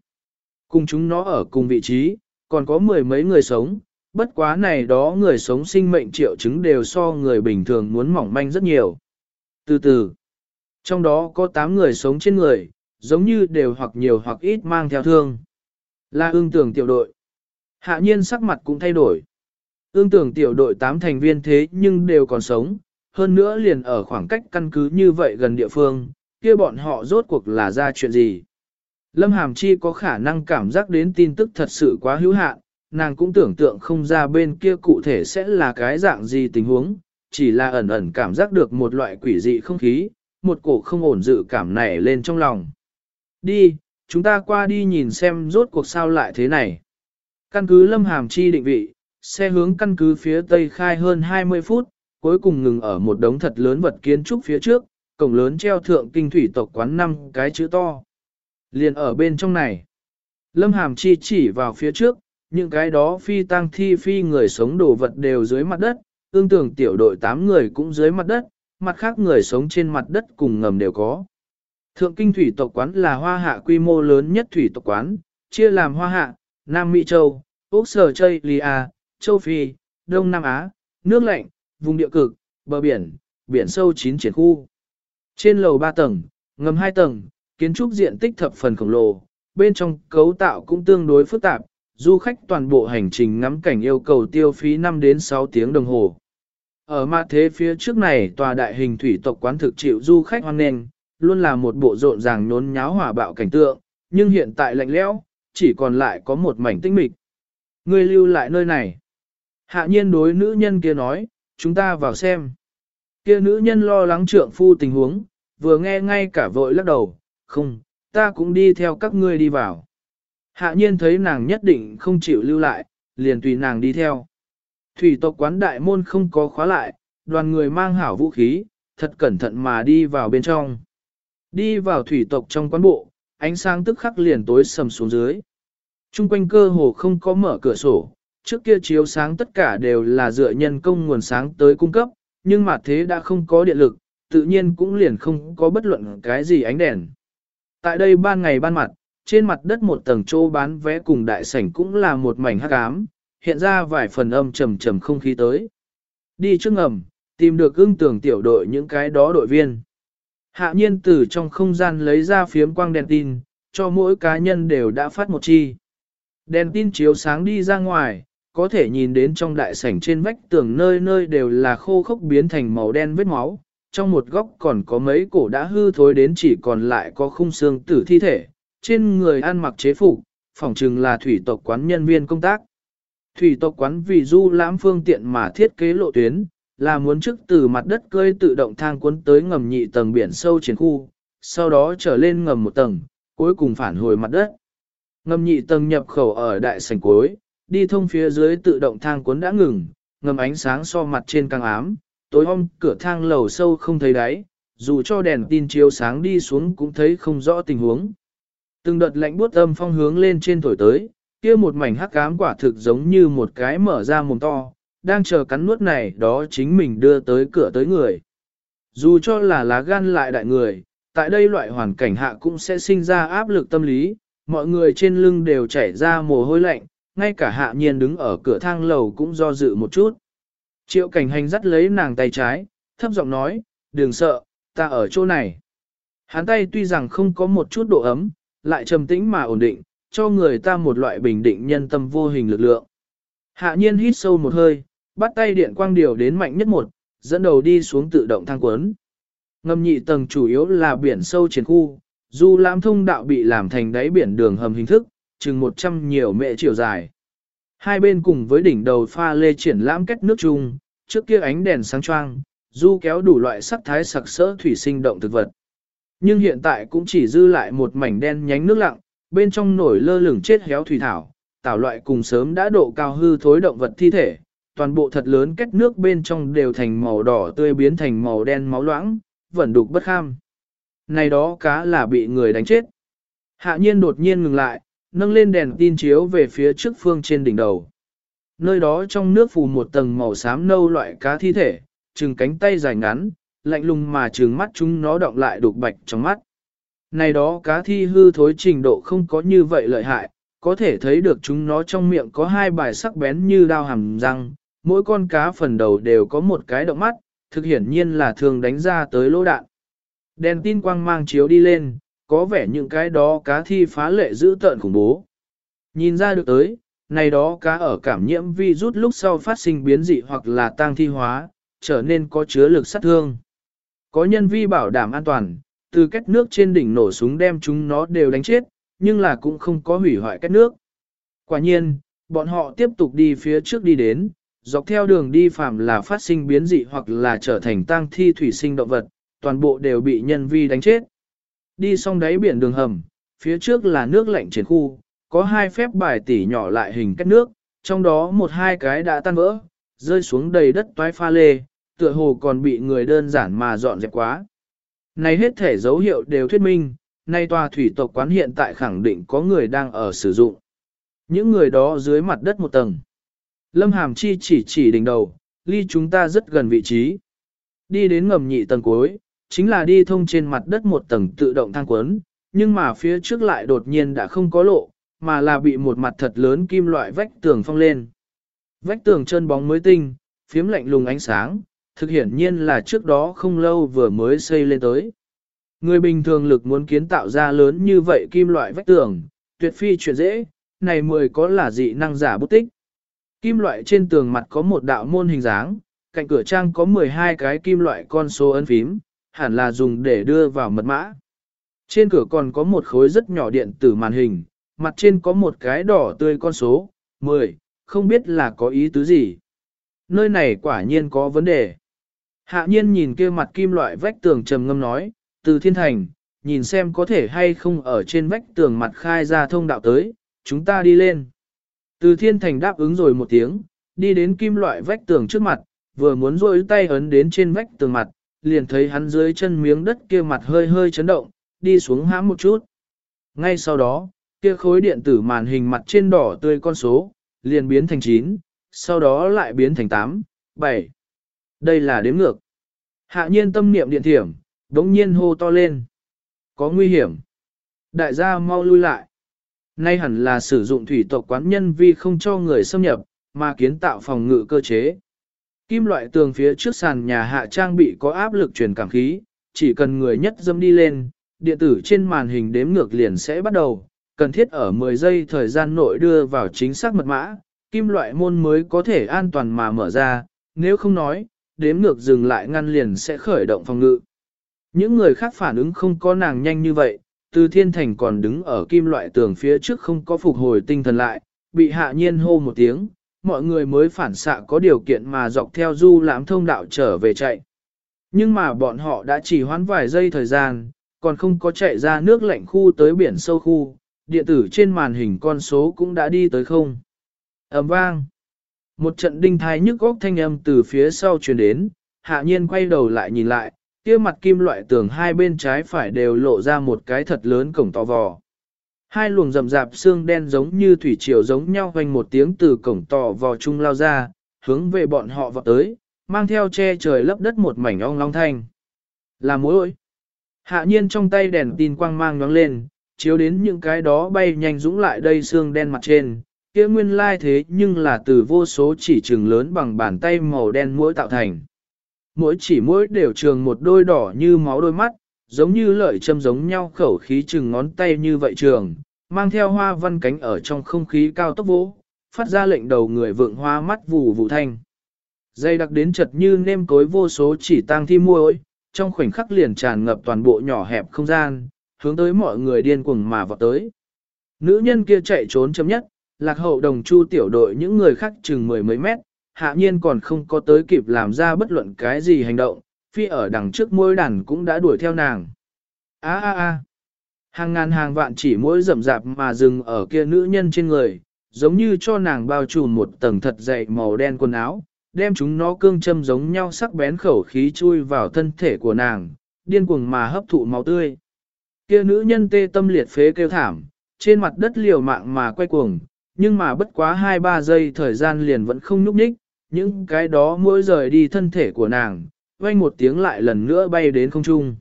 Cùng chúng nó ở cùng vị trí, còn có mười mấy người sống, bất quá này đó người sống sinh mệnh triệu chứng đều so người bình thường muốn mỏng manh rất nhiều. Từ từ, trong đó có 8 người sống trên người, giống như đều hoặc nhiều hoặc ít mang theo thương. Là ương tưởng tiểu đội. Hạ nhiên sắc mặt cũng thay đổi. Ương tưởng tiểu đội 8 thành viên thế nhưng đều còn sống, hơn nữa liền ở khoảng cách căn cứ như vậy gần địa phương, kia bọn họ rốt cuộc là ra chuyện gì. Lâm Hàm Chi có khả năng cảm giác đến tin tức thật sự quá hữu hạn, nàng cũng tưởng tượng không ra bên kia cụ thể sẽ là cái dạng gì tình huống, chỉ là ẩn ẩn cảm giác được một loại quỷ dị không khí, một cổ không ổn dự cảm nảy lên trong lòng. Đi, chúng ta qua đi nhìn xem rốt cuộc sao lại thế này. Căn cứ Lâm Hàm Chi định vị, xe hướng căn cứ phía tây khai hơn 20 phút, cuối cùng ngừng ở một đống thật lớn vật kiến trúc phía trước, cổng lớn treo thượng kinh thủy tộc quán năm cái chữ to. Liền ở bên trong này. Lâm Hàm Chi chỉ vào phía trước, những cái đó phi tăng thi phi người sống đồ vật đều dưới mặt đất, tương tưởng tiểu đội 8 người cũng dưới mặt đất, mặt khác người sống trên mặt đất cùng ngầm đều có. Thượng kinh thủy tộc quán là hoa hạ quy mô lớn nhất thủy tộc quán, chia làm hoa hạ, Nam Mỹ Châu, Úc Sở Chây Lì A, Châu Phi, Đông Nam Á, nước lạnh, vùng địa cực, bờ biển, biển sâu chín triển khu. Trên lầu 3 tầng, ngầm 2 tầng, kiến trúc diện tích thập phần khổng lồ, bên trong cấu tạo cũng tương đối phức tạp, du khách toàn bộ hành trình ngắm cảnh yêu cầu tiêu phí 5 đến 6 tiếng đồng hồ. Ở mặt thế phía trước này tòa đại hình thủy tộc quán thực chịu du khách hoan nghênh, luôn là một bộ rộn ràng nhốn nháo hỏa bạo cảnh tượng, nhưng hiện tại lạnh lẽo, chỉ còn lại có một mảnh tinh mịch. Người lưu lại nơi này. Hạ nhiên đối nữ nhân kia nói, chúng ta vào xem. Kia nữ nhân lo lắng trượng phu tình huống, vừa nghe ngay cả vội lắc đầu, không, ta cũng đi theo các ngươi đi vào. Hạ nhiên thấy nàng nhất định không chịu lưu lại, liền tùy nàng đi theo. Thủy tộc quán đại môn không có khóa lại, đoàn người mang hảo vũ khí, thật cẩn thận mà đi vào bên trong. Đi vào thủy tộc trong quán bộ, ánh sáng tức khắc liền tối sầm xuống dưới. Trung quanh cơ hồ không có mở cửa sổ, trước kia chiếu sáng tất cả đều là dựa nhân công nguồn sáng tới cung cấp, nhưng mà thế đã không có điện lực, tự nhiên cũng liền không có bất luận cái gì ánh đèn. Tại đây ban ngày ban mặt, trên mặt đất một tầng chỗ bán vé cùng đại sảnh cũng là một mảnh hắc ám, hiện ra vài phần âm trầm trầm không khí tới. Đi trước ngầm, tìm được ưng tưởng tiểu đội những cái đó đội viên. Hạ nhiên từ trong không gian lấy ra phiếm quang đèn tin, cho mỗi cá nhân đều đã phát một chi. Đèn tin chiếu sáng đi ra ngoài, có thể nhìn đến trong đại sảnh trên vách tường nơi nơi đều là khô khốc biến thành màu đen vết máu, trong một góc còn có mấy cổ đã hư thối đến chỉ còn lại có khung xương tử thi thể, trên người ăn mặc chế phục, phỏng chừng là thủy tộc quán nhân viên công tác. Thủy tộc quán vì du lãm phương tiện mà thiết kế lộ tuyến, là muốn trước từ mặt đất cơi tự động thang cuốn tới ngầm nhị tầng biển sâu trên khu, sau đó trở lên ngầm một tầng, cuối cùng phản hồi mặt đất. Ngầm nhị tầng nhập khẩu ở đại sảnh cuối, đi thông phía dưới tự động thang cuốn đã ngừng, ngầm ánh sáng so mặt trên càng ám, tối hôm cửa thang lầu sâu không thấy đáy, dù cho đèn tin chiếu sáng đi xuống cũng thấy không rõ tình huống. Từng đợt lạnh buốt âm phong hướng lên trên thổi tới, kia một mảnh hắc ám quả thực giống như một cái mở ra mồm to, đang chờ cắn nuốt này đó chính mình đưa tới cửa tới người. Dù cho là lá gan lại đại người, tại đây loại hoàn cảnh hạ cũng sẽ sinh ra áp lực tâm lý, mọi người trên lưng đều chảy ra mồ hôi lạnh, ngay cả hạ nhiên đứng ở cửa thang lầu cũng do dự một chút. Triệu cảnh hành dắt lấy nàng tay trái, thấp giọng nói, đừng sợ, ta ở chỗ này. Hắn tay tuy rằng không có một chút độ ấm, lại trầm tĩnh mà ổn định, cho người ta một loại bình định nhân tâm vô hình lực lượng. Hạ nhiên hít sâu một hơi, bắt tay điện quang điều đến mạnh nhất một, dẫn đầu đi xuống tự động thang cuốn. Ngầm nhị tầng chủ yếu là biển sâu trên khu, dù lãm thông đạo bị làm thành đáy biển đường hầm hình thức, chừng 100 nhiều mệ chiều dài. Hai bên cùng với đỉnh đầu pha lê triển lãm kết nước chung, trước kia ánh đèn sáng choang, du kéo đủ loại sắc thái sặc sỡ thủy sinh động thực vật. Nhưng hiện tại cũng chỉ dư lại một mảnh đen nhánh nước lặng, bên trong nổi lơ lửng chết héo thủy thảo, tảo loại cùng sớm đã độ cao hư thối động vật thi thể, toàn bộ thật lớn kết nước bên trong đều thành màu đỏ tươi biến thành màu đen máu loãng, vẫn đục bất kham. Này đó cá là bị người đánh chết. Hạ nhiên đột nhiên ngừng lại, nâng lên đèn tin chiếu về phía trước phương trên đỉnh đầu. Nơi đó trong nước phù một tầng màu xám nâu loại cá thi thể, trừng cánh tay dài ngắn, lạnh lùng mà trừng mắt chúng nó động lại đục bạch trong mắt. Này đó cá thi hư thối trình độ không có như vậy lợi hại, có thể thấy được chúng nó trong miệng có hai bài sắc bén như đao hàm răng, mỗi con cá phần đầu đều có một cái động mắt, thực hiển nhiên là thường đánh ra tới lỗ đạn. Đèn tin quang mang chiếu đi lên, có vẻ những cái đó cá thi phá lệ dữ tợn khủng bố. Nhìn ra được tới, này đó cá ở cảm nhiễm vi rút lúc sau phát sinh biến dị hoặc là tăng thi hóa, trở nên có chứa lực sát thương. Có nhân vi bảo đảm an toàn, từ cách nước trên đỉnh nổ súng đem chúng nó đều đánh chết, nhưng là cũng không có hủy hoại cách nước. Quả nhiên, bọn họ tiếp tục đi phía trước đi đến, dọc theo đường đi phạm là phát sinh biến dị hoặc là trở thành tang thi thủy sinh động vật, toàn bộ đều bị nhân vi đánh chết. Đi xong đáy biển đường hầm, phía trước là nước lạnh trên khu, có hai phép bài tỉ nhỏ lại hình cách nước, trong đó một hai cái đã tan vỡ, rơi xuống đầy đất toái pha lê, tựa hồ còn bị người đơn giản mà dọn dẹp quá. Này hết thể dấu hiệu đều thuyết minh, nay tòa thủy tộc quán hiện tại khẳng định có người đang ở sử dụng. Những người đó dưới mặt đất một tầng. Lâm Hàm Chi chỉ chỉ đỉnh đầu, ly chúng ta rất gần vị trí. Đi đến ngầm nhị tầng cuối, chính là đi thông trên mặt đất một tầng tự động thang quấn, nhưng mà phía trước lại đột nhiên đã không có lộ, mà là bị một mặt thật lớn kim loại vách tường phong lên. Vách tường chân bóng mới tinh, phiếm lạnh lùng ánh sáng, thực hiển nhiên là trước đó không lâu vừa mới xây lên tới. Người bình thường lực muốn kiến tạo ra lớn như vậy kim loại vách tường, tuyệt phi chuyện dễ, này mười có là dị năng giả bút tích. Kim loại trên tường mặt có một đạo môn hình dáng, cạnh cửa trang có 12 cái kim loại con số ấn phím, hẳn là dùng để đưa vào mật mã. Trên cửa còn có một khối rất nhỏ điện tử màn hình, mặt trên có một cái đỏ tươi con số, 10, không biết là có ý tứ gì. Nơi này quả nhiên có vấn đề. Hạ nhiên nhìn kia mặt kim loại vách tường trầm ngâm nói, từ thiên thành, nhìn xem có thể hay không ở trên vách tường mặt khai ra thông đạo tới, chúng ta đi lên. Từ thiên thành đáp ứng rồi một tiếng, đi đến kim loại vách tường trước mặt, vừa muốn rôi tay ấn đến trên vách tường mặt, liền thấy hắn dưới chân miếng đất kia mặt hơi hơi chấn động, đi xuống hãm một chút. Ngay sau đó, kia khối điện tử màn hình mặt trên đỏ tươi con số, liền biến thành 9, sau đó lại biến thành 8, 7. Đây là đếm ngược. Hạ nhiên tâm niệm điện thiểm, đống nhiên hô to lên. Có nguy hiểm. Đại gia mau lui lại. Nay hẳn là sử dụng thủy tộc quán nhân vì không cho người xâm nhập, mà kiến tạo phòng ngự cơ chế. Kim loại tường phía trước sàn nhà hạ trang bị có áp lực truyền cảm khí, chỉ cần người nhất dâm đi lên, điện tử trên màn hình đếm ngược liền sẽ bắt đầu, cần thiết ở 10 giây thời gian nội đưa vào chính xác mật mã, kim loại môn mới có thể an toàn mà mở ra, nếu không nói, đếm ngược dừng lại ngăn liền sẽ khởi động phòng ngự. Những người khác phản ứng không có nàng nhanh như vậy, từ thiên thành còn đứng ở kim loại tường phía trước không có phục hồi tinh thần lại, bị hạ nhiên hô một tiếng, mọi người mới phản xạ có điều kiện mà dọc theo du lãm thông đạo trở về chạy. Nhưng mà bọn họ đã chỉ hoãn vài giây thời gian, còn không có chạy ra nước lạnh khu tới biển sâu khu, điện tử trên màn hình con số cũng đã đi tới không. ầm vang. Một trận đinh thái nhức góc thanh âm từ phía sau truyền đến, hạ nhiên quay đầu lại nhìn lại, kia mặt kim loại tường hai bên trái phải đều lộ ra một cái thật lớn cổng to vò. Hai luồng rầm rạp xương đen giống như thủy triều giống nhau hoành một tiếng từ cổng tỏ vào chung lao ra, hướng về bọn họ vọt tới, mang theo che trời lấp đất một mảnh ong long thanh. Là mối! Hạ nhiên trong tay đèn tin quang mang nhoáng lên, chiếu đến những cái đó bay nhanh dũng lại đây xương đen mặt trên, kia nguyên lai thế nhưng là từ vô số chỉ trường lớn bằng bàn tay màu đen mũi tạo thành. Mỗi chỉ mũi đều trường một đôi đỏ như máu đôi mắt, giống như lợi châm giống nhau khẩu khí chừng ngón tay như vậy trường, mang theo hoa văn cánh ở trong không khí cao tốc vỗ, phát ra lệnh đầu người vượng hoa mắt vù vụ thanh. Dây đặc đến chật như nêm cối vô số chỉ tang thi muối, trong khoảnh khắc liền tràn ngập toàn bộ nhỏ hẹp không gian, hướng tới mọi người điên cuồng mà vào tới. Nữ nhân kia chạy trốn chấm nhất, lạc hậu đồng chu tiểu đội những người khác chừng mười mấy mét, hạ nhiên còn không có tới kịp làm ra bất luận cái gì hành động, phi ở đằng trước môi đàn cũng đã đuổi theo nàng. a a a hàng ngàn hàng vạn chỉ mỗi rậm rạp mà dừng ở kia nữ nhân trên người, giống như cho nàng bao trùm một tầng thật dày màu đen quần áo, đem chúng nó cương châm giống nhau sắc bén khẩu khí chui vào thân thể của nàng, điên cuồng mà hấp thụ máu tươi. Kia nữ nhân tê tâm liệt phế kêu thảm, trên mặt đất liều mạng mà quay cuồng, nhưng mà bất quá 2-3 giây thời gian liền vẫn không nhúc nhích, những cái đó mỗi rời đi thân thể của nàng, vang một tiếng lại lần nữa bay đến không trung.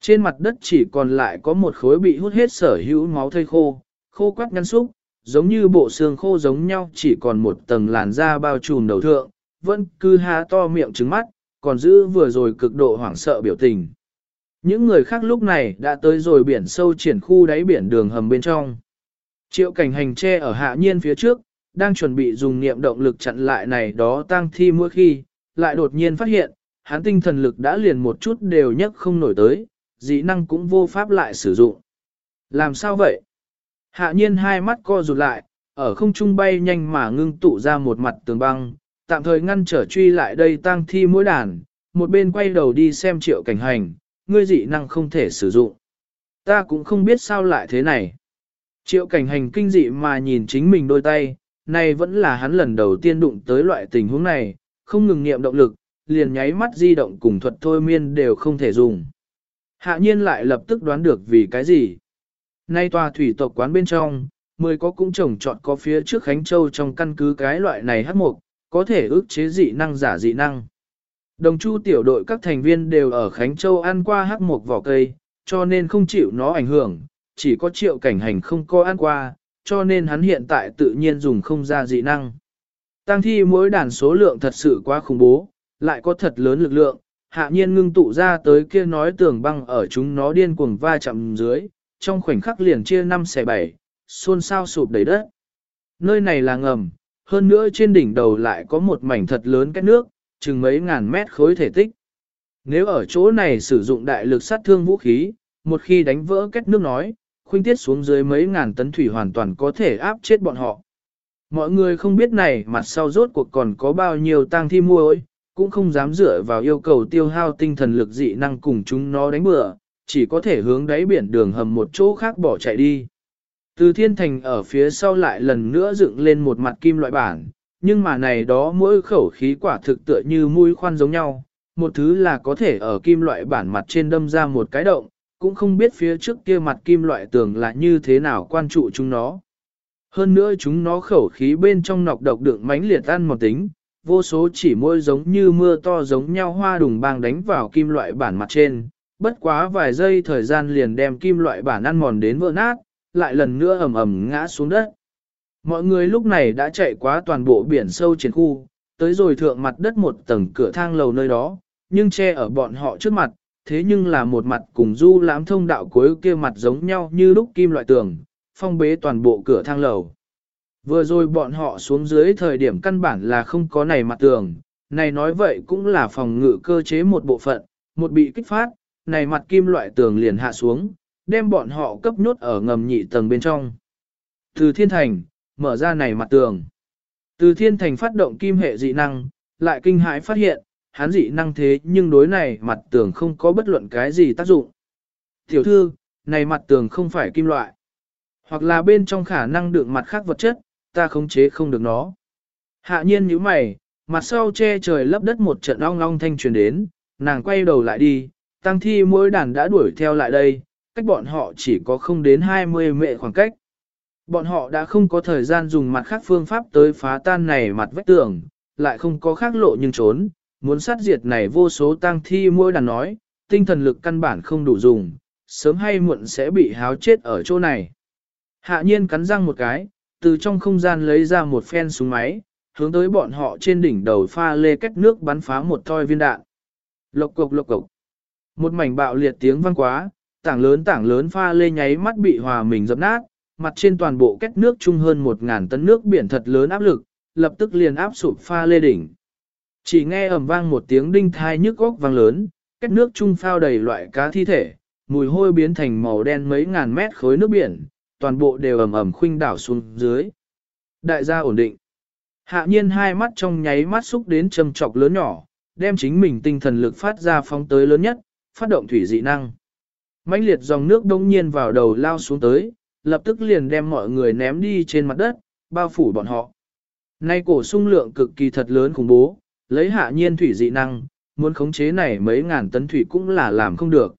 Trên mặt đất chỉ còn lại có một khối bị hút hết sở hữu máu thây khô, khô quắt ngăn xúc, giống như bộ xương khô giống nhau chỉ còn một tầng làn da bao trùm đầu thượng, vẫn cứ há to miệng trứng mắt, còn giữ vừa rồi cực độ hoảng sợ biểu tình. Những người khác lúc này đã tới rồi biển sâu triển khu đáy biển đường hầm bên trong. Triệu cảnh hành tre ở hạ nhiên phía trước, đang chuẩn bị dùng niệm động lực chặn lại này đó tăng thi mỗi khi, lại đột nhiên phát hiện, hắn tinh thần lực đã liền một chút đều nhất không nổi tới, dị năng cũng vô pháp lại sử dụng. Làm sao vậy? Hạ nhiên hai mắt co rụt lại, ở không trung bay nhanh mà ngưng tụ ra một mặt tường băng, tạm thời ngăn trở truy lại đây tăng thi mỗi đàn, một bên quay đầu đi xem triệu cảnh hành, ngươi dị năng không thể sử dụng. Ta cũng không biết sao lại thế này. Triệu cảnh hành kinh dị mà nhìn chính mình đôi tay, này vẫn là hắn lần đầu tiên đụng tới loại tình huống này, không ngừng nghiệm động lực, liền nháy mắt di động cùng thuật thôi miên đều không thể dùng. Hạ nhiên lại lập tức đoán được vì cái gì. Nay tòa thủy tộc quán bên trong, mười có cũng trồng trọt có phía trước Khánh Châu trong căn cứ cái loại này hát mục, có thể ước chế dị năng giả dị năng. Đồng chu tiểu đội các thành viên đều ở Khánh Châu ăn qua hát mục vỏ cây, cho nên không chịu nó ảnh hưởng, chỉ có triệu cảnh hành không có ăn qua, cho nên hắn hiện tại tự nhiên dùng không ra dị năng. Tăng thi mỗi đàn số lượng thật sự quá khủng bố, lại có thật lớn lực lượng, hạ nhiên ngưng tụ ra tới kia nói tường băng ở chúng nó điên cuồng va chạm dưới, trong khoảnh khắc liền chia năm xẻ bảy, xôn xao sụp đầy đất. Nơi này là ngầm, hơn nữa trên đỉnh đầu lại có một mảnh thật lớn cái nước, chừng mấy ngàn mét khối thể tích. Nếu ở chỗ này sử dụng đại lực sát thương vũ khí, một khi đánh vỡ kết nước nói, khuynh tiết xuống dưới mấy ngàn tấn thủy hoàn toàn có thể áp chết bọn họ. Mọi người không biết này mặt sau rốt cuộc còn có bao nhiêu tang thi mua ơi, cũng không dám dựa vào yêu cầu tiêu hao tinh thần lực dị năng cùng chúng nó đánh bừa, chỉ có thể hướng đáy biển đường hầm một chỗ khác bỏ chạy đi. Từ thiên thành ở phía sau lại lần nữa dựng lên một mặt kim loại bản, nhưng mà này đó mỗi khẩu khí quả thực tựa như mũi khoan giống nhau, một thứ là có thể ở kim loại bản mặt trên đâm ra một cái động, cũng không biết phía trước kia mặt kim loại tường là như thế nào quan trụ chúng nó. Hơn nữa chúng nó khẩu khí bên trong nọc độc đựng mánh liệt ăn một tính, vô số chỉ môi giống như mưa to giống nhau hoa đùng bang đánh vào kim loại bản mặt trên, bất quá vài giây thời gian liền đem kim loại bản ăn mòn đến vỡ nát, lại lần nữa ầm ầm ngã xuống đất. Mọi người lúc này đã chạy qua toàn bộ biển sâu trên khu, tới rồi thượng mặt đất một tầng cửa thang lầu nơi đó, nhưng che ở bọn họ trước mặt, thế nhưng là một mặt cùng du lãm thông đạo cuối kia mặt giống nhau như lúc kim loại tường, phong bế toàn bộ cửa thang lầu. Vừa rồi bọn họ xuống dưới thời điểm căn bản là không có này mặt tường, này nói vậy cũng là phòng ngự cơ chế một bộ phận, một bị kích phát, này mặt kim loại tường liền hạ xuống, đem bọn họ cấp nhốt ở ngầm nhị tầng bên trong. Từ thiên thành, mở ra này mặt tường. Từ thiên thành phát động kim hệ dị năng, lại kinh hãi phát hiện, hắn dị năng thế nhưng đối này mặt tường không có bất luận cái gì tác dụng. Tiểu thư, này mặt tường không phải kim loại, hoặc là bên trong khả năng đựng mặt khác vật chất, ta khống chế không được nó. Hạ nhiên nhíu mày, mặt sau che trời lấp đất một trận ong ong thanh truyền đến, nàng quay đầu lại đi, tăng thi mỗi đàn đã đuổi theo lại đây, cách bọn họ chỉ có không đến 20 mệ khoảng cách. Bọn họ đã không có thời gian dùng mặt khác phương pháp tới phá tan này mặt vách tường, lại không có khác lộ nhưng trốn, muốn sát diệt này vô số tang thi mỗi đàn nói, tinh thần lực căn bản không đủ dùng, sớm hay muộn sẽ bị háo chết ở chỗ này. Hạ nhiên cắn răng một cái, từ trong không gian lấy ra một phen súng máy, hướng tới bọn họ trên đỉnh đầu pha lê cách nước bắn phá một thoi viên đạn. Lộc cục lộc cục. Một mảnh bạo liệt tiếng vang quá, tảng lớn tảng lớn pha lê nháy mắt bị hòa mình dập nát, mặt trên toàn bộ cách nước chung hơn một ngàn tấn nước biển thật lớn áp lực, lập tức liền áp sụp pha lê đỉnh. Chỉ nghe ầm vang một tiếng đinh thai nhức góc vang lớn, cách nước chung phao đầy loại cá thi thể, mùi hôi biến thành màu đen mấy ngàn mét khối nước biển, toàn bộ đều ầm ầm khuynh đảo xuống dưới. Đại gia ổn định. Hạ nhiên hai mắt trong nháy mắt xúc đến châm trọc lớn nhỏ, đem chính mình tinh thần lực phát ra phóng tới lớn nhất, phát động thủy dị năng. mãnh liệt dòng nước đông nhiên vào đầu lao xuống tới, lập tức liền đem mọi người ném đi trên mặt đất, bao phủ bọn họ. Nay cổ sung lượng cực kỳ thật lớn khủng bố, lấy hạ nhiên thủy dị năng, muốn khống chế này mấy ngàn tấn thủy cũng là làm không được.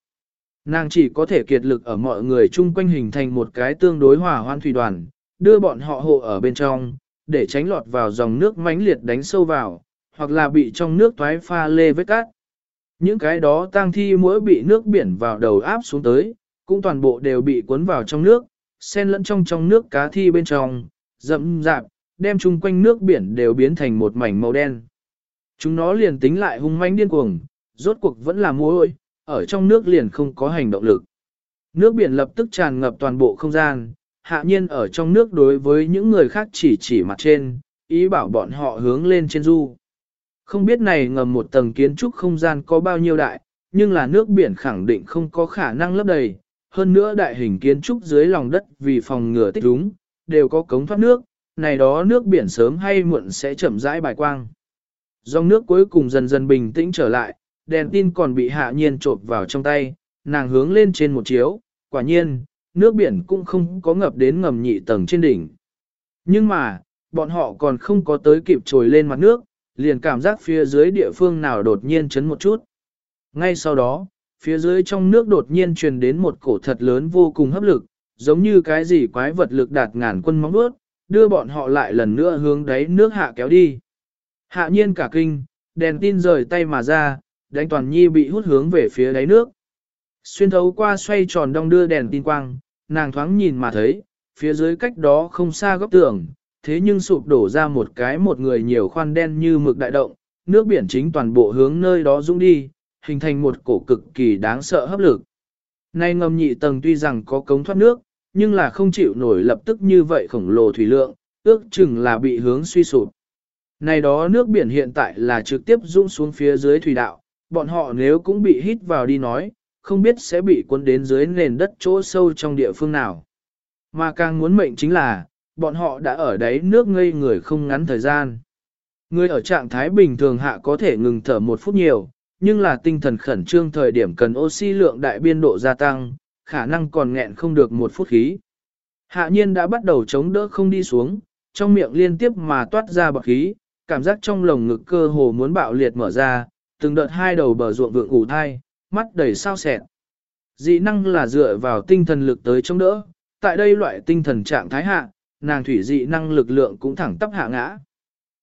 Nàng chỉ có thể kiệt lực ở mọi người chung quanh hình thành một cái tương đối hòa hoan thủy đoàn, đưa bọn họ hộ ở bên trong, để tránh lọt vào dòng nước mãnh liệt đánh sâu vào, hoặc là bị trong nước toái pha lê vết cát. Những cái đó tang thi mỗi bị nước biển vào đầu áp xuống tới, cũng toàn bộ đều bị cuốn vào trong nước, xen lẫn trong trong nước cá thi bên trong, rậm rạp, đem chung quanh nước biển đều biến thành một mảnh màu đen. Chúng nó liền tính lại hung manh điên cuồng, rốt cuộc vẫn là mối ở trong nước liền không có hành động lực. Nước biển lập tức tràn ngập toàn bộ không gian, hạ nhiên ở trong nước đối với những người khác chỉ chỉ mặt trên, ý bảo bọn họ hướng lên trên du. Không biết này ngầm một tầng kiến trúc không gian có bao nhiêu đại, nhưng là nước biển khẳng định không có khả năng lấp đầy. Hơn nữa đại hình kiến trúc dưới lòng đất vì phòng ngừa tích đúng, đều có cống thoát nước, này đó nước biển sớm hay muộn sẽ chậm rãi bài quang. Dòng nước cuối cùng dần dần bình tĩnh trở lại, đèn tin còn bị hạ nhiên trộp vào trong tay, nàng hướng lên trên một chiếu, quả nhiên, nước biển cũng không có ngập đến ngầm nhị tầng trên đỉnh. Nhưng mà, bọn họ còn không có tới kịp trồi lên mặt nước, liền cảm giác phía dưới địa phương nào đột nhiên chấn một chút. Ngay sau đó, phía dưới trong nước đột nhiên truyền đến một cổ thật lớn vô cùng hấp lực, giống như cái gì quái vật lực đạt ngàn quân móng bước, đưa bọn họ lại lần nữa hướng đáy nước hạ kéo đi. Hạ nhiên cả kinh, đèn tin rời tay mà ra, đánh toàn nhi bị hút hướng về phía đáy nước. Xuyên thấu qua xoay tròn đong đưa đèn tin quang, nàng thoáng nhìn mà thấy, phía dưới cách đó không xa góc tường, thế nhưng sụp đổ ra một cái một người nhiều khoan đen như mực đại động, nước biển chính toàn bộ hướng nơi đó dũng đi, hình thành một cổ cực kỳ đáng sợ hấp lực. Nay ngầm nhị tầng tuy rằng có cống thoát nước, nhưng là không chịu nổi lập tức như vậy khổng lồ thủy lượng, ước chừng là bị hướng suy sụp. Này đó nước biển hiện tại là trực tiếp dũng xuống phía dưới thủy đạo, bọn họ nếu cũng bị hít vào đi nói, không biết sẽ bị cuốn đến dưới nền đất chỗ sâu trong địa phương nào. Mà càng muốn mệnh chính là, bọn họ đã ở đấy nước ngây người không ngắn thời gian. Người ở trạng thái bình thường hạ có thể ngừng thở một phút nhiều, nhưng là tinh thần khẩn trương thời điểm cần oxy lượng đại biên độ gia tăng, khả năng còn nghẹn không được một phút khí. Hạ nhiên đã bắt đầu chống đỡ không đi xuống, trong miệng liên tiếp mà toát ra bọc khí, cảm giác trong lồng ngực cơ hồ muốn bạo liệt mở ra, từng đợt hai đầu bờ ruộng vượng ủ thai, mắt đầy sao sẹn. Dị năng là dựa vào tinh thần lực tới chống đỡ, tại đây loại tinh thần trạng thái hạ, nàng thủy dị năng lực lượng cũng thẳng tắp hạ ngã.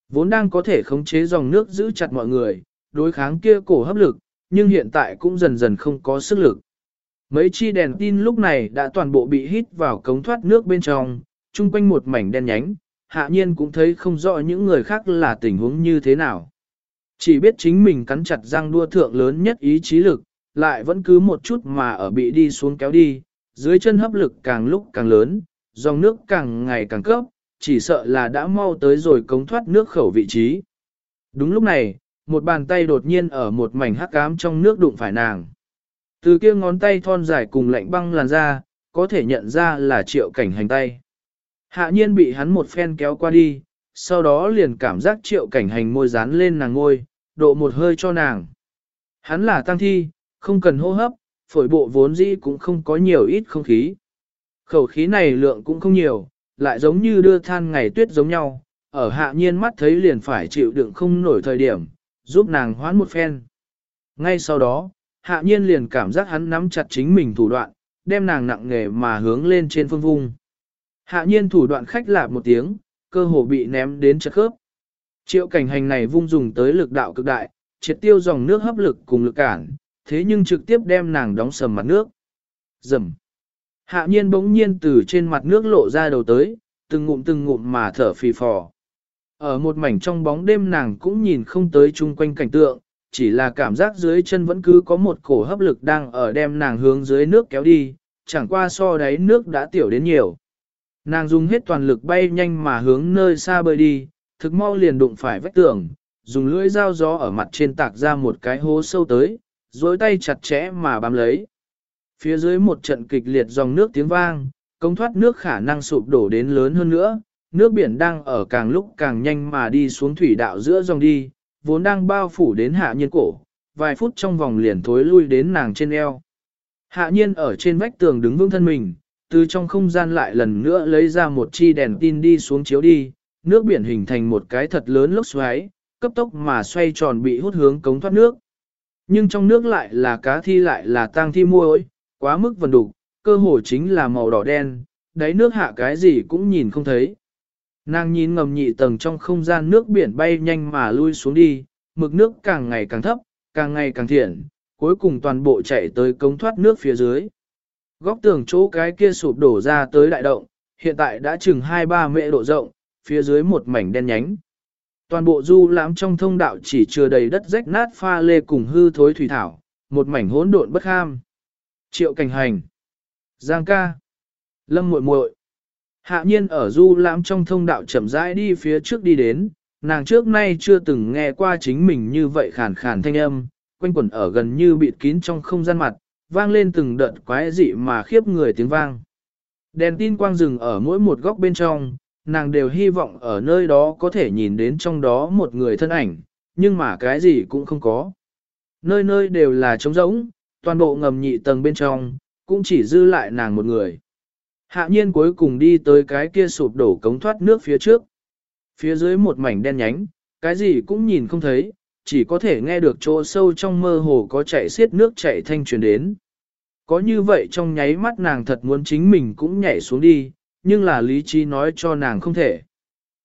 Vốn đang có thể khống chế dòng nước giữ chặt mọi người, đối kháng kia cổ hấp lực, nhưng hiện tại cũng dần dần không có sức lực. Mấy chi đèn tin lúc này đã toàn bộ bị hít vào cống thoát nước bên trong, chung quanh một mảnh đen nhánh, hạ nhiên cũng thấy không rõ những người khác là tình huống như thế nào. Chỉ biết chính mình cắn chặt răng đua thượng lớn nhất ý chí lực, lại vẫn cứ một chút mà ở bị đi xuống kéo đi, dưới chân hấp lực càng lúc càng lớn, dòng nước càng ngày càng cấp, chỉ sợ là đã mau tới rồi cống thoát nước khẩu vị trí. Đúng lúc này, một bàn tay đột nhiên ở một mảnh hắc ám trong nước đụng phải nàng. Từ kia ngón tay thon dài cùng lạnh băng làn ra, có thể nhận ra là triệu cảnh hành tay. Hạ nhiên bị hắn một phen kéo qua đi, sau đó liền cảm giác triệu cảnh hành môi dán lên nàng ngôi, độ một hơi cho nàng. Hắn là tăng thi, không cần hô hấp, phổi bộ vốn dĩ cũng không có nhiều ít không khí. Khẩu khí này lượng cũng không nhiều, lại giống như đưa than ngày tuyết giống nhau, ở hạ nhiên mắt thấy liền phải chịu đựng không nổi thời điểm, giúp nàng hoán một phen. Ngay sau đó, hạ nhiên liền cảm giác hắn nắm chặt chính mình thủ đoạn, đem nàng nặng nghề mà hướng lên trên phương vung. Hạ nhiên thủ đoạn khách lạp một tiếng, cơ hồ bị ném đến chật khớp. Triệu cảnh hành này vung dùng tới lực đạo cực đại, triệt tiêu dòng nước hấp lực cùng lực cản, thế nhưng trực tiếp đem nàng đóng sầm mặt nước. Dầm. Hạ nhiên bỗng nhiên từ trên mặt nước lộ ra đầu tới, từng ngụm từng ngụm mà thở phì phò. Ở một mảnh trong bóng đêm nàng cũng nhìn không tới chung quanh cảnh tượng, chỉ là cảm giác dưới chân vẫn cứ có một cổ hấp lực đang ở đem nàng hướng dưới nước kéo đi, chẳng qua so đáy nước đã tiểu đến nhiều. Nàng dùng hết toàn lực bay nhanh mà hướng nơi xa bơi đi, thực mau liền đụng phải vách tường, dùng lưỡi dao gió ở mặt trên tạc ra một cái hố sâu tới, dối tay chặt chẽ mà bám lấy. Phía dưới một trận kịch liệt dòng nước tiếng vang, công thoát nước khả năng sụp đổ đến lớn hơn nữa, nước biển đang ở càng lúc càng nhanh mà đi xuống thủy đạo giữa dòng đi, vốn đang bao phủ đến hạ nhiên cổ, vài phút trong vòng liền thối lui đến nàng trên eo. Hạ nhiên ở trên vách tường đứng vững thân mình, từ trong không gian lại lần nữa lấy ra một chi đèn tin đi xuống chiếu đi, nước biển hình thành một cái thật lớn lốc xoáy, cấp tốc mà xoay tròn bị hút hướng cống thoát nước. Nhưng trong nước lại là cá thi lại là tang thi muối, quá mức vần đục, cơ hồ chính là màu đỏ đen, đáy nước hạ cái gì cũng nhìn không thấy. Nàng nhìn ngầm nhị tầng trong không gian nước biển bay nhanh mà lui xuống đi, mực nước càng ngày càng thấp, càng ngày càng thiện, cuối cùng toàn bộ chạy tới cống thoát nước phía dưới. Góc tường chỗ cái kia sụp đổ ra tới đại động, hiện tại đã chừng 2-3 mệ độ rộng, phía dưới một mảnh đen nhánh. Toàn bộ du lãm trong thông đạo chỉ chưa đầy đất rách nát pha lê cùng hư thối thủy thảo, một mảnh hỗn độn bất ham. Triệu cảnh hành. Giang ca. Lâm muội muội. Hạ nhiên ở du lãm trong thông đạo chậm rãi đi phía trước đi đến, nàng trước nay chưa từng nghe qua chính mình như vậy khàn khàn thanh âm, quanh quẩn ở gần như bịt kín trong không gian mặt, vang lên từng đợt quái dị mà khiếp người tiếng vang. Đèn tin quang rừng ở mỗi một góc bên trong, nàng đều hy vọng ở nơi đó có thể nhìn đến trong đó một người thân ảnh, nhưng mà cái gì cũng không có. Nơi nơi đều là trống rỗng, toàn bộ ngầm nhị tầng bên trong, cũng chỉ dư lại nàng một người. Hạ nhiên cuối cùng đi tới cái kia sụp đổ cống thoát nước phía trước. Phía dưới một mảnh đen nhánh, cái gì cũng nhìn không thấy, chỉ có thể nghe được chỗ sâu trong mơ hồ có chảy xiết nước chảy thanh truyền đến. Có như vậy trong nháy mắt nàng thật muốn chính mình cũng nhảy xuống đi, nhưng là lý trí nói cho nàng không thể.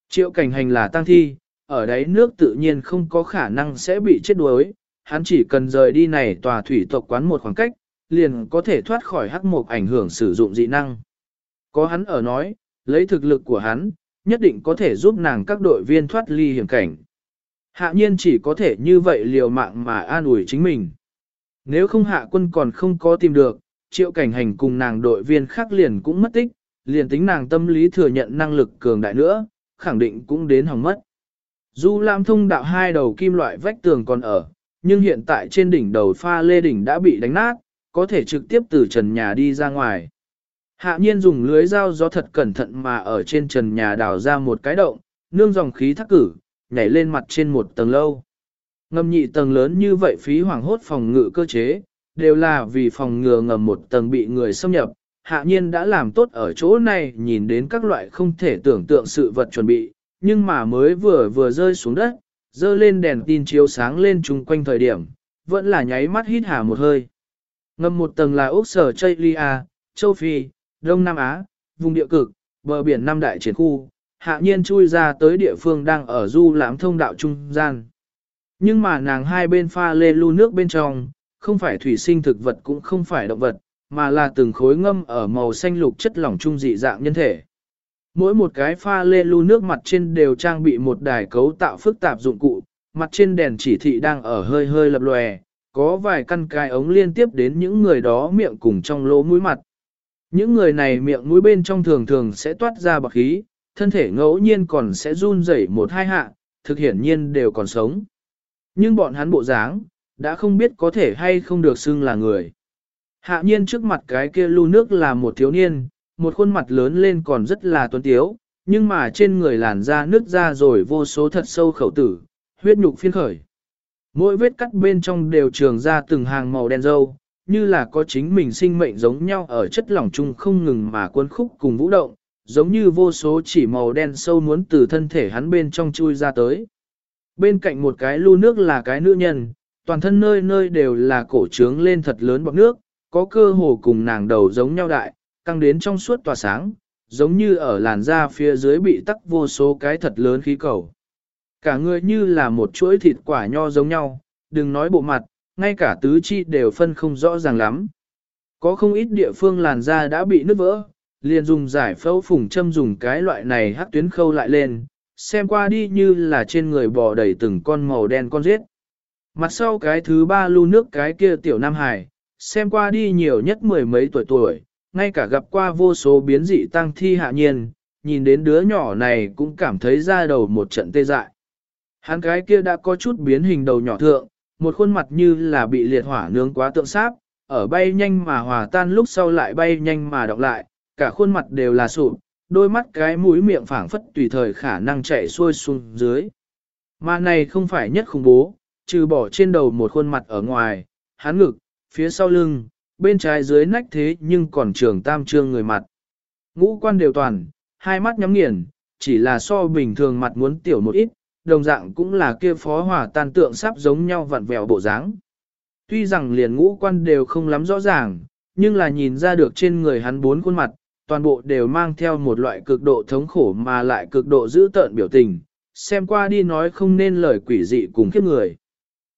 Triệu cảnh hành là tăng thi, ở đấy nước tự nhiên không có khả năng sẽ bị chết đuối, hắn chỉ cần rời đi này tòa thủy tộc quán một khoảng cách, liền có thể thoát khỏi hắc mục ảnh hưởng sử dụng dị năng. Có hắn ở nói, lấy thực lực của hắn, nhất định có thể giúp nàng các đội viên thoát ly hiểm cảnh. Hạ nhiên chỉ có thể như vậy liều mạng mà an ủi chính mình. Nếu không hạ quân còn không có tìm được, triệu cảnh hành cùng nàng đội viên khác liền cũng mất tích, liền tính nàng tâm lý thừa nhận năng lực cường đại nữa, khẳng định cũng đến hỏng mất. Du Lam thông đạo hai đầu kim loại vách tường còn ở, nhưng hiện tại trên đỉnh đầu pha lê đỉnh đã bị đánh nát, có thể trực tiếp từ trần nhà đi ra ngoài. Hạ nhiên dùng lưới dao gió thật cẩn thận mà ở trên trần nhà đào ra một cái động, nương dòng khí thắc cử, nhảy lên mặt trên một tầng lâu. Ngầm nhị tầng lớn như vậy phí hoàng hốt phòng ngự cơ chế, đều là vì phòng ngừa ngầm một tầng bị người xâm nhập. Hạ nhiên đã làm tốt ở chỗ này nhìn đến các loại không thể tưởng tượng sự vật chuẩn bị, nhưng mà mới vừa vừa rơi xuống đất, dơ lên đèn tin chiếu sáng lên chung quanh thời điểm, vẫn là nháy mắt hít hà một hơi. Ngầm một tầng là Úc Sở Chaylia, Châu Phi, Đông Nam Á, vùng địa cực, bờ biển Nam Đại triển khu, hạ nhiên chui ra tới địa phương đang ở du lãm thông đạo trung gian. Nhưng mà nàng hai bên pha lê lưu nước bên trong, không phải thủy sinh thực vật cũng không phải động vật, mà là từng khối ngâm ở màu xanh lục chất lỏng trung dị dạng nhân thể. Mỗi một cái pha lê lưu nước mặt trên đều trang bị một đài cấu tạo phức tạp dụng cụ, mặt trên đèn chỉ thị đang ở hơi hơi lập lòe, có vài căn cái ống liên tiếp đến những người đó miệng cùng trong lỗ mũi mặt. Những người này miệng mũi bên trong thường thường sẽ toát ra bạc khí, thân thể ngẫu nhiên còn sẽ run rẩy một hai hạ, thực hiển nhiên đều còn sống. Nhưng bọn hắn bộ dáng, đã không biết có thể hay không được xưng là người. Hạ nhiên trước mặt cái kia lưu nước là một thiếu niên, một khuôn mặt lớn lên còn rất là tuấn tiếu, nhưng mà trên người làn da nước ra rồi vô số thật sâu khẩu tử, huyết nhục phiên khởi. Mỗi vết cắt bên trong đều trường ra từng hàng màu đen dâu, như là có chính mình sinh mệnh giống nhau ở chất lỏng chung không ngừng mà cuốn khúc cùng vũ động, giống như vô số chỉ màu đen sâu muốn từ thân thể hắn bên trong chui ra tới. Bên cạnh một cái lu nước là cái nữ nhân, toàn thân nơi nơi đều là cổ trướng lên thật lớn bọc nước, có cơ hồ cùng nàng đầu giống nhau đại, căng đến trong suốt tỏa sáng, giống như ở làn da phía dưới bị tắc vô số cái thật lớn khí cầu. Cả người như là một chuỗi thịt quả nho giống nhau, đừng nói bộ mặt, ngay cả tứ chi đều phân không rõ ràng lắm. Có không ít địa phương làn da đã bị nứt vỡ, liền dùng giải phẫu phùng châm dùng cái loại này hắc tuyến khâu lại lên, xem qua đi như là trên người bò đầy từng con màu đen con rết. Mặt sau cái thứ ba lưu nước cái kia tiểu Nam Hải, xem qua đi nhiều nhất mười mấy tuổi tuổi, ngay cả gặp qua vô số biến dị tăng thi hạ nhiên, nhìn đến đứa nhỏ này cũng cảm thấy ra đầu một trận tê dại. Hắn cái kia đã có chút biến hình đầu nhỏ thượng, một khuôn mặt như là bị liệt hỏa nướng quá tượng sáp, ở bay nhanh mà hòa tan lúc sau lại bay nhanh mà đọc lại, cả khuôn mặt đều là sụp, đôi mắt cái mũi miệng phảng phất tùy thời khả năng chạy xuôi xuống dưới. Mà này không phải nhất khủng bố, trừ bỏ trên đầu một khuôn mặt ở ngoài, hắn ngực, phía sau lưng, bên trái dưới nách thế nhưng còn trường tam trương người mặt. Ngũ quan đều toàn, hai mắt nhắm nghiền, chỉ là so bình thường mặt muốn tiểu một ít, đồng dạng cũng là kia phó hỏa tan tượng sắp giống nhau vặn vẹo bộ dáng. Tuy rằng liền ngũ quan đều không lắm rõ ràng, nhưng là nhìn ra được trên người hắn bốn khuôn mặt, toàn bộ đều mang theo một loại cực độ thống khổ mà lại cực độ dữ tợn biểu tình, xem qua đi nói không nên lời quỷ dị cùng khiếp người.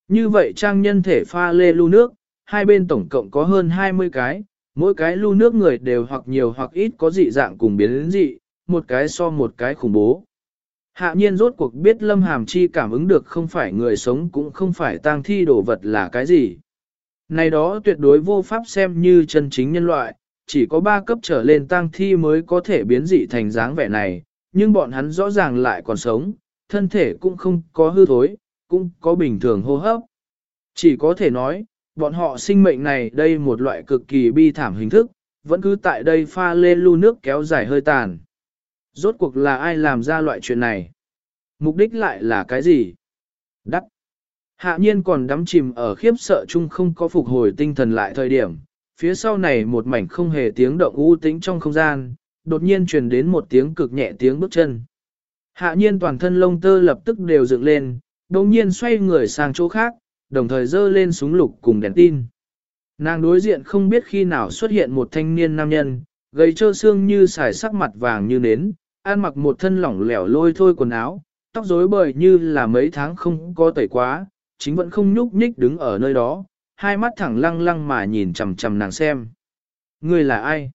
Như vậy trang nhân thể pha lê lưu nước, hai bên tổng cộng có hơn 20 cái, mỗi cái lưu nước người đều hoặc nhiều hoặc ít có dị dạng cùng biến dị, một cái so một cái khủng bố. Hạ nhiên rốt cuộc biết Lâm Hàm Chi cảm ứng được không phải người sống cũng không phải tang thi đồ vật là cái gì. Này đó tuyệt đối vô pháp xem như chân chính nhân loại, chỉ có ba cấp trở lên tang thi mới có thể biến dị thành dáng vẻ này, nhưng bọn hắn rõ ràng lại còn sống, thân thể cũng không có hư thối, cũng có bình thường hô hấp. Chỉ có thể nói, bọn họ sinh mệnh này đây một loại cực kỳ bi thảm hình thức, vẫn cứ tại đây pha lên lưu nước kéo dài hơi tàn. Rốt cuộc là ai làm ra loại chuyện này? Mục đích lại là cái gì? Đắc. Hạ nhiên còn đắm chìm ở khiếp sợ chung không có phục hồi tinh thần lại thời điểm. Phía sau này một mảnh không hề tiếng động u tĩnh trong không gian, đột nhiên truyền đến một tiếng cực nhẹ tiếng bước chân. Hạ nhiên toàn thân lông tơ lập tức đều dựng lên, đồng nhiên xoay người sang chỗ khác, đồng thời dơ lên súng lục cùng đèn tin. Nàng đối diện không biết khi nào xuất hiện một thanh niên nam nhân, gầy trơ xương như xài sắc mặt vàng như nến, ăn mặc một thân lỏng lẻo lôi thôi quần áo, tóc rối bời như là mấy tháng không có tẩy quá, chính vẫn không nhúc nhích đứng ở nơi đó, hai mắt thẳng lăng lăng mà nhìn chằm chằm nàng xem. Người là ai?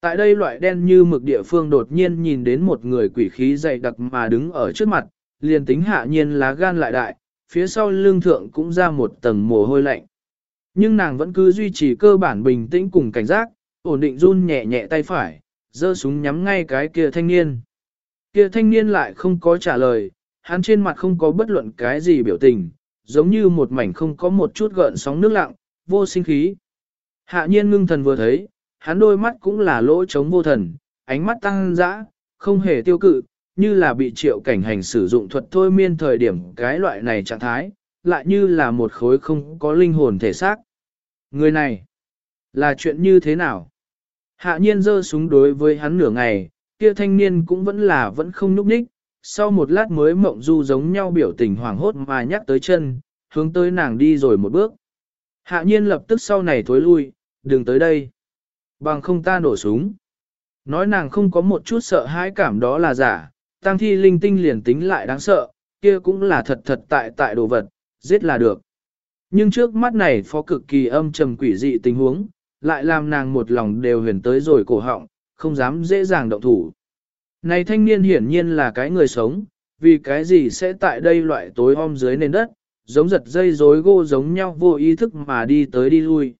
Tại đây loại đen như mực địa phương đột nhiên nhìn đến một người quỷ khí dày đặc mà đứng ở trước mặt, liền tính hạ nhiên lá gan lại đại, phía sau lưng thượng cũng ra một tầng mồ hôi lạnh. Nhưng nàng vẫn cứ duy trì cơ bản bình tĩnh cùng cảnh giác, ổn định run nhẹ nhẹ tay phải, giơ súng nhắm ngay cái kia thanh niên. Kia thanh niên lại không có trả lời, hắn trên mặt không có bất luận cái gì biểu tình, giống như một mảnh không có một chút gợn sóng nước lặng, vô sinh khí. Hạ nhiên ngưng thần vừa thấy, hắn đôi mắt cũng là lỗ trống vô thần, ánh mắt tăng dã, không hề tiêu cự, như là bị triệu cảnh hành sử dụng thuật thôi miên thời điểm cái loại này trạng thái, lại như là một khối không có linh hồn thể xác. Người này, là chuyện như thế nào? Hạ nhiên giơ súng đối với hắn nửa ngày, kia thanh niên cũng vẫn là vẫn không nhúc nhích, sau một lát mới mộng du giống nhau biểu tình hoảng hốt mà nhắc tới chân, hướng tới nàng đi rồi một bước. Hạ nhiên lập tức sau này thối lui, đừng tới đây. Bằng không ta nổ súng. Nói nàng không có một chút sợ hãi cảm đó là giả, tăng thi linh tinh liền tính lại đáng sợ, kia cũng là thật thật tại tại đồ vật, giết là được. Nhưng trước mắt này phó cực kỳ âm trầm quỷ dị tình huống, lại làm nàng một lòng đều huyền tới rồi cổ họng, không dám dễ dàng động thủ. Này thanh niên hiển nhiên là cái người sống, vì cái gì sẽ tại đây loại tối om dưới nền đất, giống giật dây rối gô giống nhau vô ý thức mà đi tới đi lui.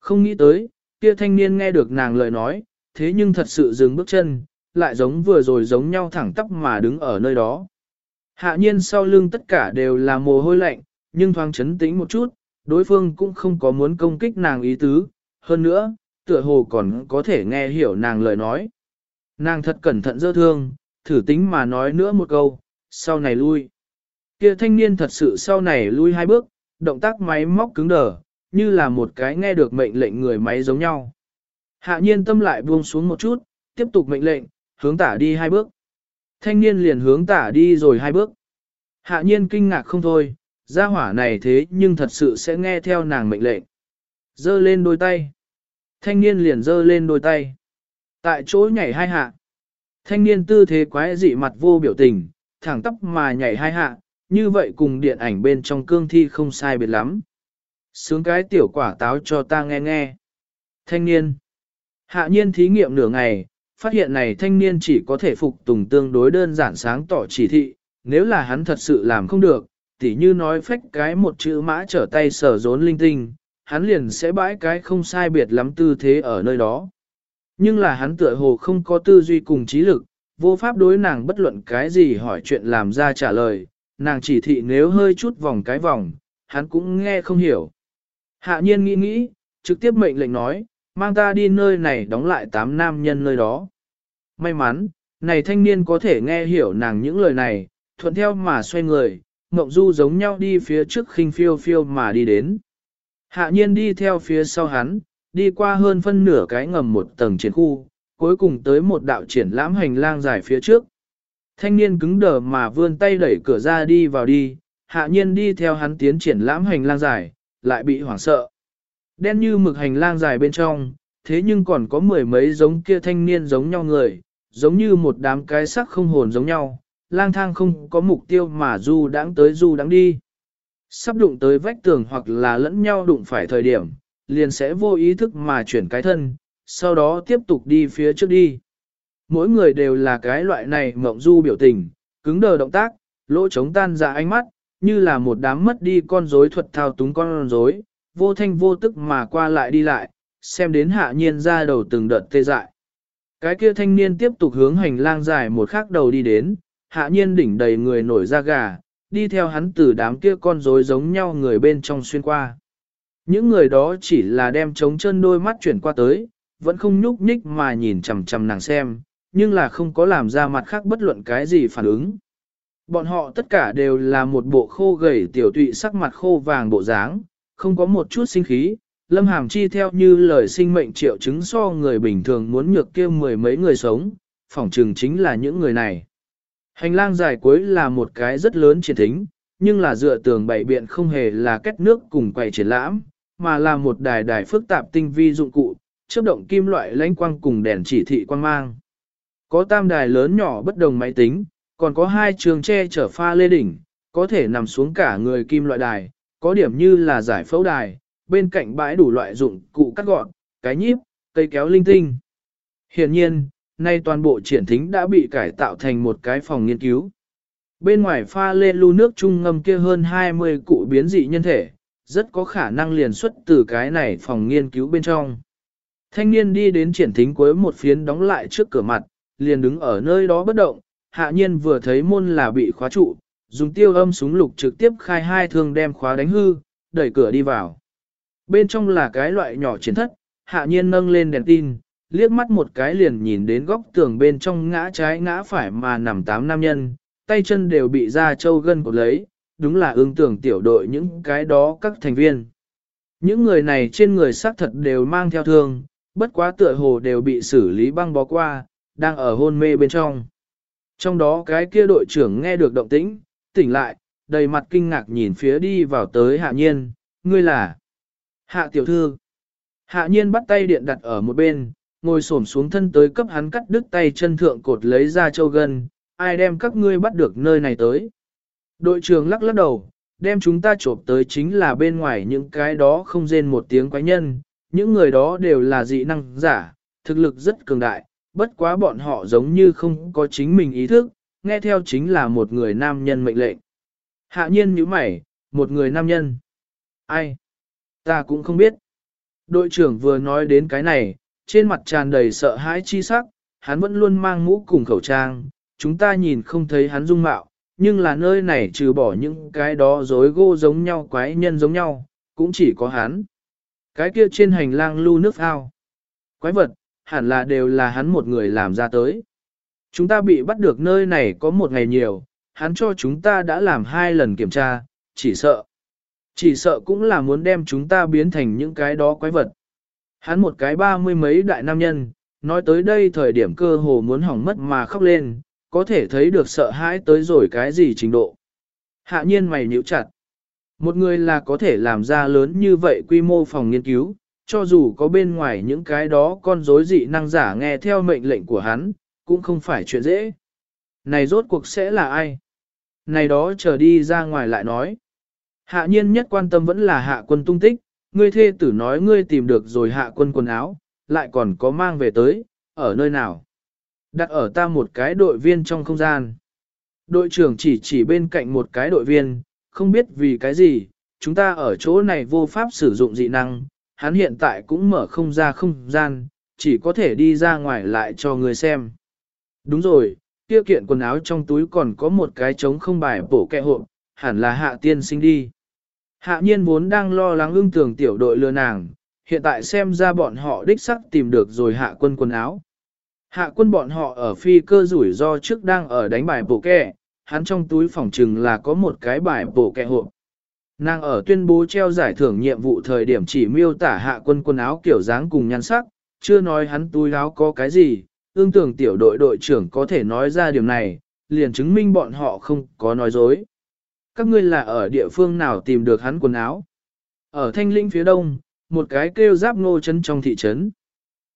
Không nghĩ tới, kia thanh niên nghe được nàng lời nói, thế nhưng thật sự dừng bước chân, lại giống vừa rồi giống nhau thẳng tắp mà đứng ở nơi đó. Hạ nhiên sau lưng tất cả đều là mồ hôi lạnh, nhưng thoáng chấn tĩnh một chút, đối phương cũng không có muốn công kích nàng ý tứ, hơn nữa, tựa hồ còn có thể nghe hiểu nàng lời nói. Nàng thật cẩn thận dơ thương, thử tính mà nói nữa một câu, sau này lui. Kia thanh niên thật sự sau này lui hai bước, động tác máy móc cứng đờ, như là một cái nghe được mệnh lệnh người máy giống nhau. Hạ nhiên tâm lại buông xuống một chút, tiếp tục mệnh lệnh, hướng tả đi hai bước. Thanh niên liền hướng tả đi rồi hai bước. Hạ nhiên kinh ngạc không thôi, gia hỏa này thế nhưng thật sự sẽ nghe theo nàng mệnh lệnh. Dơ lên đôi tay. Thanh niên liền dơ lên đôi tay. Tại chỗ nhảy hai hạ. Thanh niên tư thế quái dị mặt vô biểu tình, thẳng tóc mà nhảy hai hạ, như vậy cùng điện ảnh bên trong cương thi không sai biệt lắm. Sướng cái tiểu quả táo cho ta nghe nghe. Thanh niên. Hạ nhiên thí nghiệm nửa ngày, phát hiện này thanh niên chỉ có thể phục tùng tương đối đơn giản sáng tỏ chỉ thị, nếu là hắn thật sự làm không được, tỉ như nói phách cái một chữ mã trở tay sở rốn linh tinh, hắn liền sẽ bãi cái không sai biệt lắm tư thế ở nơi đó. Nhưng là hắn tựa hồ không có tư duy cùng trí lực, vô pháp đối nàng bất luận cái gì hỏi chuyện làm ra trả lời, nàng chỉ thị nếu hơi chút vòng cái vòng, hắn cũng nghe không hiểu. Hạ nhiên nghĩ nghĩ, trực tiếp mệnh lệnh nói, mang ta đi nơi này đóng lại tám nam nhân nơi đó. May mắn, này thanh niên có thể nghe hiểu nàng những lời này, thuận theo mà xoay người, mộng du giống nhau đi phía trước khinh phiêu phiêu mà đi đến. Hạ nhiên đi theo phía sau hắn, đi qua hơn phân nửa cái ngầm một tầng triển khu, cuối cùng tới một đạo triển lãm hành lang dài phía trước. Thanh niên cứng đờ mà vươn tay đẩy cửa ra đi vào đi, hạ nhiên đi theo hắn tiến triển lãm hành lang dài, lại bị hoảng sợ. Đen như mực hành lang dài bên trong, thế nhưng còn có mười mấy giống kia thanh niên giống nhau người, giống như một đám cái sắc không hồn giống nhau, lang thang không có mục tiêu mà du đãng tới du đãng đi. Sắp đụng tới vách tường hoặc là lẫn nhau đụng phải thời điểm, liền sẽ vô ý thức mà chuyển cái thân, sau đó tiếp tục đi phía trước đi. Mỗi người đều là cái loại này mộng du biểu tình, cứng đờ động tác, lỗ trống tan ra ánh mắt, như là một đám mất đi con rối thuật thao túng con rối, vô thanh vô tức mà qua lại đi lại, xem đến hạ nhiên ra đầu từng đợt tê dại. Cái kia thanh niên tiếp tục hướng hành lang dài một khắc đầu đi đến, hạ nhiên đỉnh đầy người nổi da gà, đi theo hắn từ đám kia con rối giống nhau người bên trong xuyên qua. Những người đó chỉ là đem trống chân đôi mắt chuyển qua tới, vẫn không nhúc nhích mà nhìn chằm chằm nàng xem, nhưng là không có làm ra mặt khác bất luận cái gì phản ứng. Bọn họ tất cả đều là một bộ khô gầy tiểu tụy sắc mặt khô vàng bộ dáng, không có một chút sinh khí. Lâm Hàm Chi theo như lời sinh mệnh triệu chứng so người bình thường muốn nhược kia mười mấy người sống, phỏng trừng chính là những người này. Hành lang dài cuối là một cái rất lớn triển thính, nhưng là dựa tường bảy biện không hề là kết nước cùng quầy triển lãm, mà là một đài đài phức tạp tinh vi dụng cụ, chớp động kim loại lánh quang cùng đèn chỉ thị quang mang. Có tam đài lớn nhỏ bất đồng máy tính, còn có hai trường tre chở pha lê đỉnh, có thể nằm xuống cả người kim loại đài, có điểm như là giải phẫu đài, bên cạnh bãi đủ loại dụng cụ cắt gọn, cái nhíp, cây kéo linh tinh. Hiện nhiên, nay toàn bộ triển thính đã bị cải tạo thành một cái phòng nghiên cứu. Bên ngoài pha lê lưu nước trung ngâm kia hơn 20 cụ biến dị nhân thể, rất có khả năng liền xuất từ cái này phòng nghiên cứu bên trong. Thanh niên đi đến triển thính cuối một phiến đóng lại trước cửa mặt, liền đứng ở nơi đó bất động, hạ nhiên vừa thấy môn là bị khóa trụ, dùng tiêu âm súng lục trực tiếp khai hai thương đem khóa đánh hư, đẩy cửa đi vào. Bên trong là cái loại nhỏ chiến thất, hạ nhiên nâng lên đèn tin, liếc mắt một cái liền nhìn đến góc tường bên trong ngã trái ngã phải mà nằm tám nam nhân, tay chân đều bị da trâu gân cột lấy, đúng là ương tưởng tiểu đội những cái đó các thành viên. Những người này trên người xác thật đều mang theo thương, bất quá tựa hồ đều bị xử lý băng bó qua, đang ở hôn mê bên trong. Trong đó cái kia đội trưởng nghe được động tĩnh, tỉnh lại, đầy mặt kinh ngạc nhìn phía đi vào tới hạ nhiên, ngươi là hạ tiểu thư. Hạ nhiên bắt tay điện đặt ở một bên, ngồi xổm xuống thân tới cấp hắn cắt đứt tay chân thượng cột lấy ra châu gân, ai đem các ngươi bắt được nơi này tới. Đội trưởng lắc lắc đầu, đem chúng ta trộm tới chính là bên ngoài những cái đó không rên một tiếng quái nhân, những người đó đều là dị năng giả, thực lực rất cường đại, bất quá bọn họ giống như không có chính mình ý thức, nghe theo chính là một người nam nhân mệnh lệnh. Hạ nhiên như mày, một người nam nhân. Ai? Ta cũng không biết. Đội trưởng vừa nói đến cái này, trên mặt tràn đầy sợ hãi chi sắc, hắn vẫn luôn mang mũ cùng khẩu trang, chúng ta nhìn không thấy hắn dung mạo, nhưng là nơi này trừ bỏ những cái đó dối gô giống nhau quái nhân giống nhau, cũng chỉ có hắn. Cái kia trên hành lang lưu nước ao. Quái vật, hẳn là đều là hắn một người làm ra tới. Chúng ta bị bắt được nơi này có một ngày nhiều, hắn cho chúng ta đã làm hai lần kiểm tra, chỉ sợ. Chỉ sợ cũng là muốn đem chúng ta biến thành những cái đó quái vật. Hắn một cái ba mươi mấy đại nam nhân, nói tới đây thời điểm cơ hồ muốn hỏng mất mà khóc lên, có thể thấy được sợ hãi tới rồi cái gì trình độ. Hạ nhiên mày nhíu chặt. Một người là có thể làm ra lớn như vậy quy mô phòng nghiên cứu, cho dù có bên ngoài những cái đó con rối dị năng giả nghe theo mệnh lệnh của hắn, cũng không phải chuyện dễ. Này rốt cuộc sẽ là ai? Này đó trở đi ra ngoài lại nói. Hạ nhiên nhất quan tâm vẫn là hạ quân tung tích, ngươi thê tử nói ngươi tìm được rồi hạ quân quần áo, lại còn có mang về tới, ở nơi nào. Đặt ở ta một cái đội viên trong không gian. Đội trưởng chỉ chỉ bên cạnh một cái đội viên, không biết vì cái gì, chúng ta ở chỗ này vô pháp sử dụng dị năng, hắn hiện tại cũng mở không ra không gian, chỉ có thể đi ra ngoài lại cho người xem. Đúng rồi, kia kiện quần áo trong túi còn có một cái trống không bài bổ kẹ hộp, hẳn là hạ tiên sinh đi. Hạ nhiên vốn đang lo lắng ưng tưởng tiểu đội lừa nàng, hiện tại xem ra bọn họ đích sắc tìm được rồi hạ quân quần áo. Hạ quân bọn họ ở phi cơ rủi ro trước đang ở đánh bài bổ kẹ, hắn trong túi phòng trừng là có một cái bài bổ kẹ hộp. Nàng ở tuyên bố treo giải thưởng nhiệm vụ thời điểm chỉ miêu tả hạ quân quần áo kiểu dáng cùng nhan sắc, chưa nói hắn túi áo có cái gì, ương tưởng tiểu đội đội trưởng có thể nói ra điều này, liền chứng minh bọn họ không có nói dối. Các ngươi là ở địa phương nào tìm được hắn quần áo? Ở thanh linh phía đông, một cái kêu giáp ngô chân trong thị trấn.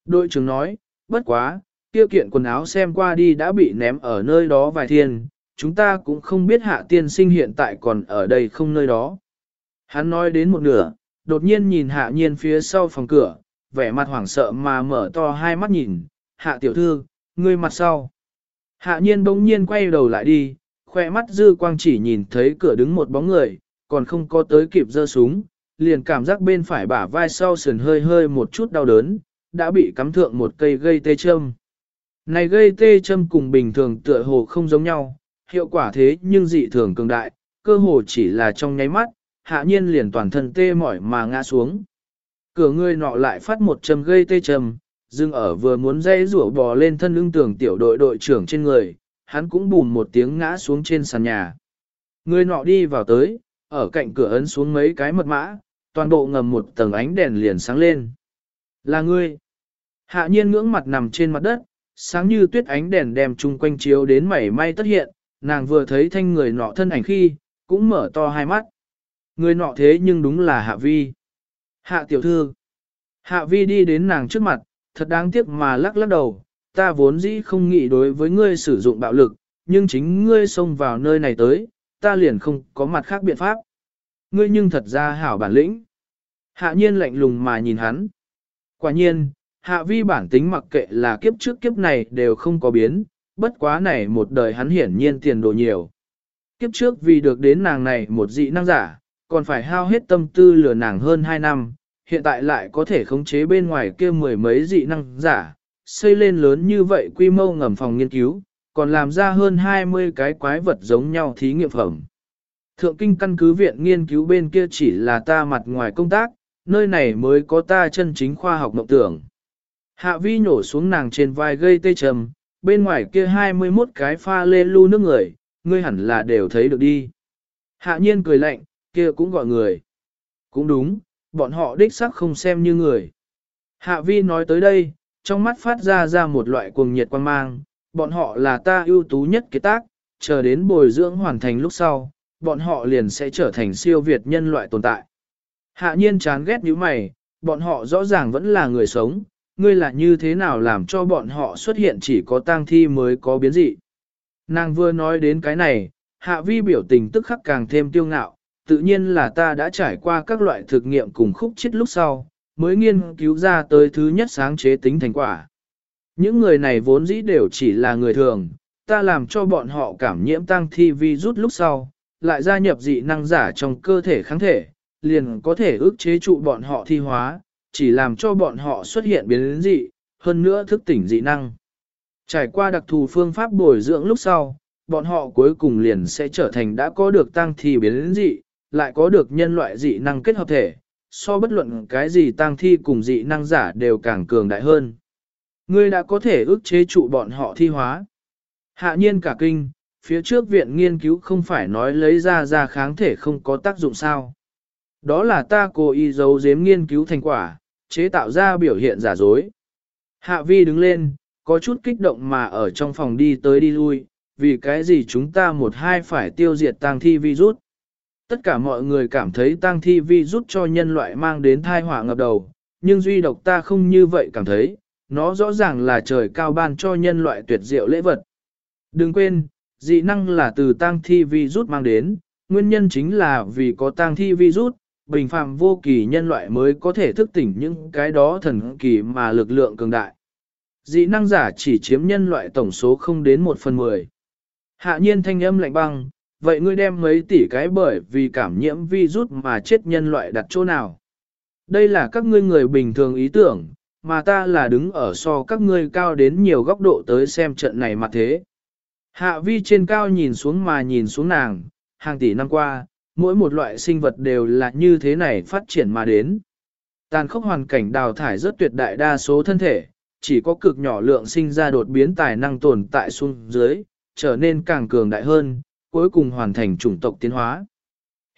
Đội trưởng nói, bất quá, kia kiện quần áo xem qua đi đã bị ném ở nơi đó vài thiên, chúng ta cũng không biết hạ tiên sinh hiện tại còn ở đây không nơi đó. Hắn nói đến một nửa, đột nhiên nhìn hạ nhiên phía sau phòng cửa, vẻ mặt hoảng sợ mà mở to hai mắt nhìn, hạ tiểu thư, ngươi mặt sau. Hạ nhiên bỗng nhiên quay đầu lại đi, khoe mắt dư quang chỉ nhìn thấy cửa đứng một bóng người, còn không có tới kịp giơ súng, liền cảm giác bên phải bả vai sau sườn hơi hơi một chút đau đớn, đã bị cắm thượng một cây gây tê châm. Này gây tê châm cùng bình thường tựa hồ không giống nhau, hiệu quả thế nhưng dị thường cường đại, cơ hồ chỉ là trong nháy mắt, hạ nhiên liền toàn thân tê mỏi mà ngã xuống. Cửa người nọ lại phát một châm gây tê châm, dưng ở vừa muốn dây rủa bò lên thân lưng tường tiểu đội đội trưởng trên người, hắn cũng bùn một tiếng ngã xuống trên sàn nhà. Người nọ đi vào tới, ở cạnh cửa ấn xuống mấy cái mật mã, toàn bộ ngầm một tầng ánh đèn liền sáng lên. Là ngươi. Hạ nhiên ngưỡng mặt nằm trên mặt đất, sáng như tuyết ánh đèn đem chung quanh chiếu đến mảy may tất hiện, nàng vừa thấy thanh người nọ thân ảnh khi, cũng mở to hai mắt. Người nọ thế nhưng đúng là Hạ Vi. Hạ tiểu thư. Hạ Vi đi đến nàng trước mặt, thật đáng tiếc mà lắc lắc đầu, ta vốn dĩ không nghĩ đối với ngươi sử dụng bạo lực, nhưng chính ngươi xông vào nơi này tới, ta liền không có mặt khác biện pháp. Ngươi nhưng thật ra hảo bản lĩnh. Hạ nhiên lạnh lùng mà nhìn hắn. Quả nhiên, hạ vi bản tính mặc kệ là kiếp trước kiếp này đều không có biến, bất quá này một đời hắn hiển nhiên tiền đồ nhiều. Kiếp trước vì được đến nàng này một dị năng giả, còn phải hao hết tâm tư lừa nàng hơn 2 năm, hiện tại lại có thể khống chế bên ngoài kia mười mấy dị năng giả, xây lên lớn như vậy quy mô ngầm phòng nghiên cứu, còn làm ra hơn 20 cái quái vật giống nhau thí nghiệm phẩm. Thượng kinh căn cứ viện nghiên cứu bên kia chỉ là ta mặt ngoài công tác, nơi này mới có ta chân chính khoa học mộng tưởng. Hạ vi nhổ xuống nàng trên vai gây tê trầm, bên ngoài kia 21 cái pha lê lu nước người, ngươi hẳn là đều thấy được đi. Hạ nhiên cười lạnh, kia cũng gọi người. Cũng đúng, bọn họ đích sắc không xem như người. Hạ vi nói tới đây, trong mắt phát ra ra một loại cuồng nhiệt quan mang, bọn họ là ta ưu tú nhất kế tác, chờ đến bồi dưỡng hoàn thành lúc sau, bọn họ liền sẽ trở thành siêu việt nhân loại tồn tại. Hạ nhiên chán ghét như mày, bọn họ rõ ràng vẫn là người sống, ngươi là như thế nào làm cho bọn họ xuất hiện chỉ có tang thi mới có biến dị. Nàng vừa nói đến cái này, hạ vi biểu tình tức khắc càng thêm tiêu ngạo, tự nhiên là ta đã trải qua các loại thực nghiệm cùng khúc chết lúc sau, mới nghiên cứu ra tới thứ nhất sáng chế tính thành quả. Những người này vốn dĩ đều chỉ là người thường, ta làm cho bọn họ cảm nhiễm tăng thi vi rút lúc sau, lại gia nhập dị năng giả trong cơ thể kháng thể, liền có thể ức chế trụ bọn họ thi hóa, chỉ làm cho bọn họ xuất hiện biến dị, hơn nữa thức tỉnh dị năng. Trải qua đặc thù phương pháp bồi dưỡng lúc sau, bọn họ cuối cùng liền sẽ trở thành đã có được tăng thi biến dị, lại có được nhân loại dị năng kết hợp thể, so bất luận cái gì tăng thi cùng dị năng giả đều càng cường đại hơn. Ngươi đã có thể ước chế trụ bọn họ thi hóa. Hạ nhiên cả kinh, phía trước viện nghiên cứu không phải nói lấy ra ra kháng thể không có tác dụng sao. Đó là ta cố ý giấu giếm nghiên cứu thành quả, chế tạo ra biểu hiện giả dối. Hạ vi đứng lên, có chút kích động mà ở trong phòng đi tới đi lui, vì cái gì chúng ta một hai phải tiêu diệt tang thi virus. Tất cả mọi người cảm thấy tang thi virus cho nhân loại mang đến thai họa ngập đầu, nhưng duy độc ta không như vậy cảm thấy, nó rõ ràng là trời cao ban cho nhân loại tuyệt diệu lễ vật. Đừng quên, dị năng là từ tang thi virus mang đến, nguyên nhân chính là vì có tang thi virus, bình phàm vô kỳ nhân loại mới có thể thức tỉnh những cái đó thần kỳ mà lực lượng cường đại. Dị năng giả chỉ chiếm nhân loại tổng số không đến 1 phần 10. Hạ nhiên thanh âm lạnh băng, vậy ngươi đem mấy tỷ cái bởi vì cảm nhiễm virus mà chết nhân loại đặt chỗ nào? Đây là các ngươi người bình thường ý tưởng, mà ta là đứng ở so các ngươi cao đến nhiều góc độ tới xem trận này mà thế. Hạ vi trên cao nhìn xuống mà nhìn xuống nàng, hàng tỷ năm qua, mỗi một loại sinh vật đều là như thế này phát triển mà đến. Tàn khốc hoàn cảnh đào thải rất tuyệt đại đa số thân thể, chỉ có cực nhỏ lượng sinh ra đột biến tài năng tồn tại xuống dưới, trở nên càng cường đại hơn, cuối cùng hoàn thành chủng tộc tiến hóa.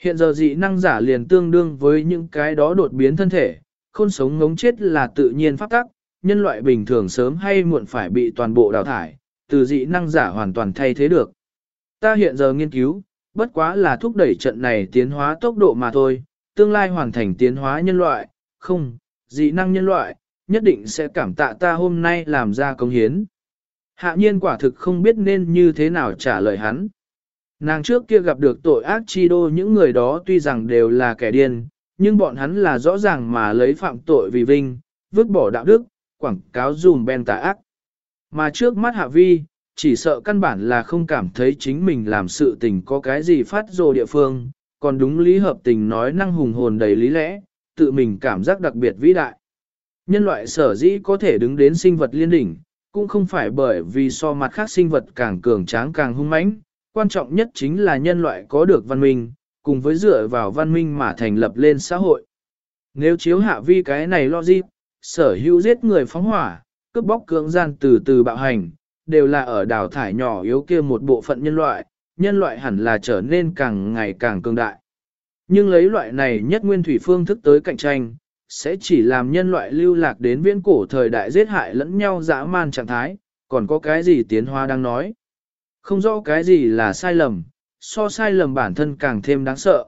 Hiện giờ dị năng giả liền tương đương với những cái đó đột biến thân thể, khôn sống ngống chết là tự nhiên pháp tắc, nhân loại bình thường sớm hay muộn phải bị toàn bộ đào thải, từ dị năng giả hoàn toàn thay thế được. Ta hiện giờ nghiên cứu, bất quá là thúc đẩy trận này tiến hóa tốc độ mà thôi, tương lai hoàn thành tiến hóa nhân loại, không, dị năng nhân loại, nhất định sẽ cảm tạ ta hôm nay làm ra công hiến. Hạ nhiên quả thực không biết nên như thế nào trả lời hắn. Nàng trước kia gặp được tội ác chi đô những người đó tuy rằng đều là kẻ điên, nhưng bọn hắn là rõ ràng mà lấy phạm tội vì vinh, vứt bỏ đạo đức, quảng cáo dùm ben tà ác. Mà trước mắt hạ vi, chỉ sợ căn bản là không cảm thấy chính mình làm sự tình có cái gì phát rồ địa phương, còn đúng lý hợp tình nói năng hùng hồn đầy lý lẽ, tự mình cảm giác đặc biệt vĩ đại. Nhân loại sở dĩ có thể đứng đến sinh vật liên đỉnh, cũng không phải bởi vì so mặt khác sinh vật càng cường tráng càng hung mãnh, quan trọng nhất chính là nhân loại có được văn minh, cùng với dựa vào văn minh mà thành lập lên xã hội. Nếu chiếu hạ vi cái này logic, sở hữu giết người phóng hỏa, cướp bóc cưỡng gian từ từ bạo hành, đều là ở đào thải nhỏ yếu kia một bộ phận nhân loại, nhân loại hẳn là trở nên càng ngày càng cường đại. Nhưng lấy loại này nhất nguyên thủy phương thức tới cạnh tranh, sẽ chỉ làm nhân loại lưu lạc đến viễn cổ thời đại giết hại lẫn nhau dã man trạng thái, còn có cái gì tiến hóa đang nói. Không rõ cái gì là sai lầm, so sai lầm bản thân càng thêm đáng sợ.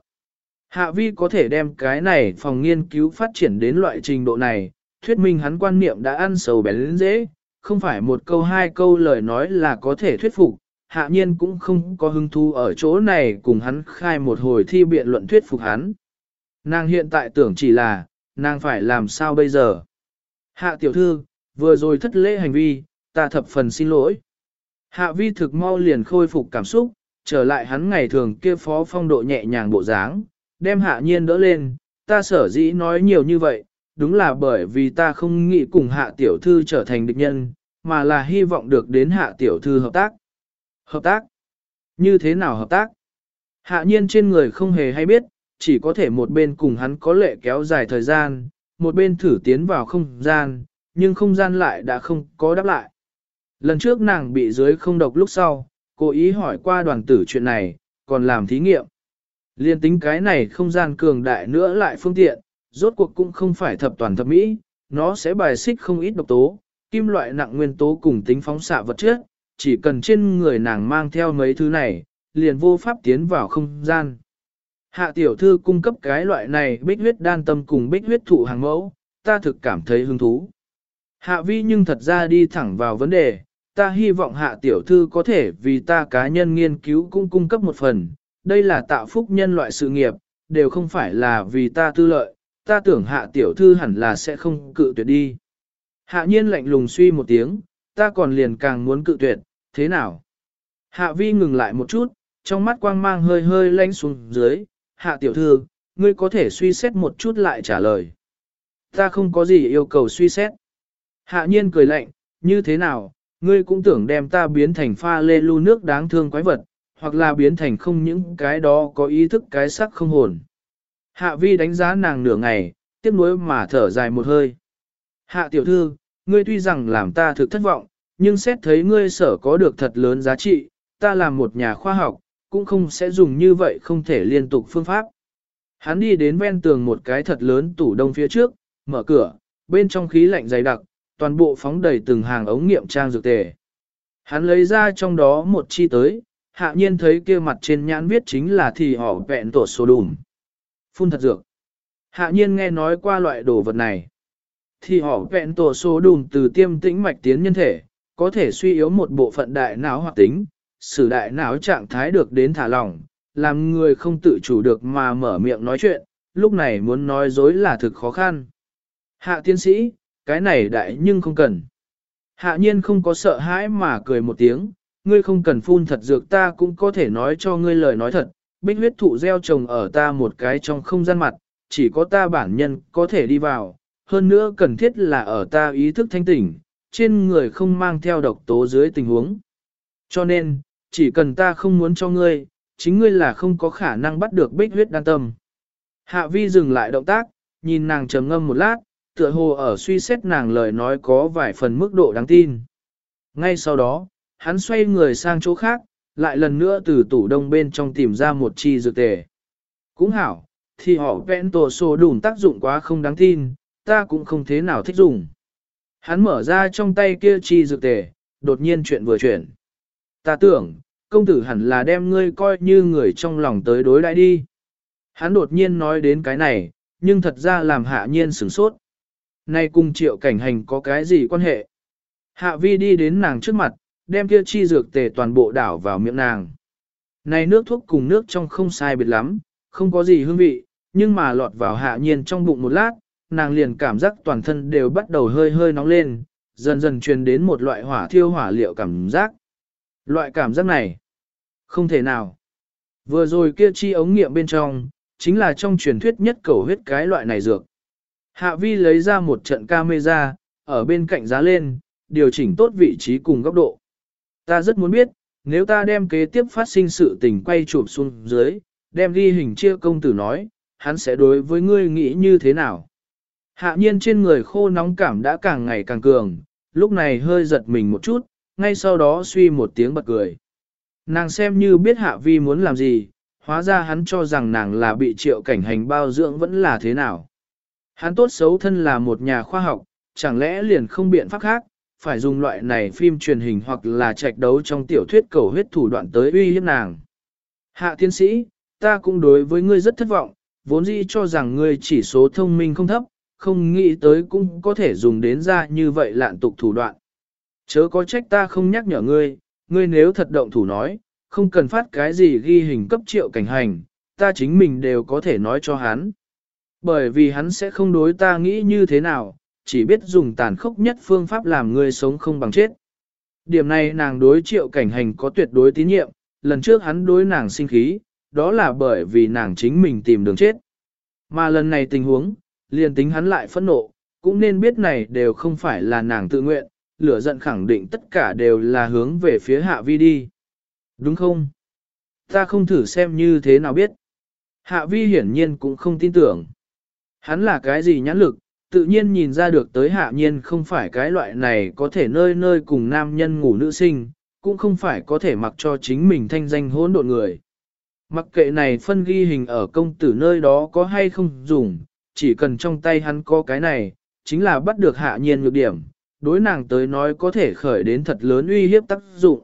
Hạ vi có thể đem cái này phòng nghiên cứu phát triển đến loại trình độ này, thuyết minh hắn quan niệm đã ăn sầu bén lên dễ, không phải một câu hai câu lời nói là có thể thuyết phục, hạ nhiên cũng không có hứng thú ở chỗ này cùng hắn khai một hồi thi biện luận thuyết phục hắn. Nàng hiện tại tưởng chỉ là, nàng phải làm sao bây giờ? Hạ tiểu thư, vừa rồi thất lễ hành vi, ta thập phần xin lỗi. Hạ vi thực mau liền khôi phục cảm xúc, trở lại hắn ngày thường kia phó phong độ nhẹ nhàng bộ dáng, đem hạ nhiên đỡ lên, ta sở dĩ nói nhiều như vậy, đúng là bởi vì ta không nghĩ cùng hạ tiểu thư trở thành địch nhân, mà là hy vọng được đến hạ tiểu thư hợp tác. Hợp tác? Như thế nào hợp tác? Hạ nhiên trên người không hề hay biết, chỉ có thể một bên cùng hắn có lệ kéo dài thời gian, một bên thử tiến vào không gian, nhưng không gian lại đã không có đáp lại. Lần trước nàng bị dưới không độc lúc sau, cố ý hỏi qua đoàn tử chuyện này, còn làm thí nghiệm. Liên tính cái này không gian cường đại nữa lại phương tiện, rốt cuộc cũng không phải thập toàn thập mỹ, nó sẽ bài xích không ít độc tố, kim loại nặng nguyên tố cùng tính phóng xạ vật chất, chỉ cần trên người nàng mang theo mấy thứ này, liền vô pháp tiến vào không gian. Hạ tiểu thư cung cấp cái loại này bích huyết đan tâm cùng bích huyết thụ hàng mẫu, ta thực cảm thấy hứng thú. Hạ vi nhưng thật ra đi thẳng vào vấn đề, ta hy vọng hạ tiểu thư có thể vì ta cá nhân nghiên cứu cũng cung cấp một phần, đây là tạo phúc nhân loại sự nghiệp, đều không phải là vì ta tư lợi, ta tưởng hạ tiểu thư hẳn là sẽ không cự tuyệt đi. Hạ nhiên lạnh lùng suy một tiếng, ta còn liền càng muốn cự tuyệt, thế nào? Hạ vi ngừng lại một chút, trong mắt quang mang hơi hơi lanh xuống dưới, hạ tiểu thư, ngươi có thể suy xét một chút lại trả lời. Ta không có gì yêu cầu suy xét. Hạ nhiên cười lạnh, như thế nào, ngươi cũng tưởng đem ta biến thành pha lê lu nước đáng thương quái vật, hoặc là biến thành không những cái đó có ý thức cái sắc không hồn. Hạ vi đánh giá nàng nửa ngày, tiếc nuối mà thở dài một hơi. Hạ tiểu thư, ngươi tuy rằng làm ta thực thất vọng, nhưng xét thấy ngươi sở có được thật lớn giá trị, ta làm một nhà khoa học, cũng không sẽ dùng như vậy không thể liên tục phương pháp. Hắn đi đến ven tường một cái thật lớn tủ đông phía trước, mở cửa, bên trong khí lạnh dày đặc, toàn bộ phóng đầy từng hàng ống nghiệm trang dược tề. Hắn lấy ra trong đó một chi tới, hạ nhiên thấy kia mặt trên nhãn viết chính là thì họ vẹn tổ số đùm. Phun thật dược. Hạ nhiên nghe nói qua loại đồ vật này. Thì họ vẹn tổ số đùn từ tiêm tĩnh mạch tiến nhân thể, có thể suy yếu một bộ phận đại não hoạt tính, sử đại não trạng thái được đến thả lỏng, làm người không tự chủ được mà mở miệng nói chuyện, lúc này muốn nói dối là thực khó khăn. Hạ tiến sĩ, cái này đại nhưng không cần. Hạ nhiên không có sợ hãi mà cười một tiếng, ngươi không cần phun thật dược ta cũng có thể nói cho ngươi lời nói thật, bích huyết thụ gieo trồng ở ta một cái trong không gian mặt, chỉ có ta bản nhân có thể đi vào, hơn nữa cần thiết là ở ta ý thức thanh tỉnh, trên người không mang theo độc tố dưới tình huống. Cho nên, chỉ cần ta không muốn cho ngươi, chính ngươi là không có khả năng bắt được bích huyết đan tâm. Hạ vi dừng lại động tác, nhìn nàng trầm ngâm một lát, tựa hồ ở suy xét nàng lời nói có vài phần mức độ đáng tin. Ngay sau đó, hắn xoay người sang chỗ khác, lại lần nữa từ tủ đông bên trong tìm ra một chi dược tề. Cũng hảo, thì họ vẹn tổ sổ đủ tác dụng quá không đáng tin, ta cũng không thế nào thích dùng. Hắn mở ra trong tay kia chi dược tề, đột nhiên chuyện vừa chuyển. Ta tưởng, công tử hẳn là đem ngươi coi như người trong lòng tới đối đãi đi. Hắn đột nhiên nói đến cái này, nhưng thật ra làm hạ nhiên sửng sốt. Nay cùng triệu cảnh hành có cái gì quan hệ? Hạ vi đi đến nàng trước mặt, đem kia chi dược tề toàn bộ đảo vào miệng nàng. Này nước thuốc cùng nước trong không sai biệt lắm, không có gì hương vị, nhưng mà lọt vào hạ nhiên trong bụng một lát, nàng liền cảm giác toàn thân đều bắt đầu hơi hơi nóng lên, dần dần truyền đến một loại hỏa thiêu hỏa liệu cảm giác. Loại cảm giác này, không thể nào. Vừa rồi kia chi ống nghiệm bên trong, chính là trong truyền thuyết nhất cầu huyết cái loại này dược. Hạ vi lấy ra một trận camera, ở bên cạnh giá lên, điều chỉnh tốt vị trí cùng góc độ. Ta rất muốn biết, nếu ta đem kế tiếp phát sinh sự tình quay chụp xuống dưới, đem ghi hình chia công tử nói, hắn sẽ đối với ngươi nghĩ như thế nào. Hạ nhiên trên người khô nóng cảm đã càng ngày càng cường, lúc này hơi giật mình một chút, ngay sau đó suy một tiếng bật cười. Nàng xem như biết hạ vi muốn làm gì, hóa ra hắn cho rằng nàng là bị triệu cảnh hành bao dưỡng vẫn là thế nào. Hắn tốt xấu thân là một nhà khoa học, chẳng lẽ liền không biện pháp khác, phải dùng loại này phim truyền hình hoặc là trạch đấu trong tiểu thuyết cầu huyết thủ đoạn tới uy hiếp nàng. Hạ tiến sĩ, ta cũng đối với ngươi rất thất vọng, vốn dĩ cho rằng ngươi chỉ số thông minh không thấp, không nghĩ tới cũng có thể dùng đến ra như vậy lạn tục thủ đoạn. Chớ có trách ta không nhắc nhở ngươi, ngươi nếu thật động thủ nói, không cần phát cái gì ghi hình cấp triệu cảnh hành, ta chính mình đều có thể nói cho hắn. Bởi vì hắn sẽ không đối ta nghĩ như thế nào, chỉ biết dùng tàn khốc nhất phương pháp làm ngươi sống không bằng chết. Điểm này nàng đối triệu cảnh hành có tuyệt đối tín nhiệm, lần trước hắn đối nàng sinh khí, đó là bởi vì nàng chính mình tìm đường chết. Mà lần này tình huống, liền tính hắn lại phẫn nộ, cũng nên biết này đều không phải là nàng tự nguyện, lửa giận khẳng định tất cả đều là hướng về phía hạ vi đi. Đúng không? Ta không thử xem như thế nào biết. Hạ vi hiển nhiên cũng không tin tưởng. Hắn là cái gì nhãn lực, tự nhiên nhìn ra được tới hạ nhiên không phải cái loại này có thể nơi nơi cùng nam nhân ngủ nữ sinh, cũng không phải có thể mặc cho chính mình thanh danh hỗn độn người. Mặc kệ này phân ghi hình ở công tử nơi đó có hay không dùng, chỉ cần trong tay hắn có cái này, chính là bắt được hạ nhiên nhược điểm, đối nàng tới nói có thể khởi đến thật lớn uy hiếp tác dụng.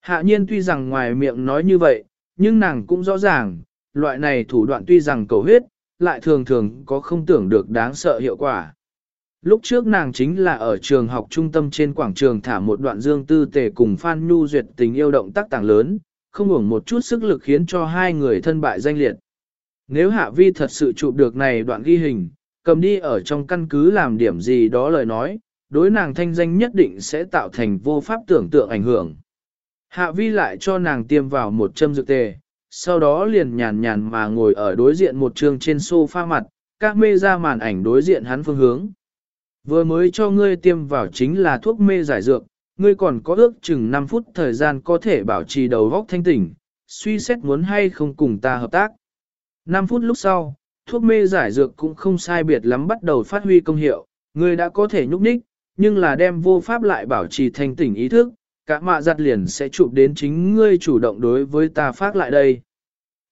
Hạ nhiên tuy rằng ngoài miệng nói như vậy, nhưng nàng cũng rõ ràng, loại này thủ đoạn tuy rằng cầu huyết, lại thường thường có không tưởng được đáng sợ hiệu quả. Lúc trước nàng chính là ở trường học trung tâm trên quảng trường thả một đoạn dương tư tề cùng Phan Nhu duyệt tình yêu động tác tảng lớn, không hưởng một chút sức lực khiến cho hai người thân bại danh liệt. Nếu Hạ Vi thật sự chụp được này đoạn ghi hình, cầm đi ở trong căn cứ làm điểm gì đó lời nói, đối nàng thanh danh nhất định sẽ tạo thành vô pháp tưởng tượng ảnh hưởng. Hạ Vi lại cho nàng tiêm vào một châm dược tề, sau đó liền nhàn nhàn mà ngồi ở đối diện một trường trên sofa mặt, các mê ra màn ảnh đối diện hắn phương hướng. Vừa mới cho ngươi tiêm vào chính là thuốc mê giải dược, ngươi còn có ước chừng 5 phút thời gian có thể bảo trì đầu góc thanh tỉnh, suy xét muốn hay không cùng ta hợp tác. 5 phút lúc sau, thuốc mê giải dược cũng không sai biệt lắm bắt đầu phát huy công hiệu, ngươi đã có thể nhúc nhích, nhưng là đem vô pháp lại bảo trì thanh tỉnh ý thức, cả mạ giặt liền sẽ chụp đến chính ngươi chủ động đối với ta phát lại đây.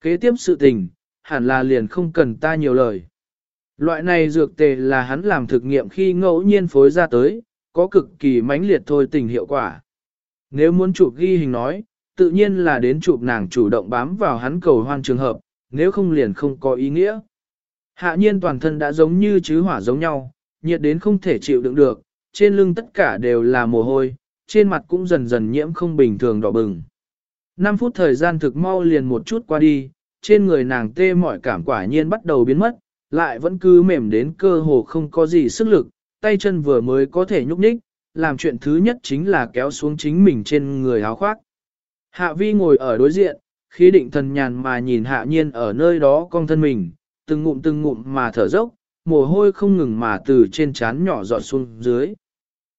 Kế tiếp sự tình, hẳn là liền không cần ta nhiều lời. Loại này dược tề là hắn làm thực nghiệm khi ngẫu nhiên phối ra tới, có cực kỳ mãnh liệt thôi tình hiệu quả. Nếu muốn chụp ghi hình nói, tự nhiên là đến chụp nàng chủ động bám vào hắn cầu hoan trường hợp, nếu không liền không có ý nghĩa. Hạ nhiên toàn thân đã giống như chứ hỏa giống nhau, nhiệt đến không thể chịu đựng được, trên lưng tất cả đều là mồ hôi, trên mặt cũng dần dần nhiễm không bình thường đỏ bừng. 5 phút thời gian thực mau liền một chút qua đi, trên người nàng tê mọi cảm quả nhiên bắt đầu biến mất, lại vẫn cứ mềm đến cơ hồ không có gì sức lực, tay chân vừa mới có thể nhúc nhích, làm chuyện thứ nhất chính là kéo xuống chính mình trên người áo khoác. Hạ vi ngồi ở đối diện, khí định thần nhàn mà nhìn hạ nhiên ở nơi đó con thân mình, từng ngụm từng ngụm mà thở dốc, mồ hôi không ngừng mà từ trên trán nhỏ giọt xuống dưới.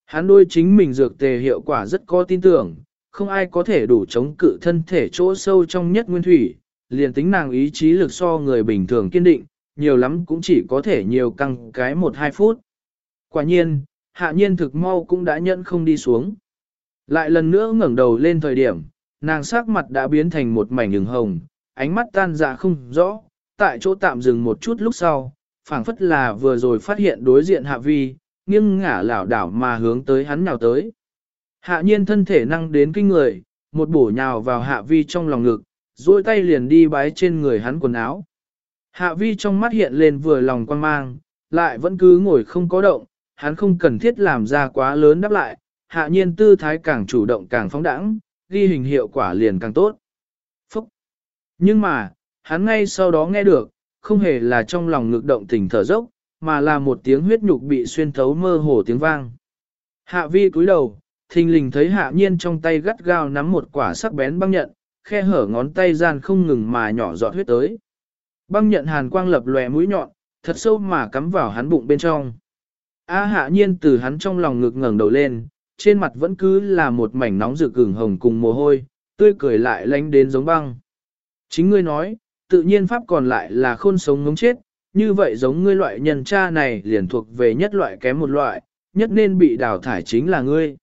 Hắn đôi chính mình dược tề hiệu quả rất có tin tưởng, không ai có thể đủ chống cự thân thể chỗ sâu trong nhất nguyên thủy, liền tính nàng ý chí lực so người bình thường kiên định, nhiều lắm cũng chỉ có thể nhiều căng cái 1-2 phút. Quả nhiên, hạ nhiên thực mau cũng đã nhận không đi xuống. Lại lần nữa ngẩng đầu lên thời điểm, nàng sắc mặt đã biến thành một mảnh hừng hồng, ánh mắt tan dạ không rõ, tại chỗ tạm dừng một chút lúc sau, phảng phất là vừa rồi phát hiện đối diện hạ vi, nghiêng ngả lảo đảo mà hướng tới hắn nào tới. Hạ nhiên thân thể năng đến kinh người, một bổ nhào vào hạ vi trong lòng ngực, duỗi tay liền đi bái trên người hắn quần áo. Hạ vi trong mắt hiện lên vừa lòng quan mang, lại vẫn cứ ngồi không có động, hắn không cần thiết làm ra quá lớn đáp lại, hạ nhiên tư thái càng chủ động càng phóng đẳng, ghi hình hiệu quả liền càng tốt. Phúc! Nhưng mà, hắn ngay sau đó nghe được, không hề là trong lòng ngực động tình thở dốc, mà là một tiếng huyết nhục bị xuyên thấu mơ hồ tiếng vang. Hạ vi cúi đầu, thình lình thấy hạ nhiên trong tay gắt gao nắm một quả sắc bén băng nhận, khe hở ngón tay gian không ngừng mà nhỏ giọt huyết tới. Băng nhận hàn quang lập lòe mũi nhọn, thật sâu mà cắm vào hắn bụng bên trong. A hạ nhiên từ hắn trong lòng ngực ngẩng đầu lên, trên mặt vẫn cứ là một mảnh nóng rực gừng hồng cùng mồ hôi, tươi cười lại lánh đến giống băng. Chính ngươi nói, tự nhiên pháp còn lại là khôn sống ngống chết, như vậy giống ngươi loại nhân cha này liền thuộc về nhất loại kém một loại, nhất nên bị đào thải chính là ngươi.